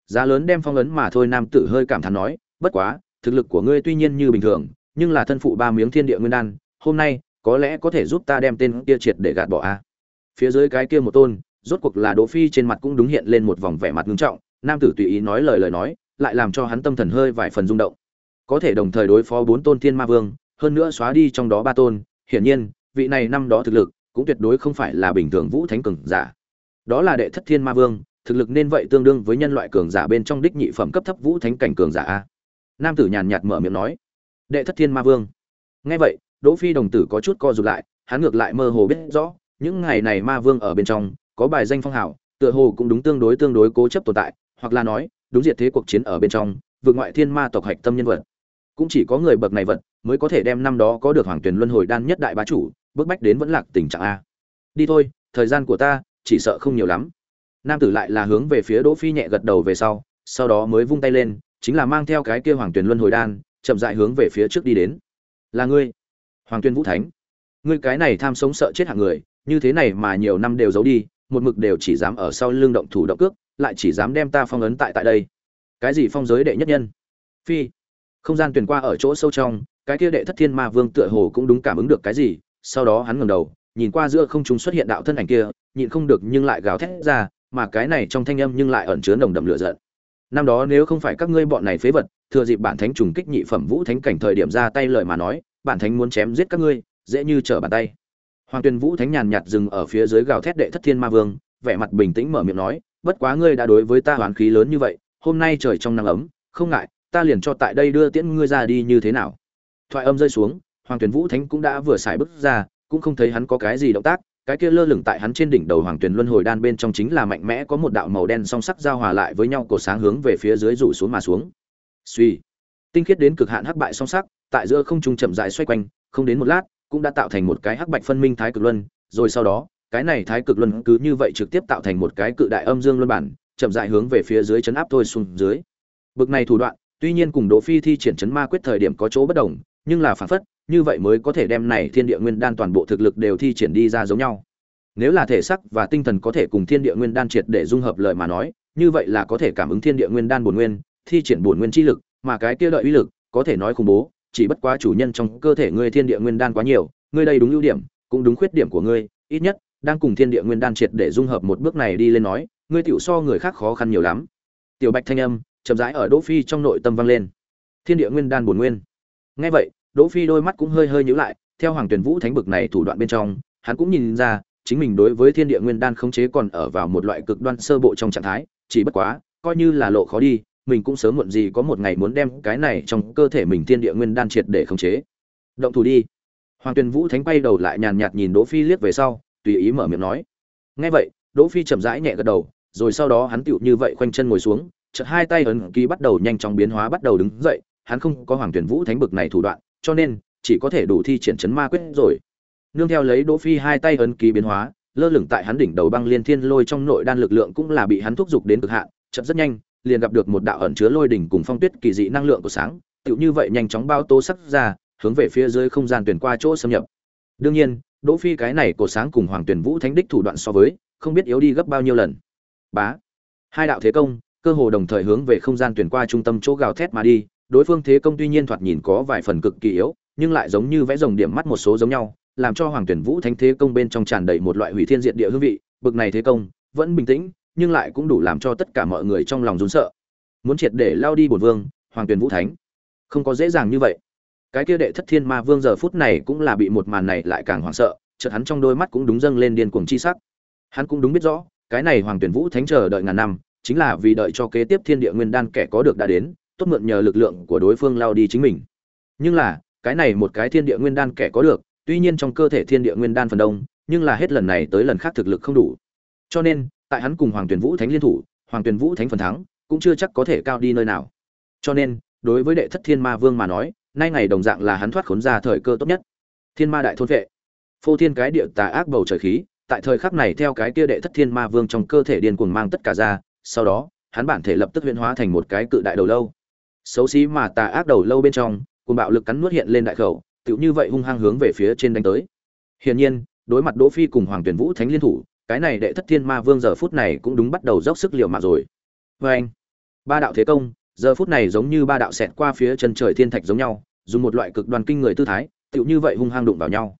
S1: Giá lớn đem phong ấn mà thôi, nam tử hơi cảm thán nói, bất quá, thực lực của ngươi tuy nhiên như bình thường, nhưng là thân phụ ba miếng thiên địa nguyên đan, hôm nay, có lẽ có thể giúp ta đem tên kia triệt để gạt bỏ a. Phía dưới cái kia một tôn, rốt cuộc là đỗ phi trên mặt cũng đúng hiện lên một vòng vẻ mặt nghiêm trọng, nam tử tùy ý nói lời lời nói, lại làm cho hắn tâm thần hơi vài phần rung động. Có thể đồng thời đối phó bốn tôn thiên ma vương, hơn nữa xóa đi trong đó ba tôn, hiển nhiên, vị này năm đó thực lực, cũng tuyệt đối không phải là bình thường vũ thánh cường giả đó là đệ thất thiên ma vương, thực lực nên vậy tương đương với nhân loại cường giả bên trong đích nhị phẩm cấp thấp vũ thánh cảnh cường giả a. Nam tử nhàn nhạt mở miệng nói, đệ thất thiên ma vương. Nghe vậy, đỗ phi đồng tử có chút co rụt lại, hắn ngược lại mơ hồ biết rõ, những ngày này ma vương ở bên trong, có bài danh phong hào, tựa hồ cũng đúng tương đối tương đối cố chấp tồn tại, hoặc là nói, đúng diệt thế cuộc chiến ở bên trong, vượt ngoại thiên ma tộc hạch tâm nhân vật. Cũng chỉ có người bậc này vật, mới có thể đem năm đó có được hoàng tuyển luân hồi đan nhất đại bá chủ bước bách đến vẫn lạc tình trạng a. Đi thôi, thời gian của ta chỉ sợ không nhiều lắm. Nam tử lại là hướng về phía đỗ phi nhẹ gật đầu về sau sau đó mới vung tay lên, chính là mang theo cái kia hoàng Tuyền luân hồi đan, chậm rãi hướng về phía trước đi đến. Là ngươi, hoàng tuyên vũ thánh. Ngươi cái này tham sống sợ chết hạng người, như thế này mà nhiều năm đều giấu đi, một mực đều chỉ dám ở sau lưng động thủ động cước, lại chỉ dám đem ta phong ấn tại tại đây. Cái gì phong giới đệ nhất nhân? Phi, không gian truyền qua ở chỗ sâu trong, cái kia đệ thất thiên ma vương tựa hồ cũng đúng cảm ứng được cái gì, sau đó hắn ngẩng đầu, nhìn qua giữa không trung xuất hiện đạo thân ảnh kia nhịn không được nhưng lại gào thét ra, mà cái này trong thanh âm nhưng lại ẩn chứa nồng đậm lửa giận. Năm đó nếu không phải các ngươi bọn này phế vật, thừa dịp bản thánh trùng kích nhị phẩm vũ thánh cảnh thời điểm ra tay lời mà nói, bản thánh muốn chém giết các ngươi, dễ như trở bàn tay. Hoàng tuyền vũ thánh nhàn nhạt dừng ở phía dưới gào thét đệ thất thiên ma vương, vẻ mặt bình tĩnh mở miệng nói, bất quá ngươi đã đối với ta hoán khí lớn như vậy, hôm nay trời trong nắng ấm, không ngại, ta liền cho tại đây đưa tiễn ngươi ra đi như thế nào. Thoại âm rơi xuống, hoàng tuyền vũ thánh cũng đã vừa xài bước ra, cũng không thấy hắn có cái gì động tác cái kia lơ lửng tại hắn trên đỉnh đầu hoàng tuyền luân hồi đan bên trong chính là mạnh mẽ có một đạo màu đen song sắc giao hòa lại với nhau cổ sáng hướng về phía dưới rủ xuống mà xuống. Suy. Tinh khiết đến cực hạn hắc bại song sắc tại giữa không trung chậm dài xoay quanh không đến một lát cũng đã tạo thành một cái hắc bạch phân minh thái cực luân rồi sau đó cái này thái cực luân cứ như vậy trực tiếp tạo thành một cái cự đại âm dương luân bản chậm dài hướng về phía dưới chấn áp thôi xuống dưới. Bực này thủ đoạn tuy nhiên cùng Đỗ Phi thi triển chấn ma quyết thời điểm có chỗ bất đồng, nhưng là phản phất, như vậy mới có thể đem này thiên địa nguyên đan toàn bộ thực lực đều thi triển đi ra giống nhau. Nếu là thể sắc và tinh thần có thể cùng thiên địa nguyên đan triệt để dung hợp lời mà nói, như vậy là có thể cảm ứng thiên địa nguyên đan bổn nguyên, thi triển bổn nguyên chi lực, mà cái kia đợi uy lực, có thể nói khủng bố, chỉ bất quá chủ nhân trong cơ thể ngươi thiên địa nguyên đan quá nhiều, ngươi đây đúng ưu điểm, cũng đúng khuyết điểm của ngươi, ít nhất đang cùng thiên địa nguyên đan triệt để dung hợp một bước này đi lên nói, ngươi tiểu so người khác khó khăn nhiều lắm. Tiểu Bạch thanh âm, chậm rãi ở Đỗ Phi trong nội tâm vang lên. Thiên địa nguyên đan bổn nguyên. Nghe vậy, Đỗ Phi đôi mắt cũng hơi hơi nhíu lại, theo Hoàng Tuyển Vũ Thánh bực này thủ đoạn bên trong, hắn cũng nhìn ra, chính mình đối với Thiên Địa Nguyên Đan khống chế còn ở vào một loại cực đoan sơ bộ trong trạng thái, chỉ bất quá, coi như là lộ khó đi, mình cũng sớm muộn gì có một ngày muốn đem cái này trong cơ thể mình Thiên Địa Nguyên Đan triệt để khống chế. Động thủ đi. Hoàng Tuyển Vũ Thánh quay đầu lại nhàn nhạt nhìn Đỗ Phi liếc về sau, tùy ý mở miệng nói. Nghe vậy, Đỗ Phi chậm rãi nhẹ gật đầu, rồi sau đó hắn tựu như vậy khoanh chân ngồi xuống, chợt hai tay ấn ký bắt đầu nhanh chóng biến hóa bắt đầu đứng dậy, hắn không có Hoàng Tuyển Vũ Thánh bực này thủ đoạn, cho nên chỉ có thể đủ thi triển chấn ma quyết rồi. Nương theo lấy Đỗ Phi hai tay ấn ký biến hóa, lơ lửng tại hắn đỉnh đầu băng liên thiên lôi trong nội đan lực lượng cũng là bị hắn thúc giục đến cực hạn, chậm rất nhanh, liền gặp được một đạo ẩn chứa lôi đỉnh cùng phong tuyết kỳ dị năng lượng của sáng, tựu như vậy nhanh chóng bao tố sắc ra, hướng về phía dưới không gian tuyển qua chỗ xâm nhập. Đương nhiên, Đỗ Phi cái này của sáng cùng Hoàng Tuyển Vũ Thánh đích thủ đoạn so với, không biết yếu đi gấp bao nhiêu lần. Bá. Hai đạo thế công, cơ hồ đồng thời hướng về không gian tuyển qua trung tâm chỗ gào thét mà đi, đối phương thế công tuy nhiên thoạt nhìn có vài phần cực kỳ yếu, nhưng lại giống như vẽ rồng điểm mắt một số giống nhau, làm cho Hoàng Tuyển Vũ Thánh thế công bên trong tràn đầy một loại hủy thiên diệt địa hương vị, bực này thế công vẫn bình tĩnh, nhưng lại cũng đủ làm cho tất cả mọi người trong lòng run sợ. Muốn triệt để lao đi bổn vương, Hoàng Tuyển Vũ Thánh, không có dễ dàng như vậy. Cái kia đệ thất thiên ma vương giờ phút này cũng là bị một màn này lại càng hoảng sợ, chợt hắn trong đôi mắt cũng đúng dâng lên điên cuồng chi sắc. Hắn cũng đúng biết rõ, cái này Hoàng Tuyển Vũ Thánh chờ đợi ngàn năm, chính là vì đợi cho kế tiếp Thiên Địa Nguyên Đan kẻ có được đã đến, tốt mượn nhờ lực lượng của đối phương lao đi chính mình. Nhưng là, cái này một cái Thiên Địa Nguyên Đan kẻ có được, tuy nhiên trong cơ thể Thiên Địa Nguyên Đan phần đông, nhưng là hết lần này tới lần khác thực lực không đủ. Cho nên, tại hắn cùng Hoàng Tuyển Vũ Thánh liên thủ, Hoàng Tuyển Vũ Thánh phần thắng, cũng chưa chắc có thể cao đi nơi nào. Cho nên, đối với đệ thất Thiên Ma Vương mà nói, nay ngày đồng dạng là hắn thoát khốn ra thời cơ tốt nhất. Thiên Ma đại thôn vệ, phô thiên cái địa tà ác bầu trời khí, tại thời khắc này theo cái kia đệ thất thiên ma vương trong cơ thể điên cuồng mang tất cả ra, sau đó, hắn bản thể lập tức huyễn hóa thành một cái cự đại đầu lâu. Xấu xí mà tà ác đầu lâu bên trong, cùng bạo lực cắn nuốt hiện lên đại khẩu, tựu như vậy hung hăng hướng về phía trên đánh tới. Hiển nhiên, đối mặt Đỗ Phi cùng Hoàng Tuyển Vũ Thánh liên thủ, cái này đệ thất thiên ma vương giờ phút này cũng đúng bắt đầu dốc sức liều mạng rồi. với anh, ba đạo thế công, giờ phút này giống như ba đạo xẹt qua phía chân trời thiên thạch giống nhau, dùng một loại cực đoan kinh người tư thái, tựu như vậy hung hăng đụng vào nhau.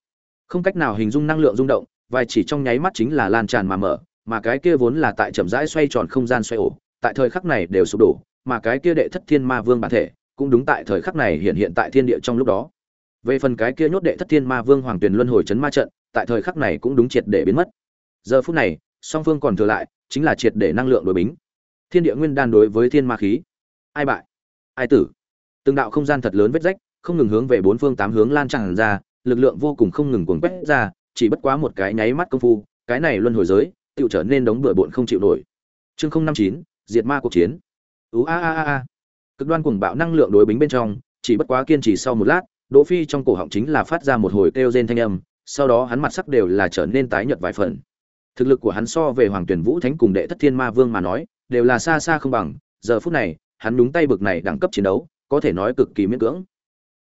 S1: Không cách nào hình dung năng lượng rung động, vài chỉ trong nháy mắt chính là lan tràn mà mở, mà cái kia vốn là tại chậm rãi xoay tròn không gian xoay ổ, tại thời khắc này đều sụp đổ, mà cái kia đệ thất thiên ma vương bản thể, cũng đúng tại thời khắc này hiện hiện tại thiên địa trong lúc đó. Về phần cái kia nhốt đệ thất thiên ma vương hoàng tuyền luân hồi chấn ma trận, tại thời khắc này cũng đúng triệt để biến mất. Giờ phút này, song phương còn thừa lại, chính là triệt để năng lượng đối bính. Thiên địa nguyên đan đối với thiên ma khí. Ai bại? Ai tử? Từng đạo không gian thật lớn vết rách, không ngừng hướng về bốn phương tám hướng lan tràn ra, lực lượng vô cùng không ngừng cuồng quét ra, chỉ bất quá một cái nháy mắt công phu, cái này luân hồi giới, tựu trở nên đống bừa bộn không chịu nổi. Chương 059, diệt ma cuộc chiến. Ú a a a a. Cực đoan cuồng bạo năng lượng đối bính bên trong, chỉ bất quá kiên trì sau một lát, Đỗ Phi trong cổ họng chính là phát ra một hồi kêu rên thanh âm, sau đó hắn mặt sắc đều là trở nên tái nhợt vài phần. Thực lực của hắn so về Hoàng Tuyển Vũ Thánh cùng Đệ Thất Thiên Ma Vương mà nói, đều là xa xa không bằng, giờ phút này, hắn đúng tay bực này đẳng cấp chiến đấu, có thể nói cực kỳ miễn cưỡng.